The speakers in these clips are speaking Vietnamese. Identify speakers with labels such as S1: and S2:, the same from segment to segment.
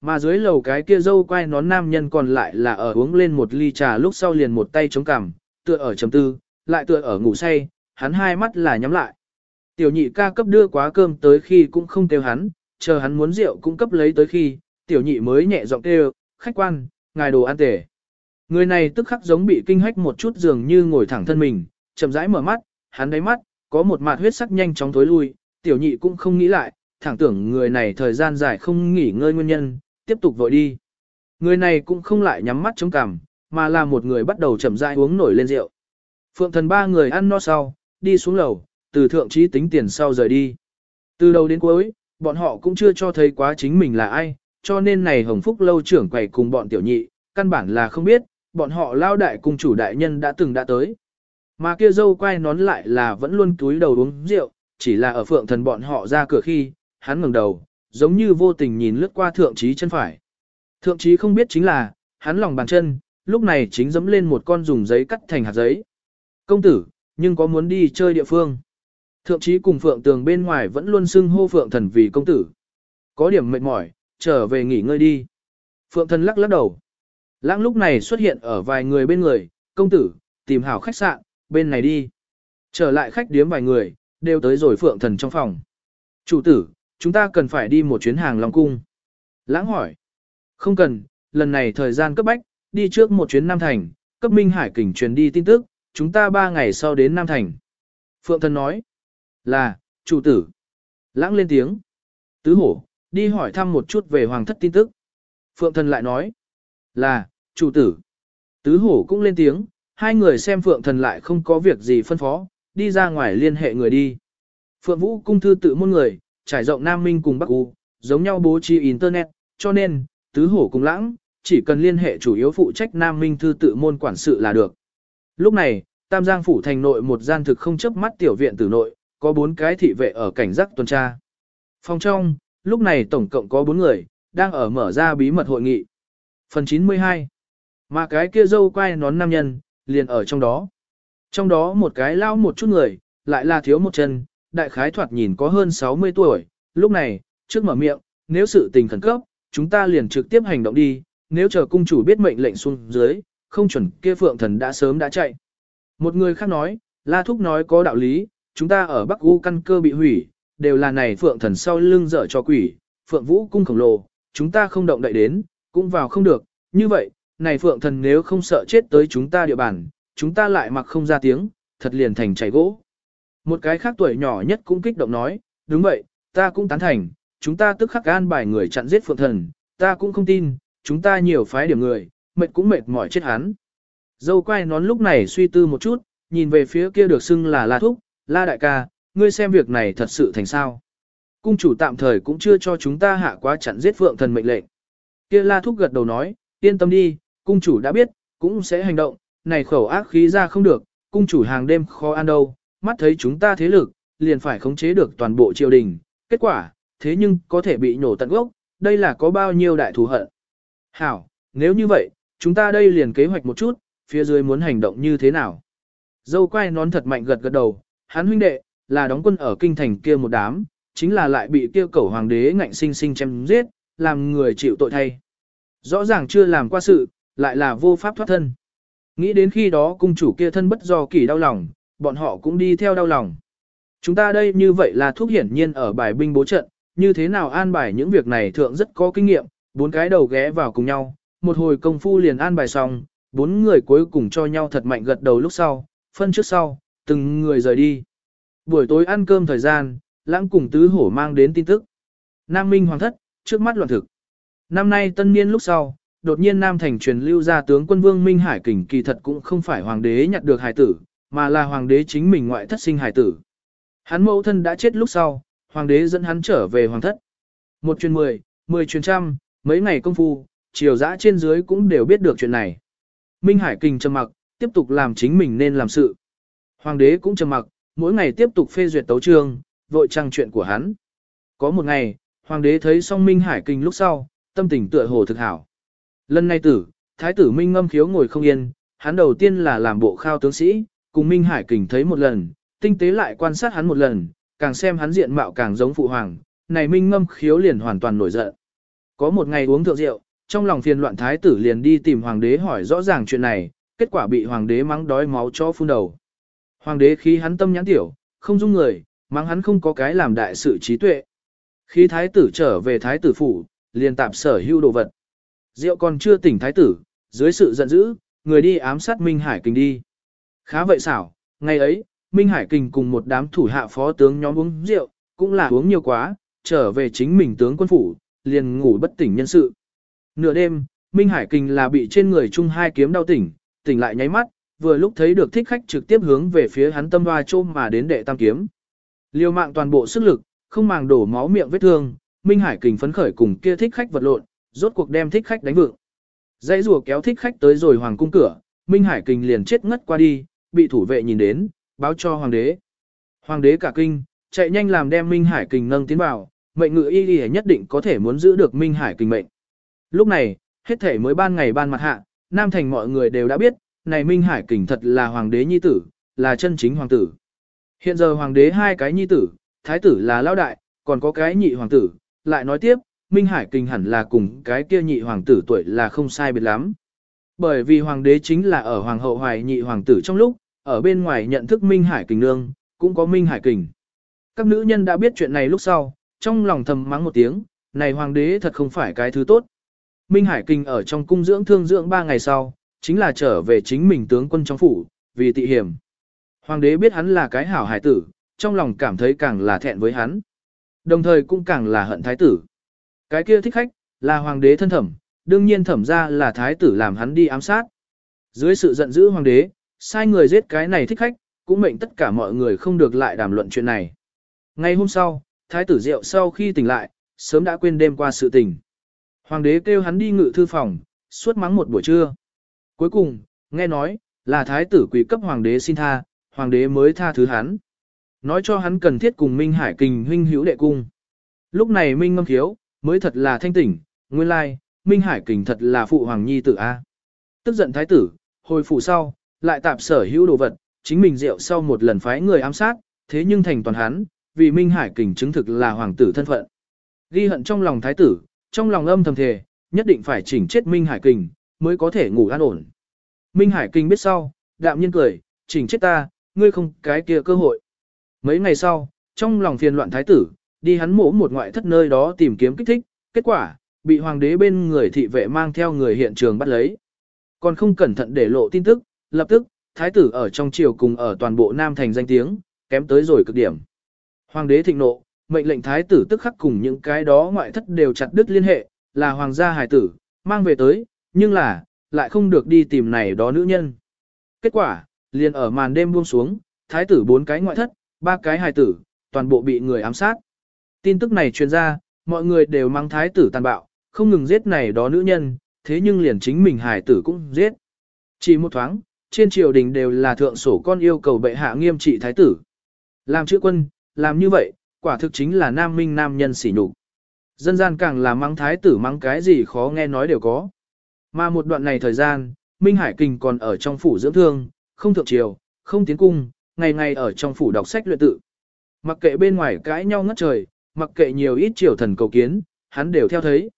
S1: Mà dưới lầu cái kia dâu quay nón nam nhân còn lại là ở uống lên một ly trà lúc sau liền một tay chống cằm, tựa ở chấm tư, lại tựa ở ngủ say, hắn hai mắt là nhắm lại. Tiểu nhị ca cấp đưa quá cơm tới khi cũng không kêu hắn, chờ hắn muốn rượu cũng cấp lấy tới khi, tiểu nhị mới nhẹ giọng kêu, khách quan, ngài đồ ăn tể. Người này tức khắc giống bị kinh hách một chút dường như ngồi thẳng thân mình, chậm rãi mở mắt, hắn đáy mắt, có một mạt huyết sắc nhanh chóng tối lui, tiểu nhị cũng không nghĩ lại, thẳng tưởng người này thời gian dài không nghỉ ngơi nguyên nhân, tiếp tục vội đi. Người này cũng không lại nhắm mắt chống cằm, mà là một người bắt đầu chậm rãi uống nổi lên rượu. Phượng thần ba người ăn no sau, đi xuống lầu, từ thượng trí tính tiền sau rời đi. Từ đầu đến cuối, bọn họ cũng chưa cho thấy quá chính mình là ai, cho nên này hồng phúc lâu trưởng quầy cùng bọn tiểu nhị, căn bản là không biết, bọn họ lao đại cùng chủ đại nhân đã từng đã tới. Mà kia dâu quay nón lại là vẫn luôn túi đầu uống rượu, chỉ là ở phượng thần bọn họ ra cửa khi, hắn ngẩng đầu, giống như vô tình nhìn lướt qua thượng trí chân phải. Thượng trí không biết chính là, hắn lòng bàn chân, lúc này chính dẫm lên một con dùng giấy cắt thành hạt giấy. Công tử, nhưng có muốn đi chơi địa phương. Thượng trí cùng phượng tường bên ngoài vẫn luôn xưng hô phượng thần vì công tử. Có điểm mệt mỏi, trở về nghỉ ngơi đi. Phượng thần lắc lắc đầu. Lãng lúc này xuất hiện ở vài người bên người, công tử, tìm hảo khách sạn, bên này đi. Trở lại khách điếm vài người, đều tới rồi phượng thần trong phòng. Chủ tử, chúng ta cần phải đi một chuyến hàng Long Cung. Lãng hỏi. Không cần, lần này thời gian cấp bách, đi trước một chuyến Nam Thành, cấp Minh Hải kình truyền đi tin tức, chúng ta ba ngày sau đến Nam Thành. Phượng thần nói. Là, chủ tử. Lãng lên tiếng. Tứ hổ, đi hỏi thăm một chút về hoàng thất tin tức. Phượng thần lại nói. Là, chủ tử. Tứ hổ cũng lên tiếng, hai người xem phượng thần lại không có việc gì phân phó, đi ra ngoài liên hệ người đi. Phượng vũ cung thư tự môn người, trải rộng Nam Minh cùng Bắc U, giống nhau bố trí Internet, cho nên, tứ hổ cùng lãng, chỉ cần liên hệ chủ yếu phụ trách Nam Minh thư tự môn quản sự là được. Lúc này, Tam Giang phủ thành nội một gian thực không chấp mắt tiểu viện tử nội, có bốn cái thị vệ ở cảnh giác tuần tra. Phòng trong, lúc này tổng cộng có bốn người, đang ở mở ra bí mật hội nghị. Phần 92 Mà cái kia dâu quay nón nam nhân, liền ở trong đó. Trong đó một cái lao một chút người, lại là thiếu một chân, đại khái thoạt nhìn có hơn 60 tuổi. Lúc này, trước mở miệng, nếu sự tình khẩn cấp, chúng ta liền trực tiếp hành động đi, nếu chờ cung chủ biết mệnh lệnh xuống dưới, không chuẩn kia phượng thần đã sớm đã chạy. Một người khác nói, La Thúc nói có đạo lý, chúng ta ở Bắc U căn cơ bị hủy, đều là này phượng thần sau lưng dở cho quỷ, phượng vũ cung khổng lồ, chúng ta không động đậy đến, cũng vào không được, như vậy, này phượng thần nếu không sợ chết tới chúng ta địa bàn, chúng ta lại mặc không ra tiếng, thật liền thành chảy gỗ. Một cái khác tuổi nhỏ nhất cũng kích động nói, đúng vậy, ta cũng tán thành, chúng ta tức khắc an bài người chặn giết phượng thần, ta cũng không tin, chúng ta nhiều phái điểm người, mệt cũng mệt mỏi chết hắn. Dâu quay nón lúc này suy tư một chút, nhìn về phía kia được xưng là La Thúc, La Đại ca, ngươi xem việc này thật sự thành sao. Cung chủ tạm thời cũng chưa cho chúng ta hạ quá chặn giết phượng thần mệnh lệnh. Kia La Thúc gật đầu nói, yên tâm đi, cung chủ đã biết, cũng sẽ hành động, này khẩu ác khí ra không được, cung chủ hàng đêm khó ăn đâu, mắt thấy chúng ta thế lực, liền phải khống chế được toàn bộ triều đình, kết quả, thế nhưng có thể bị nổ tận gốc, đây là có bao nhiêu đại thù hận. Hảo, nếu như vậy, chúng ta đây liền kế hoạch một chút, phía dưới muốn hành động như thế nào. Dâu quay nón thật mạnh gật gật đầu, hắn huynh đệ, là đóng quân ở kinh thành kia một đám, chính là lại bị kia cẩu hoàng đế ngạnh sinh sinh chém giết, làm người chịu tội thay. Rõ ràng chưa làm qua sự, lại là vô pháp thoát thân. Nghĩ đến khi đó cung chủ kia thân bất do kỳ đau lòng, bọn họ cũng đi theo đau lòng. Chúng ta đây như vậy là thuốc hiển nhiên ở bài binh bố trận, như thế nào an bài những việc này thượng rất có kinh nghiệm, bốn cái đầu ghé vào cùng nhau, một hồi công phu liền an bài xong, bốn người cuối cùng cho nhau thật mạnh gật đầu lúc sau, phân trước sau, từng người rời đi. Buổi tối ăn cơm thời gian, lãng cùng tứ hổ mang đến tin tức. Nam Minh Hoàng thất, trước mắt loạn thực. Năm nay tân niên lúc sau, đột nhiên Nam Thành truyền lưu ra tướng quân Vương Minh Hải kình kỳ thật cũng không phải hoàng đế nhặt được hải tử, mà là hoàng đế chính mình ngoại thất sinh hải tử. Hắn mẫu thân đã chết lúc sau, hoàng đế dẫn hắn trở về hoàng thất. Một truyền mười, mười truyền trăm, mấy ngày công phu, triều dã trên dưới cũng đều biết được chuyện này. Minh Hải kinh trầm mặc, tiếp tục làm chính mình nên làm sự. Hoàng đế cũng trầm mặc, mỗi ngày tiếp tục phê duyệt tấu chương, vội trăng chuyện của hắn. Có một ngày, hoàng đế thấy song Minh Hải kinh lúc sau, tâm tình tựa hồ thực hảo. Lần này tử, thái tử Minh ngâm khiếu ngồi không yên, hắn đầu tiên là làm bộ khao tướng sĩ, cùng Minh Hải kình thấy một lần, tinh tế lại quan sát hắn một lần, càng xem hắn diện mạo càng giống phụ hoàng, này Minh ngâm khiếu liền hoàn toàn nổi giận. Có một ngày uống thượng rượu, trong lòng phiền loạn thái tử liền đi tìm hoàng đế hỏi rõ ràng chuyện này, kết quả bị hoàng đế mắng đói máu cho phun đầu. Hoàng đế khí hắn tâm nhãn tiểu, không dung người, mắng hắn không có cái làm đại sự trí tuệ. Khi thái tử trở về thái tử phủ, liền tạp sở hưu đồ vật. Rượu còn chưa tỉnh thái tử, dưới sự giận dữ, người đi ám sát Minh Hải Kình đi. Khá vậy xảo, ngày ấy, Minh Hải Kình cùng một đám thủ hạ phó tướng nhóm uống rượu, cũng là uống nhiều quá, trở về chính mình tướng quân phủ, liền ngủ bất tỉnh nhân sự. Nửa đêm, Minh Hải Kình là bị trên người chung hai kiếm đau tỉnh, tỉnh lại nháy mắt, vừa lúc thấy được thích khách trực tiếp hướng về phía hắn tâm hoa trôm mà đến đệ tam kiếm. Liều mạng toàn bộ sức lực, không màng đổ máu miệng vết thương, Minh Hải Kình phấn khởi cùng kia thích khách vật lộn, rốt cuộc đem thích khách đánh vượng. Dãy rùa kéo thích khách tới rồi hoàng cung cửa, Minh Hải Kình liền chết ngất qua đi, bị thủ vệ nhìn đến, báo cho hoàng đế. Hoàng đế cả kinh, chạy nhanh làm đem Minh Hải Kình nâng tiến vào, mệnh ngự y y nhất định có thể muốn giữ được Minh Hải Kình mệnh. Lúc này, hết thể mới ban ngày ban mặt hạ, Nam Thành mọi người đều đã biết, này Minh Hải Kình thật là hoàng đế nhi tử, là chân chính hoàng tử. Hiện giờ hoàng đế hai cái nhi tử, thái tử là lão đại, còn có cái nhị hoàng tử, lại nói tiếp, Minh Hải Kình hẳn là cùng cái kia nhị hoàng tử tuổi là không sai biệt lắm. Bởi vì hoàng đế chính là ở hoàng hậu hoài nhị hoàng tử trong lúc, ở bên ngoài nhận thức Minh Hải Kình nương, cũng có Minh Hải Kình. Các nữ nhân đã biết chuyện này lúc sau, trong lòng thầm mắng một tiếng, này hoàng đế thật không phải cái thứ tốt. Minh Hải Kình ở trong cung dưỡng thương dưỡng ba ngày sau, chính là trở về chính mình tướng quân trong phủ, vì tị hiểm. Hoàng đế biết hắn là cái hảo hải tử, trong lòng cảm thấy càng là thẹn với hắn. Đồng thời cũng càng là hận thái tử. Cái kia thích khách, là hoàng đế thân thẩm, đương nhiên thẩm ra là thái tử làm hắn đi ám sát. Dưới sự giận dữ hoàng đế, sai người giết cái này thích khách, cũng mệnh tất cả mọi người không được lại đàm luận chuyện này. Ngay hôm sau, thái tử rượu sau khi tỉnh lại, sớm đã quên đêm qua sự tình. Hoàng đế kêu hắn đi ngự thư phòng, suốt mắng một buổi trưa. Cuối cùng, nghe nói, là thái tử quỷ cấp hoàng đế xin tha, hoàng đế mới tha thứ hắn. Nói cho hắn cần thiết cùng Minh Hải Kình huynh hữu đệ cung. Lúc này Minh ngâm khiếu, mới thật là thanh tỉnh, nguyên lai, Minh Hải Kình thật là phụ hoàng nhi tử A. Tức giận thái tử, hồi phủ sau, lại tạp sở hữu đồ vật, chính mình rượu sau một lần phái người ám sát, thế nhưng thành toàn hắn, vì Minh Hải Kình chứng thực là hoàng tử thân phận. Ghi hận trong lòng thái tử, trong lòng âm thầm thề, nhất định phải chỉnh chết Minh Hải Kình, mới có thể ngủ an ổn. Minh Hải Kình biết sau, đạm nhiên cười, chỉnh chết ta, ngươi không cái kia cơ hội. Mấy ngày sau, trong lòng phiền loạn thái tử, đi hắn mổ một ngoại thất nơi đó tìm kiếm kích thích, kết quả, bị hoàng đế bên người thị vệ mang theo người hiện trường bắt lấy. Còn không cẩn thận để lộ tin tức, lập tức, thái tử ở trong triều cùng ở toàn bộ Nam Thành danh tiếng, kém tới rồi cực điểm. Hoàng đế thịnh nộ, mệnh lệnh thái tử tức khắc cùng những cái đó ngoại thất đều chặt đứt liên hệ, là hoàng gia hài tử, mang về tới, nhưng là, lại không được đi tìm này đó nữ nhân. Kết quả, liền ở màn đêm buông xuống, thái tử bốn cái ngoại thất, ba cái hài tử, toàn bộ bị người ám sát. Tin tức này truyền ra, mọi người đều mang thái tử tàn bạo, không ngừng giết này đó nữ nhân, thế nhưng liền chính mình hài tử cũng giết. Chỉ một thoáng, trên triều đình đều là thượng sổ con yêu cầu bệ hạ nghiêm trị thái tử. Làm chữ quân, làm như vậy, quả thực chính là nam minh nam nhân sỉ nhục. Dân gian càng là mắng thái tử mắng cái gì khó nghe nói đều có. Mà một đoạn này thời gian, Minh Hải Kình còn ở trong phủ dưỡng thương, không thượng triều, không tiến cung, ngày ngày ở trong phủ đọc sách luyện tự. Mặc kệ bên ngoài cãi nhau ngất trời, mặc kệ nhiều ít triều thần cầu kiến, hắn đều theo thấy.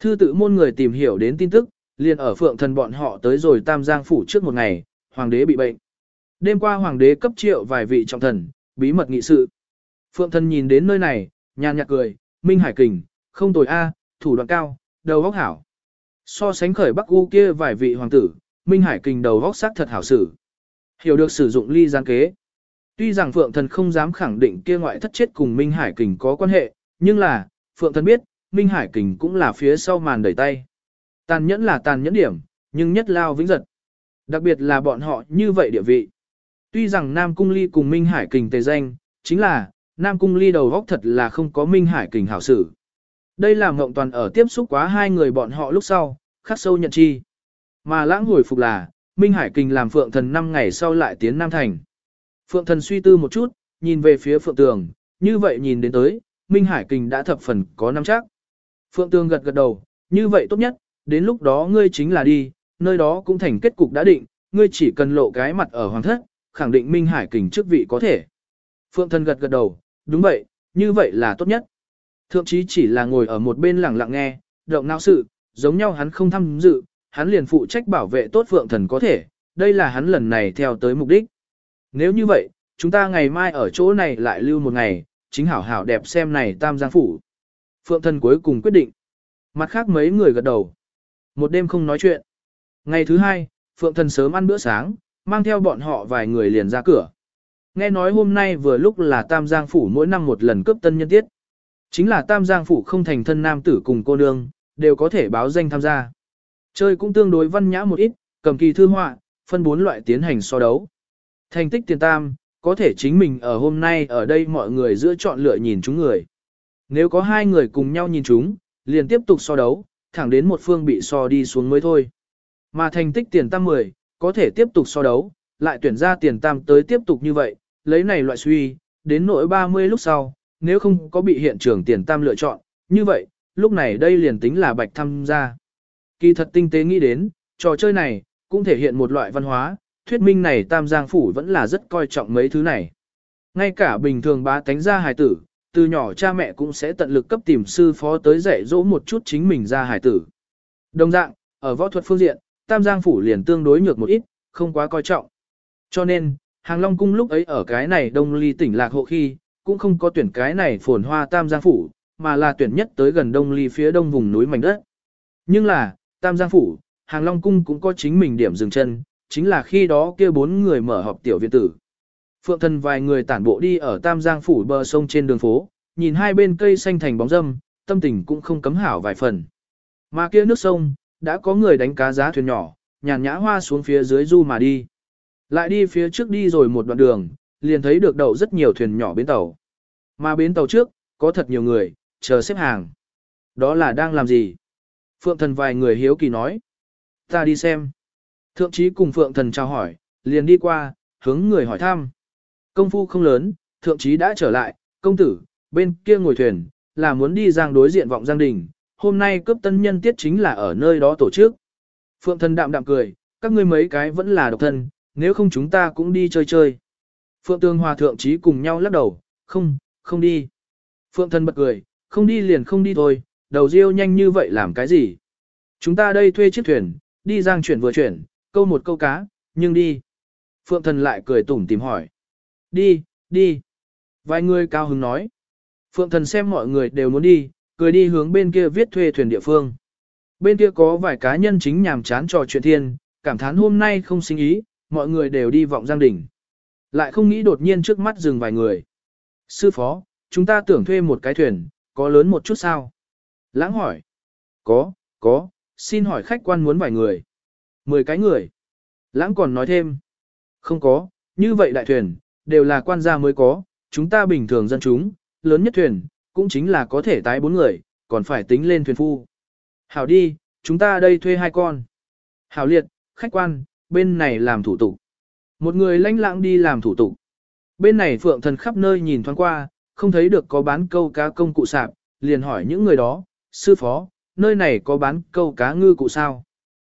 S1: Thư tự môn người tìm hiểu đến tin tức, liền ở phượng thần bọn họ tới rồi Tam Giang phủ trước một ngày, hoàng đế bị bệnh. Đêm qua hoàng đế cấp triệu vài vị trọng thần, bí mật nghị sự. Phượng thần nhìn đến nơi này, nhàn nhạt cười, Minh Hải Kình, không tồi A, thủ đoạn cao, đầu góc hảo. So sánh khởi Bắc U kia vài vị hoàng tử, Minh Hải Kình đầu góc sắc thật hảo sử. Hiểu được sử dụng ly gian kế. Tuy rằng Phượng Thần không dám khẳng định kia ngoại thất chết cùng Minh Hải Kình có quan hệ, nhưng là, Phượng Thần biết, Minh Hải Kình cũng là phía sau màn đẩy tay. Tàn nhẫn là tàn nhẫn điểm, nhưng nhất lao vĩnh giật. Đặc biệt là bọn họ như vậy địa vị. Tuy rằng Nam Cung Ly cùng Minh Hải Kình tề danh, chính là, Nam Cung Ly đầu góc thật là không có Minh Hải Kình hảo sử. Đây là Ngộng Toàn ở tiếp xúc quá hai người bọn họ lúc sau, khắc sâu nhận chi. Mà lãng hồi phục là, Minh Hải Kình làm Phượng Thần 5 ngày sau lại tiến Nam Thành. Phượng Thần suy tư một chút, nhìn về phía Phượng Tường, như vậy nhìn đến tới, Minh Hải Kình đã thập phần có năm chắc. Phượng Tường gật gật đầu, như vậy tốt nhất, đến lúc đó ngươi chính là đi, nơi đó cũng thành kết cục đã định, ngươi chỉ cần lộ cái mặt ở hoàng thất, khẳng định Minh Hải Kình chức vị có thể. Phượng Thần gật gật đầu, đúng vậy, như vậy là tốt nhất. Thượng chí chỉ là ngồi ở một bên lặng lặng nghe, động não sự, giống nhau hắn không tham dự, hắn liền phụ trách bảo vệ tốt Phượng Thần có thể, đây là hắn lần này theo tới mục đích. Nếu như vậy, chúng ta ngày mai ở chỗ này lại lưu một ngày, chính hảo hảo đẹp xem này Tam Giang Phủ. Phượng Thần cuối cùng quyết định. Mặt khác mấy người gật đầu. Một đêm không nói chuyện. Ngày thứ hai, Phượng Thần sớm ăn bữa sáng, mang theo bọn họ vài người liền ra cửa. Nghe nói hôm nay vừa lúc là Tam Giang Phủ mỗi năm một lần cướp tân nhân tiết. Chính là Tam Giang Phủ không thành thân nam tử cùng cô nương, đều có thể báo danh tham gia. Chơi cũng tương đối văn nhã một ít, cầm kỳ thư họa, phân bốn loại tiến hành so đấu. Thành tích tiền tam, có thể chính mình ở hôm nay ở đây mọi người giữa chọn lựa nhìn chúng người. Nếu có hai người cùng nhau nhìn chúng, liền tiếp tục so đấu, thẳng đến một phương bị so đi xuống mới thôi. Mà thành tích tiền tam 10, có thể tiếp tục so đấu, lại tuyển ra tiền tam tới tiếp tục như vậy, lấy này loại suy, đến nỗi 30 lúc sau, nếu không có bị hiện trường tiền tam lựa chọn, như vậy, lúc này đây liền tính là bạch tham gia. Kỳ thật tinh tế nghĩ đến, trò chơi này, cũng thể hiện một loại văn hóa, thuyết minh này tam giang phủ vẫn là rất coi trọng mấy thứ này. Ngay cả bình thường bá tánh ra hài tử, từ nhỏ cha mẹ cũng sẽ tận lực cấp tìm sư phó tới dạy dỗ một chút chính mình ra hải tử. Đồng dạng, ở võ thuật phương diện, tam giang phủ liền tương đối nhược một ít, không quá coi trọng. Cho nên, Hàng Long Cung lúc ấy ở cái này đông ly tỉnh lạc hộ khi, cũng không có tuyển cái này phồn hoa tam giang phủ, mà là tuyển nhất tới gần đông ly phía đông vùng núi mảnh đất. Nhưng là, tam giang phủ, Hàng Long Cung cũng có chính mình điểm dừng chân, chính là khi đó kia bốn người mở họp tiểu viện tử. Phượng thần vài người tản bộ đi ở tam giang phủ bờ sông trên đường phố, nhìn hai bên cây xanh thành bóng râm, tâm tình cũng không cấm hảo vài phần. Mà kia nước sông, đã có người đánh cá giá thuyền nhỏ, nhàn nhã hoa xuống phía dưới du mà đi. Lại đi phía trước đi rồi một đoạn đường, liền thấy được đậu rất nhiều thuyền nhỏ bến tàu. Mà bến tàu trước, có thật nhiều người, chờ xếp hàng. Đó là đang làm gì? Phượng thần vài người hiếu kỳ nói. Ta đi xem. Thượng trí cùng Phượng thần chào hỏi, liền đi qua, hướng người hỏi thăm. Công phu không lớn, thượng trí đã trở lại, công tử, bên kia ngồi thuyền, là muốn đi giang đối diện vọng giang đình. Hôm nay cướp tân nhân tiết chính là ở nơi đó tổ chức. Phượng thân đạm đạm cười, các ngươi mấy cái vẫn là độc thân, nếu không chúng ta cũng đi chơi chơi. Phượng Tương Hòa Thượng Trí cùng nhau lắc đầu, không, không đi. Phượng thân bật cười, không đi liền không đi thôi, đầu riêu nhanh như vậy làm cái gì. Chúng ta đây thuê chiếc thuyền, đi giang chuyển vừa chuyển, câu một câu cá, nhưng đi. Phượng Thần lại cười tủm tìm hỏi. Đi, đi. Vài người cao hứng nói. Phượng Thần xem mọi người đều muốn đi, cười đi hướng bên kia viết thuê thuyền địa phương. Bên kia có vài cá nhân chính nhàm chán trò chuyện thiên, cảm thán hôm nay không sinh ý, mọi người đều đi vọng giang đỉnh. Lại không nghĩ đột nhiên trước mắt dừng vài người. Sư phó, chúng ta tưởng thuê một cái thuyền, có lớn một chút sao? Lãng hỏi. Có, có, xin hỏi khách quan muốn vài người. Mười cái người. Lãng còn nói thêm. Không có, như vậy đại thuyền, đều là quan gia mới có, chúng ta bình thường dân chúng, lớn nhất thuyền, cũng chính là có thể tái bốn người, còn phải tính lên thuyền phu. Hảo đi, chúng ta đây thuê hai con. Hảo liệt, khách quan, bên này làm thủ tục. Một người lãnh lãng đi làm thủ tục. Bên này phượng thần khắp nơi nhìn thoáng qua, không thấy được có bán câu cá công cụ sạp, liền hỏi những người đó, sư phó, nơi này có bán câu cá ngư cụ sao?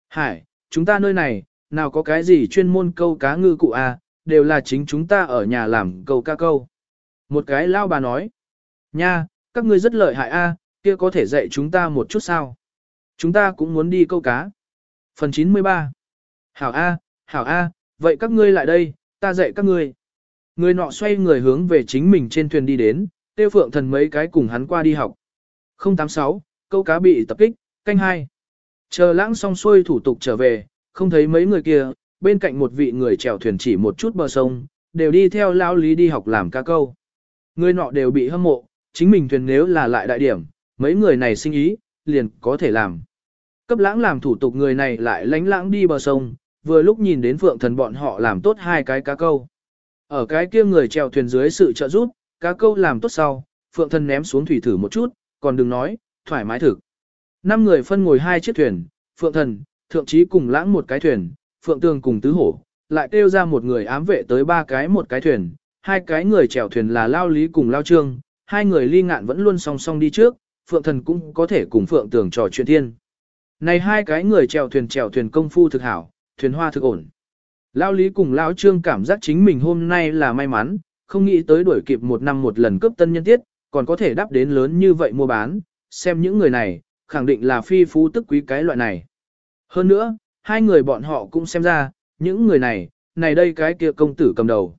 S1: Hải, chúng ta nơi này, nào có cái gì chuyên môn câu cá ngư cụ à, đều là chính chúng ta ở nhà làm câu cá câu. Một cái lao bà nói, nha, các ngươi rất lợi hại a, kia có thể dạy chúng ta một chút sao? Chúng ta cũng muốn đi câu cá. Phần 93 Hảo A, Hảo A, vậy các ngươi lại đây, ta dạy các ngươi. Người nọ xoay người hướng về chính mình trên thuyền đi đến, tiêu phượng thần mấy cái cùng hắn qua đi học. 086, câu cá bị tập kích, canh hai. Chờ lãng xong xuôi thủ tục trở về, không thấy mấy người kia, bên cạnh một vị người chèo thuyền chỉ một chút bờ sông, đều đi theo lao lý đi học làm cá câu. Người nọ đều bị hâm mộ, chính mình thuyền nếu là lại đại điểm, mấy người này sinh ý, liền có thể làm. Cấp lãng làm thủ tục người này lại lánh lãng đi bờ sông, vừa lúc nhìn đến phượng thần bọn họ làm tốt hai cái cá câu. Ở cái kia người chèo thuyền dưới sự trợ giúp, cá câu làm tốt sau, phượng thần ném xuống thủy thử một chút, còn đừng nói, thoải mái thực. Năm người phân ngồi hai chiếc thuyền, phượng thần, thượng trí cùng lãng một cái thuyền, phượng tường cùng tứ hổ, lại kêu ra một người ám vệ tới ba cái một cái thuyền, hai cái người chèo thuyền là lao lý cùng lao trương, hai người ly ngạn vẫn luôn song song đi trước, phượng thần cũng có thể cùng phượng tường trò chuyện thiên. Này hai cái người chèo thuyền chèo thuyền công phu thực hảo, thuyền hoa thực ổn. Lao Lý cùng Lao Trương cảm giác chính mình hôm nay là may mắn, không nghĩ tới đuổi kịp một năm một lần cướp tân nhân tiết, còn có thể đáp đến lớn như vậy mua bán, xem những người này, khẳng định là phi phú tức quý cái loại này. Hơn nữa, hai người bọn họ cũng xem ra, những người này, này đây cái kia công tử cầm đầu.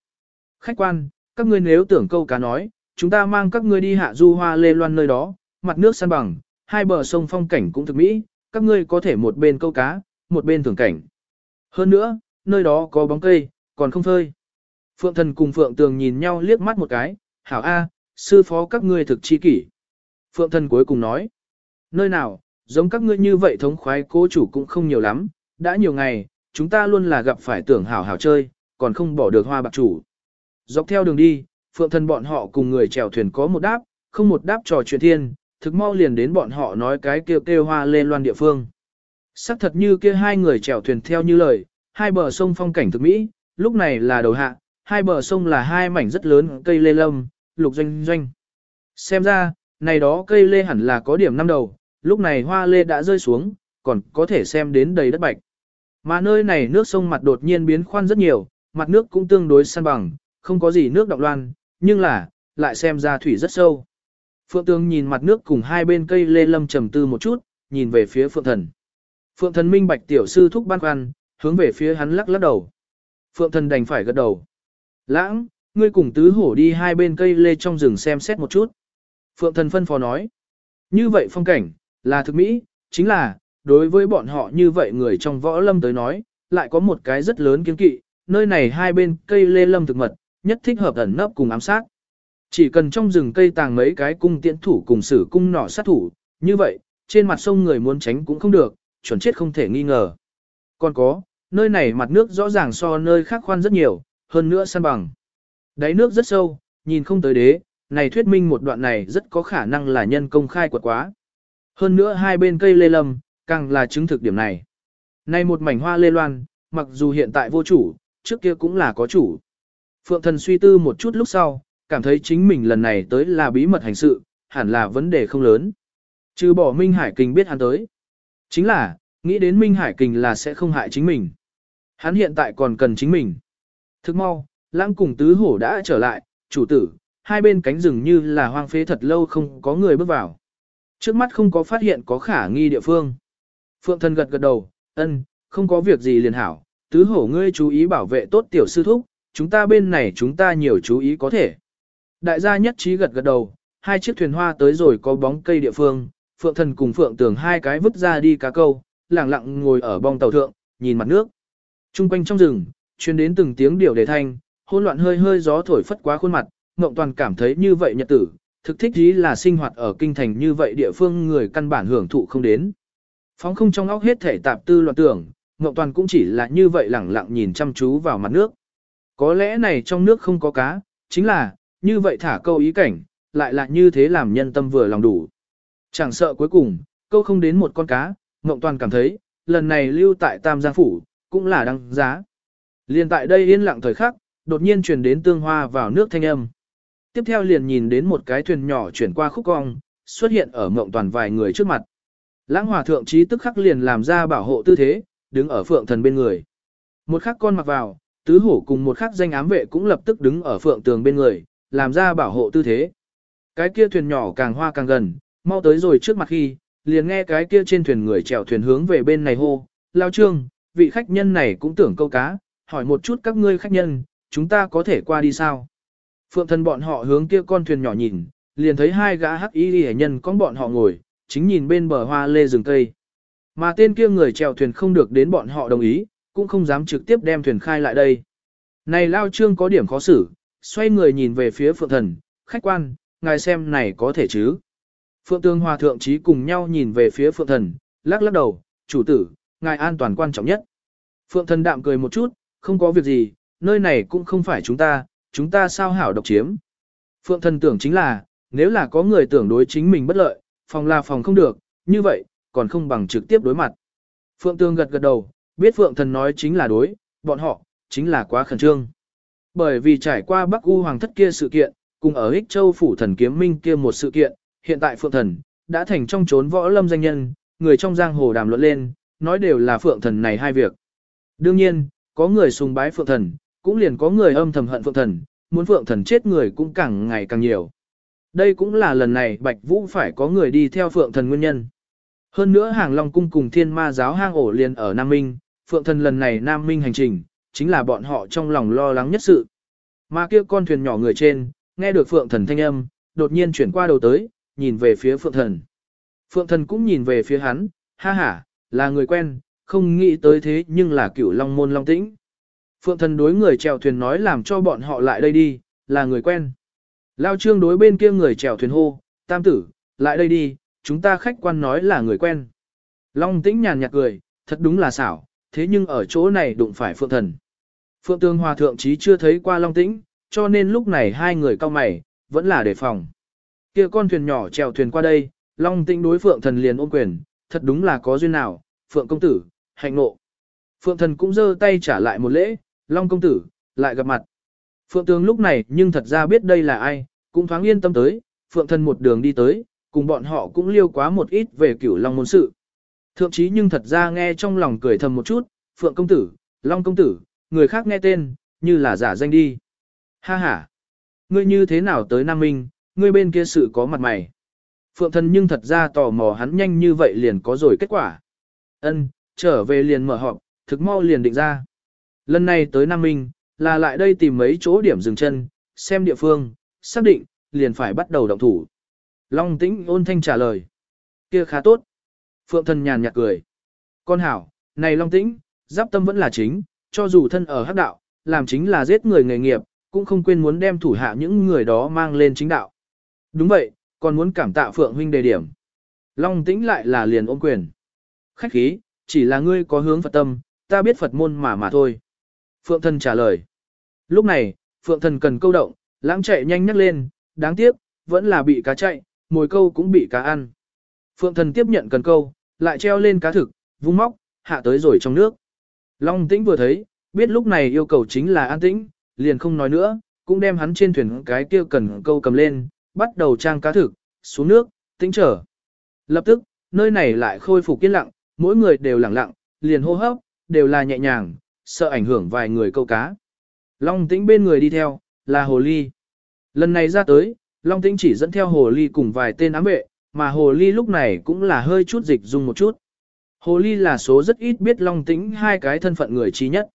S1: Khách quan, các ngươi nếu tưởng câu cá nói, chúng ta mang các ngươi đi hạ du hoa lê loan nơi đó, mặt nước săn bằng, hai bờ sông phong cảnh cũng thực mỹ, các ngươi có thể một bên câu cá, một bên thưởng cảnh. Hơn nữa, nơi đó có bóng cây, còn không phơi. Phượng thần cùng Phượng tường nhìn nhau liếc mắt một cái, hảo A, sư phó các ngươi thực chi kỷ. Phượng thần cuối cùng nói, nơi nào, giống các ngươi như vậy thống khoái cố chủ cũng không nhiều lắm, đã nhiều ngày, chúng ta luôn là gặp phải tưởng hảo hảo chơi, còn không bỏ được hoa bạc chủ. Dọc theo đường đi, Phượng thần bọn họ cùng người chèo thuyền có một đáp, không một đáp trò chuyện thiên, thực mau liền đến bọn họ nói cái kêu kêu hoa lên loan địa phương. Sắc thật như kia hai người chèo thuyền theo như lời, hai bờ sông phong cảnh thực mỹ, lúc này là đầu hạ, hai bờ sông là hai mảnh rất lớn cây lê lâm, lục doanh doanh. Xem ra, này đó cây lê hẳn là có điểm năm đầu, lúc này hoa lê đã rơi xuống, còn có thể xem đến đầy đất bạch. Mà nơi này nước sông mặt đột nhiên biến khoan rất nhiều, mặt nước cũng tương đối san bằng, không có gì nước động loan, nhưng là, lại xem ra thủy rất sâu. Phượng Tương nhìn mặt nước cùng hai bên cây lê lâm trầm tư một chút, nhìn về phía Phượng Thần. Phượng Thần minh bạch tiểu sư thúc ban khoăn, hướng về phía hắn lắc lắc đầu. Phượng Thần đành phải gật đầu. Lãng, ngươi cùng tứ hổ đi hai bên cây lê trong rừng xem xét một chút. Phượng Thần phân phó nói. Như vậy phong cảnh, là thực mỹ, chính là, đối với bọn họ như vậy người trong võ lâm tới nói, lại có một cái rất lớn kiên kỵ, nơi này hai bên cây lê lâm thực mật, nhất thích hợp ẩn nấp cùng ám sát. Chỉ cần trong rừng cây tàng mấy cái cung tiễn thủ cùng sử cung nỏ sát thủ, như vậy, trên mặt sông người muốn tránh cũng không được, chuẩn chết không thể nghi ngờ. Còn có, nơi này mặt nước rõ ràng so nơi khác khoan rất nhiều, hơn nữa săn bằng. Đáy nước rất sâu, nhìn không tới đế, này thuyết minh một đoạn này rất có khả năng là nhân công khai quật quá. Hơn nữa hai bên cây lê lâm, càng là chứng thực điểm này. Nay một mảnh hoa lê loan, mặc dù hiện tại vô chủ, trước kia cũng là có chủ. Phượng thần suy tư một chút lúc sau, cảm thấy chính mình lần này tới là bí mật hành sự, hẳn là vấn đề không lớn. Trừ bỏ Minh Hải Kình biết hắn tới. Chính là, nghĩ đến Minh Hải Kình là sẽ không hại chính mình. Hắn hiện tại còn cần chính mình. Thức mau, lãng cùng tứ hổ đã trở lại, chủ tử, hai bên cánh rừng như là hoang phế thật lâu không có người bước vào. Trước mắt không có phát hiện có khả nghi địa phương. Phượng thần gật gật đầu, ân, không có việc gì liền hảo, tứ hổ ngươi chú ý bảo vệ tốt tiểu sư thúc, chúng ta bên này chúng ta nhiều chú ý có thể. Đại gia nhất trí gật gật đầu, hai chiếc thuyền hoa tới rồi có bóng cây địa phương, Phượng Thần cùng Phượng Tường hai cái vứt ra đi cá câu, lặng lặng ngồi ở bong tàu thượng, nhìn mặt nước. Trung quanh trong rừng, truyền đến từng tiếng điệu đề thanh, hỗn loạn hơi hơi gió thổi phất quá khuôn mặt, Ngộng Toàn cảm thấy như vậy nhật tử, thực thích ý là sinh hoạt ở kinh thành như vậy địa phương người căn bản hưởng thụ không đến. Phóng không trong óc hết thể tạp tư loạn tưởng, Ngọc Toàn cũng chỉ là như vậy lẳng lặng nhìn chăm chú vào mặt nước. Có lẽ này trong nước không có cá, chính là, như vậy thả câu ý cảnh, lại là như thế làm nhân tâm vừa lòng đủ. Chẳng sợ cuối cùng, câu không đến một con cá, Ngọc Toàn cảm thấy, lần này lưu tại Tam Giang Phủ, cũng là đăng giá. Liên tại đây yên lặng thời khắc, đột nhiên truyền đến tương hoa vào nước thanh âm. Tiếp theo liền nhìn đến một cái thuyền nhỏ chuyển qua khúc cong, xuất hiện ở Ngộng Toàn vài người trước mặt. Lãng hòa thượng trí tức khắc liền làm ra bảo hộ tư thế, đứng ở phượng thần bên người. Một khắc con mặc vào, tứ hổ cùng một khắc danh ám vệ cũng lập tức đứng ở phượng tường bên người, làm ra bảo hộ tư thế. Cái kia thuyền nhỏ càng hoa càng gần, mau tới rồi trước mặt khi, liền nghe cái kia trên thuyền người chèo thuyền hướng về bên này hô, lao trương, vị khách nhân này cũng tưởng câu cá, hỏi một chút các ngươi khách nhân, chúng ta có thể qua đi sao? Phượng thần bọn họ hướng kia con thuyền nhỏ nhìn, liền thấy hai gã hắc y hệ nhân con bọn họ ngồi, chính nhìn bên bờ hoa lê rừng cây. Mà tên kia người chèo thuyền không được đến bọn họ đồng ý, cũng không dám trực tiếp đem thuyền khai lại đây. Này lao trương có điểm khó xử, xoay người nhìn về phía phượng thần, khách quan, ngài xem này có thể chứ. Phượng tương hòa thượng trí cùng nhau nhìn về phía phượng thần, lắc lắc đầu, chủ tử, ngài an toàn quan trọng nhất. Phượng thần đạm cười một chút, không có việc gì, nơi này cũng không phải chúng ta, chúng ta sao hảo độc chiếm. Phượng thần tưởng chính là, nếu là có người tưởng đối chính mình bất lợi, phòng là phòng không được, như vậy, còn không bằng trực tiếp đối mặt. Phượng tương gật gật đầu, biết Phượng thần nói chính là đối, bọn họ, chính là quá khẩn trương. Bởi vì trải qua Bắc U Hoàng thất kia sự kiện, cùng ở Ích Châu Phủ Thần Kiếm Minh kia một sự kiện, hiện tại Phượng Thần, đã thành trong trốn võ lâm danh nhân, người trong giang hồ đàm luận lên, nói đều là Phượng Thần này hai việc. Đương nhiên, có người sùng bái Phượng Thần, cũng liền có người âm thầm hận Phượng Thần, muốn Phượng Thần chết người cũng càng ngày càng nhiều. Đây cũng là lần này Bạch Vũ phải có người đi theo Phượng Thần nguyên nhân. Hơn nữa hàng Long cung cùng thiên ma giáo hang ổ liền ở Nam Minh, phượng thần lần này Nam Minh hành trình, chính là bọn họ trong lòng lo lắng nhất sự. Mà kia con thuyền nhỏ người trên, nghe được phượng thần thanh âm, đột nhiên chuyển qua đầu tới, nhìn về phía phượng thần. Phượng thần cũng nhìn về phía hắn, ha ha, là người quen, không nghĩ tới thế nhưng là cửu long môn long tĩnh. Phượng thần đối người chèo thuyền nói làm cho bọn họ lại đây đi, là người quen. Lao trương đối bên kia người chèo thuyền hô, tam tử, lại đây đi, chúng ta khách quan nói là người quen. Long tĩnh nhàn nhạt cười, thật đúng là xảo, thế nhưng ở chỗ này đụng phải phượng thần. Phượng tương hòa thượng chí chưa thấy qua long tĩnh, cho nên lúc này hai người cao mày, vẫn là đề phòng. kia con thuyền nhỏ chèo thuyền qua đây, long tĩnh đối phượng thần liền ôm quyền, thật đúng là có duyên nào, phượng công tử, hạnh nộ. Phượng thần cũng giơ tay trả lại một lễ, long công tử, lại gặp mặt. Phượng tướng lúc này nhưng thật ra biết đây là ai, cũng thoáng yên tâm tới, Phượng thần một đường đi tới, cùng bọn họ cũng liêu quá một ít về cửu long môn sự. Thượng chí nhưng thật ra nghe trong lòng cười thầm một chút, Phượng công tử, Long công tử, người khác nghe tên, như là giả danh đi. Ha ha, ngươi như thế nào tới Nam Minh, ngươi bên kia sự có mặt mày. Phượng thần nhưng thật ra tò mò hắn nhanh như vậy liền có rồi kết quả. Ân, trở về liền mở họp, thực mau liền định ra. Lần này tới Nam Minh, là lại đây tìm mấy chỗ điểm dừng chân, xem địa phương, xác định, liền phải bắt đầu động thủ. Long tĩnh ôn thanh trả lời. kia khá tốt. Phượng thần nhàn nhạt cười. Con hảo, này Long tĩnh, giáp tâm vẫn là chính, cho dù thân ở hắc đạo, làm chính là giết người nghề nghiệp, cũng không quên muốn đem thủ hạ những người đó mang lên chính đạo. Đúng vậy, còn muốn cảm tạ Phượng huynh đề điểm. Long tĩnh lại là liền ôm quyền. Khách khí, chỉ là ngươi có hướng Phật tâm, ta biết Phật môn mà mà thôi. Phượng thần trả lời. Lúc này, Phượng thần cần câu động, lãng chạy nhanh nhắc lên, đáng tiếc, vẫn là bị cá chạy, mồi câu cũng bị cá ăn. Phượng thần tiếp nhận cần câu, lại treo lên cá thực, vung móc, hạ tới rồi trong nước. Long tĩnh vừa thấy, biết lúc này yêu cầu chính là an tĩnh, liền không nói nữa, cũng đem hắn trên thuyền cái kia cần câu cầm lên, bắt đầu trang cá thực, xuống nước, tĩnh trở. Lập tức, nơi này lại khôi phục yên lặng, mỗi người đều lặng lặng, liền hô hấp, đều là nhẹ nhàng, sợ ảnh hưởng vài người câu cá. Long tĩnh bên người đi theo, là hồ ly. Lần này ra tới, Long tĩnh chỉ dẫn theo hồ ly cùng vài tên ám vệ, mà hồ ly lúc này cũng là hơi chút dịch dung một chút. Hồ ly là số rất ít biết Long tĩnh hai cái thân phận người trí nhất.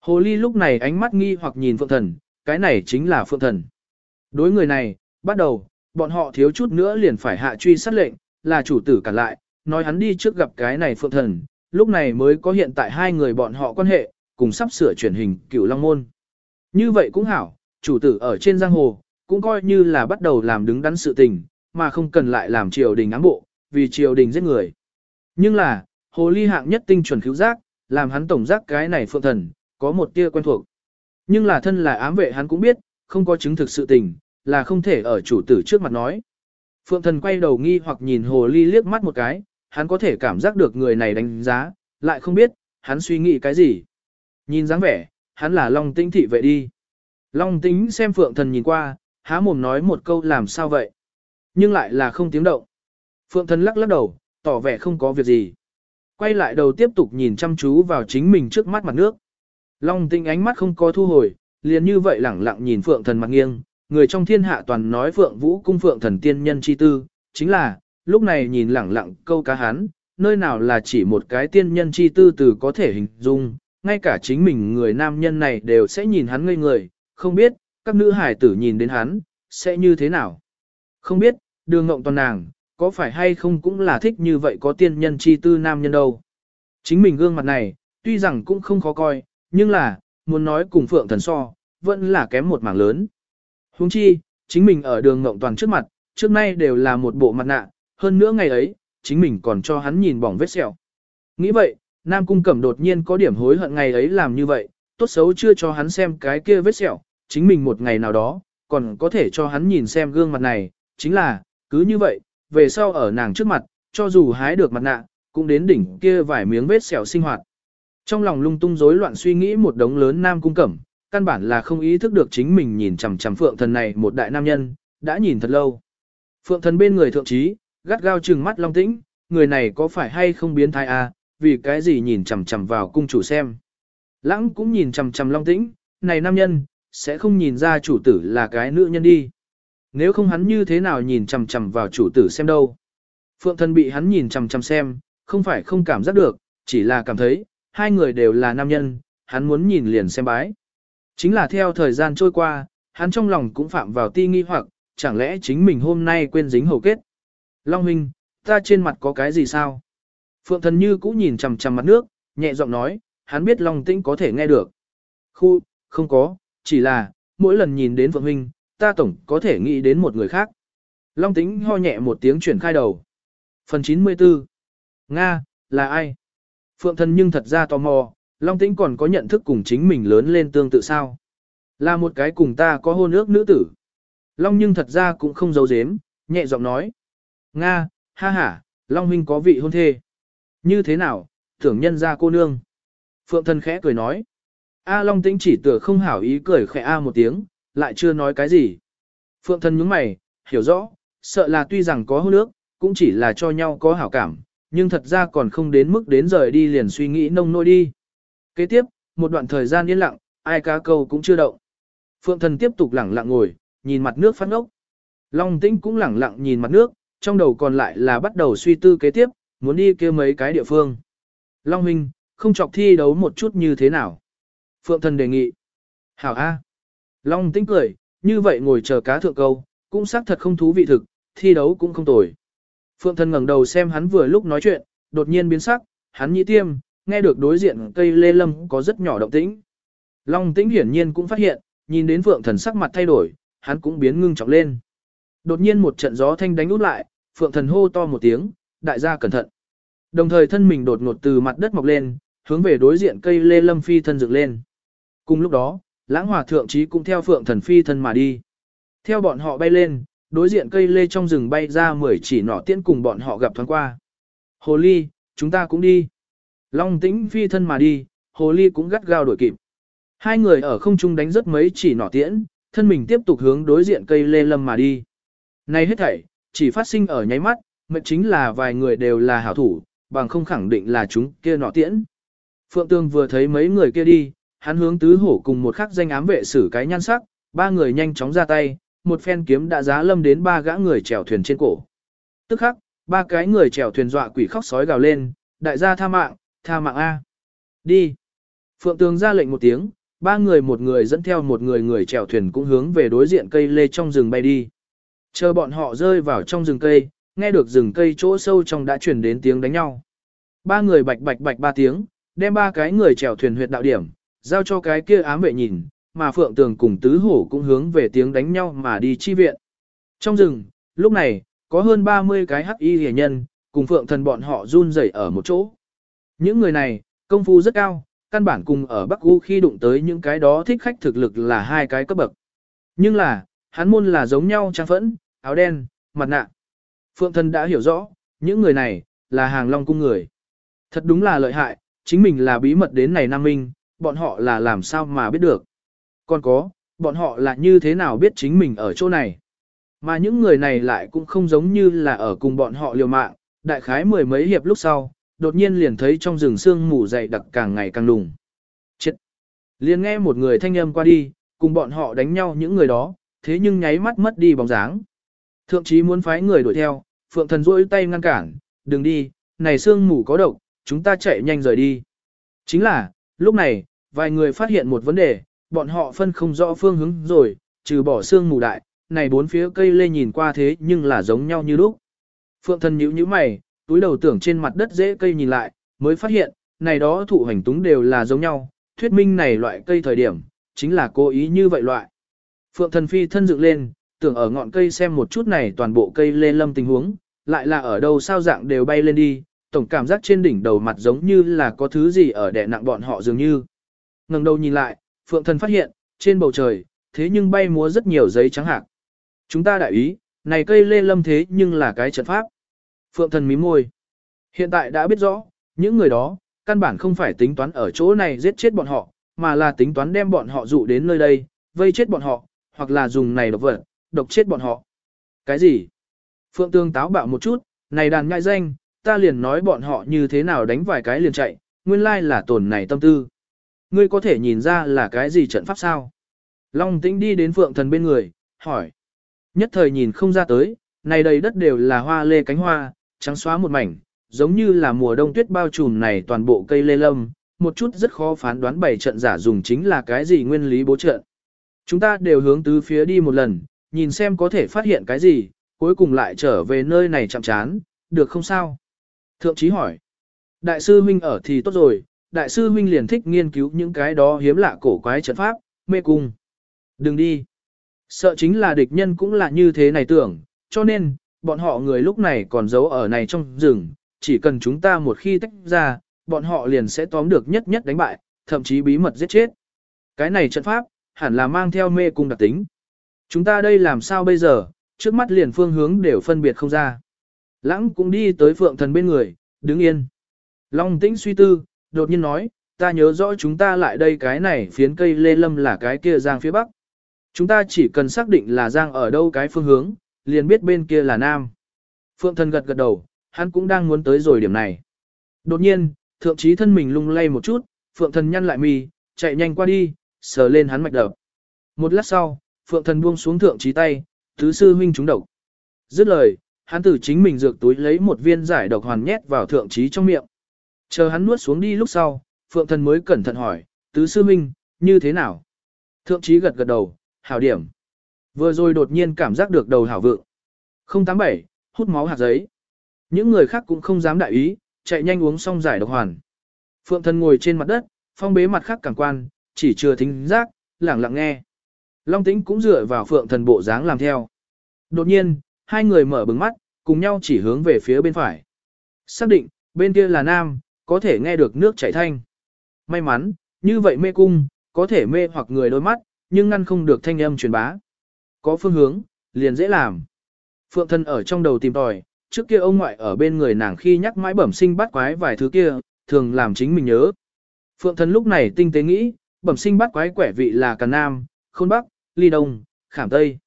S1: Hồ ly lúc này ánh mắt nghi hoặc nhìn phượng thần, cái này chính là phượng thần. Đối người này, bắt đầu, bọn họ thiếu chút nữa liền phải hạ truy sát lệnh, là chủ tử cản lại, nói hắn đi trước gặp cái này phượng thần, lúc này mới có hiện tại hai người bọn họ quan hệ, cùng sắp sửa chuyển hình cửu long môn. Như vậy cũng hảo, chủ tử ở trên giang hồ, cũng coi như là bắt đầu làm đứng đắn sự tình, mà không cần lại làm triều đình ám bộ, vì triều đình giết người. Nhưng là, hồ ly hạng nhất tinh chuẩn cứu giác, làm hắn tổng giác cái này phượng thần, có một tia quen thuộc. Nhưng là thân là ám vệ hắn cũng biết, không có chứng thực sự tình, là không thể ở chủ tử trước mặt nói. Phượng thần quay đầu nghi hoặc nhìn hồ ly liếc mắt một cái, hắn có thể cảm giác được người này đánh giá, lại không biết, hắn suy nghĩ cái gì. Nhìn dáng vẻ, hắn là Long Tĩnh thị vệ đi. Long tính xem Phượng thần nhìn qua, há mồm nói một câu làm sao vậy. Nhưng lại là không tiếng động. Phượng thần lắc lắc đầu, tỏ vẻ không có việc gì. Quay lại đầu tiếp tục nhìn chăm chú vào chính mình trước mắt mặt nước. Long Tinh ánh mắt không có thu hồi, liền như vậy lẳng lặng nhìn Phượng thần mặt nghiêng, người trong thiên hạ toàn nói Phượng Vũ cung Phượng thần tiên nhân chi tư, chính là, lúc này nhìn lẳng lặng câu cá hắn, nơi nào là chỉ một cái tiên nhân chi tư từ có thể hình dung, ngay cả chính mình người nam nhân này đều sẽ nhìn hắn ngây người, không biết, các nữ hải tử nhìn đến hắn, sẽ như thế nào. Không biết, đường ngộng toàn nàng, có phải hay không cũng là thích như vậy có tiên nhân chi tư nam nhân đâu. Chính mình gương mặt này, tuy rằng cũng không khó coi, nhưng là, muốn nói cùng phượng thần so, vẫn là kém một mảng lớn. Huống chi, chính mình ở đường ngộng toàn trước mặt, trước nay đều là một bộ mặt nạ, hơn nữa ngày ấy, chính mình còn cho hắn nhìn bỏng vết sẹo. Nghĩ vậy, Nam Cung Cẩm đột nhiên có điểm hối hận ngày ấy làm như vậy, tốt xấu chưa cho hắn xem cái kia vết sẹo, chính mình một ngày nào đó, còn có thể cho hắn nhìn xem gương mặt này, chính là, cứ như vậy, về sau ở nàng trước mặt, cho dù hái được mặt nạ, cũng đến đỉnh kia vài miếng vết sẹo sinh hoạt. Trong lòng lung tung rối loạn suy nghĩ một đống lớn Nam Cung Cẩm, căn bản là không ý thức được chính mình nhìn chằm chằm Phượng Thần này một đại nam nhân, đã nhìn thật lâu. Phượng Thần bên người thượng trí, gắt gao trừng mắt Long Tĩnh, người này có phải hay không biến thái à, vì cái gì nhìn chằm chằm vào cung chủ xem. Lãng cũng nhìn chằm chằm Long Tĩnh, này nam nhân, sẽ không nhìn ra chủ tử là cái nữ nhân đi. Nếu không hắn như thế nào nhìn chằm chằm vào chủ tử xem đâu. Phượng thần bị hắn nhìn chằm chằm xem, không phải không cảm giác được, chỉ là cảm thấy, hai người đều là nam nhân, hắn muốn nhìn liền xem bái. Chính là theo thời gian trôi qua, hắn trong lòng cũng phạm vào ti nghi hoặc, chẳng lẽ chính mình hôm nay quên dính hầu kết. Long huynh, ta trên mặt có cái gì sao? Phượng thần như cũ nhìn chằm chằm mặt nước, nhẹ giọng nói, hắn biết Long tĩnh có thể nghe được. Khu, không có, chỉ là, mỗi lần nhìn đến Phượng huynh, ta tổng có thể nghĩ đến một người khác. Long tĩnh ho nhẹ một tiếng chuyển khai đầu. Phần 94 Nga, là ai? Phượng thân nhưng thật ra tò mò, Long tĩnh còn có nhận thức cùng chính mình lớn lên tương tự sao? Là một cái cùng ta có hôn ước nữ tử. Long nhưng thật ra cũng không giấu giếm, nhẹ giọng nói. Nga, ha ha, Long huynh có vị hôn thê. Như thế nào, tưởng nhân ra cô nương. Phượng thân khẽ cười nói. A Long tĩnh chỉ tựa không hảo ý cười khẽ A một tiếng, lại chưa nói cái gì. Phượng thần nhướng mày, hiểu rõ, sợ là tuy rằng có hôn ước, cũng chỉ là cho nhau có hảo cảm, nhưng thật ra còn không đến mức đến rời đi liền suy nghĩ nông nôi đi. Kế tiếp, một đoạn thời gian yên lặng, ai cá câu cũng chưa động. Phượng thần tiếp tục lẳng lặng ngồi, nhìn mặt nước phát ngốc. Long tĩnh cũng lẳng lặng nhìn mặt nước, trong đầu còn lại là bắt đầu suy tư kế tiếp, muốn đi kia mấy cái địa phương. Long huynh, không chọc thi đấu một chút như thế nào? Phượng thần đề nghị. Hảo A. Long tĩnh cười, như vậy ngồi chờ cá thượng câu, cũng xác thật không thú vị thực, thi đấu cũng không tồi. Phượng thần ngẩng đầu xem hắn vừa lúc nói chuyện, đột nhiên biến sắc, hắn nhĩ tiêm, nghe được đối diện cây lê lâm có rất nhỏ động tĩnh. Long tĩnh hiển nhiên cũng phát hiện, nhìn đến Phượng thần sắc mặt thay đổi, hắn cũng biến ngưng trọng lên. Đột nhiên một trận gió thanh đánh út lại, Phượng thần hô to một tiếng, đại gia cẩn thận. Đồng thời thân mình đột ngột từ mặt đất mọc lên, hướng về đối diện cây lê lâm phi thân dựng lên. Cùng lúc đó, lãng hòa thượng trí cũng theo Phượng thần phi thân mà đi. Theo bọn họ bay lên, đối diện cây lê trong rừng bay ra mười chỉ nỏ tiễn cùng bọn họ gặp thoáng qua. Hồ ly, chúng ta cũng đi. Long tĩnh phi thân mà đi, hồ ly cũng gắt gao đuổi kịp. Hai người ở không trung đánh rất mấy chỉ nỏ tiễn, thân mình tiếp tục hướng đối diện cây lê lâm mà đi. Này hết thảy, chỉ phát sinh ở nháy mắt, mệnh chính là vài người đều là hảo thủ, bằng không khẳng định là chúng kia nọ tiễn. Phượng Tương vừa thấy mấy người kia đi, hắn hướng tứ hổ cùng một khắc danh ám vệ xử cái nhan sắc, ba người nhanh chóng ra tay, một phen kiếm đã giá lâm đến ba gã người chèo thuyền trên cổ. Tức khắc, ba cái người chèo thuyền dọa quỷ khóc sói gào lên, đại gia tha mạng, tha mạng A. Đi. Phượng Tường ra lệnh một tiếng, ba người một người dẫn theo một người người chèo thuyền cũng hướng về đối diện cây lê trong rừng bay đi. Chờ bọn họ rơi vào trong rừng cây, nghe được rừng cây chỗ sâu trong đã chuyển đến tiếng đánh nhau. Ba người bạch bạch bạch ba tiếng, đem ba cái người chèo thuyền huyệt đạo điểm, giao cho cái kia ám vệ nhìn, mà Phượng Tường cùng Tứ Hổ cũng hướng về tiếng đánh nhau mà đi chi viện. Trong rừng, lúc này, có hơn 30 cái hắc y hề nhân, cùng Phượng thần bọn họ run rẩy ở một chỗ. Những người này, công phu rất cao, căn bản cùng ở Bắc U khi đụng tới những cái đó thích khách thực lực là hai cái cấp bậc. Nhưng là, hắn môn là giống nhau trang phẫn, áo đen, mặt nạ. Phượng thần đã hiểu rõ, những người này, là hàng long cung người. Thật đúng là lợi hại, chính mình là bí mật đến này Nam Minh, bọn họ là làm sao mà biết được. Còn có, bọn họ là như thế nào biết chính mình ở chỗ này. Mà những người này lại cũng không giống như là ở cùng bọn họ liều mạng, đại khái mười mấy hiệp lúc sau, đột nhiên liền thấy trong rừng sương mù dày đặc càng ngày càng đùng. Chết! Liền nghe một người thanh âm qua đi, cùng bọn họ đánh nhau những người đó, thế nhưng nháy mắt mất đi bóng dáng. Thượng chí muốn phái người đuổi theo, phượng thần rỗi tay ngăn cản, đừng đi, này sương mù có độc, chúng ta chạy nhanh rời đi. Chính là, lúc này, vài người phát hiện một vấn đề, bọn họ phân không rõ phương hướng rồi, trừ bỏ xương mù đại, này bốn phía cây lê nhìn qua thế nhưng là giống nhau như lúc. Phượng thần nhíu nhíu mày, túi đầu tưởng trên mặt đất dễ cây nhìn lại, mới phát hiện, này đó thụ hành túng đều là giống nhau, thuyết minh này loại cây thời điểm, chính là cố ý như vậy loại. Phượng thần phi thân dựng lên, tưởng ở ngọn cây xem một chút này toàn bộ cây lê lâm tình huống, lại là ở đâu sao dạng đều bay lên đi, tổng cảm giác trên đỉnh đầu mặt giống như là có thứ gì ở đè nặng bọn họ dường như ngẩng đầu nhìn lại, Phượng thần phát hiện, trên bầu trời, thế nhưng bay múa rất nhiều giấy trắng hạc. Chúng ta đại ý, này cây lê lâm thế nhưng là cái trận pháp. Phượng thần mím môi. Hiện tại đã biết rõ, những người đó, căn bản không phải tính toán ở chỗ này giết chết bọn họ, mà là tính toán đem bọn họ dụ đến nơi đây, vây chết bọn họ, hoặc là dùng này độc vật, độc chết bọn họ. Cái gì? Phượng Tương táo bạo một chút, này đàn ngại danh, ta liền nói bọn họ như thế nào đánh vài cái liền chạy, nguyên lai là tổn này tâm tư. Ngươi có thể nhìn ra là cái gì trận pháp sao? Long tĩnh đi đến Phượng thần bên người, hỏi. Nhất thời nhìn không ra tới, này đầy đất đều là hoa lê cánh hoa, trắng xóa một mảnh, giống như là mùa đông tuyết bao trùm này toàn bộ cây lê lâm, một chút rất khó phán đoán bảy trận giả dùng chính là cái gì nguyên lý bố trận. Chúng ta đều hướng tứ phía đi một lần, nhìn xem có thể phát hiện cái gì, cuối cùng lại trở về nơi này chạm chán, được không sao? Thượng trí hỏi. Đại sư huynh ở thì tốt rồi, đại sư huynh liền thích nghiên cứu những cái đó hiếm lạ cổ quái trận pháp, mê cung. Đừng đi. Sợ chính là địch nhân cũng là như thế này tưởng, cho nên, bọn họ người lúc này còn giấu ở này trong rừng, chỉ cần chúng ta một khi tách ra, bọn họ liền sẽ tóm được nhất nhất đánh bại, thậm chí bí mật giết chết. Cái này trận pháp, hẳn là mang theo mê cung đặc tính. Chúng ta đây làm sao bây giờ, trước mắt liền phương hướng đều phân biệt không ra. Lãng cũng đi tới phượng thần bên người, đứng yên. Long tĩnh suy tư, đột nhiên nói, ta nhớ rõ chúng ta lại đây cái này phiến cây lê lâm là cái kia giang phía bắc. Chúng ta chỉ cần xác định là giang ở đâu cái phương hướng, liền biết bên kia là nam. Phượng thần gật gật đầu, hắn cũng đang muốn tới rồi điểm này. Đột nhiên, thượng trí thân mình lung lay một chút, phượng thần nhăn lại mì, chạy nhanh qua đi, sờ lên hắn mạch đập. Một lát sau, phượng thần buông xuống thượng trí tay, tứ sư huynh trúng độc. Dứt lời, hắn từ chính mình dược túi lấy một viên giải độc hoàn nhét vào thượng trí trong miệng. Chờ hắn nuốt xuống đi lúc sau, phượng thần mới cẩn thận hỏi, tứ sư minh như thế nào? Thượng trí gật gật đầu, hảo điểm. Vừa rồi đột nhiên cảm giác được đầu hảo vượng. 087, hút máu hạt giấy. Những người khác cũng không dám đại ý, chạy nhanh uống xong giải độc hoàn. Phượng thần ngồi trên mặt đất, phong bế mặt khác cảm quan, chỉ chưa thính giác, lẳng lặng nghe. Long tĩnh cũng dựa vào phượng thần bộ dáng làm theo. Đột nhiên, hai người mở bừng mắt, cùng nhau chỉ hướng về phía bên phải. Xác định, bên kia là nam, có thể nghe được nước chảy thanh. May mắn, như vậy mê cung, có thể mê hoặc người đôi mắt, nhưng ngăn không được thanh âm truyền bá. Có phương hướng, liền dễ làm. Phượng thân ở trong đầu tìm tòi, trước kia ông ngoại ở bên người nàng khi nhắc mãi bẩm sinh bắt quái vài thứ kia, thường làm chính mình nhớ. Phượng thân lúc này tinh tế nghĩ, bẩm sinh bắt quái quẻ vị là Càn Nam, Khôn Bắc, Ly Đông, Khảm Tây.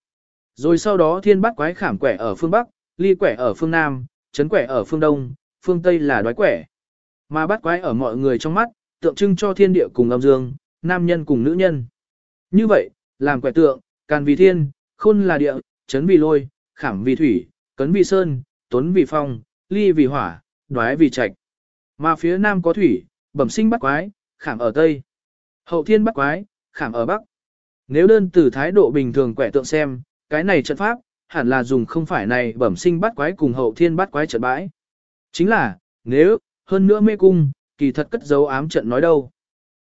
S1: Rồi sau đó thiên bắt quái khảm quẻ ở phương Bắc, ly quẻ ở phương Nam, chấn quẻ ở phương Đông, phương Tây là đoái quẻ. Mà bắt quái ở mọi người trong mắt, tượng trưng cho thiên địa cùng âm dương, nam nhân cùng nữ nhân. Như vậy, làm quẻ tượng, càn vì thiên, khôn là địa, chấn vì lôi, khảm vì thủy, cấn vì sơn, tuấn vì phong, ly vì hỏa, đoái vì trạch. Mà phía nam có thủy, bẩm sinh bắt quái, khảm ở tây. Hậu thiên bắt quái, khảm ở bắc. Nếu đơn từ thái độ bình thường quẻ tượng xem, cái này trận pháp, hẳn là dùng không phải này bẩm sinh bắt quái cùng hậu thiên bắt quái trận bãi. Chính là, nếu, hơn nữa mê cung, kỳ thật cất dấu ám trận nói đâu.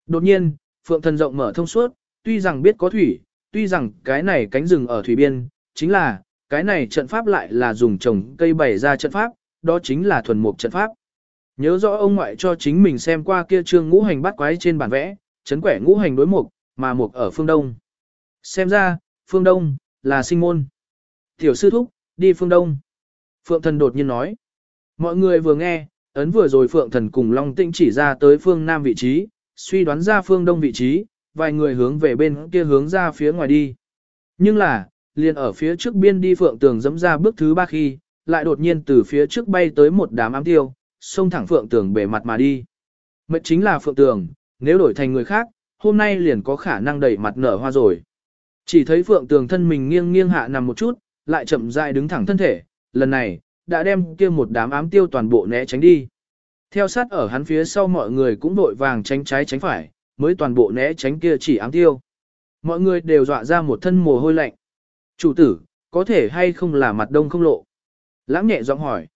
S1: Đột nhiên, phượng thần rộng mở thông suốt, tuy rằng biết có thủy, tuy rằng cái này cánh rừng ở thủy biên, chính là, cái này trận pháp lại là dùng trồng cây bày ra trận pháp, đó chính là thuần mục trận pháp. Nhớ rõ ông ngoại cho chính mình xem qua kia trương ngũ hành bắt quái trên bản vẽ, chấn quẻ ngũ hành đối mục, mà mục ở phương đông. Xem ra, phương đông, là sinh môn. Tiểu sư thúc, đi phương đông. Phượng thần đột nhiên nói. Mọi người vừa nghe, ấn vừa rồi Phượng thần cùng Long Tĩnh chỉ ra tới phương nam vị trí, suy đoán ra phương đông vị trí, vài người hướng về bên kia hướng ra phía ngoài đi. Nhưng là, liền ở phía trước biên đi Phượng tường dẫm ra bước thứ ba khi, lại đột nhiên từ phía trước bay tới một đám ám tiêu, xông thẳng Phượng tường bề mặt mà đi. Mệnh chính là Phượng tường, nếu đổi thành người khác, hôm nay liền có khả năng đẩy mặt nở hoa rồi. Chỉ thấy Phượng Tường thân mình nghiêng nghiêng hạ nằm một chút, lại chậm rãi đứng thẳng thân thể, lần này, đã đem kia một đám ám tiêu toàn bộ né tránh đi. Theo sát ở hắn phía sau mọi người cũng đội vàng tránh trái tránh phải, mới toàn bộ né tránh kia chỉ ám tiêu. Mọi người đều dọa ra một thân mồ hôi lạnh. Chủ tử, có thể hay không là mặt đông không lộ? Lãng nhẹ giọng hỏi.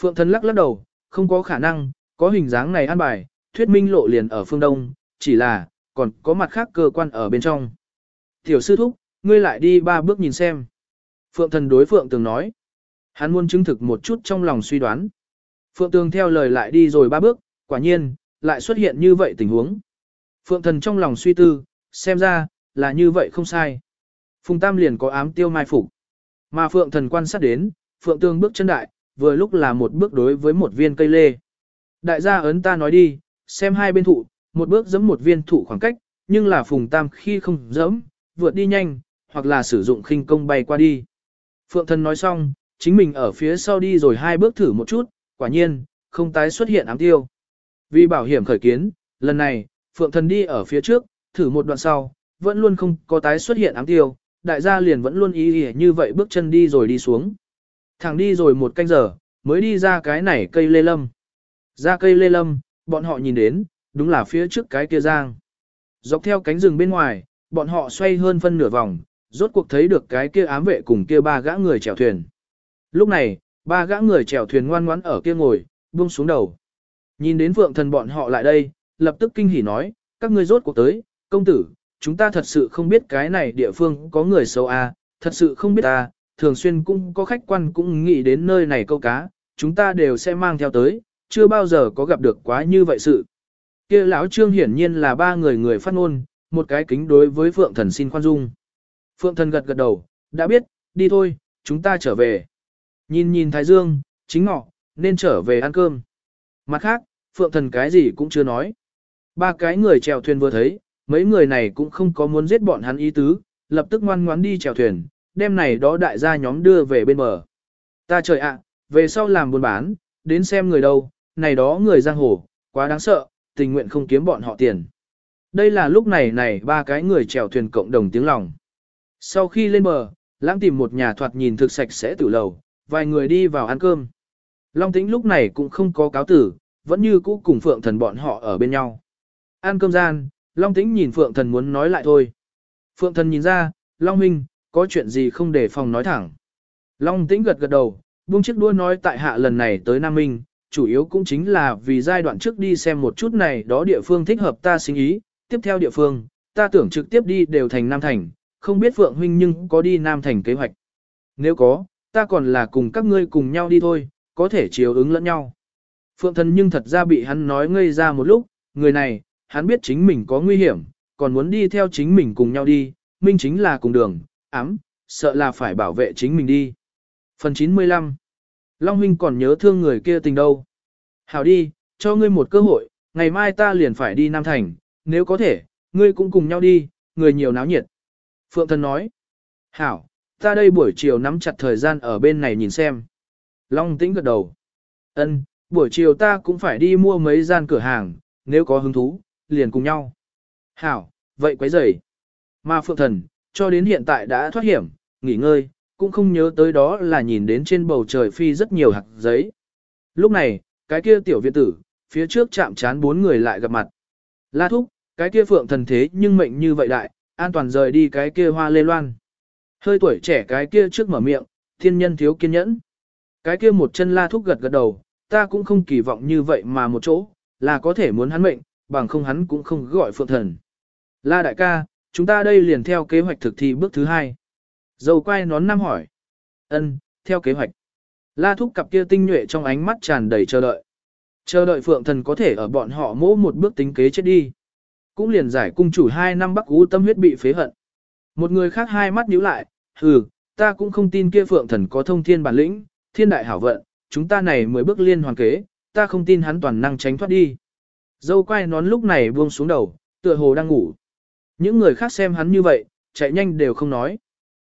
S1: Phượng thần lắc lắc đầu, không có khả năng, có hình dáng này an bài, thuyết minh lộ liền ở phương đông, chỉ là, còn có mặt khác cơ quan ở bên trong. Tiểu sư thúc, ngươi lại đi ba bước nhìn xem. Phượng thần đối Phượng Tường nói. Hắn muốn chứng thực một chút trong lòng suy đoán. Phượng Tường theo lời lại đi rồi ba bước, quả nhiên, lại xuất hiện như vậy tình huống. Phượng thần trong lòng suy tư, xem ra, là như vậy không sai. Phùng Tam liền có ám tiêu mai phục. Mà Phượng thần quan sát đến, Phượng Tường bước chân đại, vừa lúc là một bước đối với một viên cây lê. Đại gia ấn ta nói đi, xem hai bên thụ, một bước giẫm một viên thụ khoảng cách, nhưng là Phùng Tam khi không giẫm, vượt đi nhanh, hoặc là sử dụng khinh công bay qua đi. Phượng thần nói xong, chính mình ở phía sau đi rồi hai bước thử một chút, quả nhiên, không tái xuất hiện ám tiêu. Vì bảo hiểm khởi kiến, lần này, Phượng thần đi ở phía trước, thử một đoạn sau, vẫn luôn không có tái xuất hiện ám tiêu, đại gia liền vẫn luôn ý ý như vậy bước chân đi rồi đi xuống. Thẳng đi rồi một canh giờ, mới đi ra cái này cây lê lâm. Ra cây lê lâm, bọn họ nhìn đến, đúng là phía trước cái kia giang. Dọc theo cánh rừng bên ngoài, bọn họ xoay hơn phân nửa vòng, rốt cuộc thấy được cái kia ám vệ cùng kia ba gã người chèo thuyền. Lúc này, ba gã người chèo thuyền ngoan ngoãn ở kia ngồi, buông xuống đầu. Nhìn đến vượng thần bọn họ lại đây, lập tức kinh hỉ nói, các ngươi rốt cuộc tới, công tử, chúng ta thật sự không biết cái này địa phương có người xấu à, thật sự không biết à, thường xuyên cũng có khách quan cũng nghĩ đến nơi này câu cá, chúng ta đều sẽ mang theo tới, chưa bao giờ có gặp được quá như vậy sự. Kia lão trương hiển nhiên là ba người người phát ngôn, một cái kính đối với Phượng Thần xin khoan dung. Phượng Thần gật gật đầu, đã biết, đi thôi, chúng ta trở về. Nhìn nhìn Thái Dương, chính ngọ, nên trở về ăn cơm. Mặt khác, Phượng Thần cái gì cũng chưa nói. Ba cái người chèo thuyền vừa thấy, mấy người này cũng không có muốn giết bọn hắn ý tứ, lập tức ngoan ngoãn đi chèo thuyền, đem này đó đại gia nhóm đưa về bên bờ. Ta trời ạ, về sau làm buôn bán, đến xem người đâu, này đó người giang hồ, quá đáng sợ, tình nguyện không kiếm bọn họ tiền. Đây là lúc này này ba cái người chèo thuyền cộng đồng tiếng lòng. Sau khi lên bờ, lãng tìm một nhà thoạt nhìn thực sạch sẽ tử lầu, vài người đi vào ăn cơm. Long tĩnh lúc này cũng không có cáo tử, vẫn như cũ cùng phượng thần bọn họ ở bên nhau. Ăn cơm gian, Long tĩnh nhìn phượng thần muốn nói lại thôi. Phượng thần nhìn ra, Long huynh, có chuyện gì không để phòng nói thẳng. Long tĩnh gật gật đầu, buông chiếc đua nói tại hạ lần này tới Nam Minh, chủ yếu cũng chính là vì giai đoạn trước đi xem một chút này đó địa phương thích hợp ta sinh ý, tiếp theo địa phương, ta tưởng trực tiếp đi đều thành Nam Thành, không biết Phượng huynh nhưng có đi Nam Thành kế hoạch. Nếu có, ta còn là cùng các ngươi cùng nhau đi thôi, có thể chiều ứng lẫn nhau. Phượng thần nhưng thật ra bị hắn nói ngây ra một lúc, người này, hắn biết chính mình có nguy hiểm, còn muốn đi theo chính mình cùng nhau đi, minh chính là cùng đường, ám, sợ là phải bảo vệ chính mình đi. Phần 95 Long huynh còn nhớ thương người kia tình đâu. Hảo đi, cho ngươi một cơ hội, ngày mai ta liền phải đi Nam Thành, nếu có thể, ngươi cũng cùng nhau đi, người nhiều náo nhiệt. Phượng thần nói. Hảo, ta đây buổi chiều nắm chặt thời gian ở bên này nhìn xem. Long tĩnh gật đầu. Ân, buổi chiều ta cũng phải đi mua mấy gian cửa hàng, nếu có hứng thú, liền cùng nhau. Hảo, vậy quấy rầy. Mà Phượng thần, cho đến hiện tại đã thoát hiểm, nghỉ ngơi, cũng không nhớ tới đó là nhìn đến trên bầu trời phi rất nhiều hạt giấy. Lúc này, cái kia tiểu viện tử, phía trước chạm chán bốn người lại gặp mặt. La thúc, cái kia phượng thần thế nhưng mệnh như vậy đại, an toàn rời đi cái kia hoa lê loan. Hơi tuổi trẻ cái kia trước mở miệng, thiên nhân thiếu kiên nhẫn. Cái kia một chân la thúc gật gật đầu, ta cũng không kỳ vọng như vậy mà một chỗ, là có thể muốn hắn mệnh, bằng không hắn cũng không gọi phượng thần. La đại ca, chúng ta đây liền theo kế hoạch thực thi bước thứ hai. Dầu quay nón năm hỏi. ân theo kế hoạch. La thúc cặp kia tinh nhuệ trong ánh mắt tràn đầy chờ đợi. Chờ đợi phượng thần có thể ở bọn họ mỗ một bước tính kế chết đi. Cũng liền giải cung chủ hai năm bắc ú tâm huyết bị phế hận. Một người khác hai mắt nhíu lại, hừ, ta cũng không tin kia phượng thần có thông thiên bản lĩnh, thiên đại hảo vận, chúng ta này mới bước liên hoàn kế, ta không tin hắn toàn năng tránh thoát đi. Dâu quay nón lúc này buông xuống đầu, tựa hồ đang ngủ. Những người khác xem hắn như vậy, chạy nhanh đều không nói.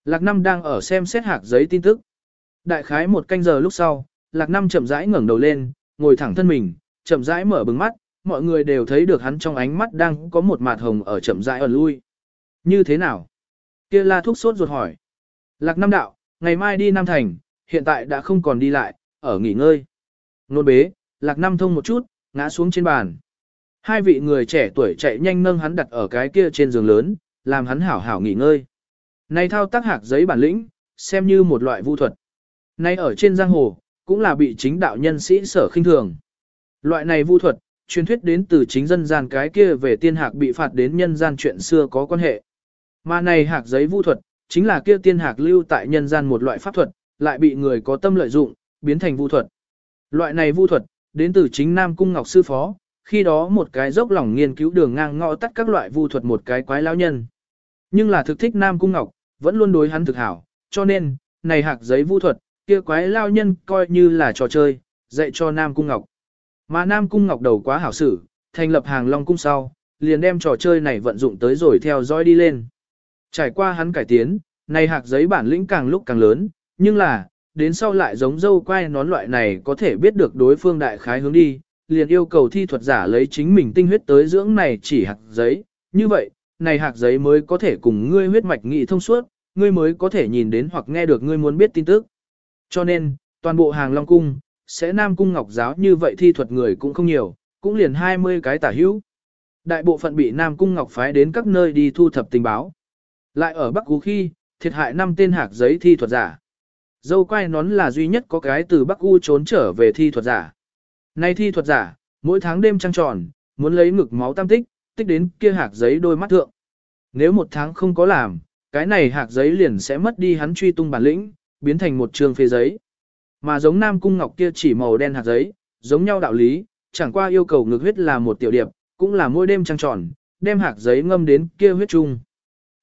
S1: Lạc Năm đang ở xem xét hạc giấy tin tức. Đại khái một canh giờ lúc sau, Lạc Năm chậm rãi ngẩng đầu lên, ngồi thẳng thân mình, chậm rãi mở bừng mắt, mọi người đều thấy được hắn trong ánh mắt đang có một mạt hồng ở chậm rãi ẩn lui. Như thế nào? Kia La Thúc sốt ruột hỏi. Lạc Nam đạo, ngày mai đi Nam Thành, hiện tại đã không còn đi lại, ở nghỉ ngơi. Nôn bế, Lạc Nam thông một chút, ngã xuống trên bàn. Hai vị người trẻ tuổi chạy nhanh nâng hắn đặt ở cái kia trên giường lớn, làm hắn hảo hảo nghỉ ngơi. Này thao tác hạc giấy bản lĩnh, xem như một loại vu thuật. Này ở trên giang hồ, cũng là bị chính đạo nhân sĩ sở khinh thường. Loại này vu thuật, truyền thuyết đến từ chính dân gian cái kia về tiên hạc bị phạt đến nhân gian chuyện xưa có quan hệ. Mà này hạc giấy vu thuật, chính là kia tiên hạc lưu tại nhân gian một loại pháp thuật, lại bị người có tâm lợi dụng, biến thành vu thuật. Loại này vu thuật, đến từ chính Nam Cung Ngọc Sư Phó, khi đó một cái dốc lòng nghiên cứu đường ngang ngõ tắt các loại vu thuật một cái quái lão nhân. Nhưng là thực thích Nam Cung Ngọc, vẫn luôn đối hắn thực hảo, cho nên, này hạc giấy vu thuật, kia quái lao nhân coi như là trò chơi, dạy cho Nam Cung Ngọc. Mà Nam Cung Ngọc đầu quá hảo xử, thành lập hàng Long Cung sau, liền đem trò chơi này vận dụng tới rồi theo dõi đi lên. Trải qua hắn cải tiến, này hạc giấy bản lĩnh càng lúc càng lớn, nhưng là, đến sau lại giống dâu quay nón loại này có thể biết được đối phương đại khái hướng đi, liền yêu cầu thi thuật giả lấy chính mình tinh huyết tới dưỡng này chỉ hạt giấy, như vậy, này hạt giấy mới có thể cùng ngươi huyết mạch nghị thông suốt, ngươi mới có thể nhìn đến hoặc nghe được ngươi muốn biết tin tức. Cho nên, toàn bộ hàng Long Cung, sẽ Nam Cung Ngọc giáo như vậy thi thuật người cũng không nhiều, cũng liền 20 cái tả hữu. Đại bộ phận bị Nam Cung Ngọc phái đến các nơi đi thu thập tình báo. Lại ở Bắc Cú khi, thiệt hại năm tên hạc giấy thi thuật giả. Dâu quay nón là duy nhất có cái từ Bắc U trốn trở về thi thuật giả. Nay thi thuật giả, mỗi tháng đêm trăng tròn, muốn lấy ngực máu tam tích, tích đến kia hạc giấy đôi mắt thượng. Nếu một tháng không có làm, cái này hạc giấy liền sẽ mất đi hắn truy tung bản lĩnh, biến thành một trường phê giấy. Mà giống Nam Cung Ngọc kia chỉ màu đen hạt giấy, giống nhau đạo lý, chẳng qua yêu cầu ngược huyết là một tiểu điệp, cũng là mỗi đêm trăng tròn, đem hạt giấy ngâm đến kia huyết chung.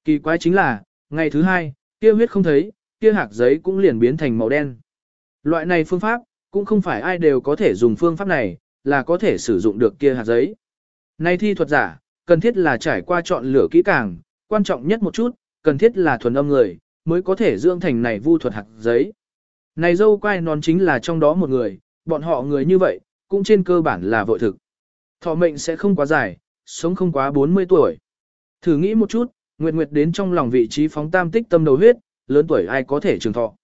S1: Kỳ quái chính là, ngày thứ hai, kia huyết không thấy, kia hạt giấy cũng liền biến thành màu đen. Loại này phương pháp, cũng không phải ai đều có thể dùng phương pháp này, là có thể sử dụng được kia hạt giấy. Nay thi thuật giả, cần thiết là trải qua chọn lửa kỹ càng, quan trọng nhất một chút, cần thiết là thuần âm người, mới có thể dưỡng thành này vu thuật hạt giấy. Này dâu quai non chính là trong đó một người, bọn họ người như vậy, cũng trên cơ bản là vội thực. Thọ mệnh sẽ không quá dài, sống không quá 40 tuổi. Thử nghĩ một chút, Nguyệt Nguyệt đến trong lòng vị trí phóng tam tích tâm đầu huyết, lớn tuổi ai có thể trường thọ.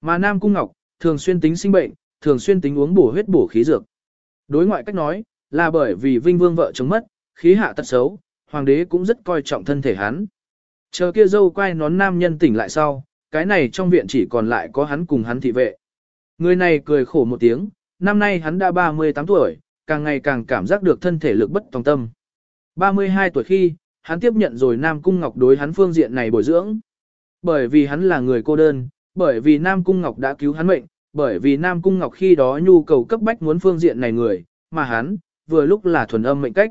S1: Mà Nam Cung Ngọc, thường xuyên tính sinh bệnh, thường xuyên tính uống bổ huyết bổ khí dược. Đối ngoại cách nói, là bởi vì Vinh Vương vợ chống mất, khí hạ tật xấu, hoàng đế cũng rất coi trọng thân thể hắn. Chờ kia dâu quay nón nam nhân tỉnh lại sau, cái này trong viện chỉ còn lại có hắn cùng hắn thị vệ. Người này cười khổ một tiếng, năm nay hắn đã 38 tuổi, càng ngày càng cảm giác được thân thể lực bất tòng tâm. 32 tuổi khi, hắn tiếp nhận rồi Nam Cung Ngọc đối hắn phương diện này bồi dưỡng. Bởi vì hắn là người cô đơn, bởi vì Nam Cung Ngọc đã cứu hắn mệnh, bởi vì Nam Cung Ngọc khi đó nhu cầu cấp bách muốn phương diện này người, mà hắn, vừa lúc là thuần âm mệnh cách.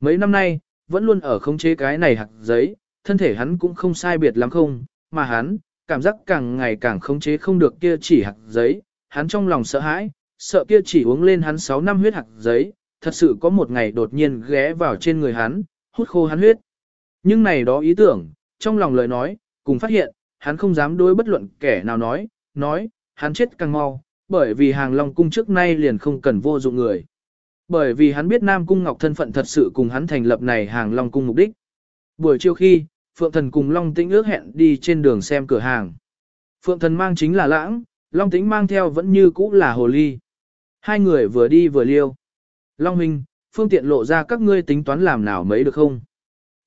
S1: Mấy năm nay, vẫn luôn ở khống chế cái này hạt giấy, thân thể hắn cũng không sai biệt lắm không, mà hắn, cảm giác càng ngày càng khống chế không được kia chỉ hạt giấy, hắn trong lòng sợ hãi, sợ kia chỉ uống lên hắn 6 năm huyết hạt giấy, thật sự có một ngày đột nhiên ghé vào trên người hắn, hút khô hắn huyết. Nhưng này đó ý tưởng, trong lòng lời nói, cùng phát hiện, hắn không dám đối bất luận kẻ nào nói, nói, hắn chết càng mau, bởi vì hàng Long cung trước nay liền không cần vô dụng người. Bởi vì hắn biết Nam Cung Ngọc thân phận thật sự cùng hắn thành lập này hàng Long cung mục đích. Buổi chiều khi, Phượng Thần cùng Long Tĩnh ước hẹn đi trên đường xem cửa hàng. Phượng Thần mang chính là lãng, Long Tĩnh mang theo vẫn như cũ là hồ ly. Hai người vừa đi vừa liêu. Long Minh, phương tiện lộ ra các ngươi tính toán làm nào mấy được không?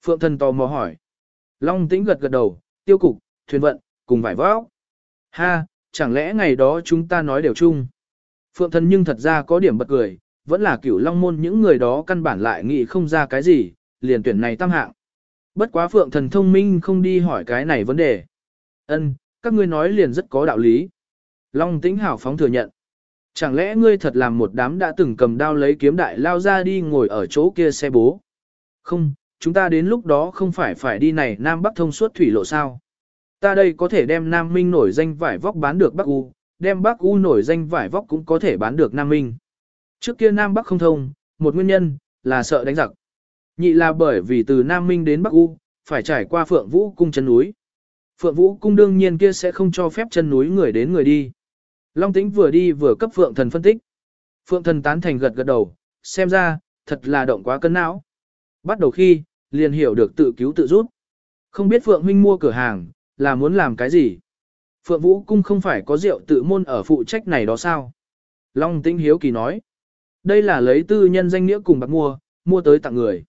S1: Phượng Thần tò mò hỏi. Long Tĩnh gật gật đầu, tiêu cục, thuyền vận, cùng vải võ. Ha, chẳng lẽ ngày đó chúng ta nói đều chung. Phượng Thần nhưng thật ra có điểm bật cười, vẫn là cửu Long Môn những người đó căn bản lại nghĩ không ra cái gì, liền tuyển này tam hạng. Bất quá phượng thần thông minh không đi hỏi cái này vấn đề. Ân, các ngươi nói liền rất có đạo lý. Long tĩnh hảo phóng thừa nhận. Chẳng lẽ ngươi thật làm một đám đã từng cầm đao lấy kiếm đại lao ra đi ngồi ở chỗ kia xe bố? Không, chúng ta đến lúc đó không phải phải đi này Nam Bắc thông suốt thủy lộ sao? Ta đây có thể đem Nam Minh nổi danh vải vóc bán được Bắc U, đem Bắc U nổi danh vải vóc cũng có thể bán được Nam Minh. Trước kia Nam Bắc không thông, một nguyên nhân, là sợ đánh giặc. Nhị là bởi vì từ Nam Minh đến Bắc U, phải trải qua Phượng Vũ cung chân núi. Phượng Vũ cung đương nhiên kia sẽ không cho phép chân núi người đến người đi. Long Tĩnh vừa đi vừa cấp Phượng thần phân tích. Phượng thần tán thành gật gật đầu, xem ra, thật là động quá cân não. Bắt đầu khi, liền hiểu được tự cứu tự rút. Không biết Phượng huynh mua cửa hàng, là muốn làm cái gì? Phượng Vũ cung không phải có rượu tự môn ở phụ trách này đó sao? Long Tĩnh hiếu kỳ nói. Đây là lấy tư nhân danh nghĩa cùng bạc mua, mua tới tặng người.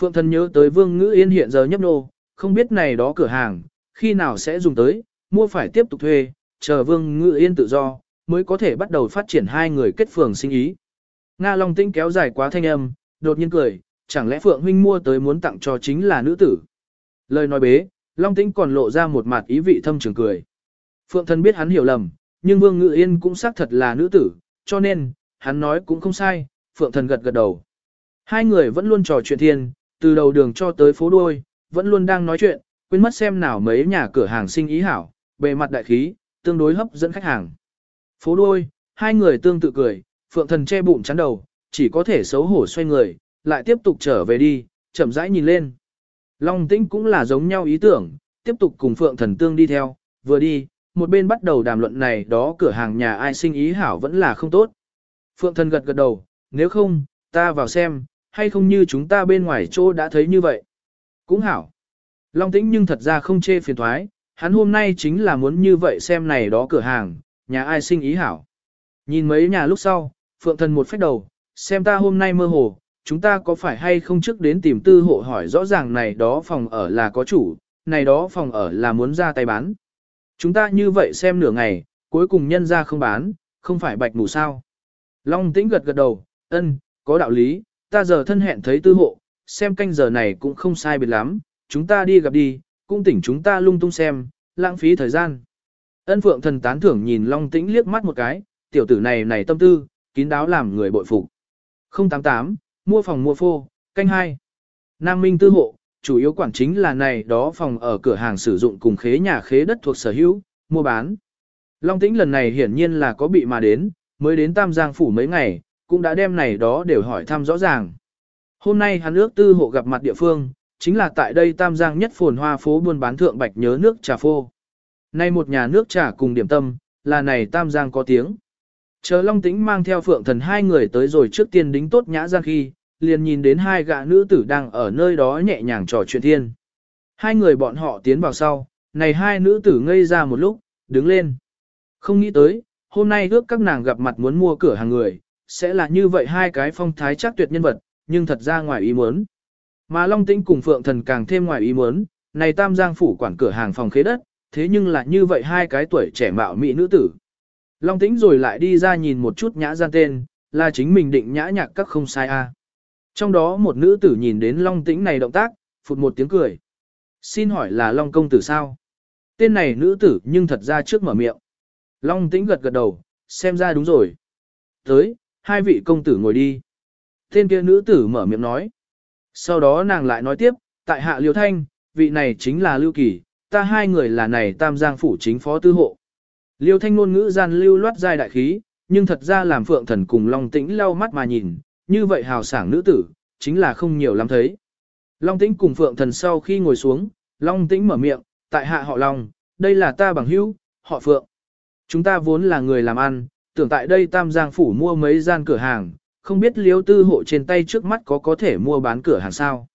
S1: Phượng thần nhớ tới Vương Ngữ Yên hiện giờ nhấp nô, không biết này đó cửa hàng, khi nào sẽ dùng tới, mua phải tiếp tục thuê, chờ Vương ngự Yên tự do, mới có thể bắt đầu phát triển hai người kết phường sinh ý. Nga Long Tĩnh kéo dài quá thanh âm, đột nhiên cười, chẳng lẽ Phượng huynh mua tới muốn tặng cho chính là nữ tử. Lời nói bế, Long Tĩnh còn lộ ra một mặt ý vị thâm trường cười. Phượng thần biết hắn hiểu lầm, nhưng Vương Ngự Yên cũng xác thật là nữ tử, cho nên, hắn nói cũng không sai, Phượng thần gật gật đầu. Hai người vẫn luôn trò chuyện thiên, từ đầu đường cho tới phố đuôi, vẫn luôn đang nói chuyện, quên mất xem nào mấy nhà cửa hàng sinh ý hảo, bề mặt đại khí, tương đối hấp dẫn khách hàng. Phố đuôi, hai người tương tự cười, phượng thần che bụng chắn đầu, chỉ có thể xấu hổ xoay người, lại tiếp tục trở về đi, chậm rãi nhìn lên. Long tĩnh cũng là giống nhau ý tưởng, tiếp tục cùng phượng thần tương đi theo, vừa đi, một bên bắt đầu đàm luận này đó cửa hàng nhà ai sinh ý hảo vẫn là không tốt. Phượng thần gật gật đầu, nếu không, ta vào xem, hay không như chúng ta bên ngoài chỗ đã thấy như vậy. Cũng hảo. Long tĩnh nhưng thật ra không chê phiền thoái, hắn hôm nay chính là muốn như vậy xem này đó cửa hàng, nhà ai sinh ý hảo. Nhìn mấy nhà lúc sau, Phượng Thần một phách đầu, xem ta hôm nay mơ hồ, chúng ta có phải hay không trước đến tìm tư hộ hỏi rõ ràng này đó phòng ở là có chủ, này đó phòng ở là muốn ra tay bán. Chúng ta như vậy xem nửa ngày, cuối cùng nhân ra không bán, không phải bạch mù sao. Long tĩnh gật gật đầu, ân, có đạo lý, ta giờ thân hẹn thấy tư hộ, xem canh giờ này cũng không sai biệt lắm, chúng ta đi gặp đi, cũng tỉnh chúng ta lung tung xem, lãng phí thời gian. Ân phượng thần tán thưởng nhìn Long tĩnh liếc mắt một cái, tiểu tử này này tâm tư, kín đáo làm người bội phục. 088, mua phòng mua phô, canh hai. Nam Minh tư hộ, chủ yếu quản chính là này đó phòng ở cửa hàng sử dụng cùng khế nhà khế đất thuộc sở hữu, mua bán. Long Tĩnh lần này hiển nhiên là có bị mà đến, mới đến Tam Giang phủ mấy ngày, cũng đã đem này đó đều hỏi thăm rõ ràng. Hôm nay hắn ước tư hộ gặp mặt địa phương, chính là tại đây Tam Giang nhất phồn hoa phố buôn bán thượng bạch nhớ nước trà phô. Nay một nhà nước trà cùng điểm tâm, là này Tam Giang có tiếng. Chờ Long Tĩnh mang theo Phượng Thần hai người tới rồi trước tiên đính tốt nhã gian khi, liền nhìn đến hai gã nữ tử đang ở nơi đó nhẹ nhàng trò chuyện thiên. Hai người bọn họ tiến vào sau, này hai nữ tử ngây ra một lúc, đứng lên. Không nghĩ tới, hôm nay ước các nàng gặp mặt muốn mua cửa hàng người, sẽ là như vậy hai cái phong thái chắc tuyệt nhân vật, nhưng thật ra ngoài ý muốn. Mà Long Tĩnh cùng Phượng Thần càng thêm ngoài ý muốn, này Tam Giang phủ quản cửa hàng phòng khế đất, thế nhưng là như vậy hai cái tuổi trẻ mạo mỹ nữ tử. Long Tĩnh rồi lại đi ra nhìn một chút nhã gian tên, là chính mình định nhã nhạc các không sai a. Trong đó một nữ tử nhìn đến Long Tĩnh này động tác, phụt một tiếng cười. Xin hỏi là Long công tử sao? Tên này nữ tử nhưng thật ra trước mở miệng. Long Tĩnh gật gật đầu, xem ra đúng rồi. Tới, hai vị công tử ngồi đi. Tên kia nữ tử mở miệng nói. Sau đó nàng lại nói tiếp, tại hạ Liêu Thanh, vị này chính là Lưu Kỳ, ta hai người là này Tam Giang phủ chính phó tư hộ. Liêu Thanh ngôn ngữ gian lưu loát giai đại khí, nhưng thật ra làm Phượng Thần cùng Long Tĩnh lau mắt mà nhìn, như vậy hào sảng nữ tử, chính là không nhiều lắm thấy. Long Tĩnh cùng Phượng Thần sau khi ngồi xuống, Long Tĩnh mở miệng, tại hạ họ Long, đây là ta bằng hữu, họ Phượng. Chúng ta vốn là người làm ăn, tưởng tại đây Tam Giang Phủ mua mấy gian cửa hàng, không biết liếu tư hộ trên tay trước mắt có có thể mua bán cửa hàng sao.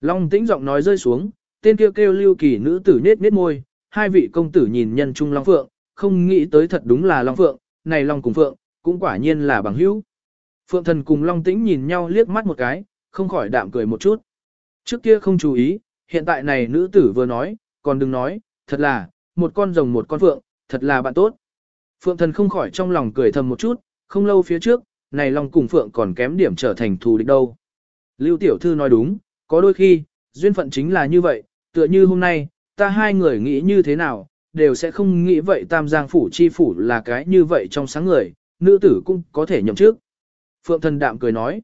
S1: Long Tĩnh giọng nói rơi xuống, tên kêu kêu lưu kỳ nữ tử nết nết môi, hai vị công tử nhìn nhân trung Long Phượng, không nghĩ tới thật đúng là Long Phượng, này Long cùng Phượng, cũng quả nhiên là bằng hữu. Phượng thần cùng Long Tĩnh nhìn nhau liếc mắt một cái, không khỏi đạm cười một chút. Trước kia không chú ý, hiện tại này nữ tử vừa nói, còn đừng nói, thật là, một con rồng một con phượng, thật là bạn tốt. Phượng thần không khỏi trong lòng cười thầm một chút, không lâu phía trước, này Long cùng Phượng còn kém điểm trở thành thù địch đâu. Lưu Tiểu Thư nói đúng, có đôi khi, duyên phận chính là như vậy, tựa như hôm nay, ta hai người nghĩ như thế nào, đều sẽ không nghĩ vậy Tam Giang Phủ Chi Phủ là cái như vậy trong sáng người, nữ tử cũng có thể nhậm trước. Phượng thần đạm cười nói,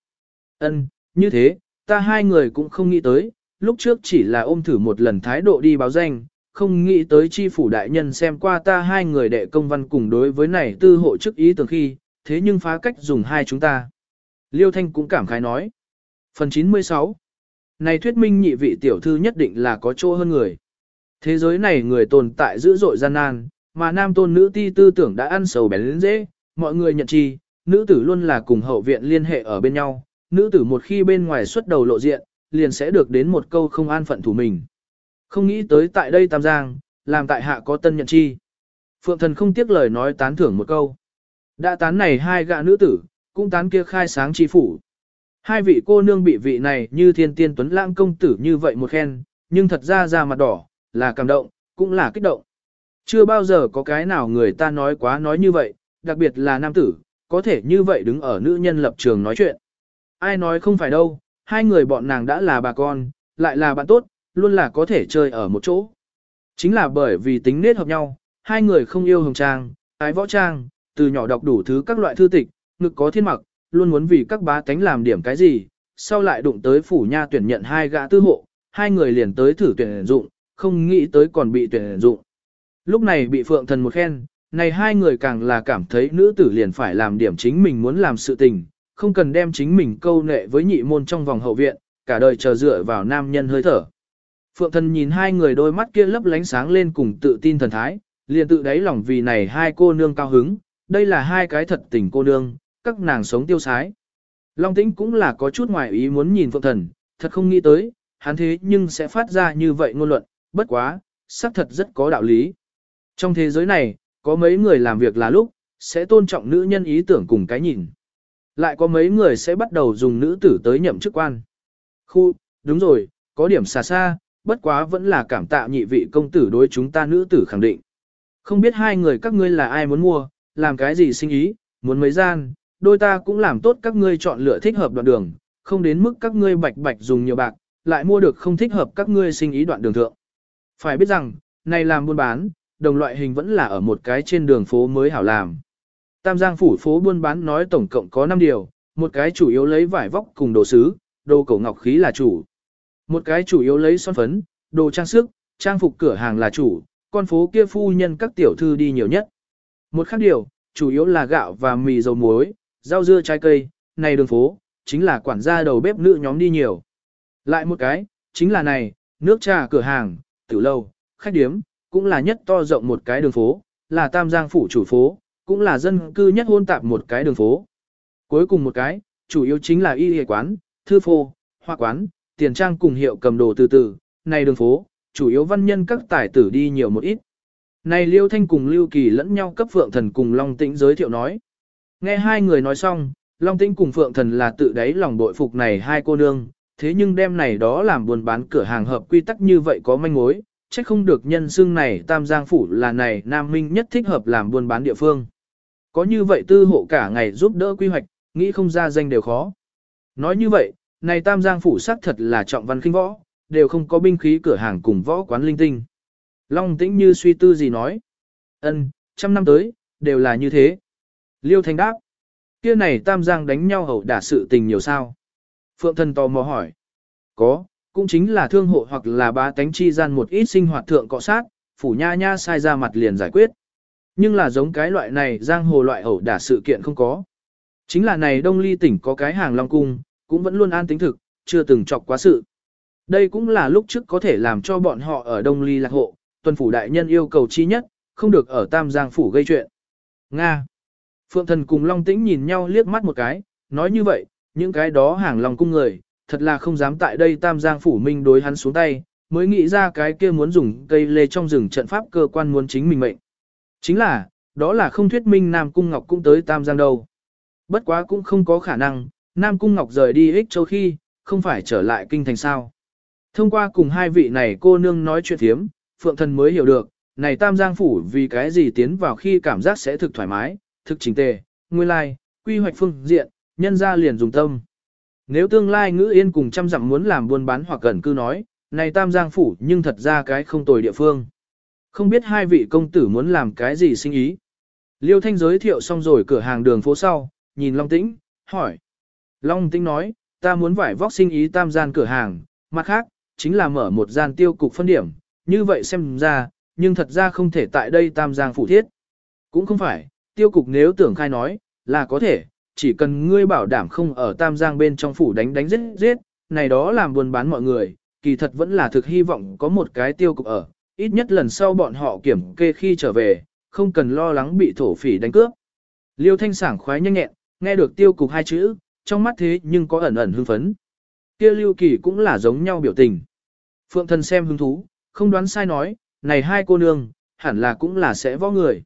S1: ân, như thế, ta hai người cũng không nghĩ tới, lúc trước chỉ là ôm thử một lần thái độ đi báo danh, không nghĩ tới chi phủ đại nhân xem qua ta hai người đệ công văn cùng đối với này tư hộ chức ý tưởng khi, thế nhưng phá cách dùng hai chúng ta. Liêu Thanh cũng cảm khái nói. Phần 96 Này thuyết minh nhị vị tiểu thư nhất định là có chỗ hơn người. Thế giới này người tồn tại dữ dội gian nan, mà nam tôn nữ ti tư tưởng đã ăn sầu bén lên dễ, mọi người nhận chi, nữ tử luôn là cùng hậu viện liên hệ ở bên nhau, nữ tử một khi bên ngoài xuất đầu lộ diện, liền sẽ được đến một câu không an phận thủ mình. Không nghĩ tới tại đây Tam Giang, làm tại hạ có tân nhận chi. Phượng thần không tiếc lời nói tán thưởng một câu. Đã tán này hai gạ nữ tử, cũng tán kia khai sáng chi phủ. Hai vị cô nương bị vị này như thiên tiên tuấn lãng công tử như vậy một khen, nhưng thật ra ra mặt đỏ, là cảm động, cũng là kích động. Chưa bao giờ có cái nào người ta nói quá nói như vậy, đặc biệt là nam tử, có thể như vậy đứng ở nữ nhân lập trường nói chuyện. Ai nói không phải đâu, hai người bọn nàng đã là bà con, lại là bạn tốt, luôn là có thể chơi ở một chỗ. Chính là bởi vì tính nết hợp nhau, hai người không yêu hồng trang, ái võ trang, từ nhỏ đọc đủ thứ các loại thư tịch, ngực có thiên mặc, luôn muốn vì các bá tánh làm điểm cái gì, sau lại đụng tới phủ nha tuyển nhận hai gã tư hộ, hai người liền tới thử tuyển dụng, không nghĩ tới còn bị tuyển dụng. Lúc này bị phượng thần một khen, này hai người càng là cảm thấy nữ tử liền phải làm điểm chính mình muốn làm sự tình, không cần đem chính mình câu nệ với nhị môn trong vòng hậu viện, cả đời chờ dựa vào nam nhân hơi thở. Phượng thần nhìn hai người đôi mắt kia lấp lánh sáng lên cùng tự tin thần thái, liền tự đáy lòng vì này hai cô nương cao hứng, đây là hai cái thật tình cô nương, các nàng sống tiêu sái. Long tĩnh cũng là có chút ngoài ý muốn nhìn phượng thần, thật không nghĩ tới, hắn thế nhưng sẽ phát ra như vậy ngôn luận, bất quá, xác thật rất có đạo lý. Trong thế giới này, có mấy người làm việc là lúc, sẽ tôn trọng nữ nhân ý tưởng cùng cái nhìn. Lại có mấy người sẽ bắt đầu dùng nữ tử tới nhậm chức quan. Khu, đúng rồi, có điểm xa xa, bất quá vẫn là cảm tạ nhị vị công tử đối chúng ta nữ tử khẳng định. Không biết hai người các ngươi là ai muốn mua, làm cái gì sinh ý, muốn mấy gian, đôi ta cũng làm tốt các ngươi chọn lựa thích hợp đoạn đường, không đến mức các ngươi bạch bạch dùng nhiều bạc, lại mua được không thích hợp các ngươi sinh ý đoạn đường thượng. Phải biết rằng, này làm buôn bán, đồng loại hình vẫn là ở một cái trên đường phố mới hảo làm. Tam Giang phủ phố buôn bán nói tổng cộng có 5 điều, một cái chủ yếu lấy vải vóc cùng đồ sứ, đồ cổ ngọc khí là chủ. Một cái chủ yếu lấy son phấn, đồ trang sức, trang phục cửa hàng là chủ, con phố kia phu nhân các tiểu thư đi nhiều nhất. Một khác điều, chủ yếu là gạo và mì dầu muối, rau dưa trái cây, này đường phố, chính là quản gia đầu bếp nữ nhóm đi nhiều. Lại một cái, chính là này, nước trà cửa hàng, tiểu lâu, khách điếm, cũng là nhất to rộng một cái đường phố, là Tam Giang phủ chủ phố, cũng là dân cư nhất hôn tạp một cái đường phố. Cuối cùng một cái, chủ yếu chính là y y quán, thư phô, hoa quán, tiền trang cùng hiệu cầm đồ từ từ, này đường phố, chủ yếu văn nhân các tài tử đi nhiều một ít. Này Liêu Thanh cùng Lưu Kỳ lẫn nhau cấp Phượng Thần cùng Long Tĩnh giới thiệu nói. Nghe hai người nói xong, Long Tĩnh cùng Phượng Thần là tự đáy lòng bội phục này hai cô nương, thế nhưng đêm này đó làm buôn bán cửa hàng hợp quy tắc như vậy có manh mối, chắc không được nhân xưng này Tam Giang Phủ là này Nam Minh nhất thích hợp làm buôn bán địa phương. Có như vậy tư hộ cả ngày giúp đỡ quy hoạch, nghĩ không ra danh đều khó. Nói như vậy, này Tam Giang Phủ xác thật là trọng văn kinh võ, đều không có binh khí cửa hàng cùng võ quán linh tinh. Long tĩnh như suy tư gì nói. ân trăm năm tới, đều là như thế. Liêu Thanh đáp. kia này Tam Giang đánh nhau hậu đả sự tình nhiều sao? Phượng thần tò mò hỏi. Có, cũng chính là thương hộ hoặc là ba tánh chi gian một ít sinh hoạt thượng cọ sát, phủ nha nha sai ra mặt liền giải quyết. Nhưng là giống cái loại này giang hồ loại ẩu đả sự kiện không có. Chính là này Đông Ly tỉnh có cái hàng Long Cung, cũng vẫn luôn an tính thực, chưa từng chọc quá sự. Đây cũng là lúc trước có thể làm cho bọn họ ở Đông Ly lạc hộ, tuần phủ đại nhân yêu cầu chi nhất, không được ở Tam Giang phủ gây chuyện. Nga. Phượng thần cùng Long Tĩnh nhìn nhau liếc mắt một cái, nói như vậy, những cái đó hàng Long Cung người, thật là không dám tại đây Tam Giang phủ minh đối hắn xuống tay, mới nghĩ ra cái kia muốn dùng cây lê trong rừng trận pháp cơ quan muốn chính mình mệnh. Chính là, đó là không thuyết minh Nam Cung Ngọc cũng tới Tam Giang đâu. Bất quá cũng không có khả năng, Nam Cung Ngọc rời đi ích châu khi, không phải trở lại kinh thành sao. Thông qua cùng hai vị này cô nương nói chuyện thiếm, Phượng Thần mới hiểu được, này Tam Giang Phủ vì cái gì tiến vào khi cảm giác sẽ thực thoải mái, thực chỉnh tề, nguyên lai, quy hoạch phương diện, nhân ra liền dùng tâm. Nếu tương lai ngữ yên cùng trăm dặm muốn làm buôn bán hoặc gần cư nói, này Tam Giang Phủ nhưng thật ra cái không tồi địa phương. Không biết hai vị công tử muốn làm cái gì sinh ý. Liêu Thanh giới thiệu xong rồi cửa hàng đường phố sau, nhìn Long Tĩnh, hỏi. Long Tĩnh nói, ta muốn vải vóc sinh ý tam gian cửa hàng, mặt khác, chính là mở một gian tiêu cục phân điểm, như vậy xem ra, nhưng thật ra không thể tại đây tam giang phụ thiết. Cũng không phải, tiêu cục nếu tưởng khai nói, là có thể, chỉ cần ngươi bảo đảm không ở tam giang bên trong phủ đánh đánh giết giết, này đó làm buôn bán mọi người, kỳ thật vẫn là thực hy vọng có một cái tiêu cục ở, ít nhất lần sau bọn họ kiểm kê khi trở về, không cần lo lắng bị thổ phỉ đánh cướp. Liêu thanh sảng khoái nhanh nhẹn, nghe được tiêu cục hai chữ, trong mắt thế nhưng có ẩn ẩn hưng phấn. Kia lưu kỳ cũng là giống nhau biểu tình. Phượng thần xem hứng thú, không đoán sai nói, này hai cô nương, hẳn là cũng là sẽ võ người.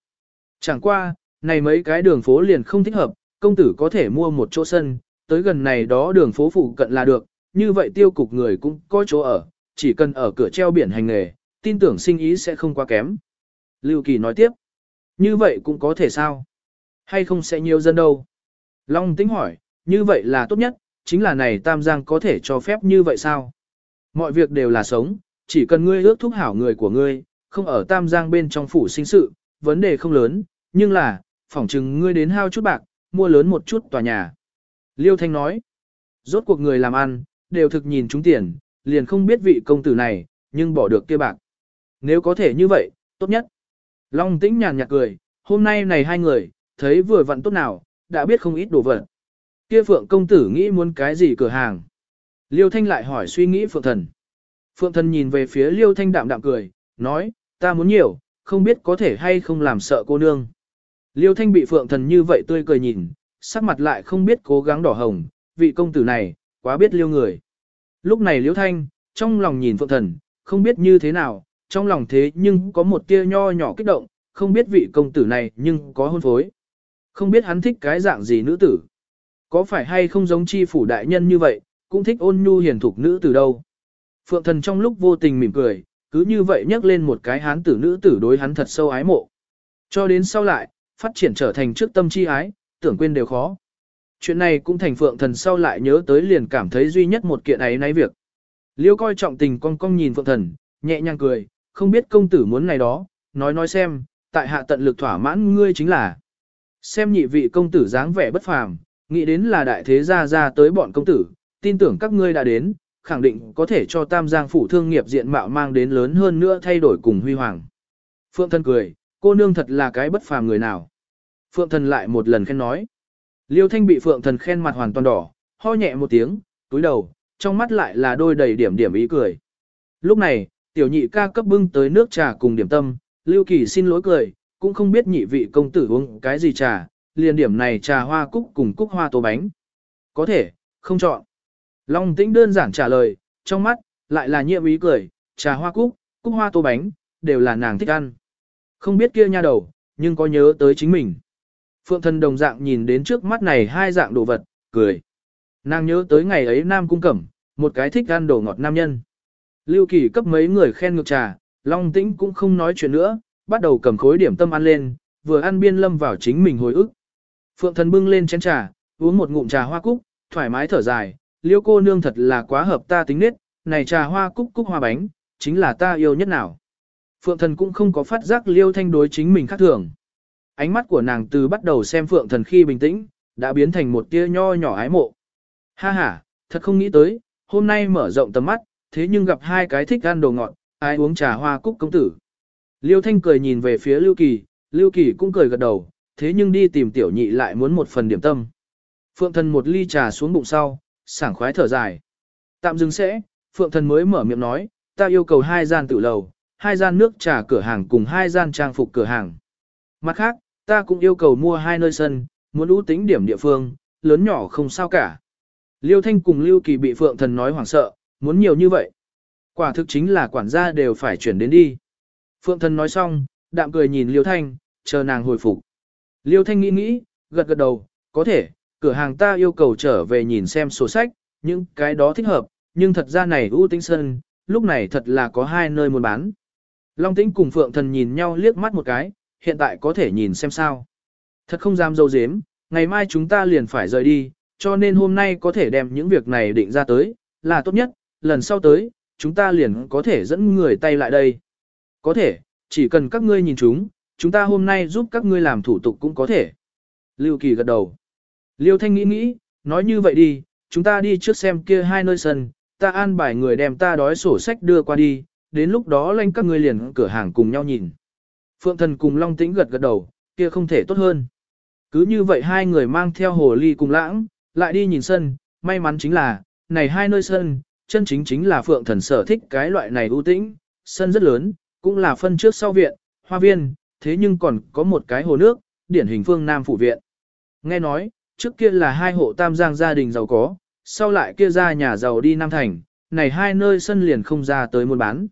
S1: Chẳng qua, này mấy cái đường phố liền không thích hợp, công tử có thể mua một chỗ sân, tới gần này đó đường phố phụ cận là được, như vậy tiêu cục người cũng có chỗ ở, chỉ cần ở cửa treo biển hành nghề, tin tưởng sinh ý sẽ không quá kém. Lưu Kỳ nói tiếp, như vậy cũng có thể sao? Hay không sẽ nhiều dân đâu? Long tính hỏi, như vậy là tốt nhất, chính là này Tam Giang có thể cho phép như vậy sao? Mọi việc đều là sống, chỉ cần ngươi ước thúc hảo người của ngươi, không ở Tam Giang bên trong phủ sinh sự, vấn đề không lớn, nhưng là, phỏng chừng ngươi đến hao chút bạc, mua lớn một chút tòa nhà. Liêu Thanh nói, rốt cuộc người làm ăn, đều thực nhìn chúng tiền, liền không biết vị công tử này, nhưng bỏ được kia bạc. Nếu có thể như vậy, tốt nhất. Long tĩnh nhàn nhạt cười, hôm nay này hai người, thấy vừa vặn tốt nào, đã biết không ít đồ vật. Kia Phượng công tử nghĩ muốn cái gì cửa hàng. Liêu Thanh lại hỏi suy nghĩ Phượng Thần. Phượng Thần nhìn về phía Liêu Thanh đạm đạm cười, nói, ta muốn nhiều, không biết có thể hay không làm sợ cô nương. Liêu Thanh bị Phượng Thần như vậy tươi cười nhìn, sắc mặt lại không biết cố gắng đỏ hồng, vị công tử này, quá biết liêu người. Lúc này Liêu Thanh, trong lòng nhìn Phượng Thần, không biết như thế nào, trong lòng thế nhưng có một tia nho nhỏ kích động, không biết vị công tử này nhưng có hôn phối. Không biết hắn thích cái dạng gì nữ tử. Có phải hay không giống chi phủ đại nhân như vậy, cũng thích ôn nhu hiền thục nữ tử đâu. Phượng thần trong lúc vô tình mỉm cười, cứ như vậy nhắc lên một cái hán tử nữ tử đối hắn thật sâu ái mộ. Cho đến sau lại, phát triển trở thành trước tâm chi ái, tưởng quên đều khó. Chuyện này cũng thành phượng thần sau lại nhớ tới liền cảm thấy duy nhất một kiện ấy nấy việc. Liêu coi trọng tình con cong nhìn phượng thần, nhẹ nhàng cười, không biết công tử muốn này đó, nói nói xem, tại hạ tận lực thỏa mãn ngươi chính là. Xem nhị vị công tử dáng vẻ bất phàm, nghĩ đến là đại thế gia ra tới bọn công tử, tin tưởng các ngươi đã đến, khẳng định có thể cho Tam Giang phủ thương nghiệp diện mạo mang đến lớn hơn nữa thay đổi cùng huy hoàng. Phượng thân cười, cô nương thật là cái bất phàm người nào. Phượng thần lại một lần khen nói. Liêu thanh bị phượng thần khen mặt hoàn toàn đỏ, ho nhẹ một tiếng, túi đầu, trong mắt lại là đôi đầy điểm điểm ý cười. Lúc này, tiểu nhị ca cấp bưng tới nước trà cùng điểm tâm, Lưu Kỳ xin lỗi cười, cũng không biết nhị vị công tử uống cái gì trà, liền điểm này trà hoa cúc cùng cúc hoa tô bánh. Có thể, không chọn. Long tĩnh đơn giản trả lời, trong mắt, lại là nhiệm ý cười, trà hoa cúc, cúc hoa tô bánh, đều là nàng thích ăn. Không biết kia nha đầu, nhưng có nhớ tới chính mình. Phượng thần đồng dạng nhìn đến trước mắt này hai dạng đồ vật, cười. Nàng nhớ tới ngày ấy nam cung cẩm, một cái thích ăn đồ ngọt nam nhân. Lưu Kỳ cấp mấy người khen ngược trà, Long Tĩnh cũng không nói chuyện nữa, bắt đầu cầm khối điểm tâm ăn lên, vừa ăn biên lâm vào chính mình hồi ức. Phượng thần bưng lên chén trà, uống một ngụm trà hoa cúc, thoải mái thở dài, liêu cô nương thật là quá hợp ta tính nết, này trà hoa cúc cúc hoa bánh, chính là ta yêu nhất nào. Phượng thần cũng không có phát giác liêu thanh đối chính mình khác thường. Ánh mắt của nàng từ bắt đầu xem phượng thần khi bình tĩnh, đã biến thành một tia nho nhỏ ái mộ. Ha ha, thật không nghĩ tới, hôm nay mở rộng tầm mắt, thế nhưng gặp hai cái thích ăn đồ ngọt, ai uống trà hoa cúc công tử. Liêu Thanh cười nhìn về phía Lưu Kỳ, Lưu Kỳ cũng cười gật đầu, thế nhưng đi tìm tiểu nhị lại muốn một phần điểm tâm. Phượng thần một ly trà xuống bụng sau, sảng khoái thở dài. Tạm dừng sẽ, Phượng thần mới mở miệng nói, ta yêu cầu hai gian tự lầu, hai gian nước trà cửa hàng cùng hai gian trang phục cửa hàng. Mặt khác, ta cũng yêu cầu mua hai nơi sân, muốn ưu tính điểm địa phương, lớn nhỏ không sao cả. Liêu Thanh cùng Lưu Kỳ bị Phượng thần nói hoảng sợ, muốn nhiều như vậy. Quả thực chính là quản gia đều phải chuyển đến đi. Phượng thần nói xong, đạm cười nhìn Liêu Thanh, chờ nàng hồi phục. Liêu Thanh nghĩ nghĩ, gật gật đầu, có thể, cửa hàng ta yêu cầu trở về nhìn xem sổ sách, những cái đó thích hợp, nhưng thật ra này ưu Tinh sân, lúc này thật là có hai nơi muốn bán. Long Tĩnh cùng Phượng Thần nhìn nhau liếc mắt một cái, hiện tại có thể nhìn xem sao. Thật không dám dâu dếm, ngày mai chúng ta liền phải rời đi, cho nên hôm nay có thể đem những việc này định ra tới, là tốt nhất, lần sau tới, chúng ta liền có thể dẫn người tay lại đây. Có thể, chỉ cần các ngươi nhìn chúng, chúng ta hôm nay giúp các ngươi làm thủ tục cũng có thể. Lưu Kỳ gật đầu. Liêu Thanh nghĩ nghĩ, nói như vậy đi, chúng ta đi trước xem kia hai nơi sân, ta an bài người đem ta đói sổ sách đưa qua đi, đến lúc đó lên các ngươi liền cửa hàng cùng nhau nhìn. Phượng Thần cùng Long Tĩnh gật gật đầu, kia không thể tốt hơn. Cứ như vậy hai người mang theo hồ ly cùng lãng, lại đi nhìn sân, may mắn chính là, này hai nơi sân, chân chính chính là Phượng Thần sở thích cái loại này ưu tĩnh, sân rất lớn, cũng là phân trước sau viện, hoa viên, thế nhưng còn có một cái hồ nước, điển hình phương Nam phủ viện. Nghe nói, trước kia là hai hộ tam giang gia đình giàu có, sau lại kia ra nhà giàu đi Nam Thành, này hai nơi sân liền không ra tới muôn bán.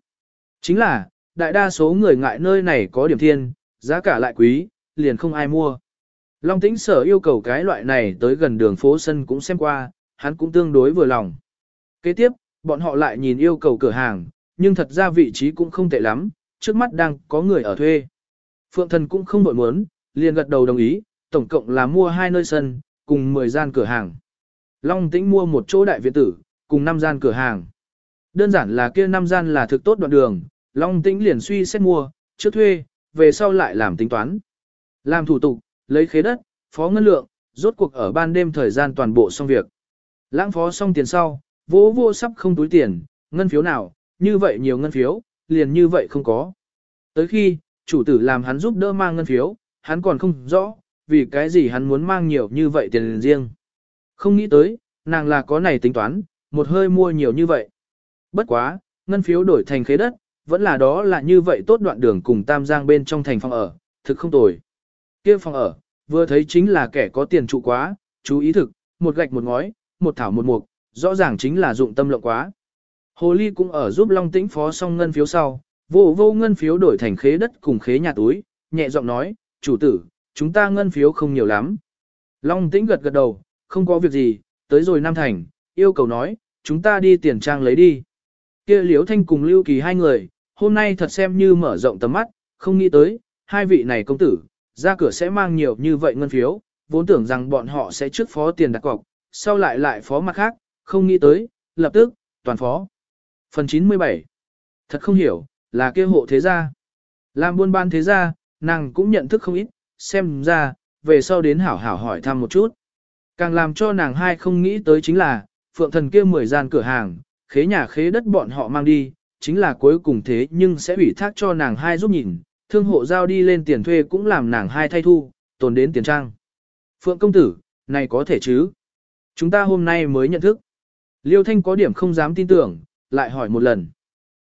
S1: Chính là, đại đa số người ngại nơi này có điểm thiên, giá cả lại quý, liền không ai mua. Long tĩnh sở yêu cầu cái loại này tới gần đường phố sân cũng xem qua, hắn cũng tương đối vừa lòng. Kế tiếp, bọn họ lại nhìn yêu cầu cửa hàng, nhưng thật ra vị trí cũng không tệ lắm, trước mắt đang có người ở thuê. Phượng thần cũng không bội muốn, liền gật đầu đồng ý, tổng cộng là mua hai nơi sân, cùng 10 gian cửa hàng. Long tĩnh mua một chỗ đại viện tử, cùng 5 gian cửa hàng. Đơn giản là kia 5 gian là thực tốt đoạn đường, Long tĩnh liền suy xét mua, trước thuê, về sau lại làm tính toán. Làm thủ tục, lấy khế đất, phó ngân lượng, rốt cuộc ở ban đêm thời gian toàn bộ xong việc. Lãng phó xong tiền sau, vô vô sắp không túi tiền, ngân phiếu nào, như vậy nhiều ngân phiếu, liền như vậy không có. Tới khi, chủ tử làm hắn giúp đỡ mang ngân phiếu, hắn còn không rõ, vì cái gì hắn muốn mang nhiều như vậy tiền riêng. Không nghĩ tới, nàng là có này tính toán, một hơi mua nhiều như vậy. Bất quá, ngân phiếu đổi thành khế đất, vẫn là đó là như vậy tốt đoạn đường cùng tam giang bên trong thành phòng ở, thực không tồi. kia phòng ở, vừa thấy chính là kẻ có tiền trụ quá, chú ý thực, một gạch một ngói, một thảo một mục, rõ ràng chính là dụng tâm lộng quá. Hồ Ly cũng ở giúp Long Tĩnh phó xong ngân phiếu sau, vô vô ngân phiếu đổi thành khế đất cùng khế nhà túi, nhẹ giọng nói, chủ tử, chúng ta ngân phiếu không nhiều lắm. Long tĩnh gật gật đầu, không có việc gì, tới rồi Nam Thành, yêu cầu nói, chúng ta đi tiền trang lấy đi. kia Liễu Thanh cùng Lưu Kỳ hai người, hôm nay thật xem như mở rộng tầm mắt, không nghĩ tới, hai vị này công tử, ra cửa sẽ mang nhiều như vậy ngân phiếu, vốn tưởng rằng bọn họ sẽ trước phó tiền đặt cọc, sau lại lại phó mặt khác, không nghĩ tới, lập tức, toàn phó. Phần 97 Thật không hiểu, là kia hộ thế gia. Làm buôn ban thế gia, nàng cũng nhận thức không ít, xem ra, về sau đến hảo hảo hỏi thăm một chút. Càng làm cho nàng hai không nghĩ tới chính là, phượng thần kia mười gian cửa hàng, khế nhà khế đất bọn họ mang đi, chính là cuối cùng thế nhưng sẽ ủy thác cho nàng hai giúp nhìn, thương hộ giao đi lên tiền thuê cũng làm nàng hai thay thu, tồn đến tiền trang. Phượng công tử, này có thể chứ? Chúng ta hôm nay mới nhận thức. Liêu Thanh có điểm không dám tin tưởng, lại hỏi một lần.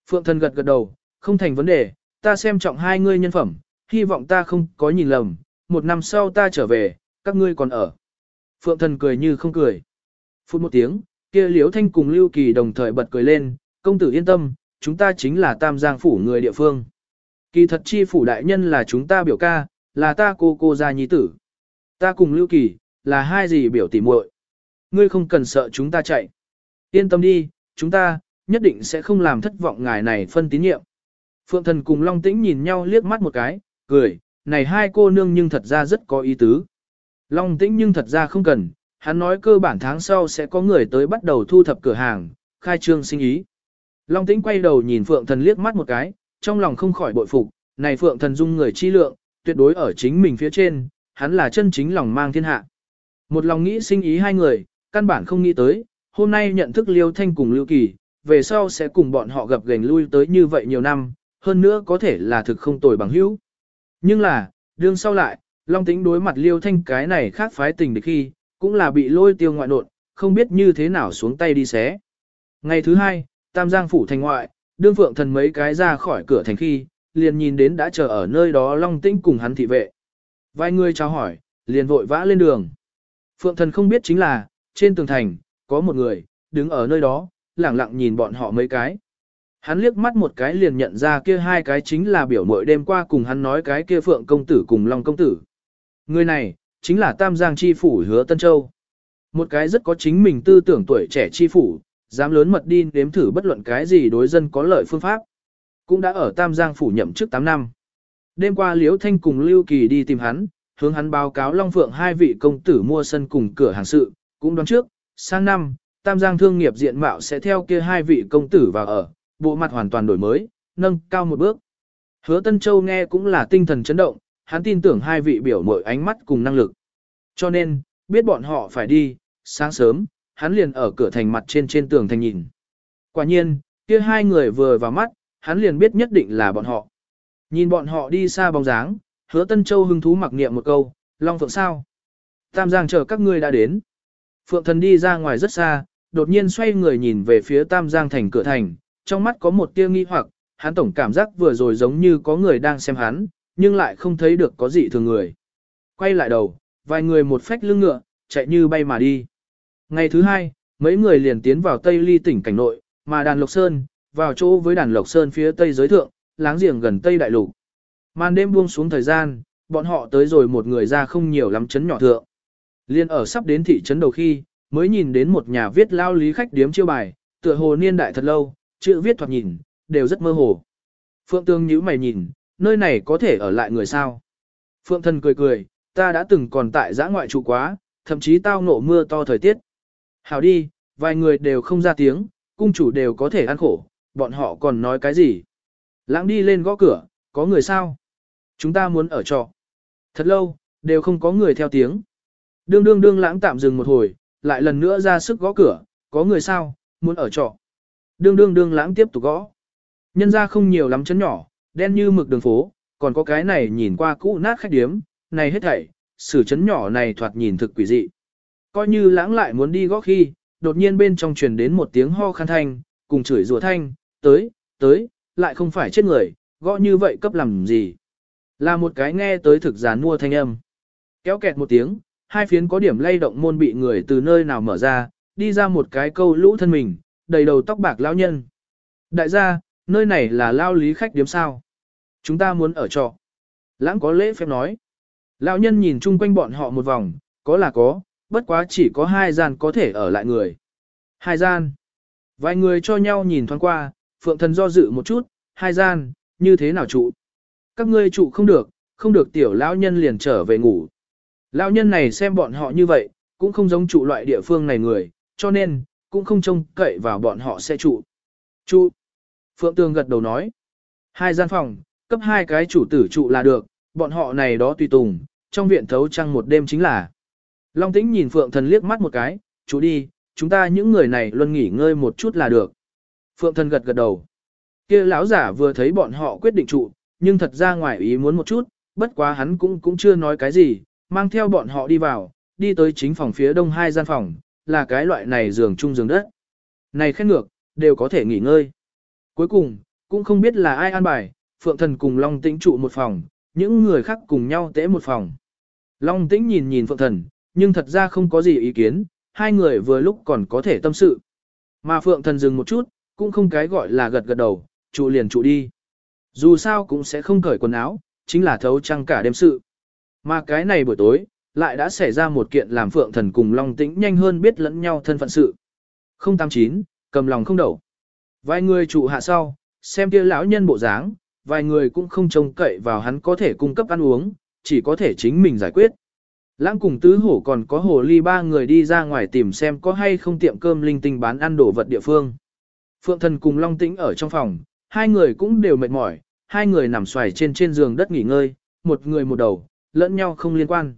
S1: Phượng thần gật gật đầu, không thành vấn đề, ta xem trọng hai ngươi nhân phẩm, hy vọng ta không có nhìn lầm, một năm sau ta trở về, các ngươi còn ở. Phượng thần cười như không cười. Phút một tiếng, kia Liễu Thanh cùng Lưu Kỳ đồng thời bật cười lên, công tử yên tâm, chúng ta chính là Tam Giang phủ người địa phương. Kỳ thật chi phủ đại nhân là chúng ta biểu ca, là ta cô cô gia nhi tử. Ta cùng Lưu Kỳ, là hai gì biểu tỉ muội. Ngươi không cần sợ chúng ta chạy. Yên tâm đi, chúng ta, nhất định sẽ không làm thất vọng ngài này phân tín nhiệm. Phượng thần cùng Long Tĩnh nhìn nhau liếc mắt một cái, cười, này hai cô nương nhưng thật ra rất có ý tứ. Long Tĩnh nhưng thật ra không cần, hắn nói cơ bản tháng sau sẽ có người tới bắt đầu thu thập cửa hàng, khai trương sinh ý. Long Tĩnh quay đầu nhìn Phượng thần liếc mắt một cái, trong lòng không khỏi bội phục, này Phượng thần dung người chi lượng, tuyệt đối ở chính mình phía trên, hắn là chân chính lòng mang thiên hạ. Một lòng nghĩ sinh ý hai người, căn bản không nghĩ tới, hôm nay nhận thức Liêu Thanh cùng Lưu Kỳ, về sau sẽ cùng bọn họ gặp gành lui tới như vậy nhiều năm, hơn nữa có thể là thực không tồi bằng hữu. Nhưng là, đương sau lại, Long Tĩnh đối mặt Liêu Thanh cái này khác phái tình địch khi, cũng là bị lôi tiêu ngoại nộn, không biết như thế nào xuống tay đi xé. Ngày thứ hai, Tam Giang phủ thành ngoại, đương phượng thần mấy cái ra khỏi cửa thành khi, liền nhìn đến đã chờ ở nơi đó Long Tĩnh cùng hắn thị vệ. Vài người chào hỏi, liền vội vã lên đường. Phượng thần không biết chính là, trên tường thành, có một người, đứng ở nơi đó, lẳng lặng nhìn bọn họ mấy cái. Hắn liếc mắt một cái liền nhận ra kia hai cái chính là biểu mội đêm qua cùng hắn nói cái kia phượng công tử cùng long công tử. Người này, chính là Tam Giang Chi Phủ hứa Tân Châu. Một cái rất có chính mình tư tưởng tuổi trẻ Chi Phủ, dám lớn mật đi nếm thử bất luận cái gì đối dân có lợi phương pháp. Cũng đã ở Tam Giang Phủ nhậm chức 8 năm. Đêm qua Liễu Thanh cùng Lưu Kỳ đi tìm hắn, hướng hắn báo cáo Long Phượng hai vị công tử mua sân cùng cửa hàng sự, cũng đoán trước, sang năm, Tam Giang thương nghiệp diện mạo sẽ theo kia hai vị công tử vào ở, bộ mặt hoàn toàn đổi mới, nâng cao một bước. Hứa Tân Châu nghe cũng là tinh thần chấn động, hắn tin tưởng hai vị biểu mội ánh mắt cùng năng lực. Cho nên, biết bọn họ phải đi, sáng sớm, hắn liền ở cửa thành mặt trên trên tường thành nhìn. Quả nhiên, kia hai người vừa vào mắt, hắn liền biết nhất định là bọn họ. Nhìn bọn họ đi xa bóng dáng, hứa Tân Châu hưng thú mặc niệm một câu, Long Phượng sao? Tam Giang chờ các ngươi đã đến. Phượng thần đi ra ngoài rất xa, đột nhiên xoay người nhìn về phía Tam Giang thành cửa thành, trong mắt có một tia nghi hoặc, hắn tổng cảm giác vừa rồi giống như có người đang xem hắn, nhưng lại không thấy được có gì thường người. Quay lại đầu, vài người một phách lưng ngựa, chạy như bay mà đi. Ngày thứ hai, mấy người liền tiến vào Tây Ly tỉnh cảnh nội, mà đàn Lộc Sơn, vào chỗ với đàn Lộc Sơn phía Tây giới thượng, láng giềng gần Tây Đại Lục. Màn đêm buông xuống thời gian, bọn họ tới rồi một người ra không nhiều lắm chấn nhỏ thượng. Liên ở sắp đến thị trấn đầu khi, mới nhìn đến một nhà viết lao lý khách điếm chiêu bài, tựa hồ niên đại thật lâu, chữ viết thoạt nhìn, đều rất mơ hồ. Phượng Tương nhíu mày nhìn, nơi này có thể ở lại người sao? Phượng Thần cười cười, ta đã từng còn tại giã ngoại trụ quá, thậm chí tao nổ mưa to thời tiết. hào đi, vài người đều không ra tiếng, cung chủ đều có thể ăn khổ, bọn họ còn nói cái gì? Lãng đi lên gõ cửa, có người sao? Chúng ta muốn ở trọ. Thật lâu, đều không có người theo tiếng. Đương đương đương lãng tạm dừng một hồi, lại lần nữa ra sức gõ cửa, có người sao, muốn ở trọ. Đương đương đương lãng tiếp tục gõ. Nhân ra không nhiều lắm chấn nhỏ, đen như mực đường phố, còn có cái này nhìn qua cũ nát khách điếm, này hết thảy, sử chấn nhỏ này thoạt nhìn thực quỷ dị. Coi như lãng lại muốn đi gõ khi, đột nhiên bên trong truyền đến một tiếng ho khăn thanh, cùng chửi rủa thanh, tới, tới, lại không phải chết người, gõ như vậy cấp làm gì. Là một cái nghe tới thực gián mua thanh âm. Kéo kẹt một tiếng, hai phiến có điểm lay động môn bị người từ nơi nào mở ra, đi ra một cái câu lũ thân mình, đầy đầu tóc bạc lão nhân. Đại gia, nơi này là lao lý khách điếm sao. Chúng ta muốn ở trọ. Lãng có lễ phép nói. Lão nhân nhìn chung quanh bọn họ một vòng, có là có, bất quá chỉ có hai gian có thể ở lại người. Hai gian. Vài người cho nhau nhìn thoáng qua, phượng thần do dự một chút, hai gian, như thế nào trụ? Các ngươi trụ không được, không được tiểu lão nhân liền trở về ngủ. Lão nhân này xem bọn họ như vậy, cũng không giống trụ loại địa phương này người, cho nên, cũng không trông cậy vào bọn họ sẽ trụ. Trụ. Phượng Tường gật đầu nói. Hai gian phòng, cấp hai cái chủ tử trụ là được, bọn họ này đó tùy tùng, trong viện thấu trăng một đêm chính là. Long tĩnh nhìn Phượng Thần liếc mắt một cái, chú đi, chúng ta những người này luôn nghỉ ngơi một chút là được. Phượng Thần gật gật đầu. kia lão giả vừa thấy bọn họ quyết định trụ, nhưng thật ra ngoài ý muốn một chút, bất quá hắn cũng cũng chưa nói cái gì, mang theo bọn họ đi vào, đi tới chính phòng phía đông hai gian phòng, là cái loại này giường chung giường đất. Này khét ngược, đều có thể nghỉ ngơi. Cuối cùng, cũng không biết là ai an bài, Phượng Thần cùng Long Tĩnh trụ một phòng, những người khác cùng nhau tễ một phòng. Long Tĩnh nhìn nhìn Phượng Thần, nhưng thật ra không có gì ý kiến, hai người vừa lúc còn có thể tâm sự. Mà Phượng Thần dừng một chút, cũng không cái gọi là gật gật đầu, trụ liền trụ đi. Dù sao cũng sẽ không cởi quần áo, chính là thấu trăng cả đêm sự. Mà cái này buổi tối, lại đã xảy ra một kiện làm Phượng Thần cùng Long Tĩnh nhanh hơn biết lẫn nhau thân phận sự. 089, cầm lòng không đầu. Vài người trụ hạ sau, xem kia lão nhân bộ dáng, vài người cũng không trông cậy vào hắn có thể cung cấp ăn uống, chỉ có thể chính mình giải quyết. Lãng cùng tứ hổ còn có hồ ly ba người đi ra ngoài tìm xem có hay không tiệm cơm linh tinh bán ăn đồ vật địa phương. Phượng thần cùng Long Tĩnh ở trong phòng, hai người cũng đều mệt mỏi, hai người nằm xoài trên trên giường đất nghỉ ngơi, một người một đầu, lẫn nhau không liên quan.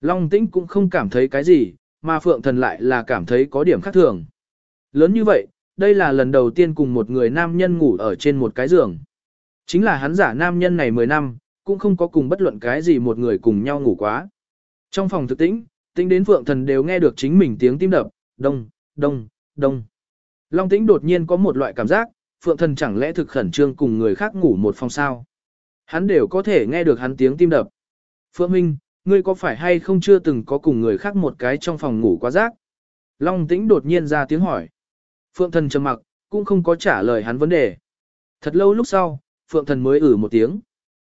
S1: Long Tĩnh cũng không cảm thấy cái gì, mà Phượng thần lại là cảm thấy có điểm khác thường. Lớn như vậy, đây là lần đầu tiên cùng một người nam nhân ngủ ở trên một cái giường. Chính là hắn giả nam nhân này 10 năm, cũng không có cùng bất luận cái gì một người cùng nhau ngủ quá. Trong phòng thực tĩnh, tính đến Phượng Thần đều nghe được chính mình tiếng tim đập, đông, đông, đông. Long tĩnh đột nhiên có một loại cảm giác, Phượng Thần chẳng lẽ thực khẩn trương cùng người khác ngủ một phòng sao. Hắn đều có thể nghe được hắn tiếng tim đập. Phượng Minh, ngươi có phải hay không chưa từng có cùng người khác một cái trong phòng ngủ quá giác? Long tĩnh đột nhiên ra tiếng hỏi. Phượng Thần trầm mặc, cũng không có trả lời hắn vấn đề. Thật lâu lúc sau, Phượng Thần mới ử một tiếng.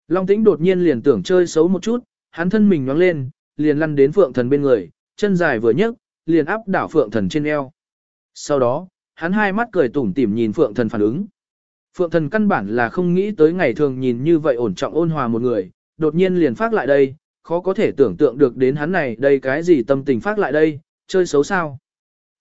S1: Long tĩnh đột nhiên liền tưởng chơi xấu một chút, hắn thân mình nhoáng lên, liền lăn đến phượng thần bên người, chân dài vừa nhấc, liền áp đảo phượng thần trên eo. Sau đó, hắn hai mắt cười tủm tỉm nhìn phượng thần phản ứng. Phượng thần căn bản là không nghĩ tới ngày thường nhìn như vậy ổn trọng ôn hòa một người, đột nhiên liền phát lại đây, khó có thể tưởng tượng được đến hắn này đây cái gì tâm tình phát lại đây, chơi xấu sao.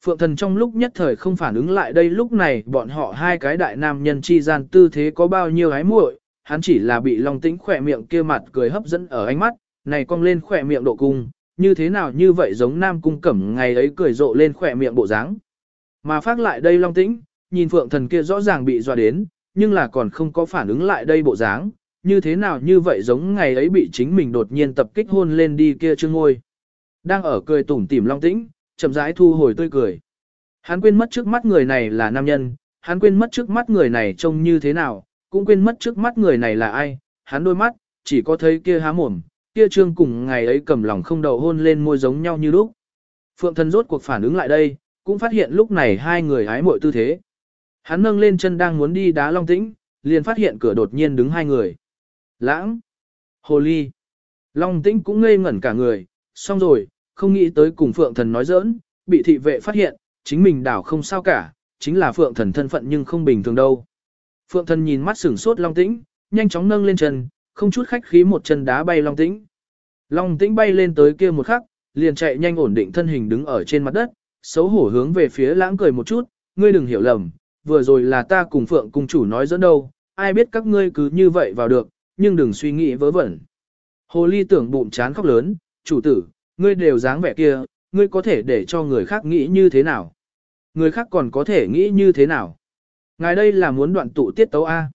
S1: Phượng thần trong lúc nhất thời không phản ứng lại đây lúc này bọn họ hai cái đại nam nhân chi gian tư thế có bao nhiêu hái muội, hắn chỉ là bị Long Tĩnh khỏe miệng kia mặt cười hấp dẫn ở ánh mắt, này cong lên khỏe miệng độ cung, như thế nào như vậy giống nam cung cẩm ngày ấy cười rộ lên khỏe miệng bộ dáng. Mà phát lại đây long tĩnh, nhìn phượng thần kia rõ ràng bị dọa đến, nhưng là còn không có phản ứng lại đây bộ dáng, như thế nào như vậy giống ngày ấy bị chính mình đột nhiên tập kích hôn lên đi kia chương ngôi. Đang ở cười tủm tỉm long tĩnh, chậm rãi thu hồi tươi cười. Hắn quên mất trước mắt người này là nam nhân, hắn quên mất trước mắt người này trông như thế nào, cũng quên mất trước mắt người này là ai, hắn đôi mắt, chỉ có thấy kia há mồm, kia trương cùng ngày ấy cầm lòng không đầu hôn lên môi giống nhau như lúc. Phượng thần rốt cuộc phản ứng lại đây, cũng phát hiện lúc này hai người hái mội tư thế. Hắn nâng lên chân đang muốn đi đá long tĩnh, liền phát hiện cửa đột nhiên đứng hai người. Lãng! Hồ ly! Long tĩnh cũng ngây ngẩn cả người, xong rồi, không nghĩ tới cùng phượng thần nói giỡn, bị thị vệ phát hiện, chính mình đảo không sao cả, chính là phượng thần thân phận nhưng không bình thường đâu. Phượng thần nhìn mắt sửng sốt long tĩnh, nhanh chóng nâng lên chân, không chút khách khí một chân đá bay Long Tĩnh. Long Tĩnh bay lên tới kia một khắc, liền chạy nhanh ổn định thân hình đứng ở trên mặt đất, xấu hổ hướng về phía lãng cười một chút, ngươi đừng hiểu lầm, vừa rồi là ta cùng Phượng cung chủ nói dẫn đâu, ai biết các ngươi cứ như vậy vào được, nhưng đừng suy nghĩ vớ vẩn. Hồ ly tưởng bụng chán khóc lớn, chủ tử, ngươi đều dáng vẻ kia, ngươi có thể để cho người khác nghĩ như thế nào? Người khác còn có thể nghĩ như thế nào? Ngài đây là muốn đoạn tụ tiết tấu A.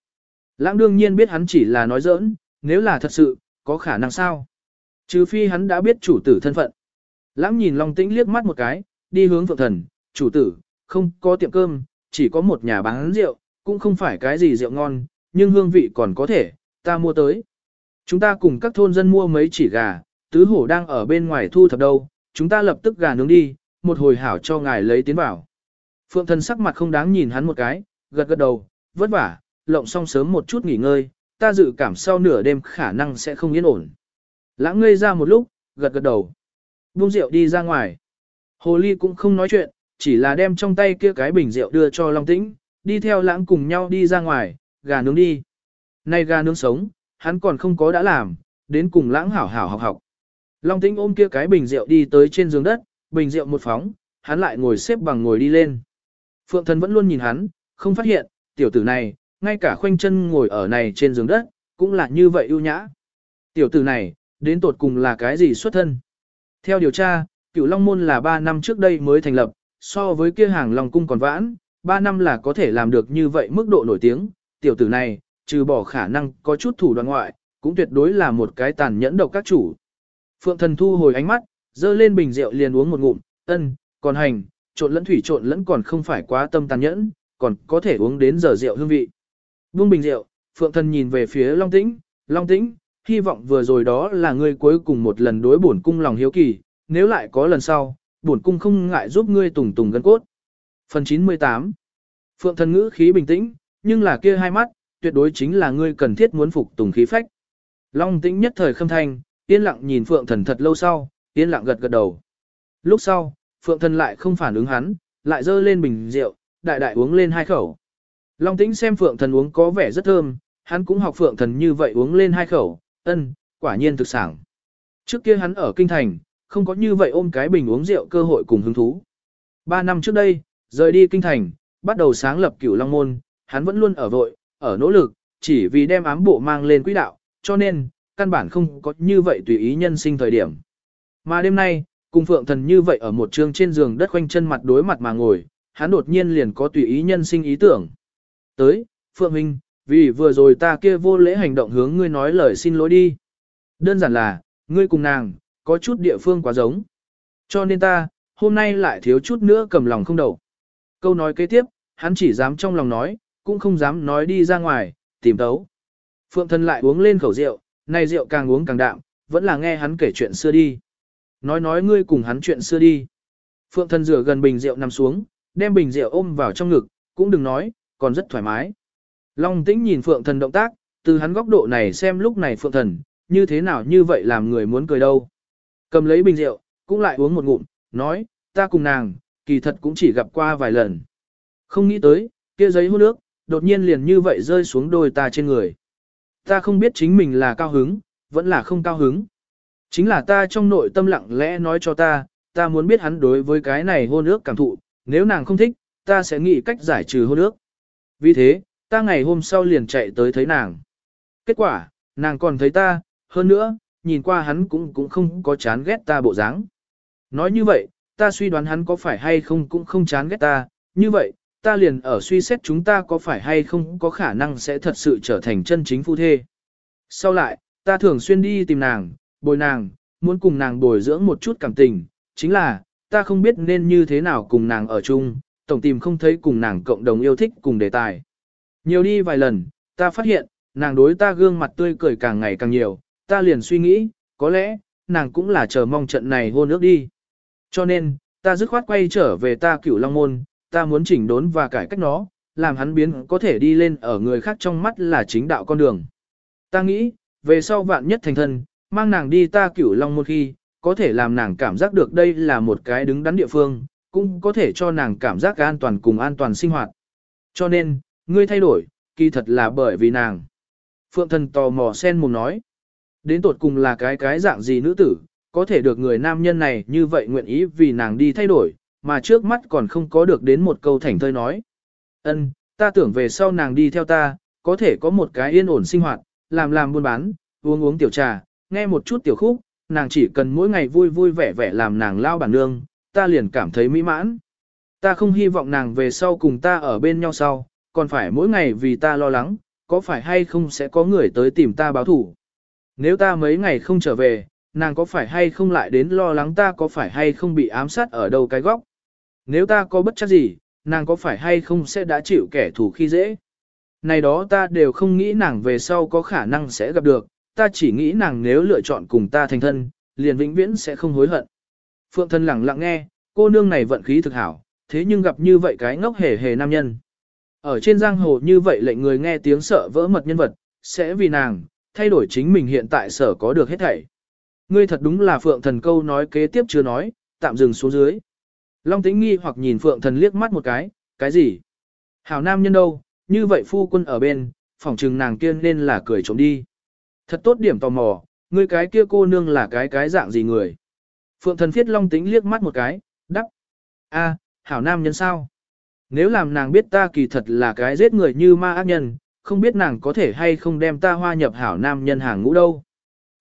S1: Lãng đương nhiên biết hắn chỉ là nói giỡn, nếu là thật sự, có khả năng sao? Trừ phi hắn đã biết chủ tử thân phận. Lãng nhìn Long Tĩnh liếc mắt một cái, đi hướng Phượng Thần, chủ tử, không có tiệm cơm, chỉ có một nhà bán rượu, cũng không phải cái gì rượu ngon, nhưng hương vị còn có thể, ta mua tới. Chúng ta cùng các thôn dân mua mấy chỉ gà, tứ hổ đang ở bên ngoài thu thập đâu, chúng ta lập tức gà nướng đi, một hồi hảo cho ngài lấy tiến vào. Phượng Thần sắc mặt không đáng nhìn hắn một cái, gật gật đầu, vất vả, lộng xong sớm một chút nghỉ ngơi, ta dự cảm sau nửa đêm khả năng sẽ không yên ổn. Lãng ngây ra một lúc, gật gật đầu. Buông rượu đi ra ngoài. Hồ ly cũng không nói chuyện, chỉ là đem trong tay kia cái bình rượu đưa cho Long Tĩnh, đi theo lãng cùng nhau đi ra ngoài, gà nướng đi. Nay gà nướng sống, hắn còn không có đã làm, đến cùng lãng hảo hảo học học. Long Tĩnh ôm kia cái bình rượu đi tới trên giường đất, bình rượu một phóng, hắn lại ngồi xếp bằng ngồi đi lên. Phượng thần vẫn luôn nhìn hắn, không phát hiện, tiểu tử này, ngay cả khoanh chân ngồi ở này trên giường đất, cũng là như vậy ưu nhã. Tiểu tử này, đến tột cùng là cái gì xuất thân? Theo điều tra, cựu Long Môn là 3 năm trước đây mới thành lập, so với kia hàng Long Cung còn vãn, 3 năm là có thể làm được như vậy mức độ nổi tiếng. Tiểu tử này, trừ bỏ khả năng có chút thủ đoạn ngoại, cũng tuyệt đối là một cái tàn nhẫn độc các chủ. Phượng thần thu hồi ánh mắt, dơ lên bình rượu liền uống một ngụm, ân, còn hành, trộn lẫn thủy trộn lẫn còn không phải quá tâm tàn nhẫn, còn có thể uống đến giờ rượu hương vị. Buông bình rượu, Phượng thần nhìn về phía Long Tĩnh, Long Tĩnh, hy vọng vừa rồi đó là ngươi cuối cùng một lần đối bổn cung lòng hiếu kỳ, nếu lại có lần sau, bổn cung không ngại giúp ngươi tùng tùng gân cốt. Phần 98 Phượng thần ngữ khí bình tĩnh, nhưng là kia hai mắt, tuyệt đối chính là ngươi cần thiết muốn phục tùng khí phách. Long tĩnh nhất thời khâm thanh, yên lặng nhìn Phượng thần thật lâu sau, yên lặng gật gật đầu. Lúc sau, Phượng thần lại không phản ứng hắn, lại dơ lên bình rượu, đại đại uống lên hai khẩu. Long tĩnh xem Phượng thần uống có vẻ rất thơm, hắn cũng học Phượng thần như vậy uống lên hai khẩu, ân, quả nhiên thực sản. Trước kia hắn ở kinh thành, không có như vậy ôm cái bình uống rượu cơ hội cùng hứng thú. Ba năm trước đây, rời đi kinh thành, bắt đầu sáng lập cửu long môn, hắn vẫn luôn ở vội, ở nỗ lực, chỉ vì đem ám bộ mang lên quỹ đạo, cho nên, căn bản không có như vậy tùy ý nhân sinh thời điểm. Mà đêm nay, cùng phượng thần như vậy ở một trường trên giường đất quanh chân mặt đối mặt mà ngồi, hắn đột nhiên liền có tùy ý nhân sinh ý tưởng. Tới, Phượng Minh, vì vừa rồi ta kia vô lễ hành động hướng ngươi nói lời xin lỗi đi. Đơn giản là, ngươi cùng nàng, có chút địa phương quá giống. Cho nên ta, hôm nay lại thiếu chút nữa cầm lòng không đầu. Câu nói kế tiếp, hắn chỉ dám trong lòng nói, cũng không dám nói đi ra ngoài, tìm tấu. Phượng thân lại uống lên khẩu rượu, nay rượu càng uống càng đạm, vẫn là nghe hắn kể chuyện xưa đi. Nói nói ngươi cùng hắn chuyện xưa đi. Phượng thân rửa gần bình rượu nằm xuống, đem bình rượu ôm vào trong ngực, cũng đừng nói, còn rất thoải mái. Long tĩnh nhìn Phượng thần động tác, từ hắn góc độ này xem lúc này Phượng thần, như thế nào như vậy làm người muốn cười đâu. Cầm lấy bình rượu, cũng lại uống một ngụm, nói, ta cùng nàng, kỳ thật cũng chỉ gặp qua vài lần. Không nghĩ tới, kia giấy hôn nước, đột nhiên liền như vậy rơi xuống đôi ta trên người. Ta không biết chính mình là cao hứng, vẫn là không cao hứng. Chính là ta trong nội tâm lặng lẽ nói cho ta, ta muốn biết hắn đối với cái này hôn ước cảm thụ, nếu nàng không thích, ta sẽ nghĩ cách giải trừ hôn ước. Vì thế, ta ngày hôm sau liền chạy tới thấy nàng. Kết quả, nàng còn thấy ta, hơn nữa, nhìn qua hắn cũng cũng không có chán ghét ta bộ dáng. Nói như vậy, ta suy đoán hắn có phải hay không cũng không chán ghét ta, như vậy, ta liền ở suy xét chúng ta có phải hay không có khả năng sẽ thật sự trở thành chân chính phu thê. Sau lại, ta thường xuyên đi tìm nàng, bồi nàng, muốn cùng nàng bồi dưỡng một chút cảm tình, chính là, ta không biết nên như thế nào cùng nàng ở chung, tổng tìm không thấy cùng nàng cộng đồng yêu thích cùng đề tài. Nhiều đi vài lần, ta phát hiện, nàng đối ta gương mặt tươi cười càng ngày càng nhiều, ta liền suy nghĩ, có lẽ, nàng cũng là chờ mong trận này hôn ước đi. Cho nên, ta dứt khoát quay trở về ta cửu long môn, ta muốn chỉnh đốn và cải cách nó, làm hắn biến có thể đi lên ở người khác trong mắt là chính đạo con đường. Ta nghĩ, về sau vạn nhất thành thân, mang nàng đi ta cửu long một khi, có thể làm nàng cảm giác được đây là một cái đứng đắn địa phương, cũng có thể cho nàng cảm giác an toàn cùng an toàn sinh hoạt. Cho nên, ngươi thay đổi, kỳ thật là bởi vì nàng. Phượng thần tò mò sen mồm nói. Đến tột cùng là cái cái dạng gì nữ tử, có thể được người nam nhân này như vậy nguyện ý vì nàng đi thay đổi, mà trước mắt còn không có được đến một câu thành thơi nói. Ân, ta tưởng về sau nàng đi theo ta, có thể có một cái yên ổn sinh hoạt, làm làm buôn bán, uống uống tiểu trà, nghe một chút tiểu khúc, nàng chỉ cần mỗi ngày vui vui vẻ vẻ làm nàng lao bản nương, ta liền cảm thấy mỹ mãn. Ta không hy vọng nàng về sau cùng ta ở bên nhau sau, còn phải mỗi ngày vì ta lo lắng, có phải hay không sẽ có người tới tìm ta báo thủ. Nếu ta mấy ngày không trở về, nàng có phải hay không lại đến lo lắng ta có phải hay không bị ám sát ở đâu cái góc. Nếu ta có bất chắc gì, nàng có phải hay không sẽ đã chịu kẻ thù khi dễ. Này đó ta đều không nghĩ nàng về sau có khả năng sẽ gặp được, ta chỉ nghĩ nàng nếu lựa chọn cùng ta thành thân, liền vĩnh viễn sẽ không hối hận. Phượng thân lặng lặng nghe, cô nương này vận khí thực hảo, thế nhưng gặp như vậy cái ngốc hề hề nam nhân. Ở trên giang hồ như vậy lệnh người nghe tiếng sợ vỡ mật nhân vật, sẽ vì nàng, thay đổi chính mình hiện tại sở có được hết thảy. ngươi thật đúng là phượng thần câu nói kế tiếp chưa nói, tạm dừng xuống dưới. Long tĩnh nghi hoặc nhìn phượng thần liếc mắt một cái, cái gì? Hảo nam nhân đâu, như vậy phu quân ở bên, phỏng trừng nàng kia nên là cười trộm đi. Thật tốt điểm tò mò, người cái kia cô nương là cái cái dạng gì người? Phượng thần phiết long tĩnh liếc mắt một cái, đắc. a hảo nam nhân sao? Nếu làm nàng biết ta kỳ thật là cái giết người như ma ác nhân, không biết nàng có thể hay không đem ta hoa nhập hảo nam nhân hàng ngũ đâu.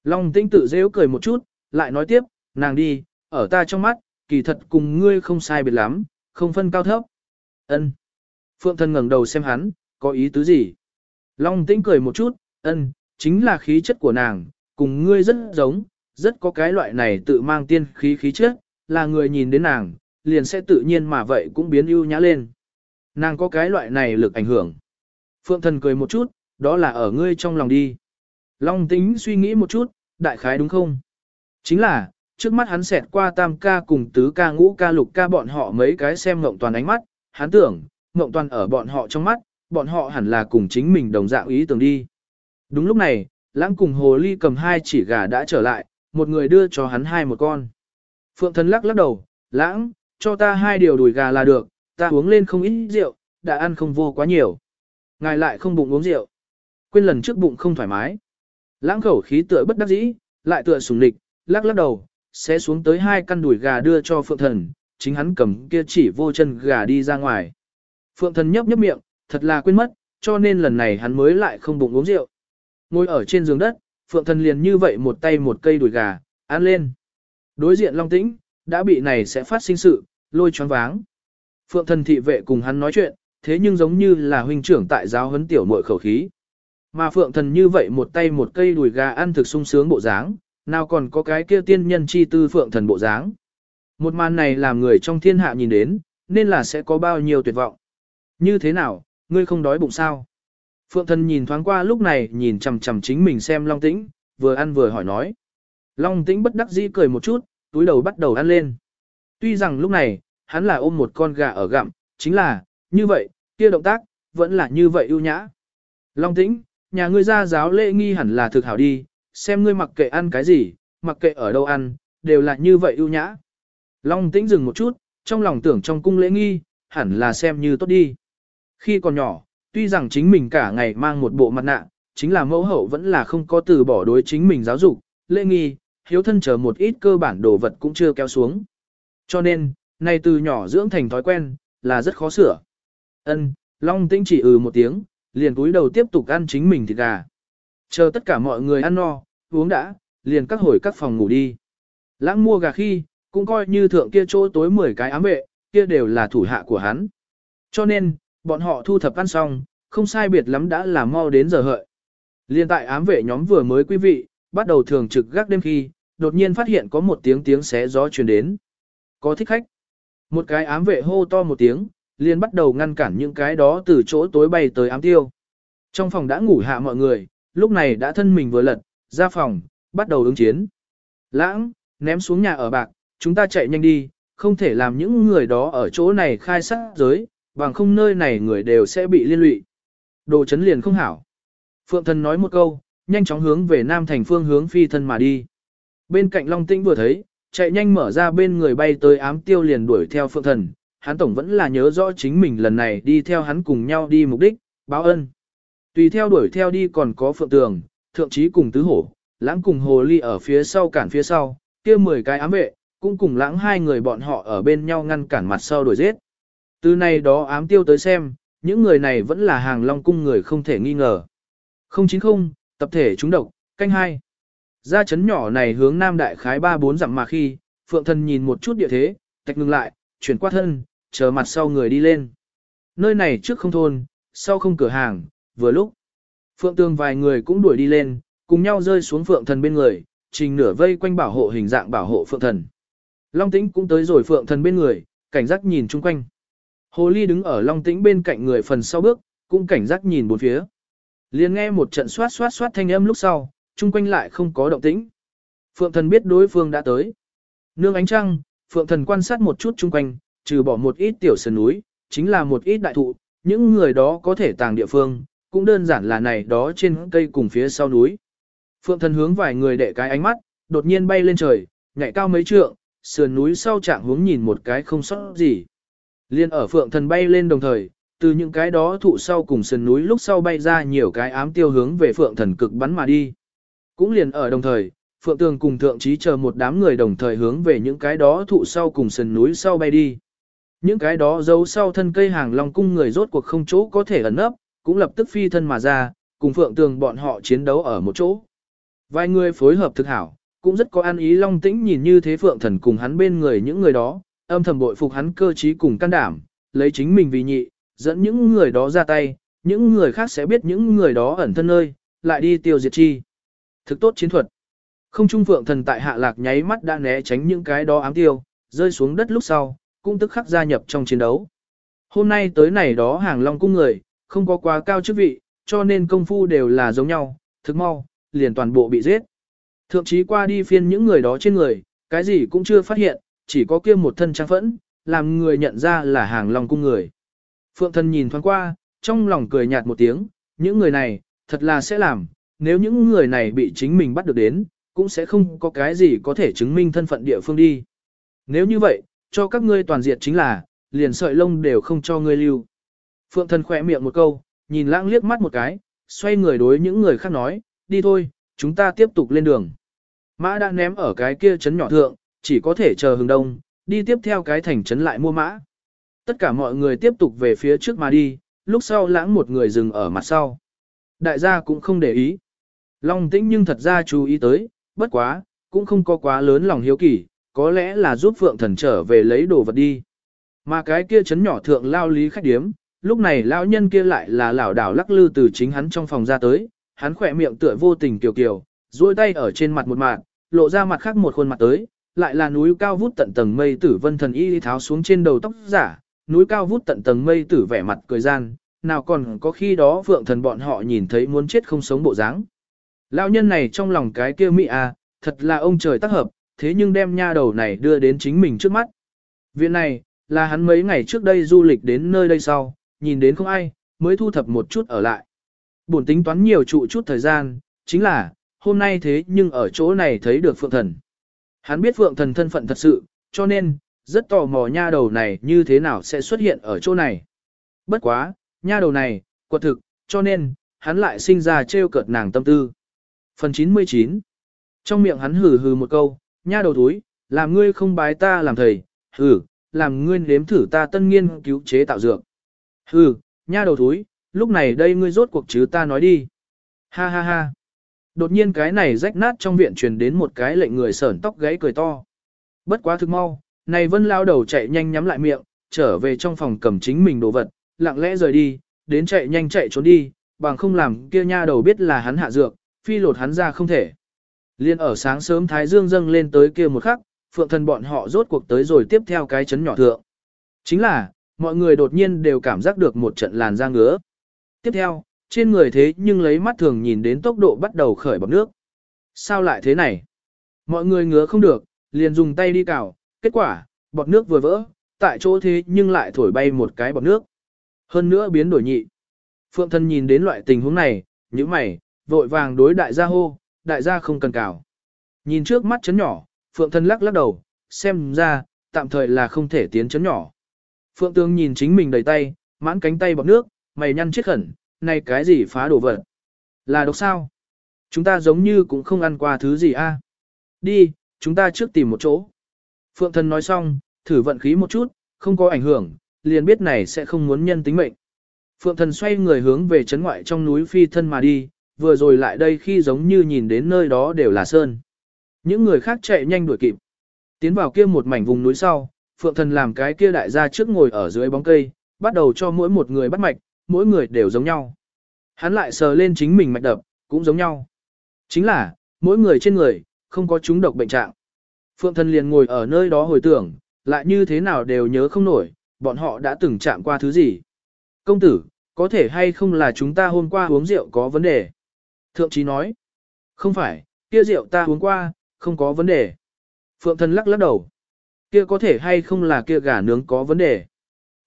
S1: Long tĩnh tự dễ cười một chút, lại nói tiếp, nàng đi, ở ta trong mắt, kỳ thật cùng ngươi không sai biệt lắm, không phân cao thấp. Ân. Phượng thân ngẩng đầu xem hắn, có ý tứ gì? Long tĩnh cười một chút, ân, chính là khí chất của nàng, cùng ngươi rất giống, rất có cái loại này tự mang tiên khí khí chất, là người nhìn đến nàng, liền sẽ tự nhiên mà vậy cũng biến ưu nhã lên. Nàng có cái loại này lực ảnh hưởng. Phượng thần cười một chút, đó là ở ngươi trong lòng đi. Long tính suy nghĩ một chút, đại khái đúng không? Chính là, trước mắt hắn xẹt qua tam ca cùng tứ ca ngũ ca lục ca bọn họ mấy cái xem ngộng toàn ánh mắt, hắn tưởng, ngộng toàn ở bọn họ trong mắt, bọn họ hẳn là cùng chính mình đồng dạng ý tưởng đi. Đúng lúc này, lãng cùng hồ ly cầm hai chỉ gà đã trở lại, một người đưa cho hắn hai một con. Phượng thần lắc lắc đầu, lãng, cho ta hai điều đùi gà là được, ta uống lên không ít rượu, đã ăn không vô quá nhiều. Ngài lại không bụng uống rượu. Quên lần trước bụng không thoải mái. Lãng khẩu khí tựa bất đắc dĩ, lại tựa sùng lịch, lắc lắc đầu, sẽ xuống tới hai căn đùi gà đưa cho Phượng Thần, chính hắn cầm kia chỉ vô chân gà đi ra ngoài. Phượng Thần nhấp nhấp miệng, thật là quên mất, cho nên lần này hắn mới lại không bụng uống rượu. Ngồi ở trên giường đất, Phượng Thần liền như vậy một tay một cây đùi gà, ăn lên. Đối diện Long Tĩnh, đã bị này sẽ phát sinh sự, lôi choáng váng. Phượng Thần thị vệ cùng hắn nói chuyện, thế nhưng giống như là huynh trưởng tại giáo huấn tiểu muội khẩu khí. Mà Phượng Thần như vậy một tay một cây đùi gà ăn thực sung sướng bộ dáng, nào còn có cái kia tiên nhân chi tư Phượng Thần bộ dáng. Một màn này làm người trong thiên hạ nhìn đến, nên là sẽ có bao nhiêu tuyệt vọng. Như thế nào, ngươi không đói bụng sao? Phượng Thần nhìn thoáng qua lúc này nhìn chằm chằm chính mình xem Long Tĩnh, vừa ăn vừa hỏi nói. Long Tĩnh bất đắc dĩ cười một chút, túi đầu bắt đầu ăn lên. Tuy rằng lúc này, hắn là ôm một con gà ở gặm, chính là, như vậy, kia động tác, vẫn là như vậy ưu nhã. Long tĩnh, nhà ngươi ra giáo lễ nghi hẳn là thực hảo đi, xem ngươi mặc kệ ăn cái gì, mặc kệ ở đâu ăn, đều là như vậy ưu nhã. Long tĩnh dừng một chút, trong lòng tưởng trong cung lễ nghi, hẳn là xem như tốt đi. Khi còn nhỏ, tuy rằng chính mình cả ngày mang một bộ mặt nạ, chính là mẫu hậu vẫn là không có từ bỏ đối chính mình giáo dục, lễ nghi, hiếu thân chờ một ít cơ bản đồ vật cũng chưa kéo xuống. Cho nên, này từ nhỏ dưỡng thành thói quen, là rất khó sửa. Ân, Long Tĩnh chỉ ừ một tiếng, liền cúi đầu tiếp tục ăn chính mình thịt gà. Chờ tất cả mọi người ăn no, uống đã, liền các hồi các phòng ngủ đi. Lãng mua gà khi, cũng coi như thượng kia chỗ tối 10 cái ám vệ, kia đều là thủ hạ của hắn. Cho nên, bọn họ thu thập ăn xong, không sai biệt lắm đã là mau đến giờ hợi. Liên tại ám vệ nhóm vừa mới quý vị, bắt đầu thường trực gác đêm khi, đột nhiên phát hiện có một tiếng tiếng xé gió truyền đến. Có thích khách. Một cái ám vệ hô to một tiếng, liền bắt đầu ngăn cản những cái đó từ chỗ tối bay tới ám tiêu. Trong phòng đã ngủ hạ mọi người, lúc này đã thân mình vừa lật, ra phòng, bắt đầu ứng chiến. Lãng, ném xuống nhà ở bạc, chúng ta chạy nhanh đi, không thể làm những người đó ở chỗ này khai sát giới, bằng không nơi này người đều sẽ bị liên lụy. Đồ chấn liền không hảo. Phượng thần nói một câu, nhanh chóng hướng về nam thành phương hướng phi thân mà đi. Bên cạnh Long Tĩnh vừa thấy, chạy nhanh mở ra bên người bay tới ám tiêu liền đuổi theo Phượng thần, hắn tổng vẫn là nhớ rõ chính mình lần này đi theo hắn cùng nhau đi mục đích, báo ân. Tùy theo đuổi theo đi còn có phượng tường, thượng trí cùng tứ hổ, lãng cùng hồ ly ở phía sau cản phía sau, kia 10 cái ám vệ, cũng cùng lãng hai người bọn họ ở bên nhau ngăn cản mặt sau đuổi giết. Từ này đó ám tiêu tới xem, những người này vẫn là hàng long cung người không thể nghi ngờ. 090, tập thể trúng độc, canh hai. Ra chấn nhỏ này hướng nam đại khái 3-4 dặm mà khi, phượng thần nhìn một chút địa thế, tạch ngừng lại, chuyển qua thân, chờ mặt sau người đi lên. Nơi này trước không thôn, sau không cửa hàng, vừa lúc. Phượng Tương vài người cũng đuổi đi lên, cùng nhau rơi xuống Phượng Thần bên người, trình nửa vây quanh bảo hộ hình dạng bảo hộ Phượng Thần. Long Tĩnh cũng tới rồi Phượng Thần bên người, cảnh giác nhìn chung quanh. Hồ Ly đứng ở Long Tĩnh bên cạnh người phần sau bước, cũng cảnh giác nhìn bốn phía. Liền nghe một trận xoát xoát xoát thanh âm lúc sau, chung quanh lại không có động tĩnh. Phượng Thần biết đối phương đã tới. Nương ánh trăng, Phượng Thần quan sát một chút chung quanh, trừ bỏ một ít tiểu sơn núi, chính là một ít đại thụ, những người đó có thể tàng địa phương, cũng đơn giản là này đó trên cây cùng phía sau núi. Phượng Thần hướng vài người đệ cái ánh mắt, đột nhiên bay lên trời, nhảy cao mấy trượng, sườn núi sau trạng hướng nhìn một cái không sót gì. Liên ở phượng thần bay lên đồng thời, từ những cái đó thụ sau cùng sườn núi lúc sau bay ra nhiều cái ám tiêu hướng về phượng thần cực bắn mà đi. Cũng liền ở đồng thời, phượng tường cùng thượng trí chờ một đám người đồng thời hướng về những cái đó thụ sau cùng sườn núi sau bay đi. Những cái đó giấu sau thân cây hàng long cung người rốt cuộc không chỗ có thể ẩn nấp, cũng lập tức phi thân mà ra, cùng phượng tường bọn họ chiến đấu ở một chỗ. Vài người phối hợp thực hảo, cũng rất có an ý long tĩnh nhìn như thế phượng thần cùng hắn bên người những người đó, âm thầm bội phục hắn cơ trí cùng can đảm, lấy chính mình vì nhị, dẫn những người đó ra tay, những người khác sẽ biết những người đó ẩn thân nơi, lại đi tiêu diệt chi. Thực tốt chiến thuật. Không trung phượng thần tại hạ lạc nháy mắt đã né tránh những cái đó ám tiêu, rơi xuống đất lúc sau, cũng tức khắc gia nhập trong chiến đấu. Hôm nay tới này đó hàng long cung người, không có quá cao chức vị, cho nên công phu đều là giống nhau, thực mau, liền toàn bộ bị giết. Thượng chí qua đi phiên những người đó trên người, cái gì cũng chưa phát hiện, chỉ có kia một thân trang phẫn, làm người nhận ra là hàng lòng cung người. Phượng thân nhìn thoáng qua, trong lòng cười nhạt một tiếng, những người này, thật là sẽ làm, nếu những người này bị chính mình bắt được đến, cũng sẽ không có cái gì có thể chứng minh thân phận địa phương đi. Nếu như vậy, cho các ngươi toàn diệt chính là, liền sợi lông đều không cho ngươi lưu. Phượng thần khỏe miệng một câu, nhìn lãng liếc mắt một cái, xoay người đối những người khác nói, đi thôi, chúng ta tiếp tục lên đường. Mã đã ném ở cái kia trấn nhỏ thượng, chỉ có thể chờ hừng đông, đi tiếp theo cái thành trấn lại mua mã. Tất cả mọi người tiếp tục về phía trước mà đi, lúc sau lãng một người dừng ở mặt sau. Đại gia cũng không để ý. Long tĩnh nhưng thật ra chú ý tới, bất quá, cũng không có quá lớn lòng hiếu kỳ, có lẽ là giúp Phượng Thần trở về lấy đồ vật đi. Mà cái kia chấn nhỏ thượng lao lý khách điếm, lúc này lão nhân kia lại là lão đảo lắc lư từ chính hắn trong phòng ra tới, hắn khỏe miệng tựa vô tình kiều kiều, duỗi tay ở trên mặt một mạng, lộ ra mặt khác một khuôn mặt tới, lại là núi cao vút tận tầng mây tử vân thần y tháo xuống trên đầu tóc giả, núi cao vút tận tầng mây tử vẻ mặt cười gian, nào còn có khi đó vượng thần bọn họ nhìn thấy muốn chết không sống bộ dáng. Lão nhân này trong lòng cái kia mỹ à, thật là ông trời tác hợp, thế nhưng đem nha đầu này đưa đến chính mình trước mắt. Viện này, là hắn mấy ngày trước đây du lịch đến nơi đây sau, nhìn đến không ai, mới thu thập một chút ở lại. Buồn tính toán nhiều trụ chút thời gian, chính là, hôm nay thế nhưng ở chỗ này thấy được Phượng Thần. Hắn biết Phượng Thần thân phận thật sự, cho nên, rất tò mò nha đầu này như thế nào sẽ xuất hiện ở chỗ này. Bất quá, nha đầu này, quật thực, cho nên, hắn lại sinh ra trêu cợt nàng tâm tư. Phần 99 Trong miệng hắn hừ hừ một câu, nha đầu túi, làm ngươi không bái ta làm thầy, hừ, làm ngươi nếm thử ta tân nghiên cứu chế tạo dược. Hừ, nha đầu thúi, lúc này đây ngươi rốt cuộc chứ ta nói đi. Ha ha ha. Đột nhiên cái này rách nát trong viện truyền đến một cái lệnh người sởn tóc gáy cười to. Bất quá thực mau, này vân lao đầu chạy nhanh nhắm lại miệng, trở về trong phòng cầm chính mình đồ vật, lặng lẽ rời đi, đến chạy nhanh chạy trốn đi, bằng không làm kia nha đầu biết là hắn hạ dược, phi lột hắn ra không thể. Liên ở sáng sớm Thái Dương dâng lên tới kia một khắc, phượng thần bọn họ rốt cuộc tới rồi tiếp theo cái chấn nhỏ thượng. Chính là, mọi người đột nhiên đều cảm giác được một trận làn da ngứa. Tiếp theo, trên người thế nhưng lấy mắt thường nhìn đến tốc độ bắt đầu khởi bọc nước. Sao lại thế này? Mọi người ngứa không được, liền dùng tay đi cào, kết quả, bọt nước vừa vỡ, tại chỗ thế nhưng lại thổi bay một cái bọt nước. Hơn nữa biến đổi nhị. Phượng thân nhìn đến loại tình huống này, những mày, vội vàng đối đại gia hô, đại gia không cần cào. Nhìn trước mắt chấn nhỏ, Phượng thân lắc lắc đầu, xem ra, tạm thời là không thể tiến chấn nhỏ. Phượng Tương nhìn chính mình đầy tay, mãn cánh tay bọt nước, mày nhăn chết khẩn, này cái gì phá đổ vật? Là độc sao? Chúng ta giống như cũng không ăn qua thứ gì a. À? Đi, chúng ta trước tìm một chỗ. Phượng thần nói xong, thử vận khí một chút, không có ảnh hưởng, liền biết này sẽ không muốn nhân tính mệnh. Phượng thần xoay người hướng về chấn ngoại trong núi phi thân mà đi, vừa rồi lại đây khi giống như nhìn đến nơi đó đều là sơn. Những người khác chạy nhanh đuổi kịp. Tiến vào kia một mảnh vùng núi sau, Phượng thần làm cái kia đại gia trước ngồi ở dưới bóng cây, bắt đầu cho mỗi một người bắt mạch, mỗi người đều giống nhau. Hắn lại sờ lên chính mình mạch đập, cũng giống nhau. Chính là, mỗi người trên người, không có chúng độc bệnh trạng. Phượng thần liền ngồi ở nơi đó hồi tưởng, lại như thế nào đều nhớ không nổi, bọn họ đã từng chạm qua thứ gì. Công tử, có thể hay không là chúng ta hôm qua uống rượu có vấn đề? Thượng trí nói, không phải, kia rượu ta uống qua, không có vấn đề. Phượng thần lắc lắc đầu, kia có thể hay không là kia gà nướng có vấn đề?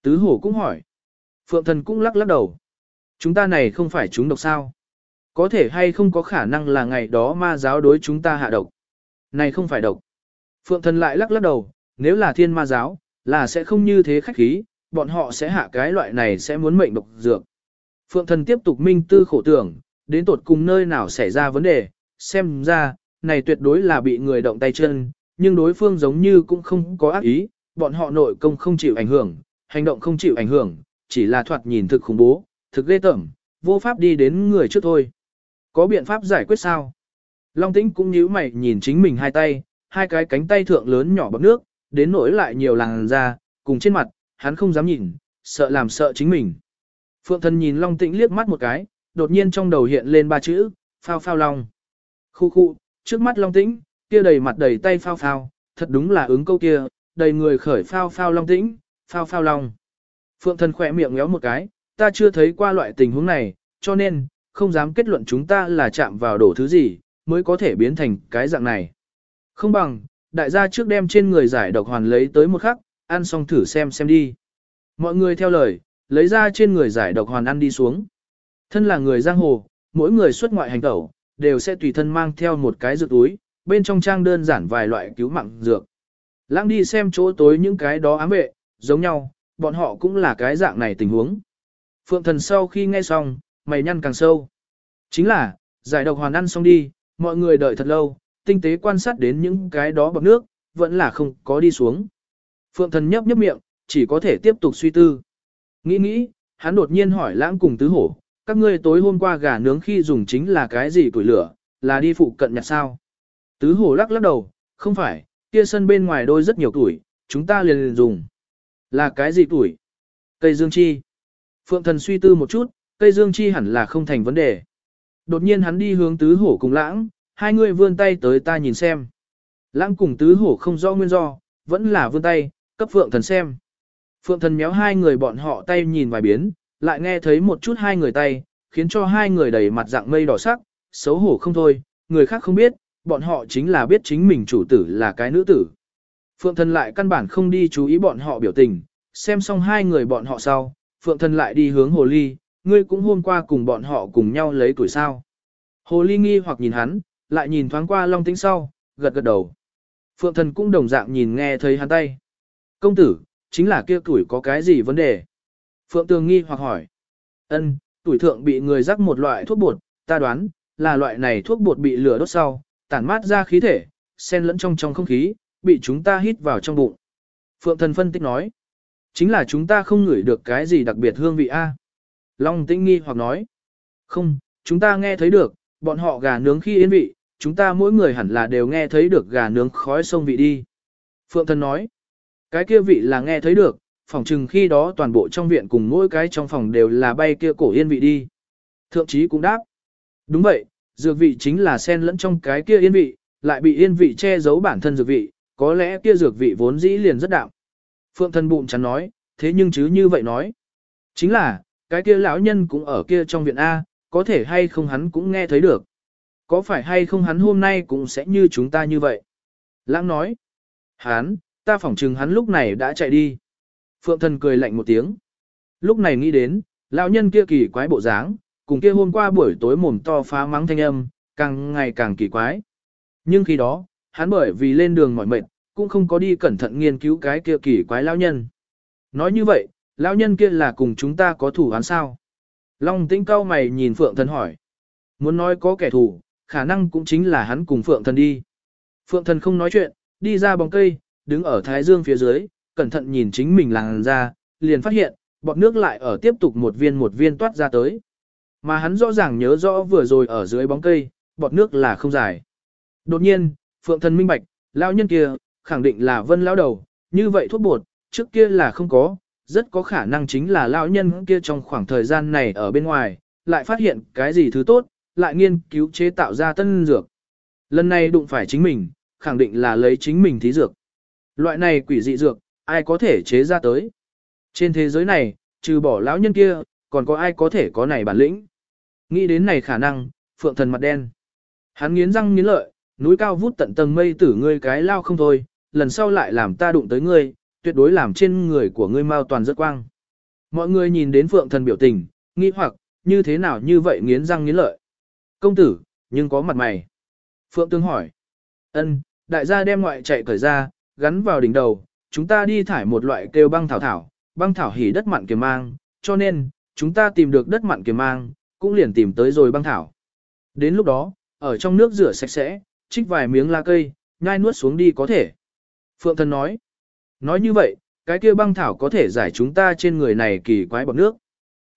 S1: Tứ hổ cũng hỏi, Phượng thần cũng lắc lắc đầu. Chúng ta này không phải chúng độc sao? Có thể hay không có khả năng là ngày đó ma giáo đối chúng ta hạ độc. Này không phải độc. Phượng thần lại lắc lắc đầu, nếu là thiên ma giáo, là sẽ không như thế khách khí, bọn họ sẽ hạ cái loại này sẽ muốn mệnh độc dược. Phượng thần tiếp tục minh tư khổ tưởng, đến tột cùng nơi nào xảy ra vấn đề, xem ra, này tuyệt đối là bị người động tay chân, nhưng đối phương giống như cũng không có ác ý, bọn họ nội công không chịu ảnh hưởng, hành động không chịu ảnh hưởng, chỉ là thoạt nhìn thực khủng bố, thực ghê tởm, vô pháp đi đến người trước thôi. Có biện pháp giải quyết sao? Long tĩnh cũng nhíu mày nhìn chính mình hai tay, hai cái cánh tay thượng lớn nhỏ bọc nước, đến nỗi lại nhiều làng ra, cùng trên mặt, hắn không dám nhìn, sợ làm sợ chính mình. Phượng thần nhìn Long tĩnh liếc mắt một cái, đột nhiên trong đầu hiện lên ba chữ, phao phao long. Khu khu, trước mắt Long tĩnh, kia đầy mặt đầy tay phao phao, thật đúng là ứng câu kia, đầy người khởi phao phao Long tĩnh, phao phao long. Phượng thần khỏe miệng ngéo một cái, ta chưa thấy qua loại tình huống này, cho nên, không dám kết luận chúng ta là chạm vào đổ thứ gì, mới có thể biến thành cái dạng này. Không bằng, đại gia trước đem trên người giải độc hoàn lấy tới một khắc, ăn xong thử xem xem đi. Mọi người theo lời, lấy ra trên người giải độc hoàn ăn đi xuống. Thân là người giang hồ, mỗi người xuất ngoại hành tẩu, đều sẽ tùy thân mang theo một cái dược túi, bên trong trang đơn giản vài loại cứu mạng dược. Lãng đi xem chỗ tối những cái đó ám vệ, giống nhau, bọn họ cũng là cái dạng này tình huống. Phượng thần sau khi nghe xong, mày nhăn càng sâu. Chính là, giải độc hoàn ăn xong đi, mọi người đợi thật lâu, tinh tế quan sát đến những cái đó bọc nước, vẫn là không có đi xuống. Phượng thần nhấp nhấp miệng, chỉ có thể tiếp tục suy tư. Nghĩ nghĩ, hắn đột nhiên hỏi lãng cùng tứ hổ, các ngươi tối hôm qua gà nướng khi dùng chính là cái gì tuổi lửa, là đi phụ cận nhặt sao? Tứ hổ lắc lắc đầu, không phải, kia sân bên ngoài đôi rất nhiều tuổi, chúng ta liền liền dùng. Là cái gì tuổi? Cây dương chi. Phượng thần suy tư một chút, cây dương chi hẳn là không thành vấn đề. Đột nhiên hắn đi hướng tứ hổ cùng lãng, hai người vươn tay tới ta nhìn xem. Lãng cùng tứ hổ không rõ nguyên do, vẫn là vươn tay, cấp phượng thần xem. Phượng thần méo hai người bọn họ tay nhìn vài biến, lại nghe thấy một chút hai người tay, khiến cho hai người đầy mặt dạng mây đỏ sắc, xấu hổ không thôi, người khác không biết, bọn họ chính là biết chính mình chủ tử là cái nữ tử. Phượng thần lại căn bản không đi chú ý bọn họ biểu tình, xem xong hai người bọn họ sau, Phượng thần lại đi hướng hồ ly, ngươi cũng hôm qua cùng bọn họ cùng nhau lấy tuổi sao. Hồ ly nghi hoặc nhìn hắn, lại nhìn thoáng qua long tĩnh sau, gật gật đầu. Phượng thần cũng đồng dạng nhìn nghe thấy hắn tay. Công tử, chính là kia tuổi có cái gì vấn đề? Phượng tường nghi hoặc hỏi. Ân, tuổi thượng bị người rắc một loại thuốc bột, ta đoán, là loại này thuốc bột bị lửa đốt sau, tản mát ra khí thể, xen lẫn trong trong không khí, bị chúng ta hít vào trong bụng. Phượng thần phân tích nói, chính là chúng ta không ngửi được cái gì đặc biệt hương vị A. Long tĩnh nghi hoặc nói, không, chúng ta nghe thấy được, bọn họ gà nướng khi yên vị, chúng ta mỗi người hẳn là đều nghe thấy được gà nướng khói sông vị đi. Phượng thần nói, cái kia vị là nghe thấy được, phòng chừng khi đó toàn bộ trong viện cùng mỗi cái trong phòng đều là bay kia cổ yên vị đi. Thượng trí cũng đáp, đúng vậy, dược vị chính là sen lẫn trong cái kia yên vị, lại bị yên vị che giấu bản thân dược vị, có lẽ kia dược vị vốn dĩ liền rất đạm. Phượng thân bụng chắn nói, thế nhưng chứ như vậy nói. Chính là, cái kia lão nhân cũng ở kia trong viện A, có thể hay không hắn cũng nghe thấy được. Có phải hay không hắn hôm nay cũng sẽ như chúng ta như vậy? Lãng nói, hắn, ta phỏng chừng hắn lúc này đã chạy đi. Phượng thần cười lạnh một tiếng. Lúc này nghĩ đến, lão nhân kia kỳ quái bộ dáng, cùng kia hôm qua buổi tối mồm to phá mắng thanh âm, càng ngày càng kỳ quái. Nhưng khi đó, hắn bởi vì lên đường mỏi mệt, cũng không có đi cẩn thận nghiên cứu cái kia kỳ quái lão nhân. Nói như vậy, lão nhân kia là cùng chúng ta có thủ án sao? Long tĩnh cao mày nhìn Phượng Thần hỏi. Muốn nói có kẻ thù, khả năng cũng chính là hắn cùng Phượng Thần đi. Phượng Thần không nói chuyện, đi ra bóng cây, đứng ở thái dương phía dưới, cẩn thận nhìn chính mình làng ra, liền phát hiện, bọt nước lại ở tiếp tục một viên một viên toát ra tới. Mà hắn rõ ràng nhớ rõ vừa rồi ở dưới bóng cây, bọt nước là không dài. Đột nhiên, Phượng Thần minh bạch, lão nhân kia, khẳng định là vân lão đầu, như vậy thuốc bột, trước kia là không có, rất có khả năng chính là lão nhân kia trong khoảng thời gian này ở bên ngoài, lại phát hiện cái gì thứ tốt, lại nghiên cứu chế tạo ra tân dược. Lần này đụng phải chính mình, khẳng định là lấy chính mình thí dược. Loại này quỷ dị dược, ai có thể chế ra tới. Trên thế giới này, trừ bỏ lão nhân kia, còn có ai có thể có này bản lĩnh. Nghĩ đến này khả năng, phượng thần mặt đen. Hắn nghiến răng nghiến lợi, núi cao vút tận tầng mây tử ngươi cái lao không thôi, lần sau lại làm ta đụng tới ngươi, tuyệt đối làm trên người của ngươi mau toàn rất quang. Mọi người nhìn đến phượng thần biểu tình, nghi hoặc, như thế nào như vậy nghiến răng nghiến lợi. Công tử, nhưng có mặt mày. Phượng tương hỏi. ân đại gia đem ngoại chạy cởi ra, gắn vào đỉnh đầu, chúng ta đi thải một loại kêu băng thảo thảo, băng thảo hỉ đất mặn kiềm mang, cho nên, chúng ta tìm được đất mặn kiềm mang, cũng liền tìm tới rồi băng thảo. Đến lúc đó, ở trong nước rửa sạch sẽ, trích vài miếng lá cây, nhai nuốt xuống đi có thể. Phượng thần nói, nói như vậy, cái kia băng thảo có thể giải chúng ta trên người này kỳ quái bọt nước.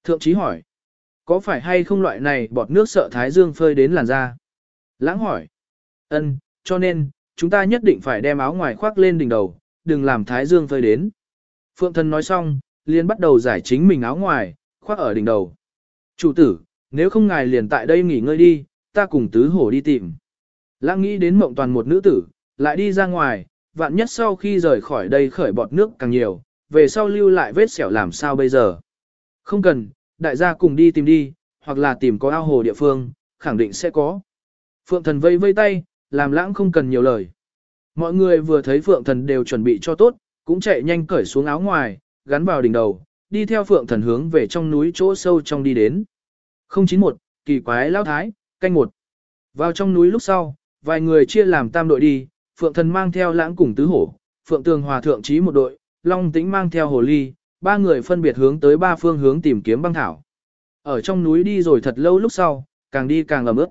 S1: Thượng trí hỏi, có phải hay không loại này bọt nước sợ thái dương phơi đến làn da? Lãng hỏi, ân, cho nên, chúng ta nhất định phải đem áo ngoài khoác lên đỉnh đầu, đừng làm thái dương phơi đến. Phượng thần nói xong, liền bắt đầu giải chính mình áo ngoài, khoác ở đỉnh đầu. Chủ tử, nếu không ngài liền tại đây nghỉ ngơi đi, ta cùng tứ hổ đi tìm. Lãng nghĩ đến mộng toàn một nữ tử, lại đi ra ngoài, vạn nhất sau khi rời khỏi đây khởi bọt nước càng nhiều, về sau lưu lại vết sẹo làm sao bây giờ. Không cần, đại gia cùng đi tìm đi, hoặc là tìm có ao hồ địa phương, khẳng định sẽ có. Phượng thần vây vây tay, làm lãng không cần nhiều lời. Mọi người vừa thấy phượng thần đều chuẩn bị cho tốt, cũng chạy nhanh cởi xuống áo ngoài, gắn vào đỉnh đầu, đi theo phượng thần hướng về trong núi chỗ sâu trong đi đến. 091, kỳ quái lao thái, canh một. Vào trong núi lúc sau, vài người chia làm tam đội đi, phượng thần mang theo lãng cùng tứ hổ, phượng tường hòa thượng trí một đội, long tĩnh mang theo hồ ly, ba người phân biệt hướng tới ba phương hướng tìm kiếm băng thảo. Ở trong núi đi rồi thật lâu lúc sau, càng đi càng ẩm ướt.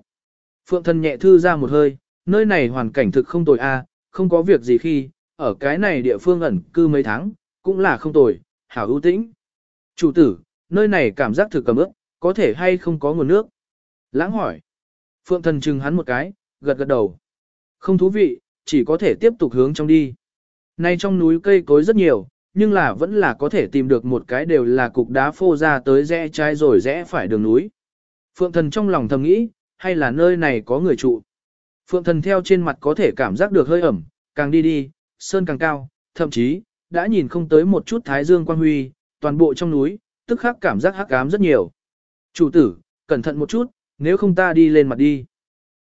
S1: Phượng thần nhẹ thư ra một hơi, nơi này hoàn cảnh thực không tồi a, không có việc gì khi, ở cái này địa phương ẩn cư mấy tháng, cũng là không tồi, hảo ưu tĩnh. Chủ tử, nơi này cảm giác thực cầm ướt có thể hay không có nguồn nước? Lãng hỏi. Phượng thần chừng hắn một cái, gật gật đầu. Không thú vị, chỉ có thể tiếp tục hướng trong đi. Nay trong núi cây cối rất nhiều, nhưng là vẫn là có thể tìm được một cái đều là cục đá phô ra tới rẽ trái rồi rẽ phải đường núi. Phượng thần trong lòng thầm nghĩ, hay là nơi này có người trụ. Phượng thần theo trên mặt có thể cảm giác được hơi ẩm, càng đi đi, sơn càng cao, thậm chí, đã nhìn không tới một chút thái dương quang huy, toàn bộ trong núi, tức khắc cảm giác hắc ám rất nhiều. Chủ tử, cẩn thận một chút, nếu không ta đi lên mặt đi.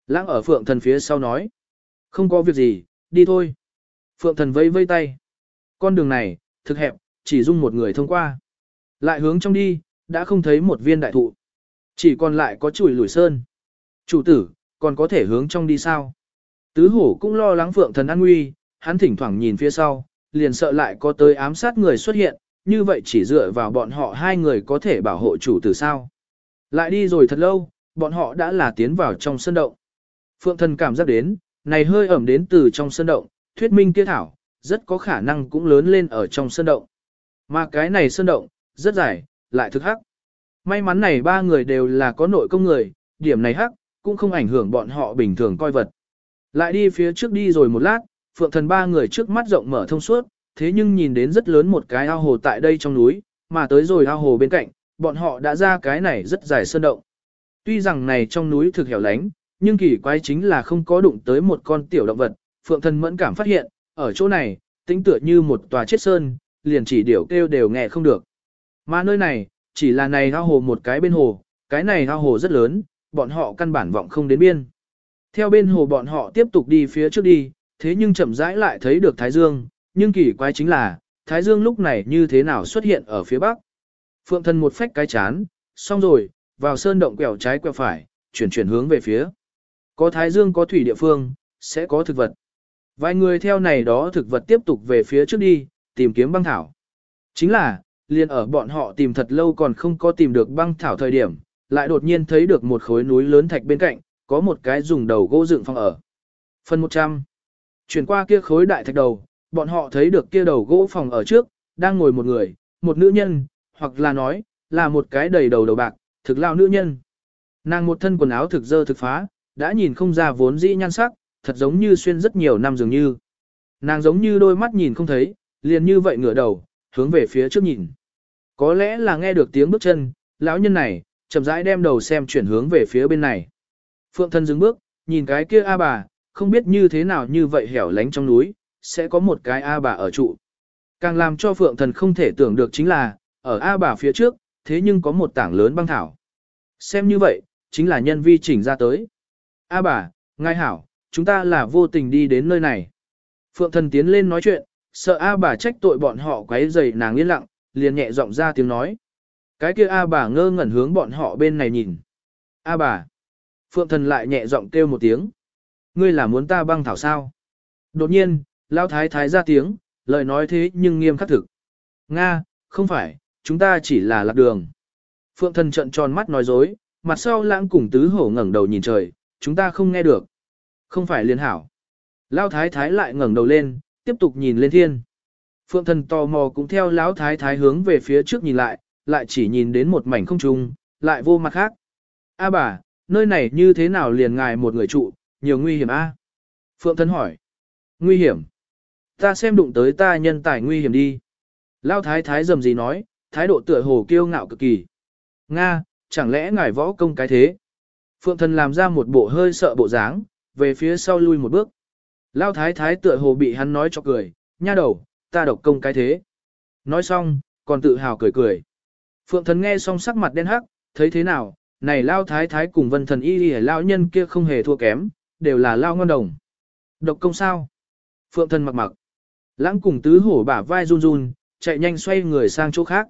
S1: Lãng ở phượng thần phía sau nói. Không có việc gì, đi thôi. Phượng thần vây vây tay. Con đường này, thực hẹp, chỉ dung một người thông qua. Lại hướng trong đi, đã không thấy một viên đại thụ. Chỉ còn lại có chuỗi lùi sơn. Chủ tử, còn có thể hướng trong đi sao? Tứ hổ cũng lo lắng phượng thần an nguy, hắn thỉnh thoảng nhìn phía sau, liền sợ lại có tới ám sát người xuất hiện, như vậy chỉ dựa vào bọn họ hai người có thể bảo hộ chủ tử sao. Lại đi rồi thật lâu, bọn họ đã là tiến vào trong sân động. Phượng thần cảm giác đến, này hơi ẩm đến từ trong sân động, thuyết minh kia thảo, rất có khả năng cũng lớn lên ở trong sân động. Mà cái này sân động, rất dài, lại thực hắc. May mắn này ba người đều là có nội công người, điểm này hắc, cũng không ảnh hưởng bọn họ bình thường coi vật. Lại đi phía trước đi rồi một lát, phượng thần ba người trước mắt rộng mở thông suốt, thế nhưng nhìn đến rất lớn một cái ao hồ tại đây trong núi, mà tới rồi ao hồ bên cạnh, bọn họ đã ra cái này rất dài sơn động. Tuy rằng này trong núi thực hẻo lánh, nhưng kỳ quái chính là không có đụng tới một con tiểu động vật, phượng thần mẫn cảm phát hiện, ở chỗ này, tính tựa như một tòa chết sơn, liền chỉ điều kêu đều nghe không được. Mà nơi này, chỉ là này ao hồ một cái bên hồ, cái này ao hồ rất lớn, bọn họ căn bản vọng không đến biên. Theo bên hồ bọn họ tiếp tục đi phía trước đi, thế nhưng chậm rãi lại thấy được Thái Dương, nhưng kỳ quái chính là, Thái Dương lúc này như thế nào xuất hiện ở phía bắc. Phượng thân một phách cái chán, xong rồi, vào sơn động quẹo trái quẹo phải, chuyển chuyển hướng về phía. Có Thái Dương có thủy địa phương, sẽ có thực vật. Vài người theo này đó thực vật tiếp tục về phía trước đi, tìm kiếm băng thảo. Chính là, liền ở bọn họ tìm thật lâu còn không có tìm được băng thảo thời điểm, lại đột nhiên thấy được một khối núi lớn thạch bên cạnh, có một cái dùng đầu gỗ dựng phòng ở. Phần 100. Chuyển qua kia khối đại thạch đầu, bọn họ thấy được kia đầu gỗ phòng ở trước, đang ngồi một người, một nữ nhân, hoặc là nói, là một cái đầy đầu đầu bạc, thực lao nữ nhân. Nàng một thân quần áo thực dơ thực phá, đã nhìn không ra vốn dĩ nhan sắc, thật giống như xuyên rất nhiều năm dường như. Nàng giống như đôi mắt nhìn không thấy, liền như vậy ngửa đầu, hướng về phía trước nhìn. Có lẽ là nghe được tiếng bước chân, lão nhân này, chậm rãi đem đầu xem chuyển hướng về phía bên này. Phượng thân dừng bước, nhìn cái kia A bà, không biết như thế nào như vậy hẻo lánh trong núi, sẽ có một cái A bà ở trụ. Càng làm cho Phượng thần không thể tưởng được chính là, ở A bà phía trước, thế nhưng có một tảng lớn băng thảo. Xem như vậy, chính là nhân vi chỉnh ra tới. A bà, ngài hảo, chúng ta là vô tình đi đến nơi này. Phượng thần tiến lên nói chuyện, sợ A bà trách tội bọn họ quấy rầy nàng yên lặng, liền nhẹ giọng ra tiếng nói. Cái kia A bà ngơ ngẩn hướng bọn họ bên này nhìn. A bà. Phượng thần lại nhẹ giọng kêu một tiếng. Ngươi là muốn ta băng thảo sao? Đột nhiên, lão Thái Thái ra tiếng, lời nói thế nhưng nghiêm khắc thực. Nga, không phải, chúng ta chỉ là lạc đường. Phượng thần trận tròn mắt nói dối, mặt sau lãng cùng tứ hổ ngẩng đầu nhìn trời, chúng ta không nghe được. Không phải liên hảo. lão Thái Thái lại ngẩng đầu lên, tiếp tục nhìn lên thiên. Phượng thần tò mò cũng theo Lão Thái Thái hướng về phía trước nhìn lại, lại chỉ nhìn đến một mảnh không trung, lại vô mặt khác. A bà, nơi này như thế nào liền ngài một người trụ, nhiều nguy hiểm a? Phượng thần hỏi. Nguy hiểm. Ta xem đụng tới ta nhân tài nguy hiểm đi. lão thái thái dầm gì nói, thái độ tựa hồ kiêu ngạo cực kỳ. Nga, chẳng lẽ ngài võ công cái thế? Phượng thần làm ra một bộ hơi sợ bộ dáng, về phía sau lui một bước. Lao thái thái tựa hồ bị hắn nói cho cười, nha đầu, ta độc công cái thế. Nói xong, còn tự hào cười cười. Phượng thần nghe xong sắc mặt đen hắc, thấy thế nào, này Lao thái thái cùng vân thần y y Lao nhân kia không hề thua kém, đều là Lao ngon đồng. Độc công sao? Phượng thần mặc mặc. Lãng cùng tứ hổ bả vai run run, chạy nhanh xoay người sang chỗ khác.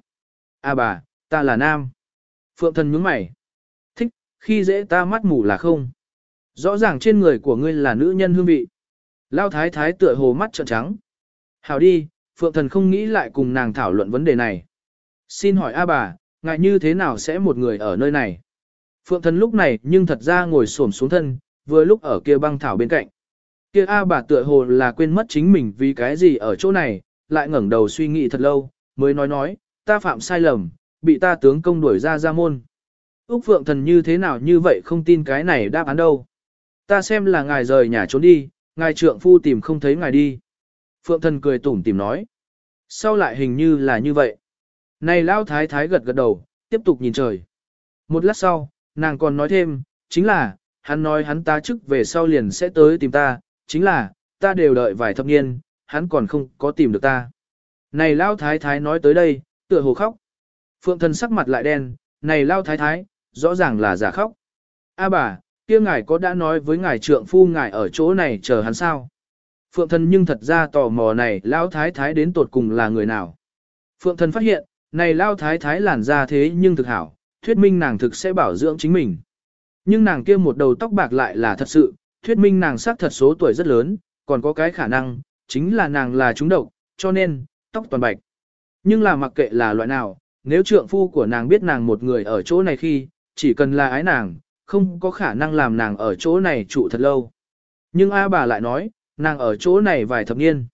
S1: À bà, ta là nam. Phượng thần nhướng mày. Thích, khi dễ ta mắt mù là không. Rõ ràng trên người của ngươi là nữ nhân hương vị. Lao thái thái tựa hồ mắt trợn trắng. Hảo đi, Phượng thần không nghĩ lại cùng nàng thảo luận vấn đề này. Xin hỏi A bà, ngại như thế nào sẽ một người ở nơi này? Phượng thần lúc này nhưng thật ra ngồi xổm xuống thân, vừa lúc ở kia băng thảo bên cạnh. Kia A bà tựa hồ là quên mất chính mình vì cái gì ở chỗ này, lại ngẩng đầu suy nghĩ thật lâu, mới nói nói, ta phạm sai lầm, bị ta tướng công đuổi ra ra môn. Úc Phượng Thần như thế nào như vậy không tin cái này đáp án đâu. Ta xem là ngài rời nhà trốn đi, ngài trượng phu tìm không thấy ngài đi. Phượng Thần cười tủm tìm nói. Sau lại hình như là như vậy. Này Lão Thái Thái gật gật đầu, tiếp tục nhìn trời. Một lát sau, nàng còn nói thêm, chính là, hắn nói hắn ta chức về sau liền sẽ tới tìm ta, chính là, ta đều đợi vài thập niên, hắn còn không có tìm được ta. Này Lao Thái Thái nói tới đây, tựa hồ khóc. Phượng thần sắc mặt lại đen, này Lao Thái Thái, rõ ràng là giả khóc. A bà, kia ngài có đã nói với ngài trượng phu ngài ở chỗ này chờ hắn sao? Phượng thần nhưng thật ra tò mò này Lao Thái Thái đến tột cùng là người nào? Phượng thần phát hiện, này Lao Thái Thái làn ra thế nhưng thực hảo, thuyết minh nàng thực sẽ bảo dưỡng chính mình. Nhưng nàng kia một đầu tóc bạc lại là thật sự, thuyết minh nàng sắc thật số tuổi rất lớn, còn có cái khả năng, chính là nàng là trúng độc, cho nên, tóc toàn bạch. Nhưng là mặc kệ là loại nào, nếu trượng phu của nàng biết nàng một người ở chỗ này khi, chỉ cần là ái nàng, không có khả năng làm nàng ở chỗ này trụ thật lâu. Nhưng A bà lại nói, nàng ở chỗ này vài thập niên.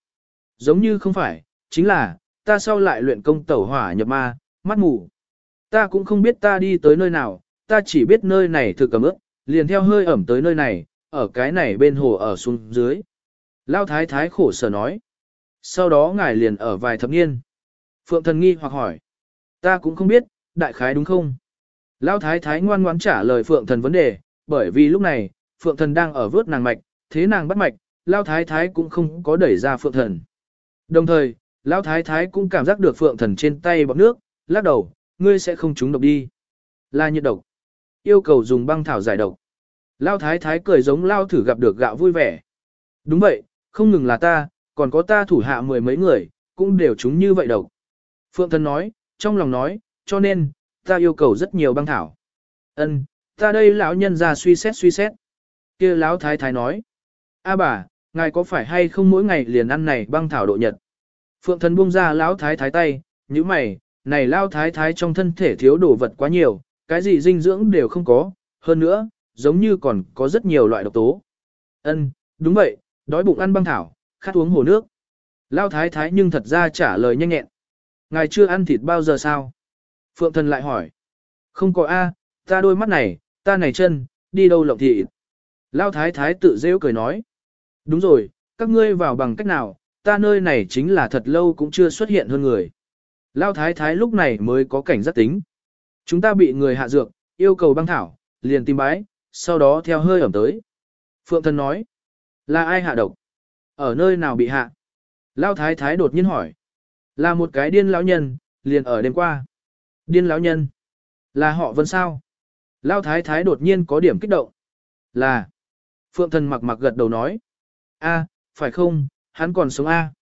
S1: Giống như không phải, chính là, ta sau lại luyện công tẩu hỏa nhập ma, mắt mù. Ta cũng không biết ta đi tới nơi nào, ta chỉ biết nơi này thực cầm ướp, liền theo hơi ẩm tới nơi này, ở cái này bên hồ ở xuống dưới. Lao thái thái khổ sở nói. Sau đó ngài liền ở vài thập niên. Phượng thần nghi hoặc hỏi. Ta cũng không biết, đại khái đúng không? Lao thái thái ngoan ngoãn trả lời phượng thần vấn đề, bởi vì lúc này, phượng thần đang ở vớt nàng mạch, thế nàng bắt mạch, Lao thái thái cũng không có đẩy ra phượng thần. Đồng thời, Lao thái thái cũng cảm giác được phượng thần trên tay bọc nước, lắc đầu, ngươi sẽ không trúng độc đi. Là nhiệt độc. Yêu cầu dùng băng thảo giải độc. Lao thái thái cười giống Lao thử gặp được gạo vui vẻ. Đúng vậy, không ngừng là ta, còn có ta thủ hạ mười mấy người, cũng đều chúng như vậy độc. Phượng thân nói, trong lòng nói, cho nên, ta yêu cầu rất nhiều băng thảo. Ân, ta đây lão nhân ra suy xét suy xét. kia lão thái thái nói, a bà, ngài có phải hay không mỗi ngày liền ăn này băng thảo độ nhật? Phượng thần buông ra lão thái thái tay, như mày, này lão thái thái trong thân thể thiếu đồ vật quá nhiều, cái gì dinh dưỡng đều không có, hơn nữa, giống như còn có rất nhiều loại độc tố. Ân, đúng vậy, đói bụng ăn băng thảo, khát uống hồ nước. Lão thái thái nhưng thật ra trả lời nhanh nhẹn. Ngài chưa ăn thịt bao giờ sao? Phượng thần lại hỏi. Không có A, ta đôi mắt này, ta này chân, đi đâu lộng thịt. Lao thái thái tự rêu cười nói. Đúng rồi, các ngươi vào bằng cách nào, ta nơi này chính là thật lâu cũng chưa xuất hiện hơn người. Lao thái thái lúc này mới có cảnh giác tính. Chúng ta bị người hạ dược, yêu cầu băng thảo, liền tìm bái, sau đó theo hơi ẩm tới. Phượng thần nói. Là ai hạ độc? Ở nơi nào bị hạ? Lao thái thái đột nhiên hỏi. Là một cái điên lão nhân, liền ở đêm qua. Điên lão nhân? Là họ vân sao? Lao thái thái đột nhiên có điểm kích động. Là. Phượng thần mặc mặc gật đầu nói. a phải không, hắn còn sống a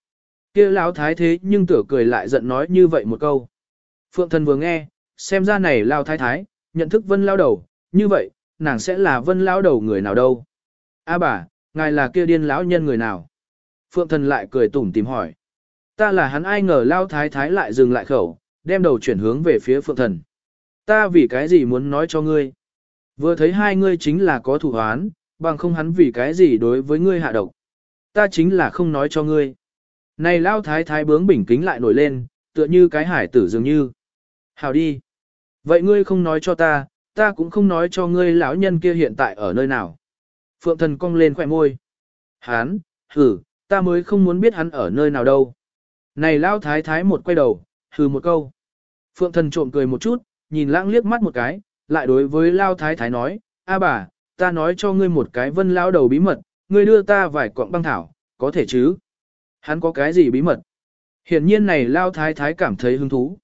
S1: kia lão thái thế nhưng tửa cười lại giận nói như vậy một câu. Phượng thần vừa nghe, xem ra này lao thái thái, nhận thức vân lao đầu, như vậy, nàng sẽ là vân lao đầu người nào đâu. A bà, ngài là kia điên lão nhân người nào? Phượng thần lại cười tủm tìm hỏi. Ta là hắn ai ngờ lao thái thái lại dừng lại khẩu, đem đầu chuyển hướng về phía phượng thần. Ta vì cái gì muốn nói cho ngươi? Vừa thấy hai ngươi chính là có thủ hoán, bằng không hắn vì cái gì đối với ngươi hạ độc. Ta chính là không nói cho ngươi. Này lao thái thái bướng bình kính lại nổi lên, tựa như cái hải tử dường như. Hào đi. Vậy ngươi không nói cho ta, ta cũng không nói cho ngươi lão nhân kia hiện tại ở nơi nào. Phượng thần cong lên khỏe môi. Hán, hử, ta mới không muốn biết hắn ở nơi nào đâu. Này lao thái thái một quay đầu, hừ một câu. Phượng thần trộm cười một chút, nhìn lãng liếc mắt một cái, lại đối với lao thái thái nói, a bà, ta nói cho ngươi một cái vân lao đầu bí mật, ngươi đưa ta vài quặng băng thảo, có thể chứ? Hắn có cái gì bí mật? Hiển nhiên này lao thái thái cảm thấy hứng thú.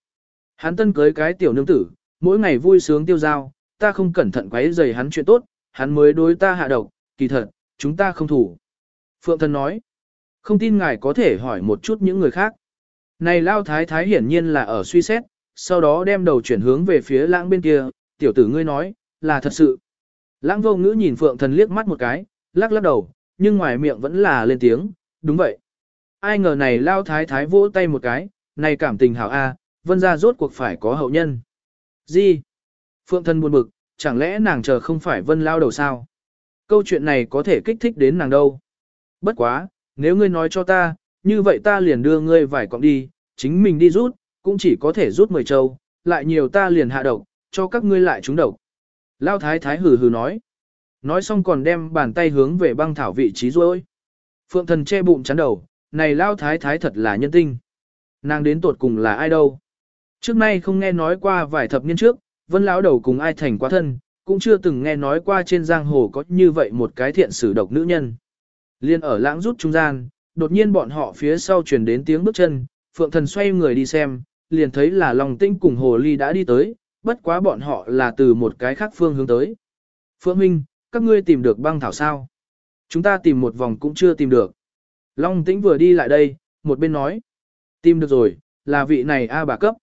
S1: Hắn tân cưới cái tiểu nương tử, mỗi ngày vui sướng tiêu giao, ta không cẩn thận quấy rầy hắn chuyện tốt, hắn mới đối ta hạ độc, kỳ thật, chúng ta không thủ. Phượng thần nói, không tin ngài có thể hỏi một chút những người khác. Này lao thái thái hiển nhiên là ở suy xét, sau đó đem đầu chuyển hướng về phía lãng bên kia, tiểu tử ngươi nói, là thật sự. Lãng vô ngữ nhìn phượng thần liếc mắt một cái, lắc lắc đầu, nhưng ngoài miệng vẫn là lên tiếng, đúng vậy. Ai ngờ này lao thái thái vỗ tay một cái, này cảm tình hảo a, vân ra rốt cuộc phải có hậu nhân. Gì? Phượng thần buồn bực, chẳng lẽ nàng chờ không phải vân lao đầu sao? Câu chuyện này có thể kích thích đến nàng đâu. Bất quá, nếu ngươi nói cho ta, như vậy ta liền đưa ngươi vài cọng đi, chính mình đi rút, cũng chỉ có thể rút 10 châu, lại nhiều ta liền hạ độc, cho các ngươi lại trúng độc. Lao thái thái hừ hừ nói. Nói xong còn đem bàn tay hướng về băng thảo vị trí rồi. Phượng thần che bụng chắn đầu, này Lao thái thái thật là nhân tinh. Nàng đến tột cùng là ai đâu. Trước nay không nghe nói qua vài thập niên trước, vân lão đầu cùng ai thành quá thân, cũng chưa từng nghe nói qua trên giang hồ có như vậy một cái thiện sử độc nữ nhân. Liên ở lãng rút trung gian, đột nhiên bọn họ phía sau truyền đến tiếng bước chân, phượng thần xoay người đi xem, liền thấy là Long Tinh cùng Hồ Ly đã đi tới, bất quá bọn họ là từ một cái khác phương hướng tới. Phượng Minh, các ngươi tìm được băng thảo sao? Chúng ta tìm một vòng cũng chưa tìm được. Long Tĩnh vừa đi lại đây, một bên nói. Tìm được rồi, là vị này A bà cấp.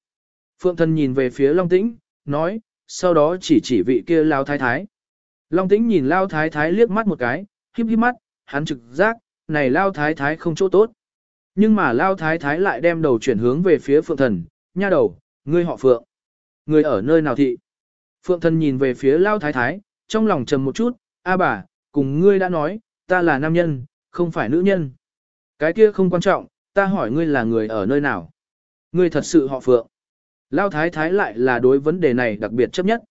S1: Phượng thần nhìn về phía Long Tĩnh, nói, sau đó chỉ chỉ vị kia Lao Thái Thái. Long Tĩnh nhìn Lao Thái Thái liếc mắt một cái, híp híp mắt, hắn trực giác, này Lao Thái Thái không chỗ tốt. Nhưng mà Lao Thái Thái lại đem đầu chuyển hướng về phía Phượng thần, nha đầu, ngươi họ Phượng. Ngươi ở nơi nào thị? Phượng thần nhìn về phía Lao Thái Thái, trong lòng trầm một chút, a bà, cùng ngươi đã nói, ta là nam nhân, không phải nữ nhân. Cái kia không quan trọng, ta hỏi ngươi là người ở nơi nào? Ngươi thật sự họ Phượng. Lao Thái Thái lại là đối vấn đề này đặc biệt chấp nhất.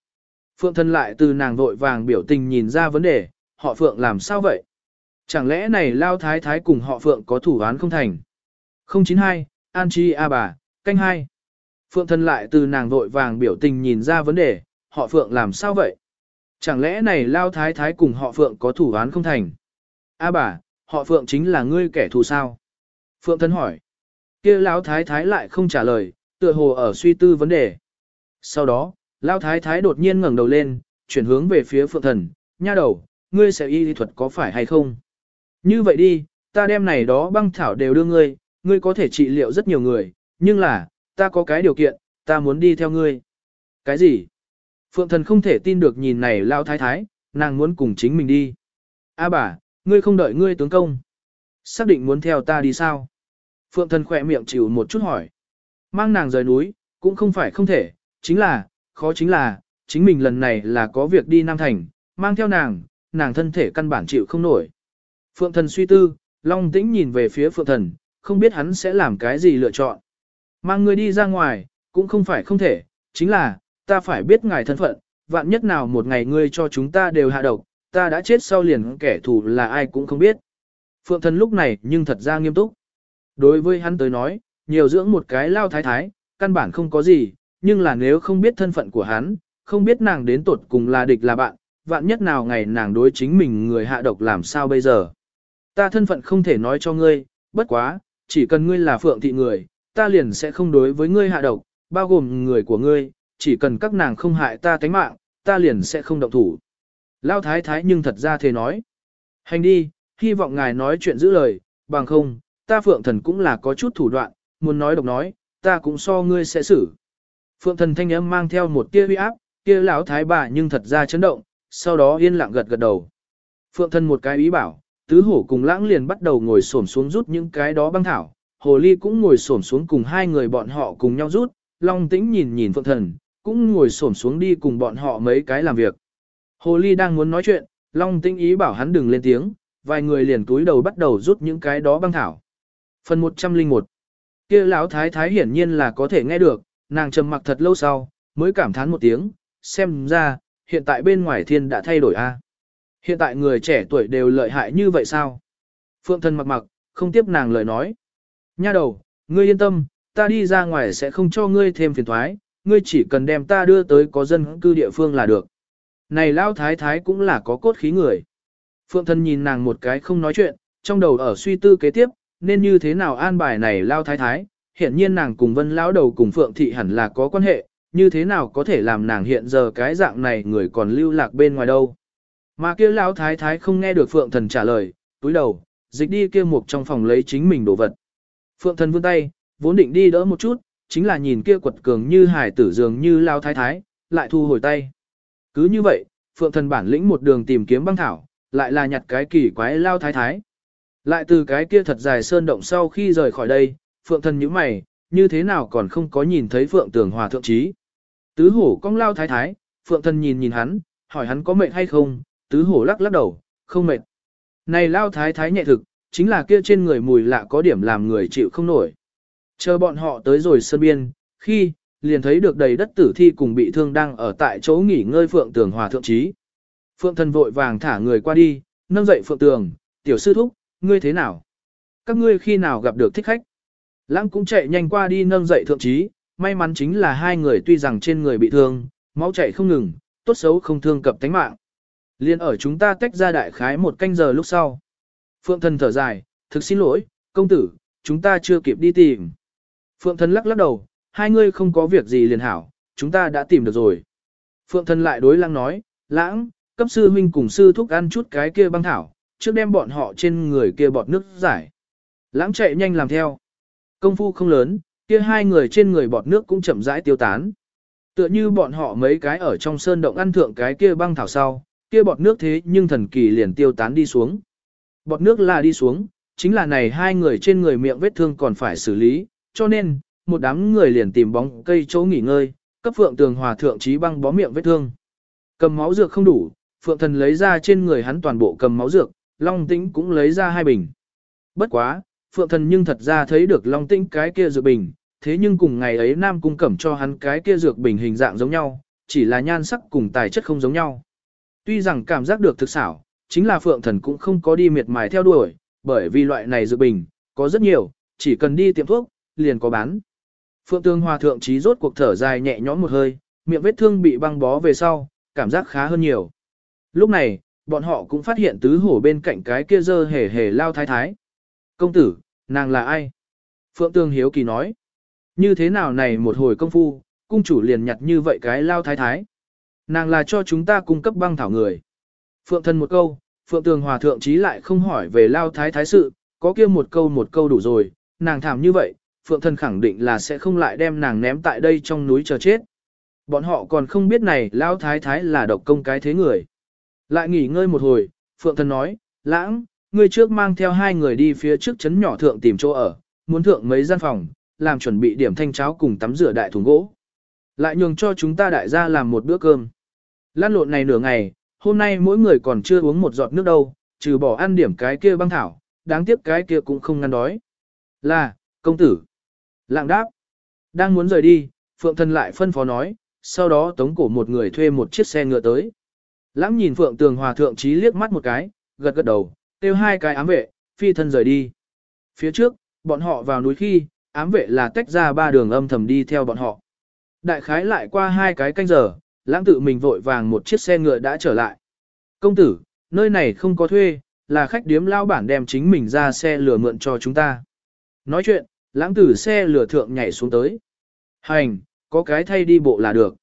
S1: Phượng thần lại từ nàng vội vàng biểu tình nhìn ra vấn đề, họ Phượng làm sao vậy? Chẳng lẽ này Lao Thái Thái cùng họ Phượng có thủ án không thành? 092, An Chi A bà, canh hai. Phượng thân lại từ nàng vội vàng biểu tình nhìn ra vấn đề, họ Phượng làm sao vậy? Chẳng lẽ này Lao Thái Thái cùng họ Phượng có thủ án không thành? A bà, họ Phượng chính là ngươi kẻ thù sao? Phượng thân hỏi. kia Lao Thái Thái lại không trả lời, tựa hồ ở suy tư vấn đề. Sau đó, Lao Thái Thái đột nhiên ngẩng đầu lên, chuyển hướng về phía Phượng thần, nha đầu, ngươi sẽ y lý thuật có phải hay không? Như vậy đi, ta đem này đó băng thảo đều đưa ngươi, ngươi có thể trị liệu rất nhiều người, nhưng là, ta có cái điều kiện, ta muốn đi theo ngươi. Cái gì? Phượng thần không thể tin được nhìn này lao thái thái, nàng muốn cùng chính mình đi. A bà, ngươi không đợi ngươi tướng công. Xác định muốn theo ta đi sao? Phượng thần khỏe miệng chịu một chút hỏi. Mang nàng rời núi, cũng không phải không thể, chính là, khó chính là, chính mình lần này là có việc đi Nam Thành, mang theo nàng, nàng thân thể căn bản chịu không nổi. Phượng thần suy tư, Long tĩnh nhìn về phía Phượng thần, không biết hắn sẽ làm cái gì lựa chọn. Mang người đi ra ngoài, cũng không phải không thể, chính là, ta phải biết ngài thân phận, vạn nhất nào một ngày ngươi cho chúng ta đều hạ độc, ta đã chết sau liền kẻ thù là ai cũng không biết. Phượng thần lúc này nhưng thật ra nghiêm túc. Đối với hắn tới nói, nhiều dưỡng một cái lao thái thái, căn bản không có gì, nhưng là nếu không biết thân phận của hắn, không biết nàng đến tột cùng là địch là bạn, vạn nhất nào ngày nàng đối chính mình người hạ độc làm sao bây giờ. Ta thân phận không thể nói cho ngươi, bất quá, chỉ cần ngươi là phượng thị người, ta liền sẽ không đối với ngươi hạ độc, bao gồm người của ngươi, chỉ cần các nàng không hại ta tánh mạng, ta liền sẽ không động thủ. Lao thái thái nhưng thật ra thế nói. Hành đi, hy vọng ngài nói chuyện giữ lời, bằng không, ta phượng thần cũng là có chút thủ đoạn, muốn nói độc nói, ta cũng so ngươi sẽ xử. Phượng thần thanh âm mang theo một tia uy áp, kia lão thái bà nhưng thật ra chấn động, sau đó yên lặng gật gật đầu. Phượng thần một cái ý bảo, tứ hổ cùng lãng liền bắt đầu ngồi xổm xuống rút những cái đó băng thảo, hồ ly cũng ngồi xổm xuống cùng hai người bọn họ cùng nhau rút, long tĩnh nhìn nhìn phượng thần, cũng ngồi xổm xuống đi cùng bọn họ mấy cái làm việc. Hồ ly đang muốn nói chuyện, long tĩnh ý bảo hắn đừng lên tiếng, vài người liền túi đầu bắt đầu rút những cái đó băng thảo. Phần 101 kia lão thái thái hiển nhiên là có thể nghe được, nàng trầm mặc thật lâu sau, mới cảm thán một tiếng, xem ra, hiện tại bên ngoài thiên đã thay đổi a. Hiện tại người trẻ tuổi đều lợi hại như vậy sao? Phượng thần mặc mặc, không tiếp nàng lời nói. Nha đầu, ngươi yên tâm, ta đi ra ngoài sẽ không cho ngươi thêm phiền thoái, ngươi chỉ cần đem ta đưa tới có dân cư địa phương là được. Này lao thái thái cũng là có cốt khí người. Phượng thần nhìn nàng một cái không nói chuyện, trong đầu ở suy tư kế tiếp, nên như thế nào an bài này lao thái thái, hiện nhiên nàng cùng vân lão đầu cùng Phượng thị hẳn là có quan hệ, như thế nào có thể làm nàng hiện giờ cái dạng này người còn lưu lạc bên ngoài đâu. Mà kia lão thái thái không nghe được Phượng thần trả lời, túi đầu, dịch đi kia mục trong phòng lấy chính mình đồ vật. Phượng thần vươn tay, vốn định đi đỡ một chút, chính là nhìn kia quật cường như hải tử dường như lao thái thái, lại thu hồi tay. Cứ như vậy, Phượng thần bản lĩnh một đường tìm kiếm băng thảo, lại là nhặt cái kỳ quái lao thái thái. Lại từ cái kia thật dài sơn động sau khi rời khỏi đây, Phượng thần nhíu mày, như thế nào còn không có nhìn thấy Phượng tường hòa thượng trí. Tứ hổ cong lao thái thái, Phượng thần nhìn nhìn hắn, hỏi hắn có mệnh hay không, tứ hổ lắc lắc đầu, không mệt. Này lao thái thái nhẹ thực, chính là kia trên người mùi lạ có điểm làm người chịu không nổi. Chờ bọn họ tới rồi sân biên, khi, liền thấy được đầy đất tử thi cùng bị thương đang ở tại chỗ nghỉ ngơi Phượng Tường Hòa Thượng Trí. Phượng thần vội vàng thả người qua đi, nâng dậy Phượng Tường, tiểu sư thúc, ngươi thế nào? Các ngươi khi nào gặp được thích khách? Lãng cũng chạy nhanh qua đi nâng dậy Thượng Trí, may mắn chính là hai người tuy rằng trên người bị thương, máu chảy không ngừng, tốt xấu không thương cập tánh mạng. Liên ở chúng ta tách ra đại khái một canh giờ lúc sau. Phượng thần thở dài, thực xin lỗi, công tử, chúng ta chưa kịp đi tìm. Phượng thần lắc lắc đầu, hai ngươi không có việc gì liền hảo, chúng ta đã tìm được rồi. Phượng thần lại đối lãng nói, lãng, cấp sư huynh cùng sư thúc ăn chút cái kia băng thảo, trước đem bọn họ trên người kia bọt nước giải. Lãng chạy nhanh làm theo. Công phu không lớn, kia hai người trên người bọt nước cũng chậm rãi tiêu tán. Tựa như bọn họ mấy cái ở trong sơn động ăn thượng cái kia băng thảo sau, kia bọt nước thế nhưng thần kỳ liền tiêu tán đi xuống. Bọt nước là đi xuống, chính là này hai người trên người miệng vết thương còn phải xử lý, cho nên, một đám người liền tìm bóng cây chỗ nghỉ ngơi, cấp phượng tường hòa thượng trí băng bó miệng vết thương. Cầm máu dược không đủ, phượng thần lấy ra trên người hắn toàn bộ cầm máu dược, long tĩnh cũng lấy ra hai bình. Bất quá, phượng thần nhưng thật ra thấy được long tĩnh cái kia dược bình, thế nhưng cùng ngày ấy nam cung cẩm cho hắn cái kia dược bình hình dạng giống nhau, chỉ là nhan sắc cùng tài chất không giống nhau. Tuy rằng cảm giác được thực xảo, chính là phượng thần cũng không có đi miệt mài theo đuổi, bởi vì loại này dự bình, có rất nhiều, chỉ cần đi tiệm thuốc, liền có bán. Phượng tương hòa thượng trí rốt cuộc thở dài nhẹ nhõm một hơi, miệng vết thương bị băng bó về sau, cảm giác khá hơn nhiều. Lúc này, bọn họ cũng phát hiện tứ hổ bên cạnh cái kia dơ hề hề lao thái thái. Công tử, nàng là ai? Phượng tương hiếu kỳ nói. Như thế nào này một hồi công phu, cung chủ liền nhặt như vậy cái lao thái thái. Nàng là cho chúng ta cung cấp băng thảo người. Phượng thân một câu, Phượng Tường Hòa Thượng chí lại không hỏi về lao thái thái sự, có kia một câu một câu đủ rồi, nàng thảm như vậy, Phượng thân khẳng định là sẽ không lại đem nàng ném tại đây trong núi chờ chết. Bọn họ còn không biết này lao thái thái là độc công cái thế người. Lại nghỉ ngơi một hồi, Phượng thân nói, lãng, ngươi trước mang theo hai người đi phía trước chấn nhỏ thượng tìm chỗ ở, muốn thượng mấy gian phòng, làm chuẩn bị điểm thanh cháo cùng tắm rửa đại thùng gỗ. Lại nhường cho chúng ta đại gia làm một bữa cơm. Lan lộn này nửa ngày, hôm nay mỗi người còn chưa uống một giọt nước đâu, trừ bỏ ăn điểm cái kia băng thảo, đáng tiếc cái kia cũng không ngăn đói. Là, công tử. Lạng đáp. Đang muốn rời đi, Phượng Thần lại phân phó nói, sau đó tống cổ một người thuê một chiếc xe ngựa tới. Lãng nhìn Phượng Tường Hòa Thượng Trí liếc mắt một cái, gật gật đầu, kêu hai cái ám vệ, phi thân rời đi. Phía trước, bọn họ vào núi khi, ám vệ là tách ra ba đường âm thầm đi theo bọn họ. Đại khái lại qua hai cái canh giờ, lãng tự mình vội vàng một chiếc xe ngựa đã trở lại. Công tử, nơi này không có thuê, là khách điếm lao bản đem chính mình ra xe lửa mượn cho chúng ta. Nói chuyện, lãng tử xe lửa thượng nhảy xuống tới. Hành, có cái thay đi bộ là được.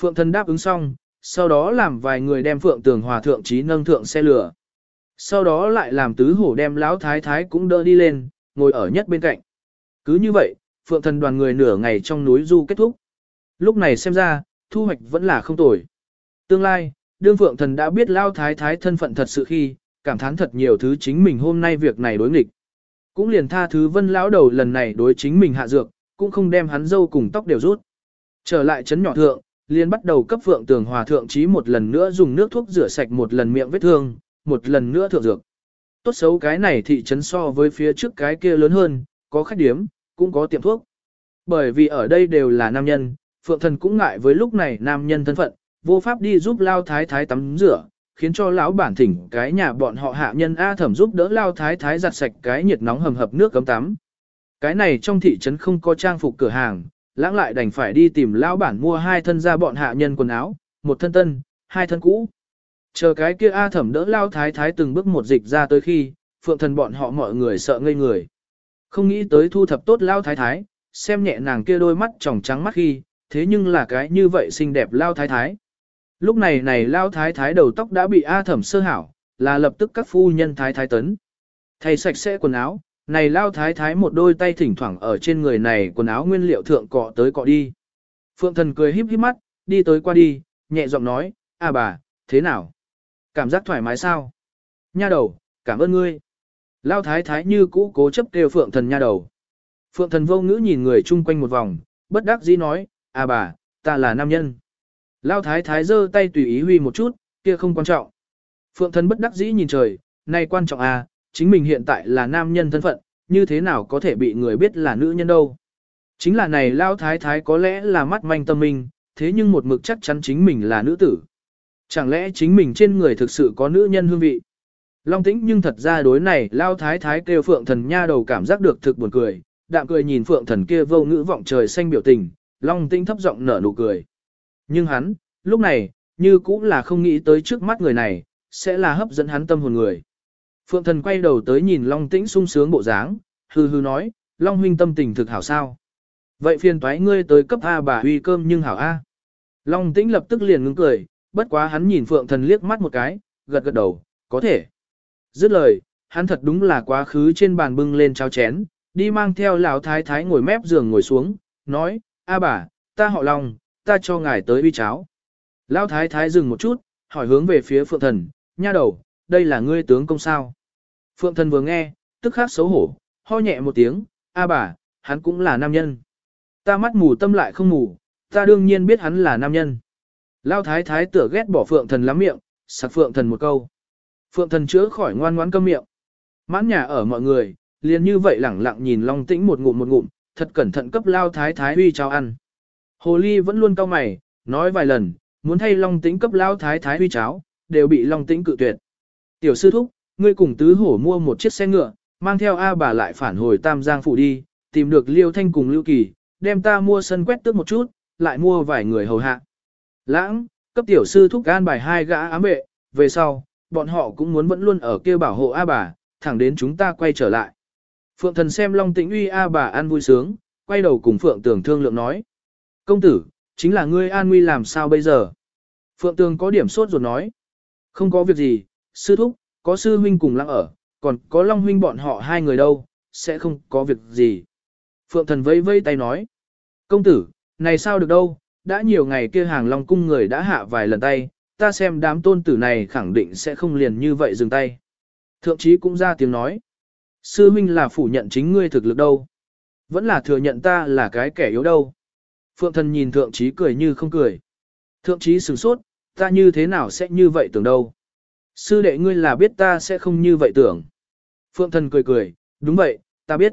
S1: Phượng thân đáp ứng xong, sau đó làm vài người đem phượng tường hòa thượng trí nâng thượng xe lửa. Sau đó lại làm tứ hổ đem lão thái thái cũng đỡ đi lên, ngồi ở nhất bên cạnh. Cứ như vậy, phượng thần đoàn người nửa ngày trong núi du kết thúc. Lúc này xem ra, thu hoạch vẫn là không tồi. Tương lai, đương phượng thần đã biết lao thái thái thân phận thật sự khi, cảm thán thật nhiều thứ chính mình hôm nay việc này đối nghịch. Cũng liền tha thứ vân lão đầu lần này đối chính mình hạ dược, cũng không đem hắn dâu cùng tóc đều rút. Trở lại chấn nhỏ thượng, liền bắt đầu cấp vượng tường hòa thượng trí một lần nữa dùng nước thuốc rửa sạch một lần miệng vết thương, một lần nữa thượng dược. Tốt xấu cái này thị trấn so với phía trước cái kia lớn hơn, có khách điếm, cũng có tiệm thuốc. Bởi vì ở đây đều là nam nhân, phượng thần cũng ngại với lúc này nam nhân thân phận, vô pháp đi giúp lao thái thái tắm rửa, khiến cho lão bản thỉnh cái nhà bọn họ hạ nhân A thẩm giúp đỡ lao thái thái giặt sạch cái nhiệt nóng hầm hập nước cấm tắm. Cái này trong thị trấn không có trang phục cửa hàng, lãng lại đành phải đi tìm lão bản mua hai thân ra bọn hạ nhân quần áo, một thân tân, hai thân cũ. Chờ cái kia A thẩm đỡ lao thái thái từng bước một dịch ra tới khi, phượng thần bọn họ mọi người sợ ngây người. Không nghĩ tới thu thập tốt lao thái thái, xem nhẹ nàng kia đôi mắt tròng trắng mắt khi, thế nhưng là cái như vậy xinh đẹp lao thái thái. Lúc này này lao thái thái đầu tóc đã bị A thẩm sơ hảo, là lập tức các phu nhân thái thái tấn. Thay sạch sẽ quần áo, này lao thái thái một đôi tay thỉnh thoảng ở trên người này quần áo nguyên liệu thượng cọ tới cọ đi. Phượng thần cười híp híp mắt, đi tới qua đi, nhẹ giọng nói, à bà, thế nào? Cảm giác thoải mái sao? Nha đầu, cảm ơn ngươi. Lao thái thái như cũ cố chấp kêu phượng thần nha đầu. Phượng thần vô ngữ nhìn người chung quanh một vòng, bất đắc dĩ nói, à bà, ta là nam nhân. Lao thái thái giơ tay tùy ý huy một chút, kia không quan trọng. Phượng thần bất đắc dĩ nhìn trời, này quan trọng à, chính mình hiện tại là nam nhân thân phận, như thế nào có thể bị người biết là nữ nhân đâu. Chính là này Lao thái thái có lẽ là mắt manh tâm minh, thế nhưng một mực chắc chắn chính mình là nữ tử. Chẳng lẽ chính mình trên người thực sự có nữ nhân hương vị? Long tĩnh nhưng thật ra đối này Lao thái thái kêu phượng thần nha đầu cảm giác được thực buồn cười, đạm cười nhìn phượng thần kia vô ngữ vọng trời xanh biểu tình, Long tĩnh thấp giọng nở nụ cười. Nhưng hắn, lúc này, như cũng là không nghĩ tới trước mắt người này, sẽ là hấp dẫn hắn tâm hồn người. Phượng thần quay đầu tới nhìn Long Tĩnh sung sướng bộ dáng, hừ hừ nói, Long huynh tâm tình thực hảo sao. Vậy phiền toái ngươi tới cấp A bà huy cơm nhưng hảo A. Long Tĩnh lập tức liền ngưng cười, bất quá hắn nhìn Phượng thần liếc mắt một cái, gật gật đầu, có thể. Dứt lời, hắn thật đúng là quá khứ trên bàn bưng lên cháo chén, đi mang theo lão thái thái ngồi mép giường ngồi xuống, nói, A bà, ta họ Long, ta cho ngài tới uy cháo. Lão thái thái dừng một chút, hỏi hướng về phía phượng thần, nha đầu, đây là ngươi tướng công sao. Phượng thần vừa nghe, tức khắc xấu hổ, ho nhẹ một tiếng, a bà, hắn cũng là nam nhân. Ta mắt mù tâm lại không mù, ta đương nhiên biết hắn là nam nhân. Lão thái thái tựa ghét bỏ phượng thần lắm miệng, sặc phượng thần một câu. Phượng thần chữa khỏi ngoan ngoãn câm miệng. Mãn nhà ở mọi người, liền như vậy lẳng lặng nhìn Long Tĩnh một ngụm một ngụm, thật cẩn thận cấp lao thái thái huy cháo ăn. Hồ ly vẫn luôn cau mày, nói vài lần, muốn thay Long Tĩnh cấp lao thái thái huy cháo, đều bị Long Tĩnh cự tuyệt. Tiểu sư thúc, ngươi cùng tứ hổ mua một chiếc xe ngựa, mang theo A bà lại phản hồi Tam Giang phủ đi, tìm được Liêu Thanh cùng Lưu Kỳ, đem ta mua sân quét tước một chút, lại mua vài người hầu hạ. Lãng, cấp tiểu sư thúc gan bài hai gã ám vệ, về sau, bọn họ cũng muốn vẫn luôn ở kia bảo hộ A bà, thẳng đến chúng ta quay trở lại. Phượng thần xem Long Tĩnh uy A bà ăn vui sướng, quay đầu cùng Phượng Tường thương lượng nói. Công tử, chính là ngươi an nguy làm sao bây giờ? Phượng Tường có điểm sốt ruột nói. Không có việc gì, sư thúc, có sư huynh cùng lăng ở, còn có Long huynh bọn họ hai người đâu, sẽ không có việc gì. Phượng thần vây vây tay nói. Công tử, này sao được đâu, đã nhiều ngày kia hàng Long cung người đã hạ vài lần tay, ta xem đám tôn tử này khẳng định sẽ không liền như vậy dừng tay. Thượng chí cũng ra tiếng nói. Sư huynh là phủ nhận chính ngươi thực lực đâu. Vẫn là thừa nhận ta là cái kẻ yếu đâu. Phượng thần nhìn thượng trí cười như không cười. Thượng trí sửng sốt, ta như thế nào sẽ như vậy tưởng đâu. Sư đệ ngươi là biết ta sẽ không như vậy tưởng. Phượng thần cười cười, đúng vậy, ta biết.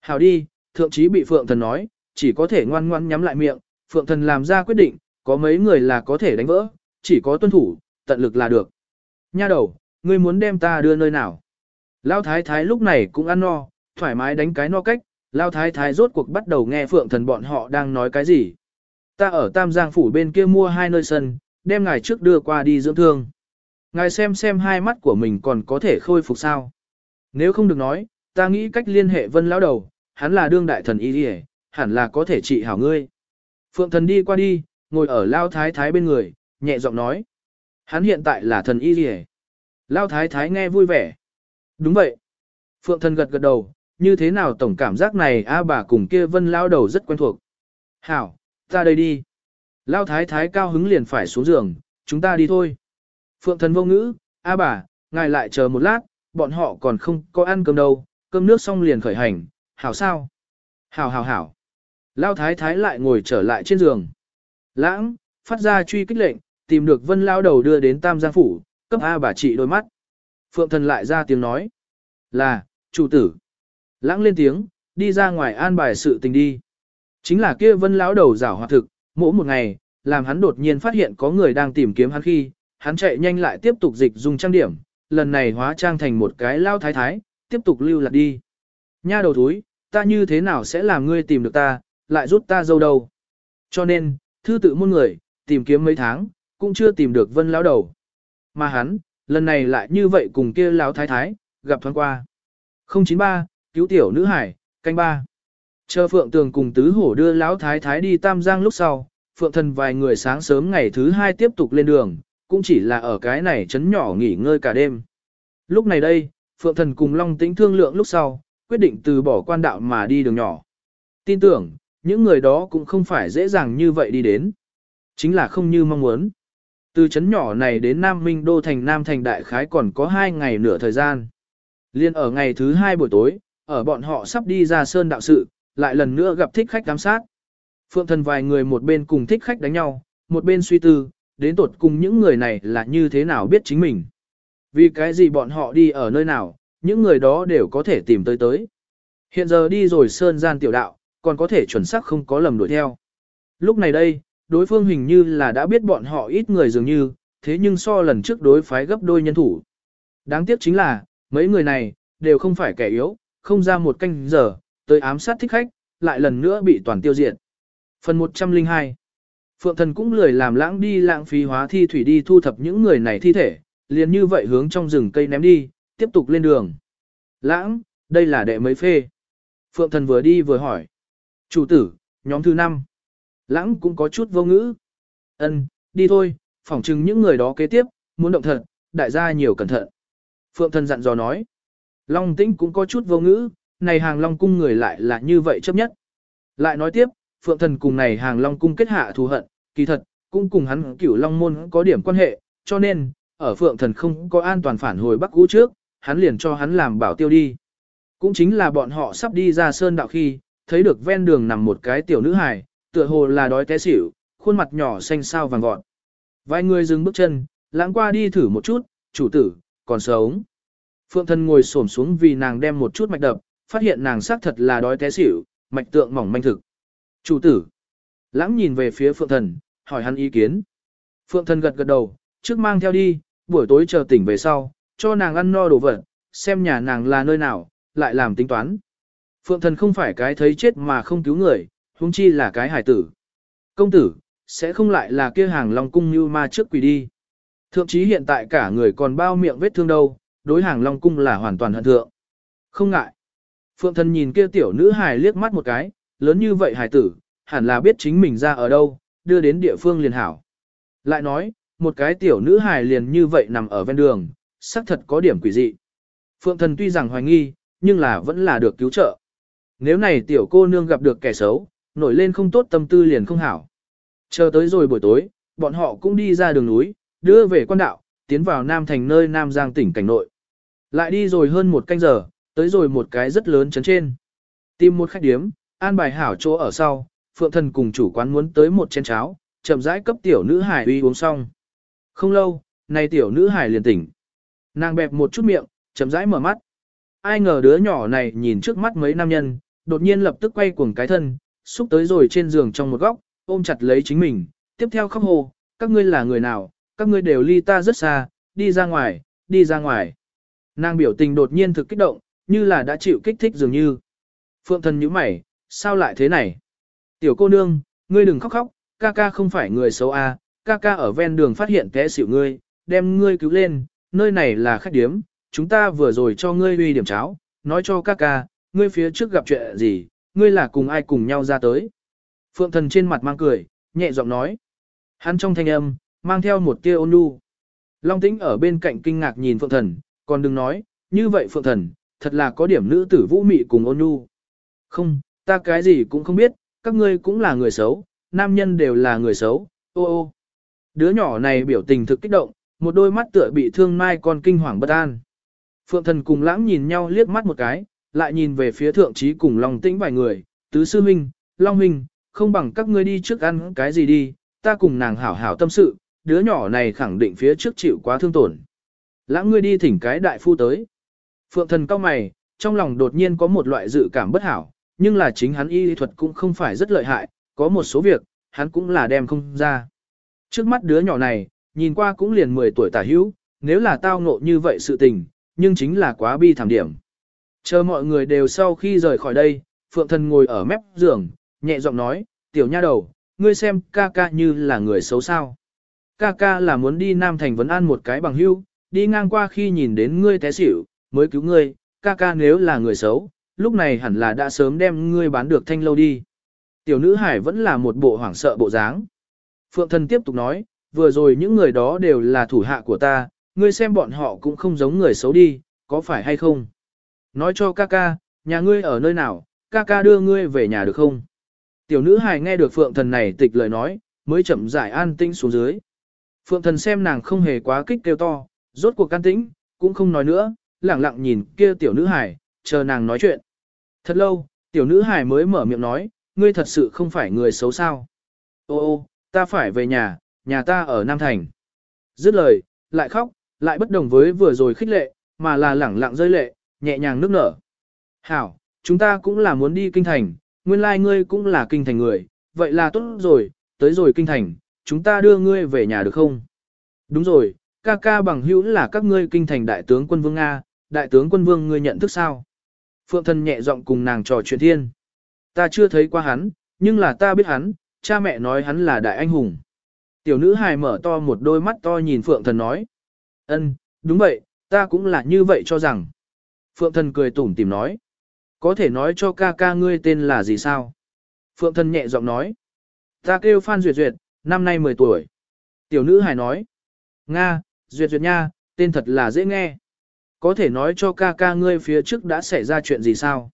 S1: Hảo đi, thượng trí bị phượng thần nói, chỉ có thể ngoan ngoan nhắm lại miệng, phượng thần làm ra quyết định, có mấy người là có thể đánh vỡ, chỉ có tuân thủ, tận lực là được. Nha đầu, ngươi muốn đem ta đưa nơi nào? Lao thái thái lúc này cũng ăn no, thoải mái đánh cái no cách, Lao thái thái rốt cuộc bắt đầu nghe phượng thần bọn họ đang nói cái gì. Ta ở Tam Giang phủ bên kia mua hai nơi sân, đem ngài trước đưa qua đi dưỡng thương. Ngài xem xem hai mắt của mình còn có thể khôi phục sao. Nếu không được nói, ta nghĩ cách liên hệ vân lão đầu, hắn là đương đại thần y đi hẳn là có thể trị hảo ngươi. Phượng thần đi qua đi, ngồi ở Lao thái thái bên người, nhẹ giọng nói. Hắn hiện tại là thần y đi Lao thái thái nghe vui vẻ. Đúng vậy. Phượng thần gật gật đầu, như thế nào tổng cảm giác này a bà cùng kia vân lao đầu rất quen thuộc. Hảo, ta đây đi. Lao thái thái cao hứng liền phải xuống giường, chúng ta đi thôi. Phượng thần vô ngữ, a bà, ngài lại chờ một lát, bọn họ còn không có ăn cơm đâu, cơm nước xong liền khởi hành, hảo sao? Hảo hảo hảo. Lao thái thái lại ngồi trở lại trên giường. Lãng, phát ra truy kích lệnh, tìm được vân lao đầu đưa đến Tam Giang Phủ, cấp A bà trị đôi mắt. Phượng thần lại ra tiếng nói. Là, chủ tử. Lãng lên tiếng, đi ra ngoài an bài sự tình đi. Chính là kia vân lão đầu rảo hoạt thực, mỗi một ngày, làm hắn đột nhiên phát hiện có người đang tìm kiếm hắn khi, hắn chạy nhanh lại tiếp tục dịch dùng trang điểm, lần này hóa trang thành một cái lao thái thái, tiếp tục lưu lạc đi. Nha đầu thúi, ta như thế nào sẽ làm ngươi tìm được ta, lại rút ta dâu đầu. Cho nên, thư tự môn người, tìm kiếm mấy tháng, cũng chưa tìm được vân lão đầu. Mà hắn, lần này lại như vậy cùng kia lão thái thái, gặp thoáng qua. 093, cứu tiểu nữ hải, canh ba. Chờ Phượng Tường cùng Tứ Hổ đưa lão thái thái đi Tam Giang lúc sau, Phượng Thần vài người sáng sớm ngày thứ hai tiếp tục lên đường, cũng chỉ là ở cái này chấn nhỏ nghỉ ngơi cả đêm. Lúc này đây, Phượng Thần cùng Long Tĩnh thương lượng lúc sau, quyết định từ bỏ quan đạo mà đi đường nhỏ. Tin tưởng, những người đó cũng không phải dễ dàng như vậy đi đến. Chính là không như mong muốn. Từ chấn nhỏ này đến Nam Minh Đô thành Nam thành đại khái còn có hai ngày nửa thời gian. Liên ở ngày thứ hai buổi tối, ở bọn họ sắp đi ra sơn đạo sự, lại lần nữa gặp thích khách giám sát. Phượng thần vài người một bên cùng thích khách đánh nhau, một bên suy tư, đến tột cùng những người này là như thế nào biết chính mình. Vì cái gì bọn họ đi ở nơi nào, những người đó đều có thể tìm tới tới. Hiện giờ đi rồi sơn gian tiểu đạo, còn có thể chuẩn xác không có lầm đuổi theo. Lúc này đây, đối phương hình như là đã biết bọn họ ít người dường như, thế nhưng so lần trước đối phái gấp đôi nhân thủ. Đáng tiếc chính là, mấy người này, đều không phải kẻ yếu, không ra một canh giờ, tới ám sát thích khách, lại lần nữa bị toàn tiêu diệt. Phần 102 Phượng thần cũng lười làm lãng đi lãng phí hóa thi thủy đi thu thập những người này thi thể, liền như vậy hướng trong rừng cây ném đi, tiếp tục lên đường. Lãng, đây là đệ mấy phê. Phượng thần vừa đi vừa hỏi. Chủ tử, nhóm thứ năm. Lãng cũng có chút vô ngữ. Ân, đi thôi, phỏng chừng những người đó kế tiếp, muốn động thật, đại gia nhiều cẩn thận. Phượng thần dặn dò nói. Long tĩnh cũng có chút vô ngữ, này hàng long cung người lại là như vậy chấp nhất. Lại nói tiếp, phượng thần cùng này hàng long cung kết hạ thù hận, kỳ thật, cũng cùng hắn cửu long môn có điểm quan hệ, cho nên, ở phượng thần không có an toàn phản hồi bắc cũ trước, hắn liền cho hắn làm bảo tiêu đi. Cũng chính là bọn họ sắp đi ra sơn đạo khi, thấy được ven đường nằm một cái tiểu nữ hài, tựa hồ là đói té xỉu, khuôn mặt nhỏ xanh sao vàng gọn. Vài người dừng bước chân, lãng qua đi thử một chút, chủ tử, còn sống. Phượng thần ngồi xổm xuống vì nàng đem một chút mạch đập, phát hiện nàng xác thật là đói té xỉu, mạch tượng mỏng manh thực. Chủ tử. Lãng nhìn về phía Phượng thần, hỏi hắn ý kiến. Phượng thần gật gật đầu, trước mang theo đi, buổi tối chờ tỉnh về sau, cho nàng ăn no đồ vật, xem nhà nàng là nơi nào, lại làm tính toán. Phượng thần không phải cái thấy chết mà không cứu người, huống chi là cái hải tử. Công tử, sẽ không lại là kia hàng long cung như ma trước quỷ đi. Thậm chí hiện tại cả người còn bao miệng vết thương đâu, đối hàng long cung là hoàn toàn hận thượng. Không ngại. Phượng thần nhìn kia tiểu nữ hài liếc mắt một cái, lớn như vậy hài tử, hẳn là biết chính mình ra ở đâu, đưa đến địa phương liền hảo. Lại nói, một cái tiểu nữ hài liền như vậy nằm ở ven đường, xác thật có điểm quỷ dị. Phượng thần tuy rằng hoài nghi, nhưng là vẫn là được cứu trợ. Nếu này tiểu cô nương gặp được kẻ xấu, nổi lên không tốt tâm tư liền không hảo. Chờ tới rồi buổi tối, bọn họ cũng đi ra đường núi, đưa về quan đạo, tiến vào Nam Thành nơi Nam Giang tỉnh cảnh nội. Lại đi rồi hơn một canh giờ, tới rồi một cái rất lớn chấn trên. Tìm một khách điếm, an bài hảo chỗ ở sau, Phượng Thần cùng chủ quán muốn tới một chén cháo, chậm rãi cấp tiểu nữ hải uy uống xong. Không lâu, nay tiểu nữ hải liền tỉnh. Nàng bẹp một chút miệng, chậm rãi mở mắt. Ai ngờ đứa nhỏ này nhìn trước mắt mấy nam nhân, đột nhiên lập tức quay cuồng cái thân, xúc tới rồi trên giường trong một góc, ôm chặt lấy chính mình, tiếp theo khóc hồ, các ngươi là người nào, các ngươi đều ly ta rất xa, đi ra ngoài, đi ra ngoài. Nàng biểu tình đột nhiên thực kích động, như là đã chịu kích thích dường như. Phượng thần nhíu mày, sao lại thế này? Tiểu cô nương, ngươi đừng khóc khóc, ca ca không phải người xấu à, ca ca ở ven đường phát hiện té xỉu ngươi, đem ngươi cứu lên, nơi này là khách điếm, chúng ta vừa rồi cho ngươi uy điểm cháo, nói cho ca ca, ngươi phía trước gặp chuyện gì, ngươi là cùng ai cùng nhau ra tới. Phượng thần trên mặt mang cười, nhẹ giọng nói. Hắn trong thanh âm, mang theo một tia ôn nhu. Long tĩnh ở bên cạnh kinh ngạc nhìn Phượng thần, còn đừng nói, như vậy Phượng thần, thật là có điểm nữ tử vũ mị cùng ôn nhu. Không, ta cái gì cũng không biết, các ngươi cũng là người xấu, nam nhân đều là người xấu, ô ô. Đứa nhỏ này biểu tình thực kích động, một đôi mắt tựa bị thương mai còn kinh hoàng bất an. Phượng thần cùng lãng nhìn nhau liếc mắt một cái, lại nhìn về phía thượng trí cùng Long Tĩnh vài người, tứ sư huynh, Long huynh, không bằng các ngươi đi trước ăn cái gì đi, ta cùng nàng hảo hảo tâm sự, đứa nhỏ này khẳng định phía trước chịu quá thương tổn. Lãng ngươi đi thỉnh cái đại phu tới. Phượng thần cao mày, trong lòng đột nhiên có một loại dự cảm bất hảo, nhưng là chính hắn y thuật cũng không phải rất lợi hại, có một số việc, hắn cũng là đem không ra. Trước mắt đứa nhỏ này, nhìn qua cũng liền 10 tuổi tả hữu, nếu là tao ngộ như vậy sự tình, nhưng chính là quá bi thảm điểm. Chờ mọi người đều sau khi rời khỏi đây, Phượng Thần ngồi ở mép giường, nhẹ giọng nói, tiểu nha đầu, ngươi xem ca ca như là người xấu sao. Ca ca là muốn đi Nam Thành vấn an một cái bằng hưu, đi ngang qua khi nhìn đến ngươi té xỉu, mới cứu ngươi, ca ca nếu là người xấu, lúc này hẳn là đã sớm đem ngươi bán được thanh lâu đi. Tiểu nữ hải vẫn là một bộ hoảng sợ bộ dáng. Phượng Thần tiếp tục nói, vừa rồi những người đó đều là thủ hạ của ta, ngươi xem bọn họ cũng không giống người xấu đi, có phải hay không? Nói cho ca ca, nhà ngươi ở nơi nào, ca ca đưa ngươi về nhà được không? Tiểu nữ hài nghe được phượng thần này tịch lời nói, mới chậm rãi an tĩnh xuống dưới. Phượng thần xem nàng không hề quá kích kêu to, rốt cuộc can tĩnh, cũng không nói nữa, lẳng lặng nhìn kia tiểu nữ hài, chờ nàng nói chuyện. Thật lâu, tiểu nữ hài mới mở miệng nói, ngươi thật sự không phải người xấu sao. Ô ô, ta phải về nhà, nhà ta ở Nam Thành. Dứt lời, lại khóc, lại bất đồng với vừa rồi khích lệ, mà là lẳng lặng rơi lệ, nhẹ nhàng nước nở. Hảo, chúng ta cũng là muốn đi kinh thành, nguyên lai like ngươi cũng là kinh thành người, vậy là tốt rồi, tới rồi kinh thành, chúng ta đưa ngươi về nhà được không? Đúng rồi, ca ca bằng hữu là các ngươi kinh thành đại tướng quân vương Nga, đại tướng quân vương ngươi nhận thức sao? Phượng thân nhẹ giọng cùng nàng trò chuyện thiên. Ta chưa thấy qua hắn, nhưng là ta biết hắn, cha mẹ nói hắn là đại anh hùng. Tiểu nữ hài mở to một đôi mắt to nhìn Phượng thần nói. Ân, đúng vậy, ta cũng là như vậy cho rằng. Phượng thần cười tủm tìm nói. Có thể nói cho ca ca ngươi tên là gì sao? Phượng thần nhẹ giọng nói. Ta kêu Phan Duyệt Duyệt, năm nay 10 tuổi. Tiểu nữ hài nói. Nga, Duyệt Duyệt nha, tên thật là dễ nghe. Có thể nói cho ca ca ngươi phía trước đã xảy ra chuyện gì sao?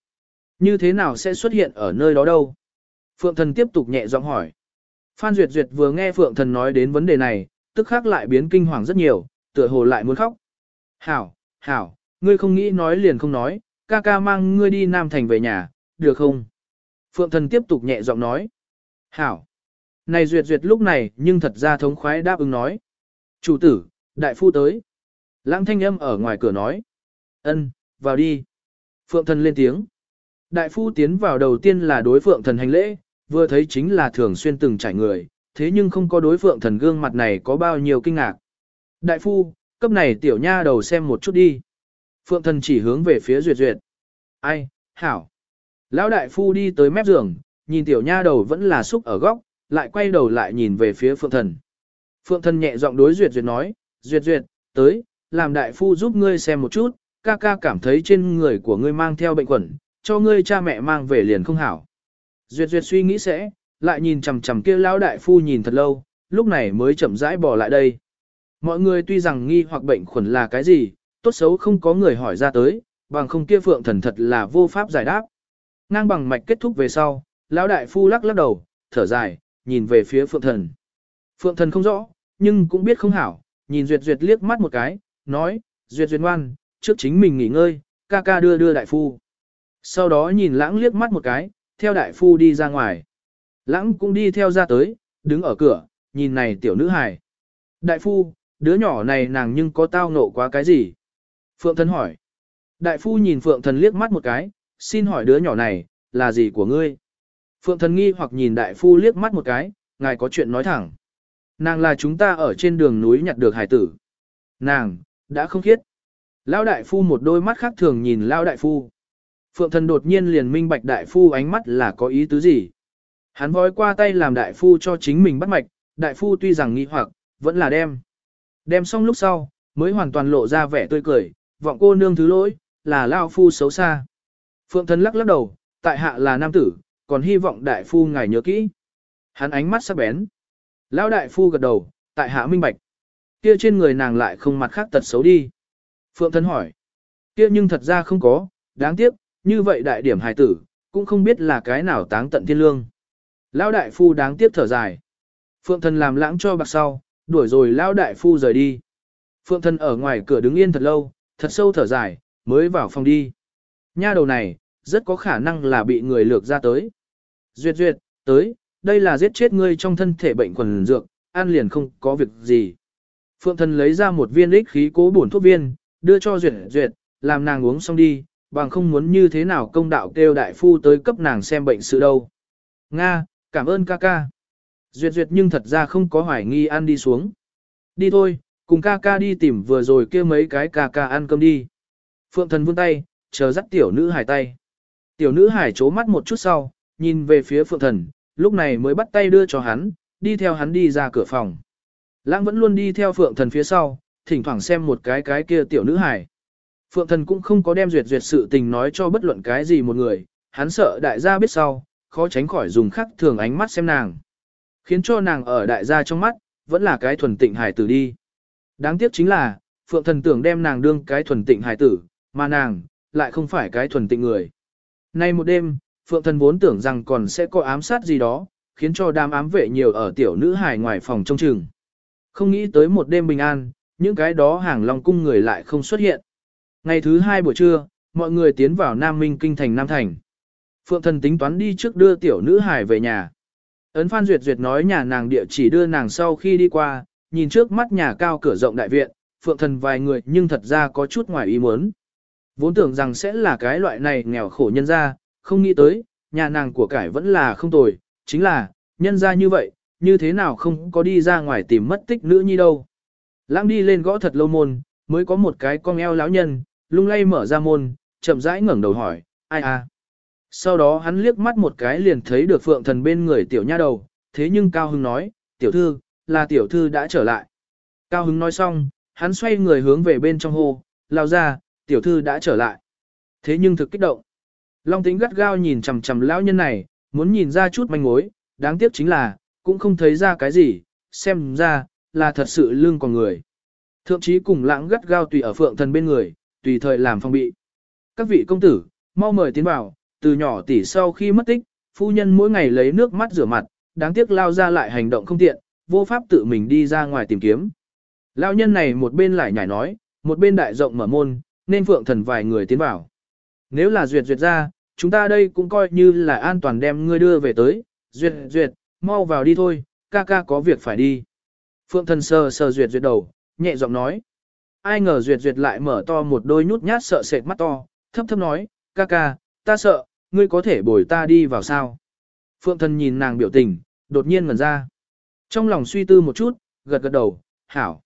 S1: Như thế nào sẽ xuất hiện ở nơi đó đâu? Phượng thần tiếp tục nhẹ giọng hỏi. Phan Duyệt Duyệt vừa nghe Phượng thần nói đến vấn đề này, tức khắc lại biến kinh hoàng rất nhiều, tựa hồ lại muốn khóc. Hảo, hảo, ngươi không nghĩ nói liền không nói, ca ca mang ngươi đi Nam Thành về nhà, được không? Phượng thần tiếp tục nhẹ giọng nói. Hảo. Này duyệt duyệt lúc này nhưng thật ra thống khoái đáp ứng nói. Chủ tử, đại phu tới. Lãng thanh âm ở ngoài cửa nói. ân, vào đi. Phượng thần lên tiếng. Đại phu tiến vào đầu tiên là đối phượng thần hành lễ, vừa thấy chính là thường xuyên từng trải người, thế nhưng không có đối phượng thần gương mặt này có bao nhiêu kinh ngạc. Đại phu, cấp này tiểu nha đầu xem một chút đi. Phượng thần chỉ hướng về phía duyệt duyệt. Ai, hảo. Lão đại phu đi tới mép giường, nhìn tiểu nha đầu vẫn là xúc ở góc, lại quay đầu lại nhìn về phía phượng thần. Phượng thần nhẹ giọng đối duyệt duyệt nói, duyệt duyệt, tới, làm đại phu giúp ngươi xem một chút, ca ca cảm thấy trên người của ngươi mang theo bệnh quẩn, cho ngươi cha mẹ mang về liền không hảo. Duyệt duyệt suy nghĩ sẽ, lại nhìn chằm chằm kia lão đại phu nhìn thật lâu, lúc này mới chậm rãi bỏ lại đây. Mọi người tuy rằng nghi hoặc bệnh khuẩn là cái gì, tốt xấu không có người hỏi ra tới, bằng không kia phượng thần thật là vô pháp giải đáp. Ngang bằng mạch kết thúc về sau, lão đại phu lắc lắc đầu, thở dài, nhìn về phía phượng thần. Phượng thần không rõ, nhưng cũng biết không hảo, nhìn duyệt duyệt liếc mắt một cái, nói, duyệt duyệt ngoan, trước chính mình nghỉ ngơi, ca ca đưa đưa đại phu. Sau đó nhìn lãng liếc mắt một cái, theo đại phu đi ra ngoài. Lãng cũng đi theo ra tới, đứng ở cửa, nhìn này tiểu nữ hài. Đại phu, đứa nhỏ này nàng nhưng có tao nộ quá cái gì? Phượng thần hỏi. Đại phu nhìn Phượng thần liếc mắt một cái, xin hỏi đứa nhỏ này, là gì của ngươi? Phượng thần nghi hoặc nhìn đại phu liếc mắt một cái, ngài có chuyện nói thẳng. Nàng là chúng ta ở trên đường núi nhặt được hải tử. Nàng, đã không khiết. Lao đại phu một đôi mắt khác thường nhìn Lao đại phu. Phượng thần đột nhiên liền minh bạch đại phu ánh mắt là có ý tứ gì. Hắn vói qua tay làm đại phu cho chính mình bắt mạch, đại phu tuy rằng nghi hoặc, vẫn là đem. Đem xong lúc sau, mới hoàn toàn lộ ra vẻ tươi cười, vọng cô nương thứ lỗi, là Lao phu xấu xa. Phượng thần lắc lắc đầu, tại hạ là nam tử, còn hy vọng đại phu ngài nhớ kỹ. Hắn ánh mắt sắc bén. Lão đại phu gật đầu, tại hạ minh bạch. Kia trên người nàng lại không mặt khác tật xấu đi. Phượng thần hỏi. Kia nhưng thật ra không có, đáng tiếc, như vậy đại điểm hài tử, cũng không biết là cái nào táng tận thiên lương. Lão đại phu đáng tiếc thở dài. Phượng thần làm lãng cho bạc sau, đuổi rồi lão đại phu rời đi. Phượng thần ở ngoài cửa đứng yên thật lâu, thật sâu thở dài, mới vào phòng đi. Nha đầu này, rất có khả năng là bị người lược ra tới. Duyệt duyệt, tới, đây là giết chết ngươi trong thân thể bệnh quần dược, ăn liền không có việc gì. Phượng thần lấy ra một viên ích khí cố bổn thuốc viên, đưa cho duyệt duyệt, làm nàng uống xong đi, bằng không muốn như thế nào công đạo kêu đại phu tới cấp nàng xem bệnh sự đâu. Nga, cảm ơn ca ca. Duyệt duyệt nhưng thật ra không có hoài nghi ăn đi xuống. Đi thôi, cùng ca ca đi tìm vừa rồi kia mấy cái ca ca ăn cơm đi. Phượng thần vươn tay, chờ dắt tiểu nữ hải tay. Tiểu nữ hải chố mắt một chút sau, nhìn về phía phượng thần, lúc này mới bắt tay đưa cho hắn, đi theo hắn đi ra cửa phòng. Lãng vẫn luôn đi theo phượng thần phía sau, thỉnh thoảng xem một cái cái kia tiểu nữ hải. Phượng thần cũng không có đem duyệt duyệt sự tình nói cho bất luận cái gì một người, hắn sợ đại gia biết sau, khó tránh khỏi dùng khắc thường ánh mắt xem nàng. Khiến cho nàng ở đại gia trong mắt, vẫn là cái thuần tịnh hải tử đi. Đáng tiếc chính là, Phượng thần tưởng đem nàng đương cái thuần tịnh hải tử, mà nàng, lại không phải cái thuần tịnh người. Nay một đêm, Phượng thần vốn tưởng rằng còn sẽ có ám sát gì đó, khiến cho đám ám vệ nhiều ở tiểu nữ hải ngoài phòng trông chừng. Không nghĩ tới một đêm bình an, những cái đó hàng long cung người lại không xuất hiện. Ngày thứ hai buổi trưa, mọi người tiến vào Nam Minh kinh thành Nam Thành. Phượng thần tính toán đi trước đưa tiểu nữ hải về nhà. Ấn Phan Duyệt Duyệt nói nhà nàng địa chỉ đưa nàng sau khi đi qua, nhìn trước mắt nhà cao cửa rộng đại viện, Phượng thần vài người nhưng thật ra có chút ngoài ý muốn. Vốn tưởng rằng sẽ là cái loại này nghèo khổ nhân ra, không nghĩ tới, nhà nàng của cải vẫn là không tồi, chính là, nhân ra như vậy, như thế nào không có đi ra ngoài tìm mất tích nữ nhi đâu. Lãng đi lên gõ thật lâu môn, mới có một cái con eo lão nhân, lung lay mở ra môn, chậm rãi ngẩng đầu hỏi, ai à. Sau đó hắn liếc mắt một cái liền thấy được phượng thần bên người tiểu nha đầu, thế nhưng Cao Hưng nói, tiểu thư, là tiểu thư đã trở lại. Cao hứng nói xong, hắn xoay người hướng về bên trong hồ, lao ra, tiểu thư đã trở lại. Thế nhưng thực kích động. Long tính gắt gao nhìn chằm chằm lão nhân này, muốn nhìn ra chút manh mối, đáng tiếc chính là, cũng không thấy ra cái gì, xem ra, là thật sự lương còn người. Thượng chí cùng lãng gắt gao tùy ở phượng thần bên người, tùy thời làm phong bị. Các vị công tử, mau mời tiến vào, từ nhỏ tỷ sau khi mất tích, phu nhân mỗi ngày lấy nước mắt rửa mặt, đáng tiếc lao ra lại hành động không tiện, vô pháp tự mình đi ra ngoài tìm kiếm. Lão nhân này một bên lại nhảy nói, một bên đại rộng mở môn, nên phượng thần vài người tiến vào. Nếu là duyệt duyệt ra, chúng ta đây cũng coi như là an toàn đem ngươi đưa về tới, duyệt duyệt, mau vào đi thôi, ca ca có việc phải đi. Phượng thần sờ sờ duyệt duyệt đầu, nhẹ giọng nói. Ai ngờ duyệt duyệt lại mở to một đôi nhút nhát sợ sệt mắt to, thấp thấp nói, ca ca, ta sợ, ngươi có thể bồi ta đi vào sao. Phượng thần nhìn nàng biểu tình, đột nhiên ngẩn ra. Trong lòng suy tư một chút, gật gật đầu, hảo.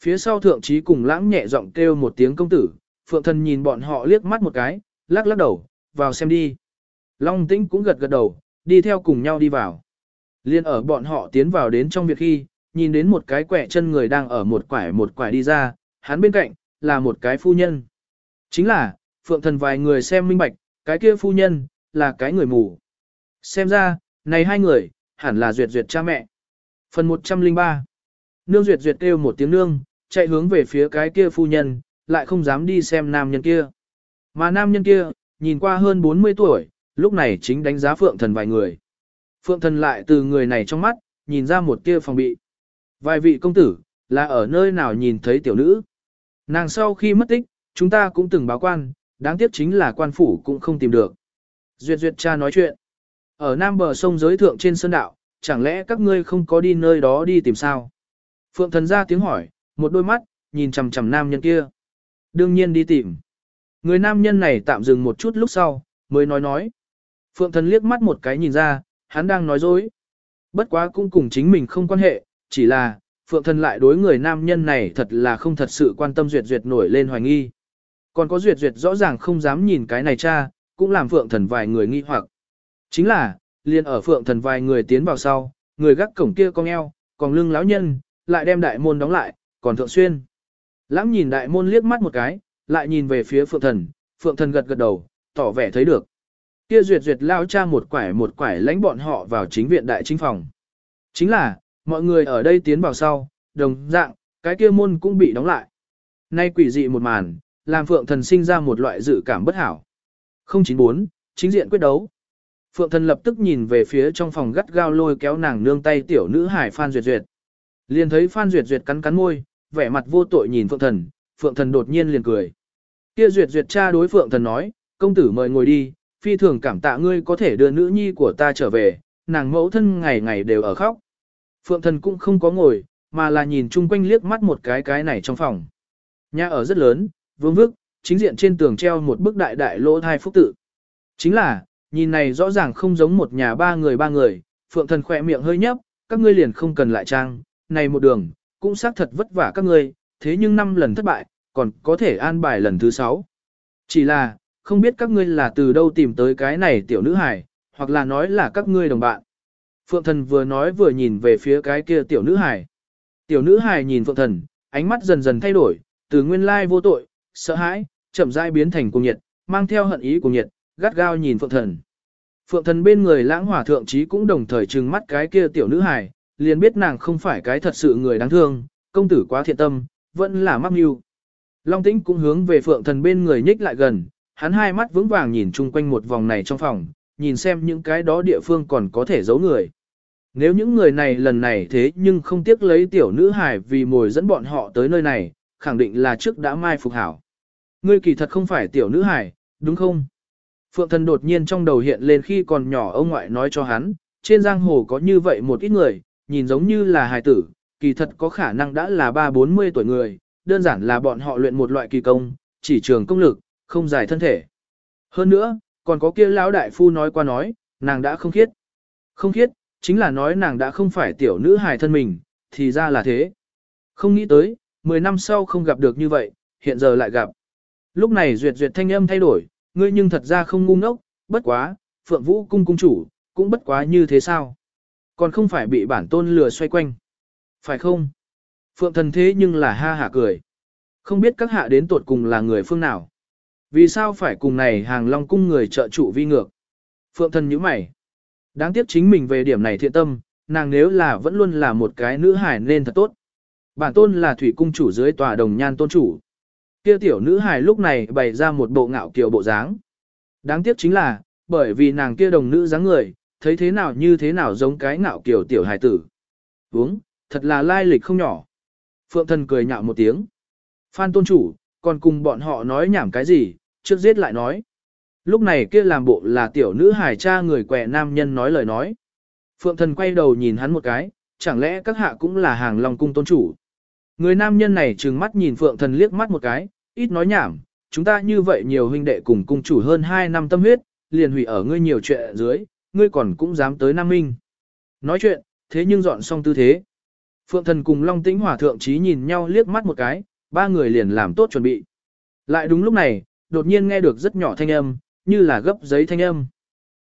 S1: Phía sau thượng trí cùng lãng nhẹ giọng kêu một tiếng công tử, phượng thần nhìn bọn họ liếc mắt một cái, lắc lắc đầu, vào xem đi. Long tĩnh cũng gật gật đầu, đi theo cùng nhau đi vào. Liên ở bọn họ tiến vào đến trong việc khi, nhìn đến một cái quẻ chân người đang ở một quải một quải đi ra, hắn bên cạnh, là một cái phu nhân. Chính là, phượng thần vài người xem minh bạch, cái kia phu nhân, là cái người mù. Xem ra, này hai người, hẳn là duyệt duyệt cha mẹ. Phần 103 Nương duyệt duyệt kêu một tiếng nương, chạy hướng về phía cái kia phu nhân, lại không dám đi xem nam nhân kia. Mà nam nhân kia, nhìn qua hơn 40 tuổi, lúc này chính đánh giá phượng thần vài người. Phượng thần lại từ người này trong mắt, nhìn ra một kia phòng bị. Vài vị công tử, là ở nơi nào nhìn thấy tiểu nữ. Nàng sau khi mất tích, chúng ta cũng từng báo quan, đáng tiếc chính là quan phủ cũng không tìm được. Duyệt duyệt cha nói chuyện. Ở nam bờ sông giới thượng trên sơn đạo, chẳng lẽ các ngươi không có đi nơi đó đi tìm sao? Phượng thần ra tiếng hỏi, một đôi mắt, nhìn chằm chằm nam nhân kia. Đương nhiên đi tìm. Người nam nhân này tạm dừng một chút lúc sau, mới nói nói. Phượng thần liếc mắt một cái nhìn ra, hắn đang nói dối. Bất quá cũng cùng chính mình không quan hệ, chỉ là, Phượng thần lại đối người nam nhân này thật là không thật sự quan tâm duyệt duyệt nổi lên hoài nghi. Còn có duyệt duyệt rõ ràng không dám nhìn cái này cha, cũng làm Phượng thần vài người nghi hoặc. Chính là, liền ở Phượng thần vài người tiến vào sau, người gác cổng kia cong eo, còn lưng lão nhân, lại đem đại môn đóng lại, còn thượng xuyên. Lãng nhìn đại môn liếc mắt một cái, lại nhìn về phía Phượng thần, Phượng thần gật gật đầu, tỏ vẻ thấy được. Kia duyệt duyệt lao cha một quải một quải lãnh bọn họ vào chính viện đại chính phòng. Chính là, mọi người ở đây tiến vào sau, đồng dạng, cái kia môn cũng bị đóng lại. Nay quỷ dị một màn, làm Phượng thần sinh ra một loại dự cảm bất hảo. 094, chính diện quyết đấu. Phượng thần lập tức nhìn về phía trong phòng gắt gao lôi kéo nàng nương tay tiểu nữ hải Phan Duyệt Duyệt. Liền thấy Phan Duyệt Duyệt cắn cắn môi, vẻ mặt vô tội nhìn Phượng Thần, Phượng Thần đột nhiên liền cười. Kia duyệt duyệt cha đối Phượng Thần nói, công tử mời ngồi đi, phi thường cảm tạ ngươi có thể đưa nữ nhi của ta trở về, nàng mẫu thân ngày ngày đều ở khóc. Phượng Thần cũng không có ngồi, mà là nhìn chung quanh liếc mắt một cái cái này trong phòng. Nhà ở rất lớn, vương vức, chính diện trên tường treo một bức đại đại lỗ thai phúc tự. Chính là, nhìn này rõ ràng không giống một nhà ba người ba người, Phượng Thần khỏe miệng hơi nhấp, các ngươi liền không cần lại trang, này một đường, cũng xác thật vất vả các ngươi, thế nhưng năm lần thất bại, còn có thể an bài lần thứ sáu. Chỉ là, không biết các ngươi là từ đâu tìm tới cái này tiểu nữ hải, hoặc là nói là các ngươi đồng bạn. Phượng Thần vừa nói vừa nhìn về phía cái kia tiểu nữ hải, Tiểu nữ hải nhìn Phượng Thần, ánh mắt dần dần thay đổi, từ nguyên lai vô tội, sợ hãi, chậm rãi biến thành cuồng nhiệt, mang theo hận ý cuồng nhiệt, gắt gao nhìn Phượng Thần. Phượng Thần bên người lãng hỏa thượng trí cũng đồng thời trừng mắt cái kia tiểu nữ hài, liền biết nàng không phải cái thật sự người đáng thương, công tử quá thiện tâm, vẫn là mắc mưu. Long Tĩnh cũng hướng về Phượng Thần bên người nhích lại gần, hắn hai mắt vững vàng nhìn chung quanh một vòng này trong phòng, nhìn xem những cái đó địa phương còn có thể giấu người. Nếu những người này lần này thế nhưng không tiếc lấy tiểu nữ hài vì mồi dẫn bọn họ tới nơi này, khẳng định là trước đã mai phục hảo. Ngươi kỳ thật không phải tiểu nữ hài, đúng không? Phượng thần đột nhiên trong đầu hiện lên khi còn nhỏ ông ngoại nói cho hắn, trên giang hồ có như vậy một ít người, nhìn giống như là hài tử, kỳ thật có khả năng đã là ba bốn mươi tuổi người, đơn giản là bọn họ luyện một loại kỳ công, chỉ trường công lực, không giải thân thể. Hơn nữa, còn có kia lão đại phu nói qua nói, nàng đã không khiết. Không khiết, chính là nói nàng đã không phải tiểu nữ hài thân mình, thì ra là thế. Không nghĩ tới, 10 năm sau không gặp được như vậy, hiện giờ lại gặp. Lúc này duyệt duyệt thanh âm thay đổi, ngươi nhưng thật ra không ngu ngốc, bất quá, phượng vũ cung cung chủ, cũng bất quá như thế sao. Còn không phải bị bản tôn lừa xoay quanh. Phải không? Phượng thần thế nhưng là ha hả cười. Không biết các hạ đến tột cùng là người phương nào. Vì sao phải cùng này hàng long cung người trợ trụ vi ngược? Phượng thần nhíu mày. Đáng tiếc chính mình về điểm này thiện tâm, nàng nếu là vẫn luôn là một cái nữ hải nên thật tốt. Bản tôn là thủy cung chủ dưới tòa đồng nhan tôn chủ. Kia tiểu nữ hài lúc này bày ra một bộ ngạo kiều bộ dáng. Đáng tiếc chính là, bởi vì nàng kia đồng nữ dáng người, thấy thế nào như thế nào giống cái ngạo kiều tiểu hài tử. Uống, thật là lai lịch không nhỏ. Phượng thần cười nhạo một tiếng. Phan tôn chủ, còn cùng bọn họ nói nhảm cái gì, trước giết lại nói. Lúc này kia làm bộ là tiểu nữ hài cha người quẻ nam nhân nói lời nói. Phượng thần quay đầu nhìn hắn một cái, chẳng lẽ các hạ cũng là hàng long cung tôn chủ. Người nam nhân này trừng mắt nhìn phượng thần liếc mắt một cái, ít nói nhảm, chúng ta như vậy nhiều huynh đệ cùng cung chủ hơn 2 năm tâm huyết, liền hủy ở ngươi nhiều chuyện ở dưới, ngươi còn cũng dám tới Nam Minh. Nói chuyện, thế nhưng dọn xong tư thế. Phượng thần cùng Long Tĩnh Hòa thượng trí nhìn nhau liếc mắt một cái, ba người liền làm tốt chuẩn bị. Lại đúng lúc này, đột nhiên nghe được rất nhỏ thanh âm, như là gấp giấy thanh âm.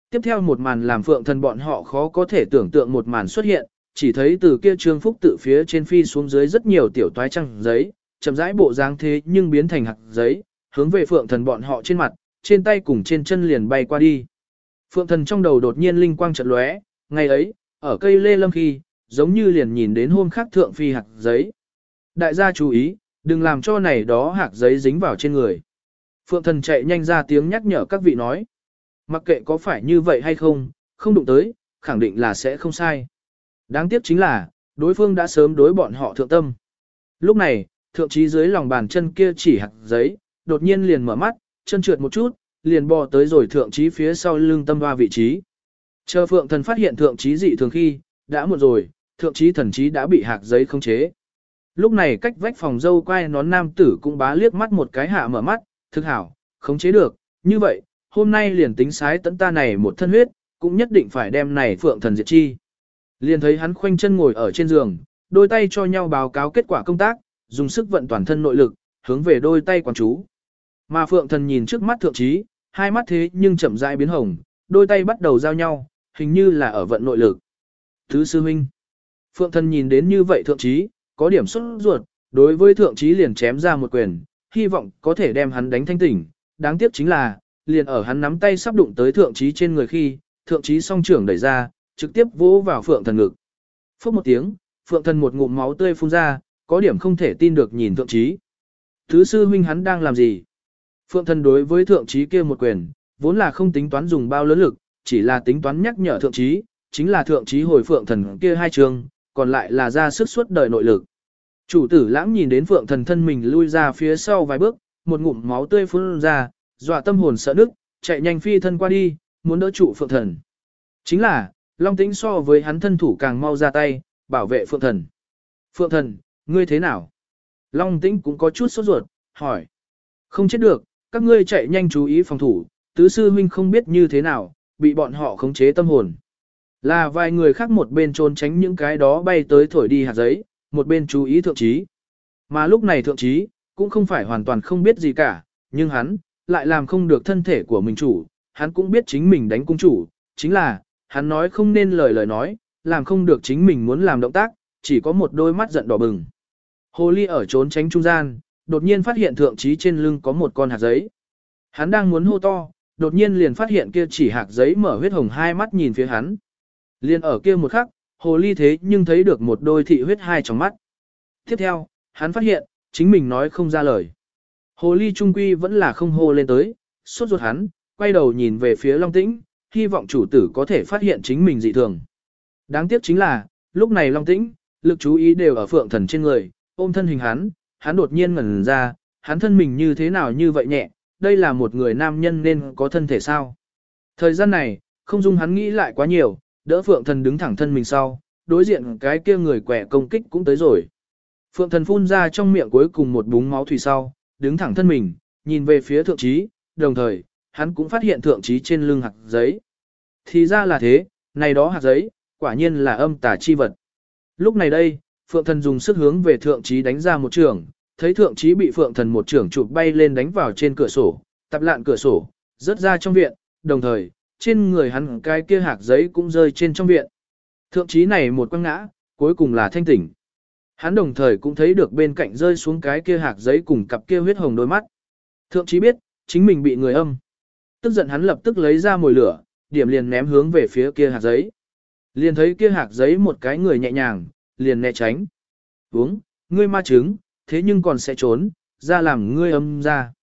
S1: Tiếp theo một màn làm phượng thần bọn họ khó có thể tưởng tượng một màn xuất hiện, chỉ thấy từ kia trương phúc tự phía trên phi xuống dưới rất nhiều tiểu toái trăng giấy, chậm rãi bộ dáng thế nhưng biến thành hạt giấy, hướng về phượng thần bọn họ trên mặt, trên tay cùng trên chân liền bay qua đi. Phượng thần trong đầu đột nhiên linh quang chợt lóe, ngày ấy, ở cây lê lâm khi, giống như liền nhìn đến hôm khác thượng phi hạt giấy. Đại gia chú ý, đừng làm cho này đó hạt giấy dính vào trên người. Phượng thần chạy nhanh ra tiếng nhắc nhở các vị nói. Mặc kệ có phải như vậy hay không, không đụng tới, khẳng định là sẽ không sai. Đáng tiếc chính là, đối phương đã sớm đối bọn họ thượng tâm. Lúc này, thượng trí dưới lòng bàn chân kia chỉ hạt giấy, đột nhiên liền mở mắt, chân trượt một chút, liền bò tới rồi thượng trí phía sau lưng tâm hoa vị trí. Chờ phượng thần phát hiện thượng trí dị thường khi, đã một rồi, thượng trí thần trí đã bị hạt giấy không chế. Lúc này cách vách phòng dâu quay nón nam tử cũng bá liếc mắt một cái hạ mở mắt, thực hảo, khống chế được, như vậy, hôm nay liền tính sái tấn ta này một thân huyết, cũng nhất định phải đem này phượng thần diệt chi. Liền thấy hắn khoanh chân ngồi ở trên giường, đôi tay cho nhau báo cáo kết quả công tác, dùng sức vận toàn thân nội lực, hướng về đôi tay quản chú. Mà phượng thần nhìn trước mắt thượng trí, hai mắt thế nhưng chậm rãi biến hồng, đôi tay bắt đầu giao nhau, hình như là ở vận nội lực. Thứ sư huynh. Phượng thần nhìn đến như vậy thượng trí, có điểm xuất ruột, đối với thượng trí liền chém ra một quyền, hy vọng có thể đem hắn đánh thanh tỉnh, đáng tiếc chính là, liền ở hắn nắm tay sắp đụng tới thượng trí trên người khi, thượng trí song trưởng đẩy ra, trực tiếp vỗ vào phượng thần ngực. Phước một tiếng, phượng thần một ngụm máu tươi phun ra, có điểm không thể tin được nhìn thượng trí. Thứ sư huynh hắn đang làm gì? Phượng thần đối với thượng trí kia một quyền, vốn là không tính toán dùng bao lớn lực, chỉ là tính toán nhắc nhở thượng trí, chính là thượng trí hồi phượng thần kia hai trường, còn lại là ra sức suốt đời nội lực. Chủ tử lãng nhìn đến phượng thần thân mình lui ra phía sau vài bước, một ngụm máu tươi phun ra, dọa tâm hồn sợ nức, chạy nhanh phi thân qua đi, muốn đỡ trụ phượng thần. Chính là, Long Tĩnh so với hắn thân thủ càng mau ra tay, bảo vệ phượng thần. Phượng thần, ngươi thế nào? Long Tĩnh cũng có chút sốt ruột, hỏi. Không chết được, các ngươi chạy nhanh chú ý phòng thủ, tứ sư huynh không biết như thế nào, bị bọn họ khống chế tâm hồn. Là vài người khác một bên trốn tránh những cái đó bay tới thổi đi hạt giấy, một bên chú ý thượng trí. Mà lúc này thượng trí, cũng không phải hoàn toàn không biết gì cả, nhưng hắn, lại làm không được thân thể của mình chủ, hắn cũng biết chính mình đánh cung chủ, chính là, hắn nói không nên lời lời nói, làm không được chính mình muốn làm động tác, chỉ có một đôi mắt giận đỏ bừng. Hồ ly ở trốn tránh trung gian, đột nhiên phát hiện thượng trí trên lưng có một con hạt giấy. Hắn đang muốn hô to, đột nhiên liền phát hiện kia chỉ hạt giấy mở huyết hồng hai mắt nhìn phía hắn. Liên ở kia một khắc, hồ ly thế nhưng thấy được một đôi thị huyết hai trong mắt. Tiếp theo, hắn phát hiện, chính mình nói không ra lời. Hồ ly trung quy vẫn là không hô lên tới, sốt ruột hắn, quay đầu nhìn về phía Long Tĩnh, hy vọng chủ tử có thể phát hiện chính mình dị thường. Đáng tiếc chính là, lúc này Long Tĩnh, lực chú ý đều ở phượng thần trên người, ôm thân hình hắn, hắn đột nhiên ngẩn ra, hắn thân mình như thế nào như vậy nhẹ, đây là một người nam nhân nên có thân thể sao. Thời gian này, không dung hắn nghĩ lại quá nhiều, đỡ phượng thần đứng thẳng thân mình sau, đối diện cái kia người quẻ công kích cũng tới rồi. Phượng thần phun ra trong miệng cuối cùng một búng máu thủy sau, đứng thẳng thân mình, nhìn về phía thượng trí, đồng thời, hắn cũng phát hiện thượng trí trên lưng hạt giấy. Thì ra là thế, này đó hạt giấy, quả nhiên là âm tà chi vật. Lúc này đây, Phượng thần dùng sức hướng về thượng trí đánh ra một trường, thấy thượng trí bị Phượng thần một trường chụp bay lên đánh vào trên cửa sổ, tập lạn cửa sổ, rớt ra trong viện, đồng thời, trên người hắn cái kia hạt giấy cũng rơi trên trong viện. Thượng trí này một quăng ngã, cuối cùng là thanh tỉnh. Hắn đồng thời cũng thấy được bên cạnh rơi xuống cái kia hạt giấy cùng cặp kia huyết hồng đôi mắt. Thượng trí biết, chính mình bị người âm. Tức giận hắn lập tức lấy ra mồi lửa, điểm liền ném hướng về phía kia hạt giấy. Liền thấy kia hạt giấy một cái người nhẹ nhàng, liền né tránh. Uống, ngươi ma trứng, thế nhưng còn sẽ trốn, ra làm ngươi âm ra.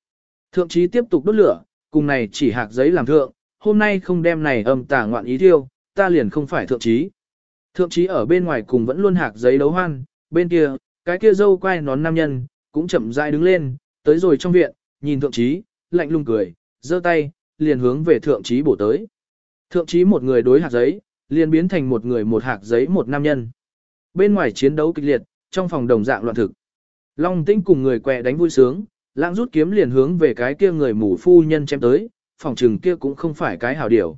S1: Thượng trí tiếp tục đốt lửa, cùng này chỉ hạt giấy làm thượng, hôm nay không đem này âm tả ngoạn ý thiêu, ta liền không phải thượng trí. Thượng trí ở bên ngoài cùng vẫn luôn hạt giấy đấu hoan, bên kia, cái kia dâu quay nón nam nhân, cũng chậm rãi đứng lên, tới rồi trong viện, nhìn thượng trí, lạnh lùng cười, giơ tay, liền hướng về thượng trí bổ tới. Thượng trí một người đối hạt giấy, liền biến thành một người một hạt giấy một nam nhân. Bên ngoài chiến đấu kịch liệt, trong phòng đồng dạng loạn thực. Long Tĩnh cùng người quẹ đánh vui sướng, lãng rút kiếm liền hướng về cái kia người mù phu nhân chém tới, phòng trừng kia cũng không phải cái hảo điều.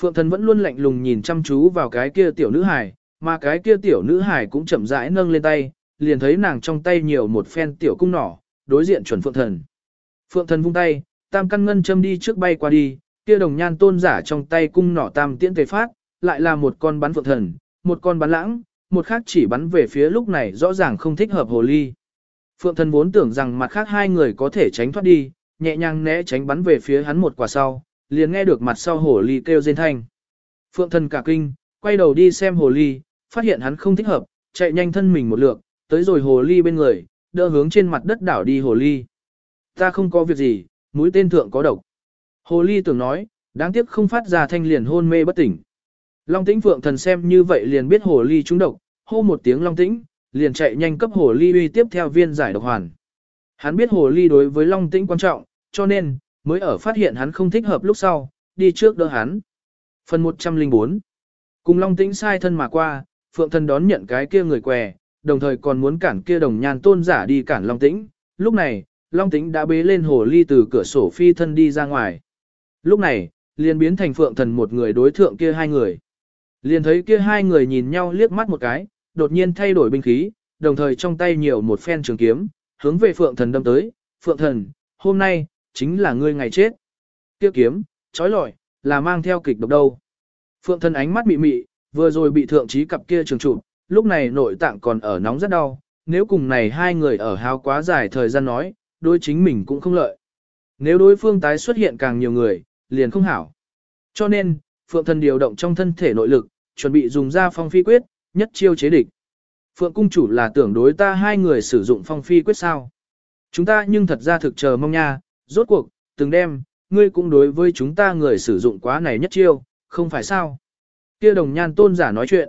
S1: Phượng thần vẫn luôn lạnh lùng nhìn chăm chú vào cái kia tiểu nữ hài, mà cái kia tiểu nữ hài cũng chậm rãi nâng lên tay, liền thấy nàng trong tay nhiều một phen tiểu cung nỏ, đối diện chuẩn phượng thần. Phượng thần vung tay, tam căn ngân châm đi trước bay qua đi, kia đồng nhan tôn giả trong tay cung nỏ tam tiễn tề phát, lại là một con bắn phượng thần, một con bắn lãng, một khác chỉ bắn về phía lúc này rõ ràng không thích hợp hồ ly. Phượng thần vốn tưởng rằng mặt khác hai người có thể tránh thoát đi, nhẹ nhàng né tránh bắn về phía hắn một quả sau, liền nghe được mặt sau hồ ly kêu rên thanh. Phượng thần cả kinh, quay đầu đi xem hồ ly, phát hiện hắn không thích hợp, chạy nhanh thân mình một lượt, tới rồi hồ ly bên người, đỡ hướng trên mặt đất đảo đi hồ ly. Ta không có việc gì, mũi tên thượng có độc. Hồ ly tưởng nói, đáng tiếc không phát ra thanh liền hôn mê bất tỉnh. Long tĩnh phượng thần xem như vậy liền biết hồ ly trúng độc, hô một tiếng long tĩnh, liền chạy nhanh cấp hồ ly uy tiếp theo viên giải độc hoàn. Hắn biết hồ ly đối với long tĩnh quan trọng, cho nên, mới ở phát hiện hắn không thích hợp lúc sau, đi trước đỡ hắn. Phần 104 Cùng long tĩnh sai thân mà qua, phượng thần đón nhận cái kia người què, đồng thời còn muốn cản kia đồng nhan tôn giả đi cản long tĩnh. Lúc này, long tĩnh đã bế lên hồ ly từ cửa sổ phi thân đi ra ngoài. Lúc này, liền biến thành phượng thần một người đối thượng kia hai người. Liền thấy kia hai người nhìn nhau liếc mắt một cái, đột nhiên thay đổi binh khí, đồng thời trong tay nhiều một phen trường kiếm, hướng về phượng thần đâm tới. Phượng thần, hôm nay, chính là ngươi ngày chết. Kia kiếm, trói lọi, là mang theo kịch độc đâu. Phượng thần ánh mắt mị mị, vừa rồi bị thượng trí cặp kia trường trụ, lúc này nội tạng còn ở nóng rất đau, nếu cùng này hai người ở hao quá dài thời gian nói, đối chính mình cũng không lợi. Nếu đối phương tái xuất hiện càng nhiều người, liền không hảo. Cho nên, Phượng thần điều động trong thân thể nội lực, chuẩn bị dùng ra phong phi quyết, nhất chiêu chế địch. Phượng cung chủ là tưởng đối ta hai người sử dụng phong phi quyết sao. Chúng ta nhưng thật ra thực chờ mong nha, rốt cuộc, từng đêm, ngươi cũng đối với chúng ta người sử dụng quá này nhất chiêu, không phải sao. Kia đồng nhan tôn giả nói chuyện.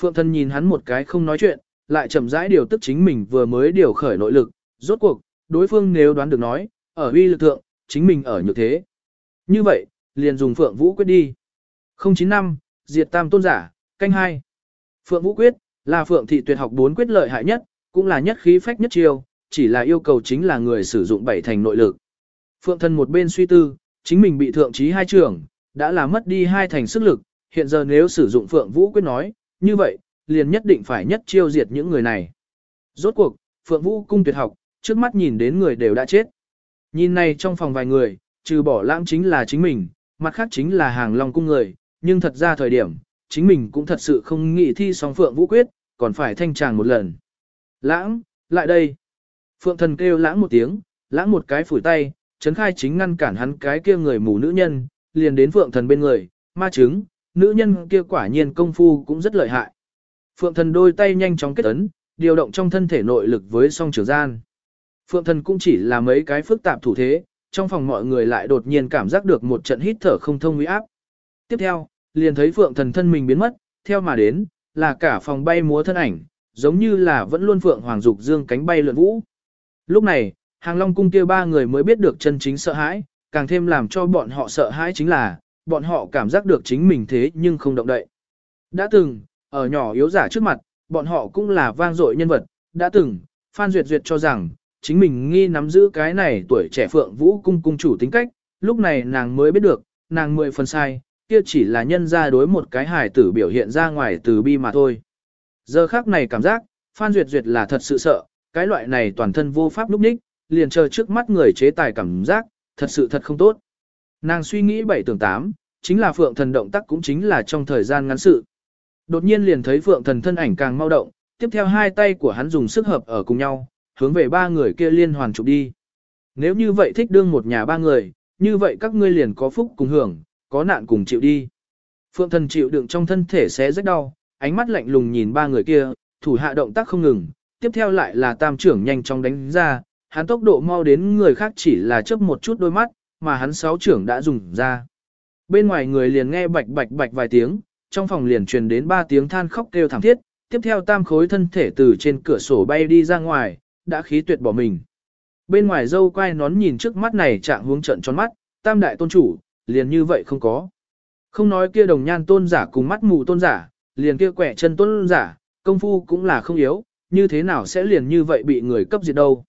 S1: Phượng thần nhìn hắn một cái không nói chuyện, lại chậm rãi điều tức chính mình vừa mới điều khởi nội lực, rốt cuộc, đối phương nếu đoán được nói, ở uy lực thượng, chính mình ở như thế. Như vậy, liền dùng Phượng Vũ quyết đi. 095, Diệt Tam Tôn Giả, canh 2. Phượng Vũ quyết, là Phượng thị tuyệt học bốn quyết lợi hại nhất, cũng là nhất khí phách nhất chiêu, chỉ là yêu cầu chính là người sử dụng bảy thành nội lực. Phượng thân một bên suy tư, chính mình bị thượng trí hai trưởng, đã là mất đi hai thành sức lực, hiện giờ nếu sử dụng Phượng Vũ quyết nói, như vậy, liền nhất định phải nhất chiêu diệt những người này. Rốt cuộc, Phượng Vũ cung tuyệt học, trước mắt nhìn đến người đều đã chết. Nhìn này trong phòng vài người, trừ bỏ lãng chính là chính mình, mặt khác chính là hàng long cung người, nhưng thật ra thời điểm, chính mình cũng thật sự không nghĩ thi song Phượng Vũ quyết, còn phải thanh tràng một lần. Lãng, lại đây. Phượng thần kêu lãng một tiếng, lãng một cái phủi tay, chấn khai chính ngăn cản hắn cái kia người mù nữ nhân, liền đến phượng thần bên người, ma chứng, nữ nhân kia quả nhiên công phu cũng rất lợi hại. Phượng thần đôi tay nhanh chóng kết ấn, điều động trong thân thể nội lực với song trường gian. Phượng thần cũng chỉ là mấy cái phức tạp thủ thế, trong phòng mọi người lại đột nhiên cảm giác được một trận hít thở không thông uy áp. Tiếp theo, liền thấy phượng thần thân mình biến mất, theo mà đến, là cả phòng bay múa thân ảnh, giống như là vẫn luôn phượng hoàng dục dương cánh bay lượn vũ. Lúc này, hàng long cung kia ba người mới biết được chân chính sợ hãi, càng thêm làm cho bọn họ sợ hãi chính là, bọn họ cảm giác được chính mình thế nhưng không động đậy. Đã từng, ở nhỏ yếu giả trước mặt, bọn họ cũng là vang dội nhân vật, đã từng, Phan Duyệt Duyệt cho rằng, chính mình nghi nắm giữ cái này tuổi trẻ phượng vũ cung cung chủ tính cách, lúc này nàng mới biết được, nàng mười phần sai, kia chỉ là nhân ra đối một cái hài tử biểu hiện ra ngoài từ bi mà thôi. Giờ khác này cảm giác, Phan Duyệt Duyệt là thật sự sợ, cái loại này toàn thân vô pháp lúc ních, liền chờ trước mắt người chế tài cảm giác, thật sự thật không tốt. Nàng suy nghĩ bảy tưởng tám, chính là phượng thần động tác cũng chính là trong thời gian ngắn sự. Đột nhiên liền thấy phượng thần thân ảnh càng mau động, tiếp theo hai tay của hắn dùng sức hợp ở cùng nhau, hướng về ba người kia liên hoàn chụp đi. Nếu như vậy thích đương một nhà ba người, như vậy các ngươi liền có phúc cùng hưởng, có nạn cùng chịu đi. Phượng thần chịu đựng trong thân thể xé rách đau, ánh mắt lạnh lùng nhìn ba người kia, thủ hạ động tác không ngừng, tiếp theo lại là tam trưởng nhanh chóng đánh ra, hắn tốc độ mau đến người khác chỉ là chớp một chút đôi mắt, mà hắn sáu trưởng đã dùng ra. Bên ngoài người liền nghe bạch bạch bạch vài tiếng, trong phòng liền truyền đến ba tiếng than khóc kêu thảm thiết, tiếp theo tam khối thân thể từ trên cửa sổ bay đi ra ngoài, đã khí tuyệt bỏ mình. Bên ngoài dâu quay nón nhìn trước mắt này trạng hướng trận tròn mắt, tam đại tôn chủ, liền như vậy không có. Không nói kia đồng nhan tôn giả cùng mắt mù tôn giả, liền kia quẻ chân tôn giả, công phu cũng là không yếu, như thế nào sẽ liền như vậy bị người cấp diệt đâu.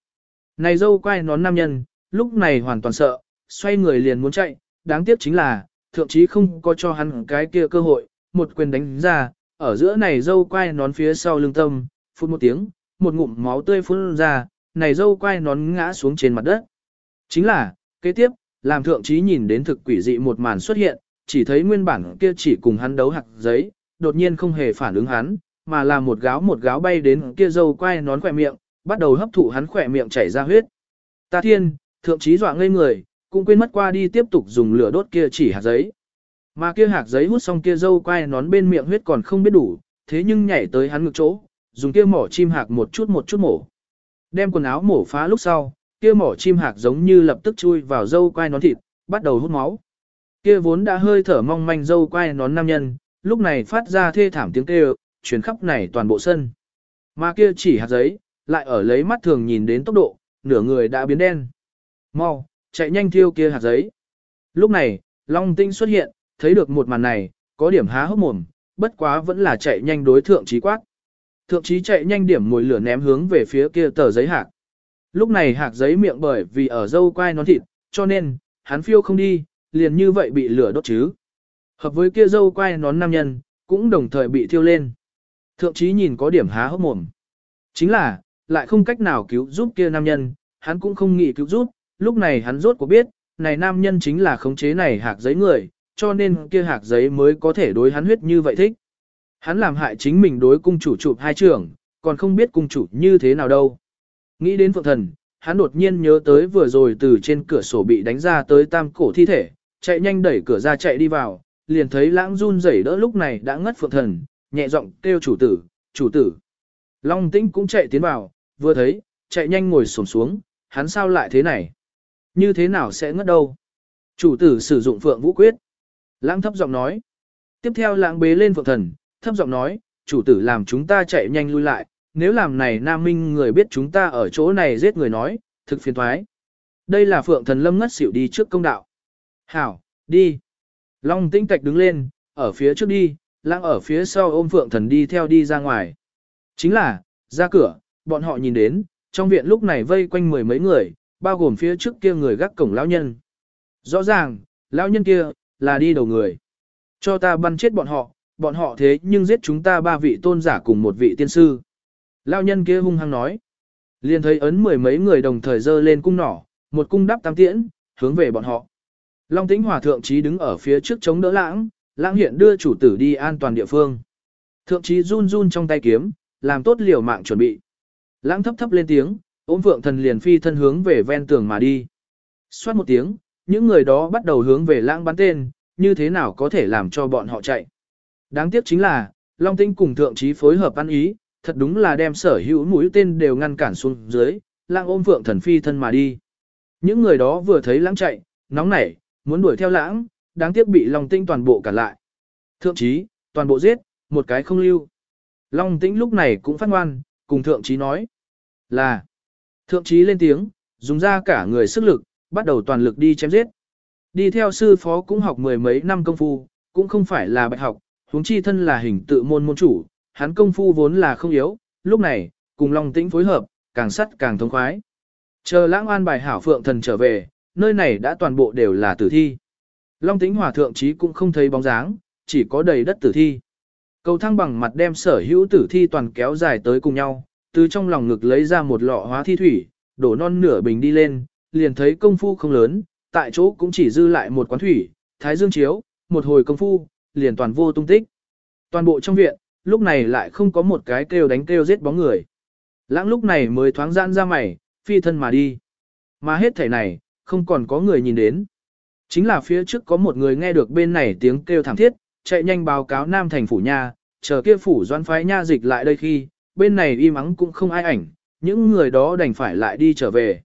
S1: Này dâu quay nón nam nhân, lúc này hoàn toàn sợ, xoay người liền muốn chạy, đáng tiếc chính là, thượng chí không có cho hắn cái kia cơ hội, một quyền đánh ra, ở giữa này dâu quay nón phía sau lưng tâm, phút một tiếng, một ngụm máu tươi phun ra, này dâu quay nón ngã xuống trên mặt đất. Chính là, kế tiếp, làm thượng chí nhìn đến thực quỷ dị một màn xuất hiện, chỉ thấy nguyên bản kia chỉ cùng hắn đấu hạt giấy, đột nhiên không hề phản ứng hắn, mà là một gáo một gáo bay đến kia dâu quay nón khỏe miệng, bắt đầu hấp thụ hắn khỏe miệng chảy ra huyết. Ta thiên, thượng chí dọa ngây người, cũng quên mất qua đi tiếp tục dùng lửa đốt kia chỉ hạt giấy. Mà kia hạt giấy hút xong kia dâu quay nón bên miệng huyết còn không biết đủ, thế nhưng nhảy tới hắn ngực chỗ, dùng kia mỏ chim hạc một chút một chút mổ. Đem quần áo mổ phá lúc sau, kia mỏ chim hạc giống như lập tức chui vào dâu quai nón thịt, bắt đầu hút máu. Kia vốn đã hơi thở mong manh dâu quai nón nam nhân, lúc này phát ra thê thảm tiếng kêu, chuyển khắp này toàn bộ sân. Mà kia chỉ hạt giấy, lại ở lấy mắt thường nhìn đến tốc độ, nửa người đã biến đen. Mau, chạy nhanh thiêu kia hạt giấy. Lúc này, Long Tinh xuất hiện, thấy được một màn này, có điểm há hốc mồm, bất quá vẫn là chạy nhanh đối thượng trí quát. Thượng trí chạy nhanh điểm mùi lửa ném hướng về phía kia tờ giấy hạt. Lúc này hạt giấy miệng bởi vì ở dâu quai nón thịt, cho nên, hắn phiêu không đi, liền như vậy bị lửa đốt chứ. Hợp với kia dâu quai nón nam nhân, cũng đồng thời bị thiêu lên. Thượng trí nhìn có điểm há hốc mồm. Chính là, lại không cách nào cứu giúp kia nam nhân, hắn cũng không nghĩ cứu giúp, lúc này hắn rốt cuộc biết, này nam nhân chính là khống chế này hạc giấy người, cho nên kia hạc giấy mới có thể đối hắn huyết như vậy thích. Hắn làm hại chính mình đối cung chủ chụp hai trưởng, còn không biết cung chủ như thế nào đâu. Nghĩ đến phượng thần, hắn đột nhiên nhớ tới vừa rồi từ trên cửa sổ bị đánh ra tới tam cổ thi thể, chạy nhanh đẩy cửa ra chạy đi vào, liền thấy lãng run rẩy đỡ lúc này đã ngất phượng thần, nhẹ giọng kêu chủ tử, chủ tử. Long tĩnh cũng chạy tiến vào, vừa thấy, chạy nhanh ngồi xổm xuống, hắn sao lại thế này? Như thế nào sẽ ngất đâu? Chủ tử sử dụng phượng vũ quyết. Lãng thấp giọng nói. Tiếp theo lãng bế lên phượng thần, thấp giọng nói, chủ tử làm chúng ta chạy nhanh lui lại, nếu làm này nam minh người biết chúng ta ở chỗ này giết người nói, thực phiền thoái. Đây là phượng thần lâm ngất xỉu đi trước công đạo. Hảo, đi. Long tĩnh tạch đứng lên, ở phía trước đi, lãng ở phía sau ôm phượng thần đi theo đi ra ngoài. Chính là, ra cửa, bọn họ nhìn đến, trong viện lúc này vây quanh mười mấy người, bao gồm phía trước kia người gác cổng lão nhân. Rõ ràng, lão nhân kia, là đi đầu người. Cho ta bắn chết bọn họ, bọn họ thế nhưng giết chúng ta ba vị tôn giả cùng một vị tiên sư. Lão nhân kia hung hăng nói. Liền thấy ấn mười mấy người đồng thời dơ lên cung nỏ, một cung đắp tam tiễn, hướng về bọn họ. Long tĩnh hòa thượng trí đứng ở phía trước chống đỡ lãng, lãng hiện đưa chủ tử đi an toàn địa phương. Thượng trí run run trong tay kiếm, làm tốt liều mạng chuẩn bị. Lãng thấp thấp lên tiếng, ôm vượng thần liền phi thân hướng về ven tường mà đi. Xoát một tiếng, những người đó bắt đầu hướng về lãng bắn tên, như thế nào có thể làm cho bọn họ chạy. Đáng tiếc chính là, Long Tinh cùng thượng trí phối hợp ăn ý, thật đúng là đem sở hữu mũi tên đều ngăn cản xuống dưới, lãng ôm vượng thần phi thân mà đi. Những người đó vừa thấy lãng chạy, nóng nảy, muốn đuổi theo lãng, đáng tiếc bị Long Tinh toàn bộ cản lại. Thượng trí, toàn bộ giết, một cái không lưu. Long Tĩnh lúc này cũng phát ngoan, cùng thượng trí nói là thượng trí lên tiếng, dùng ra cả người sức lực, bắt đầu toàn lực đi chém giết. Đi theo sư phó cũng học mười mấy năm công phu, cũng không phải là bạch học, huống chi thân là hình tự môn môn chủ, hắn công phu vốn là không yếu, lúc này, cùng Long Tĩnh phối hợp, càng sắt càng thống khoái. Chờ lãng an bài hảo phượng thần trở về, nơi này đã toàn bộ đều là tử thi. Long Tĩnh hòa thượng trí cũng không thấy bóng dáng, chỉ có đầy đất tử thi. Cầu thang bằng mặt đem sở hữu tử thi toàn kéo dài tới cùng nhau, từ trong lòng ngực lấy ra một lọ hóa thi thủy, đổ non nửa bình đi lên, liền thấy công phu không lớn, tại chỗ cũng chỉ dư lại một quán thủy, thái dương chiếu, một hồi công phu, liền toàn vô tung tích. Toàn bộ trong viện, lúc này lại không có một cái kêu đánh kêu giết bóng người. Lãng lúc này mới thoáng giãn ra mày, phi thân mà đi. Mà hết thể này, không còn có người nhìn đến. Chính là phía trước có một người nghe được bên này tiếng kêu thảm thiết, chạy nhanh báo cáo Nam thành phủ nha, chờ kia phủ doan phái nha dịch lại đây khi, bên này im ắng cũng không ai ảnh, những người đó đành phải lại đi trở về.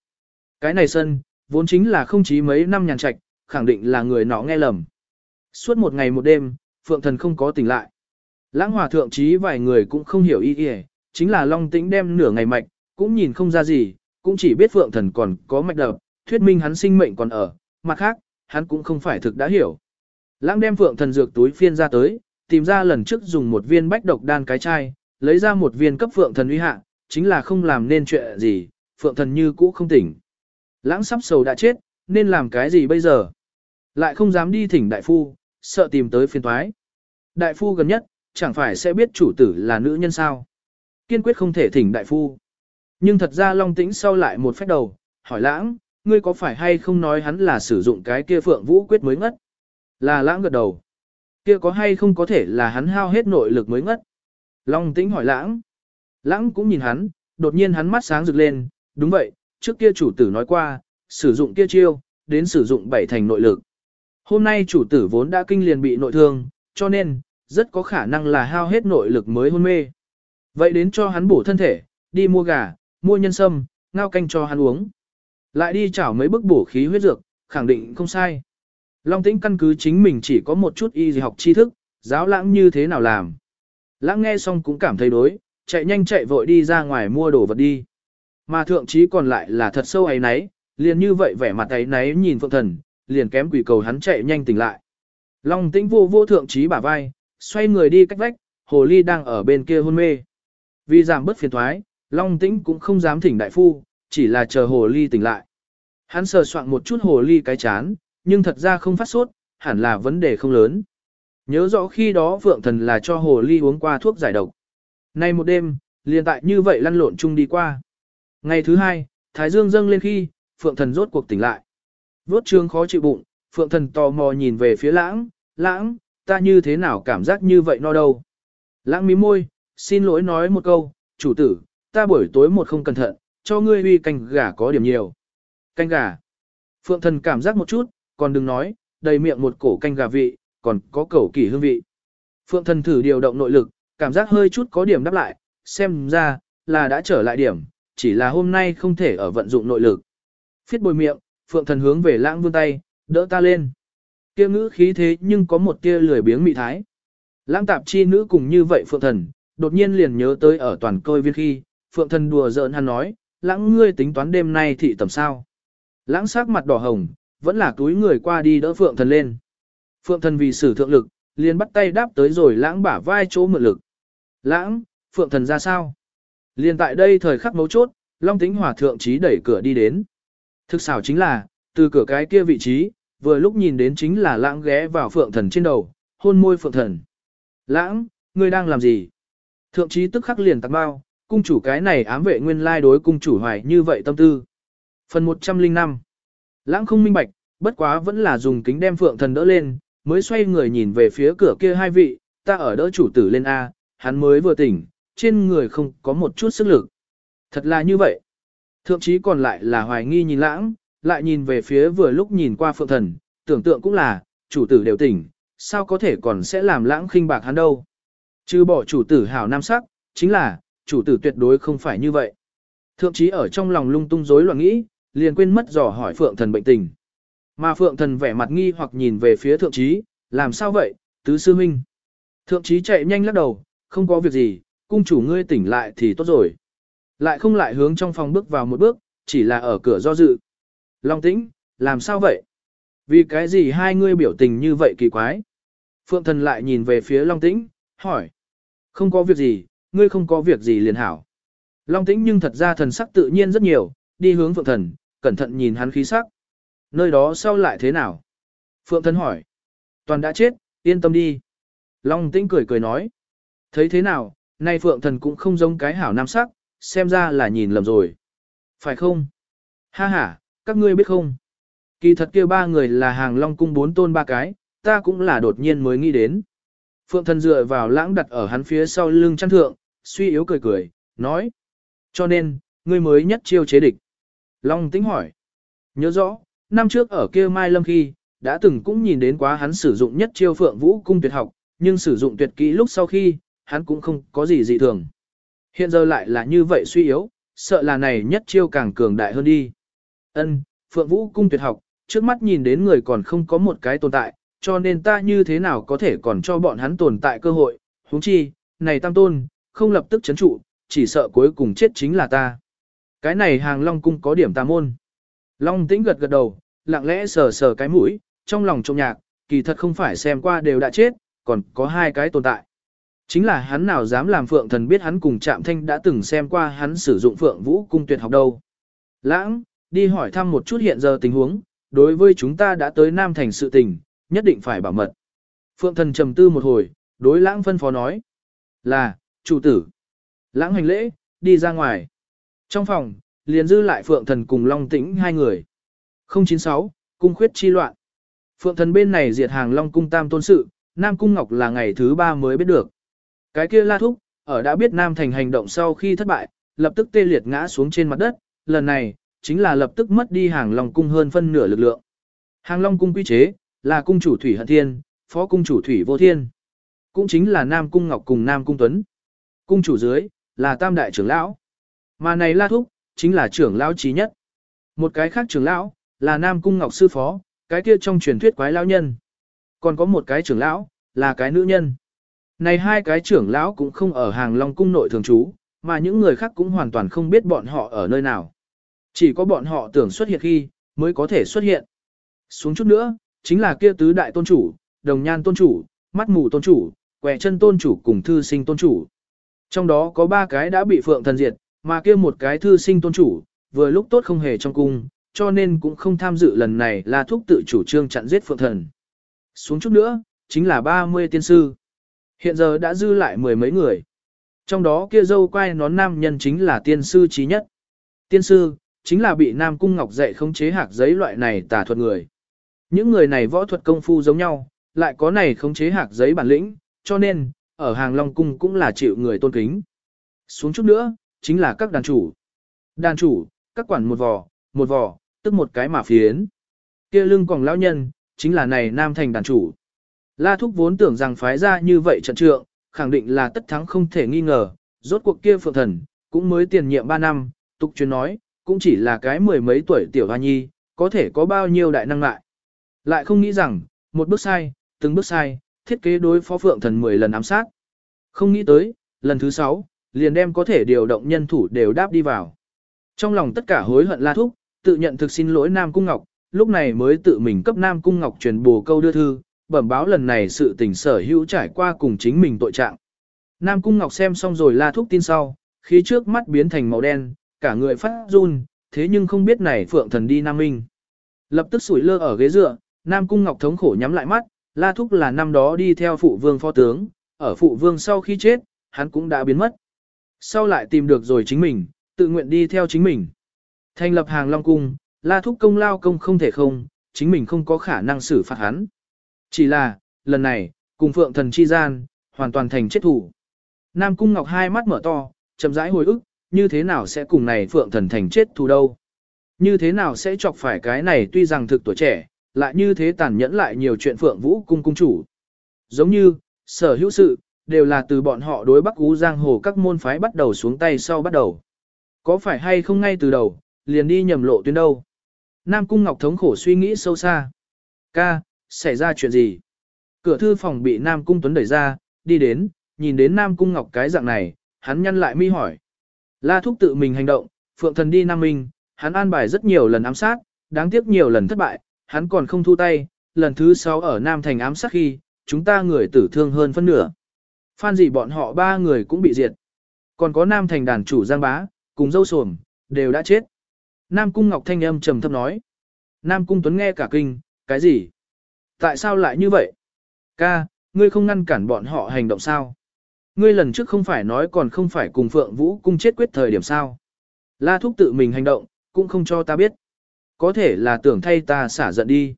S1: Cái này sân, vốn chính là không chí mấy năm nhàn trạch, khẳng định là người nó nghe lầm. Suốt một ngày một đêm, Phượng Thần không có tỉnh lại. Lãng hòa thượng trí vài người cũng không hiểu ý ý, chính là Long Tĩnh đem nửa ngày mạch, cũng nhìn không ra gì, cũng chỉ biết Phượng Thần còn có mạch đập, thuyết minh hắn sinh mệnh còn ở, mặt khác, hắn cũng không phải thực đã hiểu. Lãng đem Phượng Thần dược túi phiên ra tới, tìm ra lần trước dùng một viên bách độc đan cái chai, lấy ra một viên cấp Phượng Thần uy hạ, chính là không làm nên chuyện gì, Phượng Thần như cũ không tỉnh. Lãng sắp sầu đã chết, nên làm cái gì bây giờ? Lại không dám đi thỉnh đại phu, sợ tìm tới phiên toái. Đại phu gần nhất, chẳng phải sẽ biết chủ tử là nữ nhân sao? Kiên quyết không thể thỉnh đại phu. Nhưng thật ra Long Tĩnh sau lại một phép đầu, hỏi lãng, ngươi có phải hay không nói hắn là sử dụng cái kia phượng vũ quyết mới ngất? Là lãng gật đầu. Kia có hay không có thể là hắn hao hết nội lực mới ngất? Long Tĩnh hỏi lãng. Lãng cũng nhìn hắn, đột nhiên hắn mắt sáng rực lên, đúng vậy, trước kia chủ tử nói qua, sử dụng kia chiêu, đến sử dụng bảy thành nội lực. Hôm nay chủ tử vốn đã kinh liền bị nội thương, cho nên, rất có khả năng là hao hết nội lực mới hôn mê. Vậy đến cho hắn bổ thân thể, đi mua gà, mua nhân sâm, ngao canh cho hắn uống. Lại đi chảo mấy bức bổ khí huyết dược, khẳng định không sai. Long tĩnh căn cứ chính mình chỉ có một chút y học tri thức, giáo lãng như thế nào làm. Lãng nghe xong cũng cảm thấy đối, chạy nhanh chạy vội đi ra ngoài mua đồ vật đi. Mà thượng trí còn lại là thật sâu ấy nấy, liền như vậy vẻ mặt ấy nấy nhìn phượng thần, liền kém quỷ cầu hắn chạy nhanh tỉnh lại. Long tĩnh vô vô thượng trí bả vai, xoay người đi cách vách, hồ ly đang ở bên kia hôn mê. Vì giảm bớt phiền thoái, Long tĩnh cũng không dám thỉnh đại phu, chỉ là chờ hồ ly tỉnh lại. Hắn sờ soạn một chút hồ ly cái chán, nhưng thật ra không phát sốt, hẳn là vấn đề không lớn. Nhớ rõ khi đó Phượng Thần là cho hồ ly uống qua thuốc giải độc. Nay một đêm, liền tại như vậy lăn lộn chung đi qua. Ngày thứ hai, Thái Dương dâng lên khi, Phượng Thần rốt cuộc tỉnh lại. Vốt trương khó chịu bụng, Phượng Thần tò mò nhìn về phía lãng, lãng, ta như thế nào cảm giác như vậy no đâu. Lãng mí môi, xin lỗi nói một câu, chủ tử, ta buổi tối một không cẩn thận, cho ngươi uy canh gà có điểm nhiều. Canh gà. Phượng Thần cảm giác một chút, còn đừng nói, đầy miệng một cổ canh gà vị, còn có cẩu kỳ hương vị. Phượng Thần thử điều động nội lực, cảm giác hơi chút có điểm đáp lại, xem ra, là đã trở lại điểm, chỉ là hôm nay không thể ở vận dụng nội lực. Phiết bồi miệng, phượng thần hướng về lãng vươn tay, đỡ ta lên. Kia ngữ khí thế nhưng có một tia lười biếng mị thái. Lãng tạp chi nữ cùng như vậy phượng thần, đột nhiên liền nhớ tới ở toàn côi viên khi, phượng thần đùa giỡn hắn nói, lãng ngươi tính toán đêm nay thị tầm sao. Lãng sắc mặt đỏ hồng, vẫn là túi người qua đi đỡ phượng thần lên. Phượng thần vì sử thượng lực, liền bắt tay đáp tới rồi lãng bả vai chỗ mượn lực. Lãng, phượng thần ra sao? Liền tại đây thời khắc mấu chốt, Long Tĩnh Hòa thượng trí đẩy cửa đi đến. Thực xảo chính là, từ cửa cái kia vị trí, vừa lúc nhìn đến chính là lãng ghé vào phượng thần trên đầu, hôn môi phượng thần. Lãng, ngươi đang làm gì? Thượng trí tức khắc liền tạc bao, cung chủ cái này ám vệ nguyên lai đối cung chủ hoài như vậy tâm tư. Phần 105 Lãng không minh bạch, bất quá vẫn là dùng kính đem phượng thần đỡ lên, mới xoay người nhìn về phía cửa kia hai vị, ta ở đỡ chủ tử lên A, hắn mới vừa tỉnh, trên người không có một chút sức lực. Thật là như vậy. Thượng trí còn lại là hoài nghi nhìn lãng, lại nhìn về phía vừa lúc nhìn qua phượng thần, tưởng tượng cũng là, chủ tử đều tỉnh, sao có thể còn sẽ làm lãng khinh bạc hắn đâu. Chứ bỏ chủ tử hảo nam sắc, chính là, chủ tử tuyệt đối không phải như vậy. Thượng trí ở trong lòng lung tung rối loạn nghĩ, liền quên mất dò hỏi phượng thần bệnh tình. Mà phượng thần vẻ mặt nghi hoặc nhìn về phía thượng trí, làm sao vậy, tứ sư huynh. Thượng trí chạy nhanh lắc đầu, không có việc gì, cung chủ ngươi tỉnh lại thì tốt rồi. Lại không lại hướng trong phòng bước vào một bước, chỉ là ở cửa do dự. Long tĩnh, làm sao vậy? Vì cái gì hai ngươi biểu tình như vậy kỳ quái? Phượng thần lại nhìn về phía Long tĩnh, hỏi. Không có việc gì, ngươi không có việc gì liền hảo. Long tĩnh nhưng thật ra thần sắc tự nhiên rất nhiều, đi hướng phượng thần, cẩn thận nhìn hắn khí sắc. Nơi đó sao lại thế nào? Phượng thần hỏi. Toàn đã chết, yên tâm đi. Long tĩnh cười cười nói. Thấy thế nào, nay phượng thần cũng không giống cái hảo nam sắc, xem ra là nhìn lầm rồi. Phải không? Ha ha, các ngươi biết không? Kỳ thật kia ba người là hàng long cung bốn tôn ba cái, ta cũng là đột nhiên mới nghĩ đến. Phượng thần dựa vào lãng đặt ở hắn phía sau lưng chăn thượng, suy yếu cười cười, nói. Cho nên, ngươi mới nhất chiêu chế địch. Long tính hỏi. Nhớ rõ, năm trước ở kia Mai Lâm khi, đã từng cũng nhìn đến quá hắn sử dụng nhất chiêu phượng vũ cung tuyệt học, nhưng sử dụng tuyệt kỹ lúc sau khi, hắn cũng không có gì dị thường. Hiện giờ lại là như vậy suy yếu, sợ là này nhất chiêu càng cường đại hơn đi. Ân, Phượng Vũ cung tuyệt học, trước mắt nhìn đến người còn không có một cái tồn tại, cho nên ta như thế nào có thể còn cho bọn hắn tồn tại cơ hội, huống chi, này tam tôn, không lập tức chấn trụ, chỉ sợ cuối cùng chết chính là ta. Cái này hàng Long cung có điểm tà môn. Long tĩnh gật gật đầu, lặng lẽ sờ sờ cái mũi, trong lòng trông nhạc, kỳ thật không phải xem qua đều đã chết, còn có hai cái tồn tại. Chính là hắn nào dám làm phượng thần biết hắn cùng Trạm Thanh đã từng xem qua hắn sử dụng phượng vũ cung tuyệt học đâu. Lãng, đi hỏi thăm một chút hiện giờ tình huống, đối với chúng ta đã tới Nam Thành sự tình, nhất định phải bảo mật. Phượng thần trầm tư một hồi, đối lãng phân phó nói. Là, chủ tử. Lãng hành lễ, đi ra ngoài. Trong phòng, liền dư lại Phượng thần cùng Long Tĩnh hai người. 096, cung khuyết chi loạn. Phượng thần bên này diệt hàng Long cung tam tôn sự, Nam cung Ngọc là ngày thứ ba mới biết được. Cái kia la thúc, ở đã biết Nam Thành hành động sau khi thất bại, lập tức tê liệt ngã xuống trên mặt đất, lần này, chính là lập tức mất đi hàng Long cung hơn phân nửa lực lượng. Hàng Long cung quy chế, là cung chủ Thủy Hận Thiên, phó cung chủ Thủy Vô Thiên. Cũng chính là Nam cung Ngọc cùng Nam cung Tuấn. Cung chủ dưới, là Tam đại trưởng lão. Mà này la thúc, chính là trưởng lão trí nhất. Một cái khác trưởng lão, là Nam cung Ngọc sư phó, cái kia trong truyền thuyết quái lão nhân. Còn có một cái trưởng lão, là cái nữ nhân. Này hai cái trưởng lão cũng không ở hàng Long cung nội thường trú, mà những người khác cũng hoàn toàn không biết bọn họ ở nơi nào. Chỉ có bọn họ tưởng xuất hiện khi, mới có thể xuất hiện. Xuống chút nữa, chính là kia tứ đại tôn chủ, đồng nhan tôn chủ, mắt mù tôn chủ, quẻ chân tôn chủ cùng thư sinh tôn chủ. Trong đó có ba cái đã bị phượng thần diệt, mà kia một cái thư sinh tôn chủ, vừa lúc tốt không hề trong cung, cho nên cũng không tham dự lần này là thúc tự chủ trương chặn giết phượng thần. Xuống chút nữa, chính là 30 tiên sư. Hiện giờ đã dư lại mười mấy người. Trong đó kia dâu quay nón nam nhân chính là tiên sư trí nhất. Tiên sư, chính là bị Nam Cung Ngọc dạy khống chế hạc giấy loại này tà thuật người. Những người này võ thuật công phu giống nhau, lại có này khống chế hạc giấy bản lĩnh, cho nên, ở hàng Long Cung cũng là chịu người tôn kính. Xuống chút nữa, chính là các đàn chủ. Đàn chủ, các quản một vò, một vò, tức một cái mà phiến. kia lưng còn lão nhân, chính là này Nam Thành đàn chủ. La Thúc vốn tưởng rằng phái ra như vậy trận trượng, khẳng định là tất thắng không thể nghi ngờ, rốt cuộc kia phượng thần, cũng mới tiền nhiệm 3 năm, tục chuyên nói, cũng chỉ là cái mười mấy tuổi tiểu hoa nhi, có thể có bao nhiêu đại năng lại. Lại không nghĩ rằng, một bước sai, từng bước sai, thiết kế đối phó phượng thần 10 lần ám sát. Không nghĩ tới, lần thứ sáu, liền đem có thể điều động nhân thủ đều đáp đi vào. Trong lòng tất cả hối hận La Thúc, tự nhận thực xin lỗi Nam Cung Ngọc, lúc này mới tự mình cấp Nam Cung Ngọc truyền bù câu đưa thư, bẩm báo lần này sự tình sở hữu trải qua cùng chính mình tội trạng. Nam Cung Ngọc xem xong rồi La Thúc tin sau, khí trước mắt biến thành màu đen, cả người phát run, thế nhưng không biết này Phượng Thần đi Nam Minh. Lập tức sủi lơ ở ghế dựa, Nam Cung Ngọc thống khổ nhắm lại mắt, La Thúc là năm đó đi theo phụ vương phó tướng, ở phụ vương sau khi chết, hắn cũng đã biến mất. Sau lại tìm được rồi chính mình, tự nguyện đi theo chính mình. Thành lập hàng Long Cung, La Thúc công lao công không thể không, chính mình không có khả năng xử phạt hắn. Chỉ là, lần này, cùng Phượng Thần chi gian, hoàn toàn thành chết thủ. Nam Cung Ngọc hai mắt mở to, chậm rãi hồi ức, như thế nào sẽ cùng này Phượng Thần thành chết thù đâu? Như thế nào sẽ chọc phải cái này tuy rằng thực tuổi trẻ, lại như thế tàn nhẫn lại nhiều chuyện Phượng Vũ cung cung chủ. Giống như, sở hữu sự, đều là từ bọn họ đối Bắc Ú Giang Hồ các môn phái bắt đầu xuống tay sau bắt đầu. Có phải hay không ngay từ đầu, liền đi nhầm lộ tuyến đâu? Nam Cung Ngọc thống khổ suy nghĩ sâu xa. Ca, xảy ra chuyện gì? Cửa thư phòng bị Nam Cung Tuấn đẩy ra, đi đến, nhìn đến Nam Cung Ngọc cái dạng này, hắn nhăn lại mi hỏi. La Thúc tự mình hành động, Phượng Thần đi Nam Minh, hắn an bài rất nhiều lần ám sát, đáng tiếc nhiều lần thất bại, hắn còn không thu tay, lần thứ sáu ở Nam Thành ám sát khi, chúng ta người tử thương hơn phân nửa. Phan dị bọn họ ba người cũng bị diệt. Còn có Nam Thành đàn chủ Giang Bá, cùng dâu sồm, đều đã chết. Nam Cung Ngọc Thanh âm trầm thấp nói. Nam Cung Tuấn nghe cả kinh, cái gì? Tại sao lại như vậy? Ca, ngươi không ngăn cản bọn họ hành động sao? Ngươi lần trước không phải nói còn không phải cùng Phượng Vũ cung chết quyết thời điểm sao? La Thúc tự mình hành động, cũng không cho ta biết. Có thể là tưởng thay ta xả giận đi.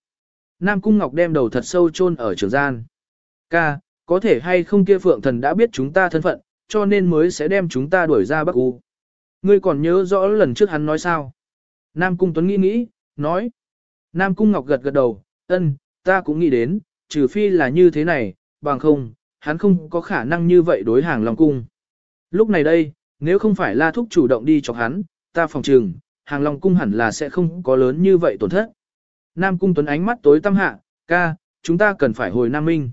S1: Nam Cung Ngọc đem đầu thật sâu chôn ở trường gian. Ca, có thể hay không kia Phượng Thần đã biết chúng ta thân phận, cho nên mới sẽ đem chúng ta đuổi ra Bắc U. Ngươi còn nhớ rõ lần trước hắn nói sao? Nam Cung Tuấn nghĩ nghĩ, nói. Nam Cung Ngọc gật gật đầu, ân, ta cũng nghĩ đến, trừ phi là như thế này, bằng không, hắn không có khả năng như vậy đối hàng Long Cung. Lúc này đây, nếu không phải La Thúc chủ động đi chọc hắn, ta phòng trừng, hàng Long Cung hẳn là sẽ không có lớn như vậy tổn thất. Nam Cung Tuấn ánh mắt tối tăm hạ, ca, chúng ta cần phải hồi Nam Minh.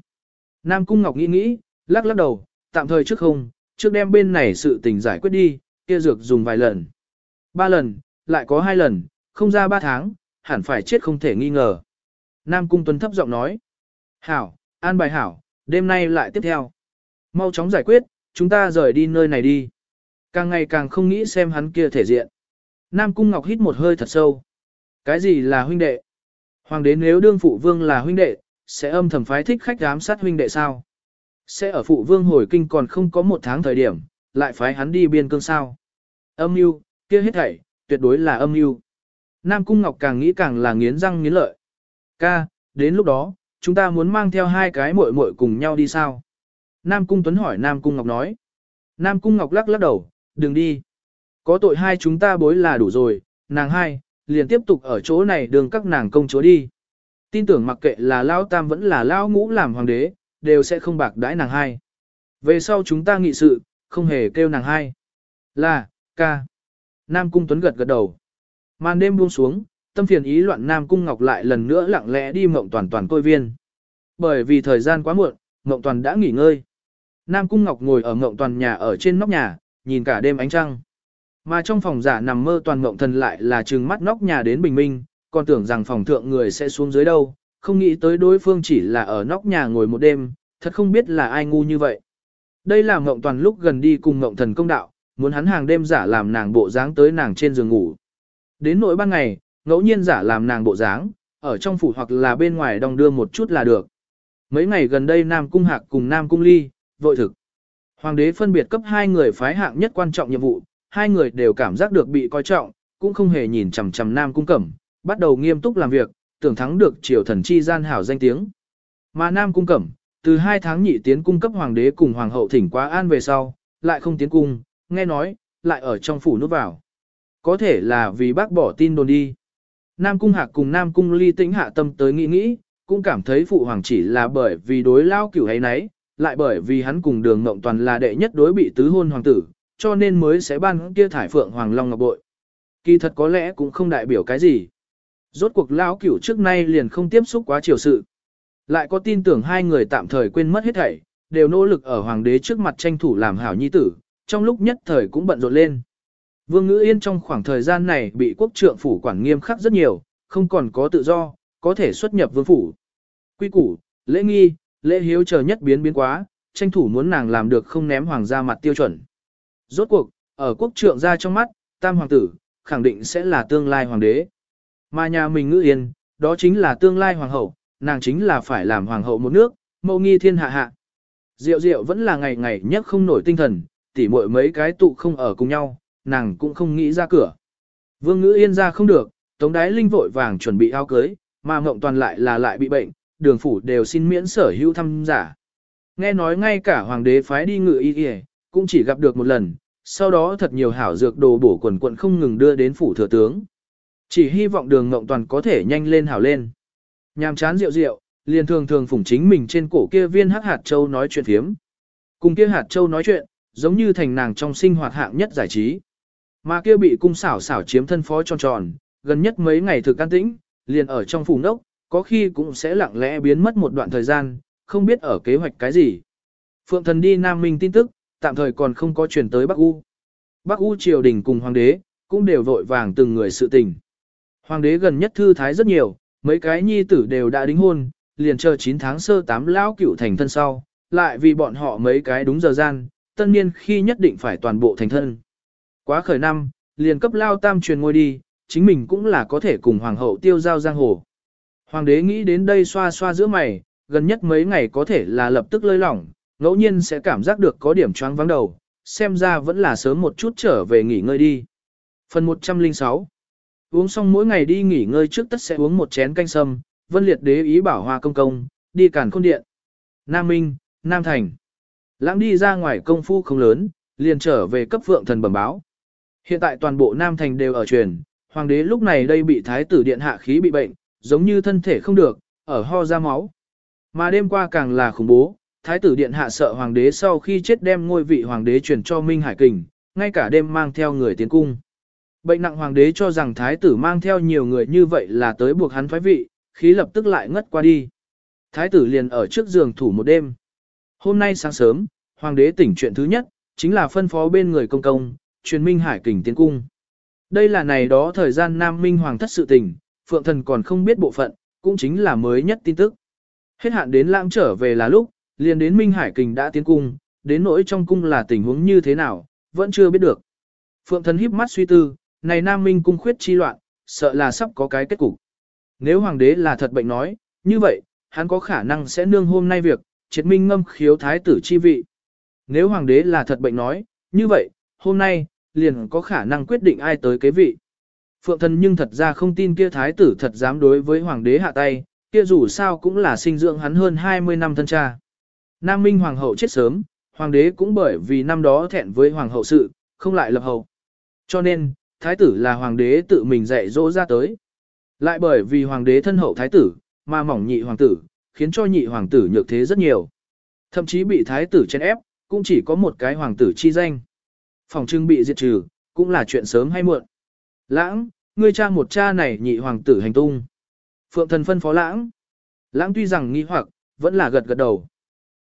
S1: Nam Cung Ngọc nghĩ nghĩ, lắc lắc đầu, tạm thời trước không, trước đem bên này sự tình giải quyết đi, kia dược dùng vài lần. Ba lần, lại có hai lần, không ra ba tháng, hẳn phải chết không thể nghi ngờ. Nam Cung Tuấn thấp giọng nói. Hảo, an bài hảo, đêm nay lại tiếp theo. Mau chóng giải quyết, chúng ta rời đi nơi này đi. Càng ngày càng không nghĩ xem hắn kia thể diện. Nam Cung Ngọc hít một hơi thật sâu. Cái gì là huynh đệ? Hoàng đế nếu đương phụ vương là huynh đệ, sẽ âm thầm phái thích khách giám sát huynh đệ sao? Sẽ ở phụ vương hồi kinh còn không có một tháng thời điểm, lại phái hắn đi biên cương sao? Âm mưu, kia hết thảy, tuyệt đối là âm mưu. Nam Cung Ngọc càng nghĩ càng là nghiến răng nghiến lợi. Ca, đến lúc đó, chúng ta muốn mang theo hai cái muội muội cùng nhau đi sao? Nam Cung Tuấn hỏi Nam Cung Ngọc nói. Nam Cung Ngọc lắc lắc đầu, đừng đi. Có tội hai chúng ta bối là đủ rồi, nàng hai, liền tiếp tục ở chỗ này đường các nàng công chúa đi. Tin tưởng mặc kệ là Lao Tam vẫn là Lao Ngũ làm hoàng đế, đều sẽ không bạc đãi nàng hai. Về sau chúng ta nghị sự, không hề kêu nàng hai. Là, ca. Nam Cung Tuấn gật gật đầu. Màn đêm buông xuống, tâm phiền ý loạn Nam Cung Ngọc lại lần nữa lặng lẽ đi mộng toàn toàn côi viên. Bởi vì thời gian quá muộn, mộng toàn đã nghỉ ngơi. Nam Cung Ngọc ngồi ở mộng toàn nhà ở trên nóc nhà, nhìn cả đêm ánh trăng. Mà trong phòng giả nằm mơ toàn mộng thần lại là trừng mắt nóc nhà đến bình minh, còn tưởng rằng phòng thượng người sẽ xuống dưới đâu, không nghĩ tới đối phương chỉ là ở nóc nhà ngồi một đêm, thật không biết là ai ngu như vậy. Đây là mộng toàn lúc gần đi cùng mộng thần công đạo, muốn hắn hàng đêm giả làm nàng bộ dáng tới nàng trên giường ngủ. Đến nỗi ban ngày, ngẫu nhiên giả làm nàng bộ dáng, ở trong phủ hoặc là bên ngoài đong đưa một chút là được. Mấy ngày gần đây Nam Cung Hạc cùng Nam Cung Ly, vội thực. Hoàng đế phân biệt cấp hai người phái hạng nhất quan trọng nhiệm vụ, hai người đều cảm giác được bị coi trọng, cũng không hề nhìn chằm chằm Nam Cung Cẩm, bắt đầu nghiêm túc làm việc, tưởng thắng được triều thần chi gian hảo danh tiếng. Mà Nam Cung Cẩm, từ hai tháng nhị tiến cung cấp hoàng đế cùng hoàng hậu thỉnh quá an về sau, lại không tiến cung, nghe nói, lại ở trong phủ nút vào. Có thể là vì bác bỏ tin đồn đi. Nam Cung Hạc cùng Nam Cung Ly tĩnh hạ tâm tới nghĩ nghĩ, cũng cảm thấy phụ hoàng chỉ là bởi vì đối lao cửu ấy nấy, lại bởi vì hắn cùng đường ngộng toàn là đệ nhất đối bị tứ hôn hoàng tử, cho nên mới sẽ ban kia thải phượng hoàng long ngọc bội. Kỳ thật có lẽ cũng không đại biểu cái gì. Rốt cuộc lao cửu trước nay liền không tiếp xúc quá chiều sự. Lại có tin tưởng hai người tạm thời quên mất hết thảy, đều nỗ lực ở hoàng đế trước mặt tranh thủ làm hảo nhi tử, trong lúc nhất thời cũng bận rộn lên. Vương Ngữ Yên trong khoảng thời gian này bị quốc trượng phủ quản nghiêm khắc rất nhiều, không còn có tự do, có thể xuất nhập vương phủ. Quy củ, lễ nghi, lễ hiếu chờ nhất biến biến quá, tranh thủ muốn nàng làm được không ném hoàng gia mặt tiêu chuẩn. Rốt cuộc, ở quốc trượng gia trong mắt, tam hoàng tử, khẳng định sẽ là tương lai hoàng đế. Mà nhà mình ngữ yên, đó chính là tương lai hoàng hậu, nàng chính là phải làm hoàng hậu một nước, mẫu nghi thiên hạ hạ. Diệu diệu vẫn là ngày ngày nhất không nổi tinh thần, tỉ muội mấy cái tụ không ở cùng nhau, nàng cũng không nghĩ ra cửa. Vương ngữ yên ra không được, tống đái linh vội vàng chuẩn bị áo cưới, mà mộng toàn lại là lại bị bệnh, đường phủ đều xin miễn sở hữu thăm giả. Nghe nói ngay cả hoàng đế phái đi ngự y kìa, cũng chỉ gặp được một lần, sau đó thật nhiều hảo dược đồ bổ quần quận không ngừng đưa đến phủ thừa tướng. Chỉ hy vọng đường mộng toàn có thể nhanh lên hảo lên. Nhàm chán rượu rượu, liền thường thường phủng chính mình trên cổ kia viên hắc hạt châu nói chuyện thiếm. Cùng kia hạt châu nói chuyện, giống như thành nàng trong sinh hoạt hạng nhất giải trí. Mà kia bị cung xảo xảo chiếm thân phó tròn tròn, gần nhất mấy ngày thực can tĩnh, liền ở trong phủ nốc, có khi cũng sẽ lặng lẽ biến mất một đoạn thời gian, không biết ở kế hoạch cái gì. Phượng thần đi Nam Minh tin tức, tạm thời còn không có chuyển tới Bắc U. Bắc U triều đình cùng hoàng đế, cũng đều vội vàng từng người sự tình. Hoàng đế gần nhất thư thái rất nhiều, mấy cái nhi tử đều đã đính hôn, liền chờ 9 tháng sơ tám lão cựu thành thân sau, lại vì bọn họ mấy cái đúng giờ gian, tân niên khi nhất định phải toàn bộ thành thân. Quá khởi năm, liền cấp lao tam truyền ngôi đi, chính mình cũng là có thể cùng hoàng hậu tiêu giao giang hồ. Hoàng đế nghĩ đến đây xoa xoa giữa mày, gần nhất mấy ngày có thể là lập tức lơi lỏng, ngẫu nhiên sẽ cảm giác được có điểm choáng vắng đầu, xem ra vẫn là sớm một chút trở về nghỉ ngơi đi. Phần 106 Uống xong mỗi ngày đi nghỉ ngơi trước tất sẽ uống một chén canh sâm, Vân Liệt đế ý bảo Hoa Công Công, đi cản khôn điện. Nam Minh, Nam Thành. Lãng đi ra ngoài công phu không lớn, liền trở về cấp vượng thần bẩm báo. Hiện tại toàn bộ Nam Thành đều ở truyền, hoàng đế lúc này đây bị thái tử điện hạ khí bị bệnh, giống như thân thể không được, ở ho ra máu. Mà đêm qua càng là khủng bố, thái tử điện hạ sợ hoàng đế sau khi chết đem ngôi vị hoàng đế truyền cho Minh Hải Kình, ngay cả đêm mang theo người tiến cung. Bệnh nặng hoàng đế cho rằng thái tử mang theo nhiều người như vậy là tới buộc hắn thoái vị, khí lập tức lại ngất qua đi. Thái tử liền ở trước giường thủ một đêm. Hôm nay sáng sớm, hoàng đế tỉnh chuyện thứ nhất, chính là phân phó bên người công công, truyền Minh Hải Kình tiến cung. Đây là này đó thời gian Nam Minh Hoàng thất sự tình, Phượng Thần còn không biết bộ phận, cũng chính là mới nhất tin tức. Hết hạn đến lãng trở về là lúc, liền đến Minh Hải Kình đã tiến cung, đến nỗi trong cung là tình huống như thế nào, vẫn chưa biết được. Phượng Thần híp mắt suy tư, này Nam Minh cung khuyết chi loạn, sợ là sắp có cái kết cục. Nếu hoàng đế là thật bệnh nói, như vậy, hắn có khả năng sẽ nương hôm nay việc, triệt minh ngâm khiếu thái tử chi vị. Nếu hoàng đế là thật bệnh nói, như vậy, hôm nay, liền có khả năng quyết định ai tới kế vị. Phượng thần nhưng thật ra không tin kia thái tử thật dám đối với hoàng đế hạ tay, kia dù sao cũng là sinh dưỡng hắn hơn 20 năm thân cha. Nam Minh hoàng hậu chết sớm, hoàng đế cũng bởi vì năm đó thẹn với hoàng hậu sự, không lại lập hậu. Cho nên, thái tử là hoàng đế tự mình dạy dỗ ra tới. Lại bởi vì hoàng đế thân hậu thái tử, mà mỏng nhị hoàng tử, khiến cho nhị hoàng tử nhược thế rất nhiều. Thậm chí bị thái tử chen ép, cũng chỉ có một cái hoàng tử chi danh. Phòng trưng bị diệt trừ, cũng là chuyện sớm hay muộn. Lãng, ngươi cha một cha này nhị hoàng tử hành tung. Phượng thần phân phó lãng. Lãng tuy rằng nghi hoặc, vẫn là gật gật đầu.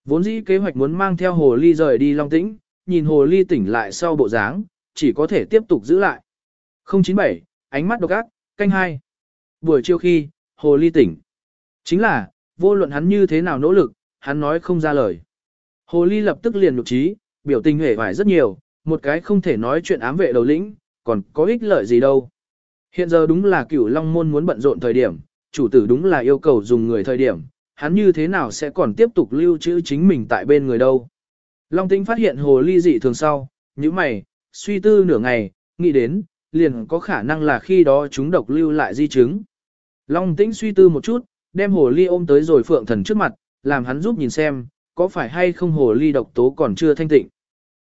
S1: Vốn dĩ kế hoạch muốn mang theo hồ ly rời đi Long Tĩnh, nhìn hồ ly tỉnh lại sau bộ dáng, chỉ có thể tiếp tục giữ lại. 097, ánh mắt độc ác, canh hai. Buổi chiều khi, hồ ly tỉnh. Chính là, vô luận hắn như thế nào nỗ lực, hắn nói không ra lời. Hồ ly lập tức liền nhục trí, biểu tình hề vải rất nhiều, một cái không thể nói chuyện ám vệ đầu lĩnh, còn có ích lợi gì đâu. Hiện giờ đúng là cửu long môn muốn bận rộn thời điểm, chủ tử đúng là yêu cầu dùng người thời điểm, hắn như thế nào sẽ còn tiếp tục lưu trữ chính mình tại bên người đâu. Long tĩnh phát hiện hồ ly dị thường sau, như mày, suy tư nửa ngày, nghĩ đến, liền có khả năng là khi đó chúng độc lưu lại di chứng. Long tĩnh suy tư một chút, đem hồ ly ôm tới rồi phượng thần trước mặt, làm hắn giúp nhìn xem, có phải hay không hồ ly độc tố còn chưa thanh tịnh.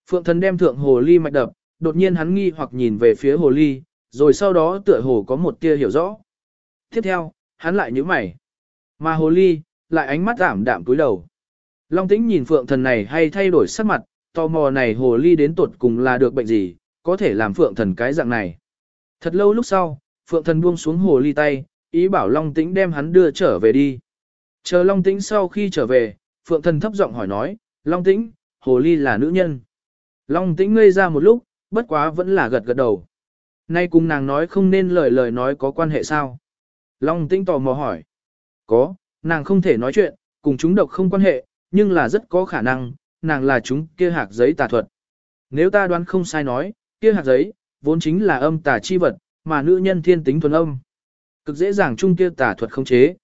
S1: Phượng thần đem thượng hồ ly mạch đập, đột nhiên hắn nghi hoặc nhìn về phía hồ ly, rồi sau đó tựa hồ có một tia hiểu rõ. Tiếp theo, hắn lại nhíu mày. Mà hồ ly, lại ánh mắt giảm đạm cúi đầu. Long tĩnh nhìn phượng thần này hay thay đổi sắc mặt, tò mò này hồ ly đến tột cùng là được bệnh gì, có thể làm phượng thần cái dạng này. Thật lâu lúc sau, phượng thần buông xuống hồ ly tay, ý bảo Long tĩnh đem hắn đưa trở về đi. Chờ Long tĩnh sau khi trở về, phượng thần thấp giọng hỏi nói, Long Tĩnh, Hồ Ly là nữ nhân. Long Tĩnh ngây ra một lúc, bất quá vẫn là gật gật đầu. Nay cùng nàng nói không nên lời lời nói có quan hệ sao? Long Tĩnh tò mò hỏi. Có, nàng không thể nói chuyện, cùng chúng độc không quan hệ, nhưng là rất có khả năng, nàng là chúng kia hạt giấy tà thuật. Nếu ta đoán không sai nói, kia hạt giấy, vốn chính là âm tà chi vật, mà nữ nhân thiên tính thuần âm. Cực dễ dàng chung kia tà thuật không chế.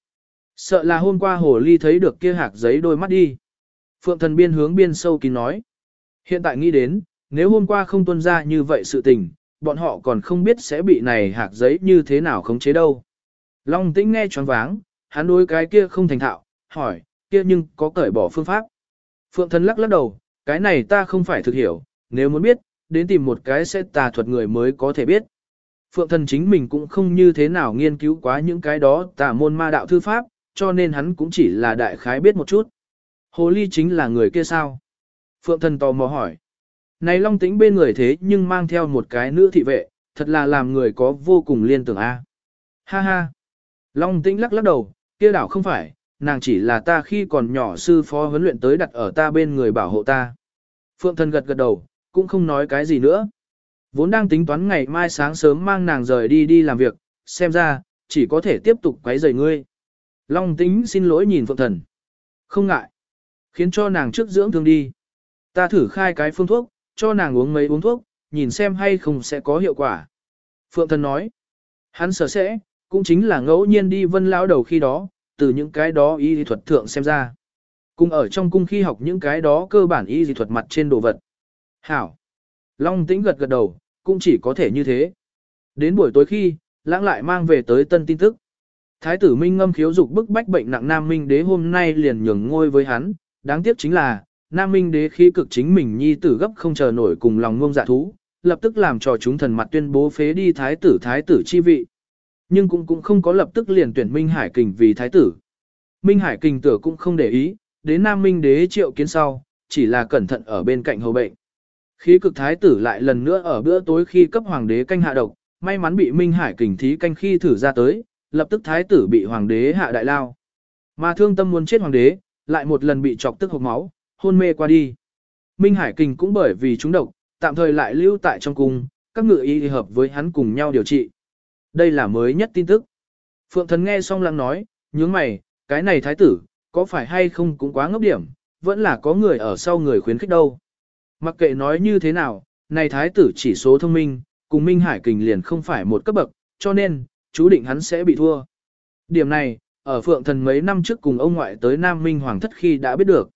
S1: Sợ là hôm qua hồ ly thấy được kia hạt giấy đôi mắt đi. Phượng thần biên hướng biên sâu kín nói. Hiện tại nghĩ đến, nếu hôm qua không tuân ra như vậy sự tình, bọn họ còn không biết sẽ bị này hạc giấy như thế nào khống chế đâu. Long tĩnh nghe choáng váng, hắn đối cái kia không thành thạo, hỏi, kia nhưng có cởi bỏ phương pháp. Phượng thần lắc lắc đầu, cái này ta không phải thực hiểu, nếu muốn biết, đến tìm một cái sẽ tà thuật người mới có thể biết. Phượng thần chính mình cũng không như thế nào nghiên cứu quá những cái đó tà môn ma đạo thư pháp, cho nên hắn cũng chỉ là đại khái biết một chút. Hồ ly chính là người kia sao? Phượng thần tò mò hỏi. Này long tĩnh bên người thế nhưng mang theo một cái nữ thị vệ, thật là làm người có vô cùng liên tưởng a. Ha ha. Long tĩnh lắc lắc đầu, kia đảo không phải, nàng chỉ là ta khi còn nhỏ sư phó huấn luyện tới đặt ở ta bên người bảo hộ ta. Phượng thần gật gật đầu, cũng không nói cái gì nữa. Vốn đang tính toán ngày mai sáng sớm mang nàng rời đi đi làm việc, xem ra, chỉ có thể tiếp tục quấy rầy ngươi. Long Tĩnh xin lỗi nhìn Phượng thần. Không ngại. Khiến cho nàng trước dưỡng thương đi. Ta thử khai cái phương thuốc, cho nàng uống mấy uống thuốc, nhìn xem hay không sẽ có hiệu quả. Phượng thần nói. Hắn sở sẽ, cũng chính là ngẫu nhiên đi vân lão đầu khi đó, từ những cái đó y thuật thượng xem ra. Cùng ở trong cung khi học những cái đó cơ bản y dị thuật mặt trên đồ vật. Hảo. Long tĩnh gật gật đầu, cũng chỉ có thể như thế. Đến buổi tối khi, lãng lại mang về tới tân tin tức. Thái tử Minh ngâm khiếu dục bức bách bệnh nặng Nam Minh đế hôm nay liền nhường ngôi với hắn, đáng tiếc chính là, Nam Minh đế khí cực chính mình nhi tử gấp không chờ nổi cùng lòng ngông dạ thú, lập tức làm cho chúng thần mặt tuyên bố phế đi thái tử thái tử chi vị. Nhưng cũng cũng không có lập tức liền tuyển Minh Hải Kình vì thái tử. Minh Hải Kình tử cũng không để ý, đến Nam Minh đế triệu kiến sau, chỉ là cẩn thận ở bên cạnh hầu bệnh. Khí cực thái tử lại lần nữa ở bữa tối khi cấp hoàng đế canh hạ độc, may mắn bị Minh Hải kình thí canh khi thử ra tới, lập tức thái tử bị hoàng đế hạ đại lao. Mà thương tâm muốn chết hoàng đế, lại một lần bị chọc tức hộc máu, hôn mê qua đi. Minh Hải kình cũng bởi vì chúng độc, tạm thời lại lưu tại trong cung, các ngự y hợp với hắn cùng nhau điều trị. Đây là mới nhất tin tức. Phượng thần nghe xong lặng nói, nhướng mày, cái này thái tử, có phải hay không cũng quá ngốc điểm, vẫn là có người ở sau người khuyến khích đâu. Mặc kệ nói như thế nào, này thái tử chỉ số thông minh, cùng Minh Hải Kình liền không phải một cấp bậc, cho nên, chú định hắn sẽ bị thua. Điểm này, ở Phượng Thần mấy năm trước cùng ông ngoại tới Nam Minh Hoàng thất khi đã biết được.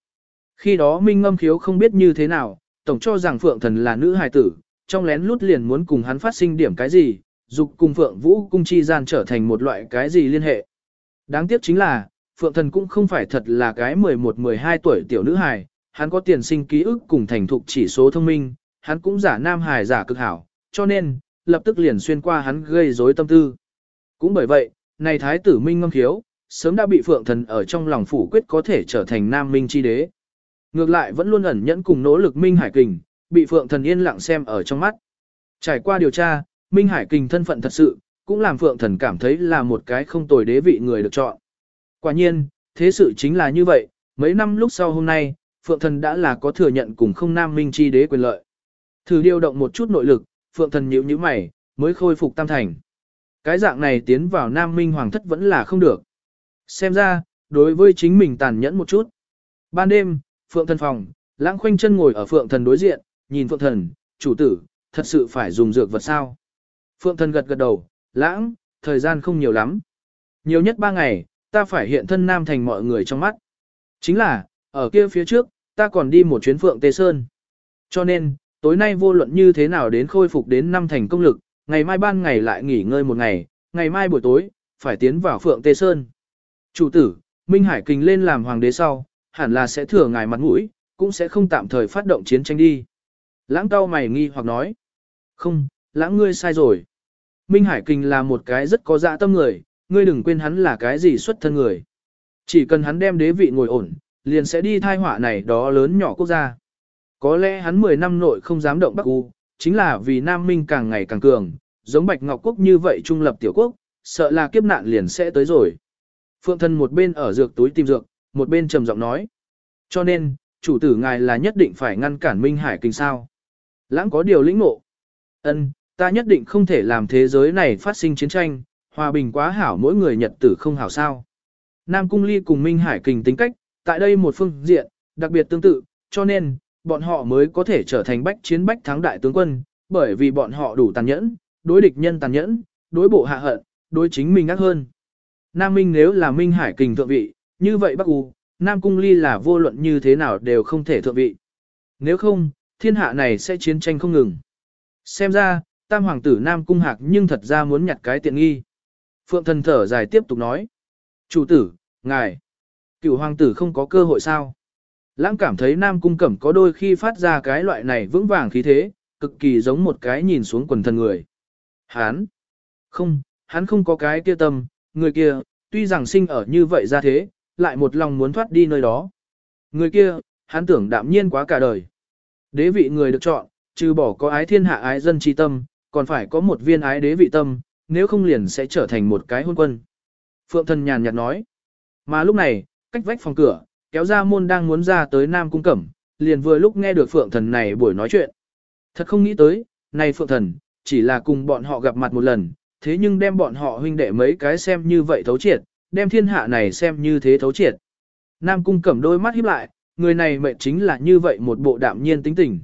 S1: Khi đó Minh Ngâm Khiếu không biết như thế nào, tổng cho rằng Phượng Thần là nữ hài tử, trong lén lút liền muốn cùng hắn phát sinh điểm cái gì, dục cùng Phượng Vũ cung chi gian trở thành một loại cái gì liên hệ. Đáng tiếc chính là, Phượng Thần cũng không phải thật là cái 11-12 tuổi tiểu nữ hài, hắn có tiền sinh ký ức cùng thành thục chỉ số thông minh, hắn cũng giả nam hài giả cực hảo, cho nên, lập tức liền xuyên qua hắn gây rối tâm tư. Cũng bởi vậy, này thái tử minh ngâm khiếu, sớm đã bị Phượng Thần ở trong lòng phủ quyết có thể trở thành nam minh chi đế. Ngược lại vẫn luôn ẩn nhẫn cùng nỗ lực Minh Hải Kình, bị Phượng Thần yên lặng xem ở trong mắt. Trải qua điều tra, Minh Hải Kình thân phận thật sự, cũng làm Phượng Thần cảm thấy là một cái không tồi đế vị người được chọn. Quả nhiên, thế sự chính là như vậy, mấy năm lúc sau hôm nay, Phượng Thần đã là có thừa nhận cùng không nam minh chi đế quyền lợi. Thử điều động một chút nội lực, Phượng Thần nhíu nhíu mày, mới khôi phục tam thành. Cái dạng này tiến vào nam minh hoàng thất vẫn là không được. Xem ra, đối với chính mình tàn nhẫn một chút. Ban đêm, Phượng Thần phòng, lãng khoanh chân ngồi ở Phượng Thần đối diện, nhìn Phượng Thần, chủ tử, thật sự phải dùng dược vật sao. Phượng Thần gật gật đầu, lãng, thời gian không nhiều lắm. Nhiều nhất ba ngày, ta phải hiện thân nam thành mọi người trong mắt. Chính là, ở kia phía trước, ta còn đi một chuyến Phượng Tê Sơn. Cho nên, tối nay vô luận như thế nào đến khôi phục đến năm thành công lực, ngày mai ban ngày lại nghỉ ngơi một ngày, ngày mai buổi tối, phải tiến vào Phượng Tê Sơn. Chủ tử, Minh Hải Kình lên làm hoàng đế sau, hẳn là sẽ thừa ngài mặt mũi, cũng sẽ không tạm thời phát động chiến tranh đi. Lãng cao mày nghi hoặc nói. Không, lãng ngươi sai rồi. Minh Hải Kình là một cái rất có dạ tâm người, ngươi đừng quên hắn là cái gì xuất thân người. Chỉ cần hắn đem đế vị ngồi ổn, liền sẽ đi thai họa này đó lớn nhỏ quốc gia. Có lẽ hắn 10 năm nội không dám động Bắc U, chính là vì Nam Minh càng ngày càng cường, giống Bạch Ngọc Quốc như vậy trung lập tiểu quốc, sợ là kiếp nạn liền sẽ tới rồi. Phượng thân một bên ở dược túi tìm dược, một bên trầm giọng nói. Cho nên, chủ tử ngài là nhất định phải ngăn cản Minh Hải kinh sao. Lãng có điều lĩnh ngộ. Ân, ta nhất định không thể làm thế giới này phát sinh chiến tranh, hòa bình quá hảo mỗi người nhật tử không hảo sao. Nam Cung Ly cùng Minh Hải kình tính cách, tại đây một phương diện, đặc biệt tương tự, cho nên, bọn họ mới có thể trở thành bách chiến bách thắng đại tướng quân, bởi vì bọn họ đủ tàn nhẫn, đối địch nhân tàn nhẫn, đối bộ hạ hận, đối chính mình ác hơn. Nam Minh nếu là Minh Hải kình thượng vị, như vậy Bắc U, Nam Cung Ly là vô luận như thế nào đều không thể thượng vị. Nếu không, thiên hạ này sẽ chiến tranh không ngừng. Xem ra, tam hoàng tử Nam Cung Hạc nhưng thật ra muốn nhặt cái tiện nghi. Phượng thần thở dài tiếp tục nói. Chủ tử, ngài, cựu hoàng tử không có cơ hội sao? Lãng cảm thấy Nam Cung Cẩm có đôi khi phát ra cái loại này vững vàng khí thế, cực kỳ giống một cái nhìn xuống quần thân người. Hán, không, hắn không có cái kia tâm, người kia, tuy rằng sinh ở như vậy ra thế, lại một lòng muốn thoát đi nơi đó. Người kia, hắn tưởng đạm nhiên quá cả đời. Đế vị người được chọn, trừ bỏ có ái thiên hạ ái dân chi tâm, còn phải có một viên ái đế vị tâm, nếu không liền sẽ trở thành một cái hôn quân. Phượng thần nhàn nhạt nói. Mà lúc này, cách vách phòng cửa, kéo ra môn đang muốn ra tới Nam Cung Cẩm, liền vừa lúc nghe được Phượng thần này buổi nói chuyện. Thật không nghĩ tới, này Phượng thần, chỉ là cùng bọn họ gặp mặt một lần, thế nhưng đem bọn họ huynh đệ mấy cái xem như vậy thấu triệt, đem thiên hạ này xem như thế thấu triệt. Nam Cung Cẩm đôi mắt híp lại, người này mệnh chính là như vậy một bộ đạm nhiên tính tình.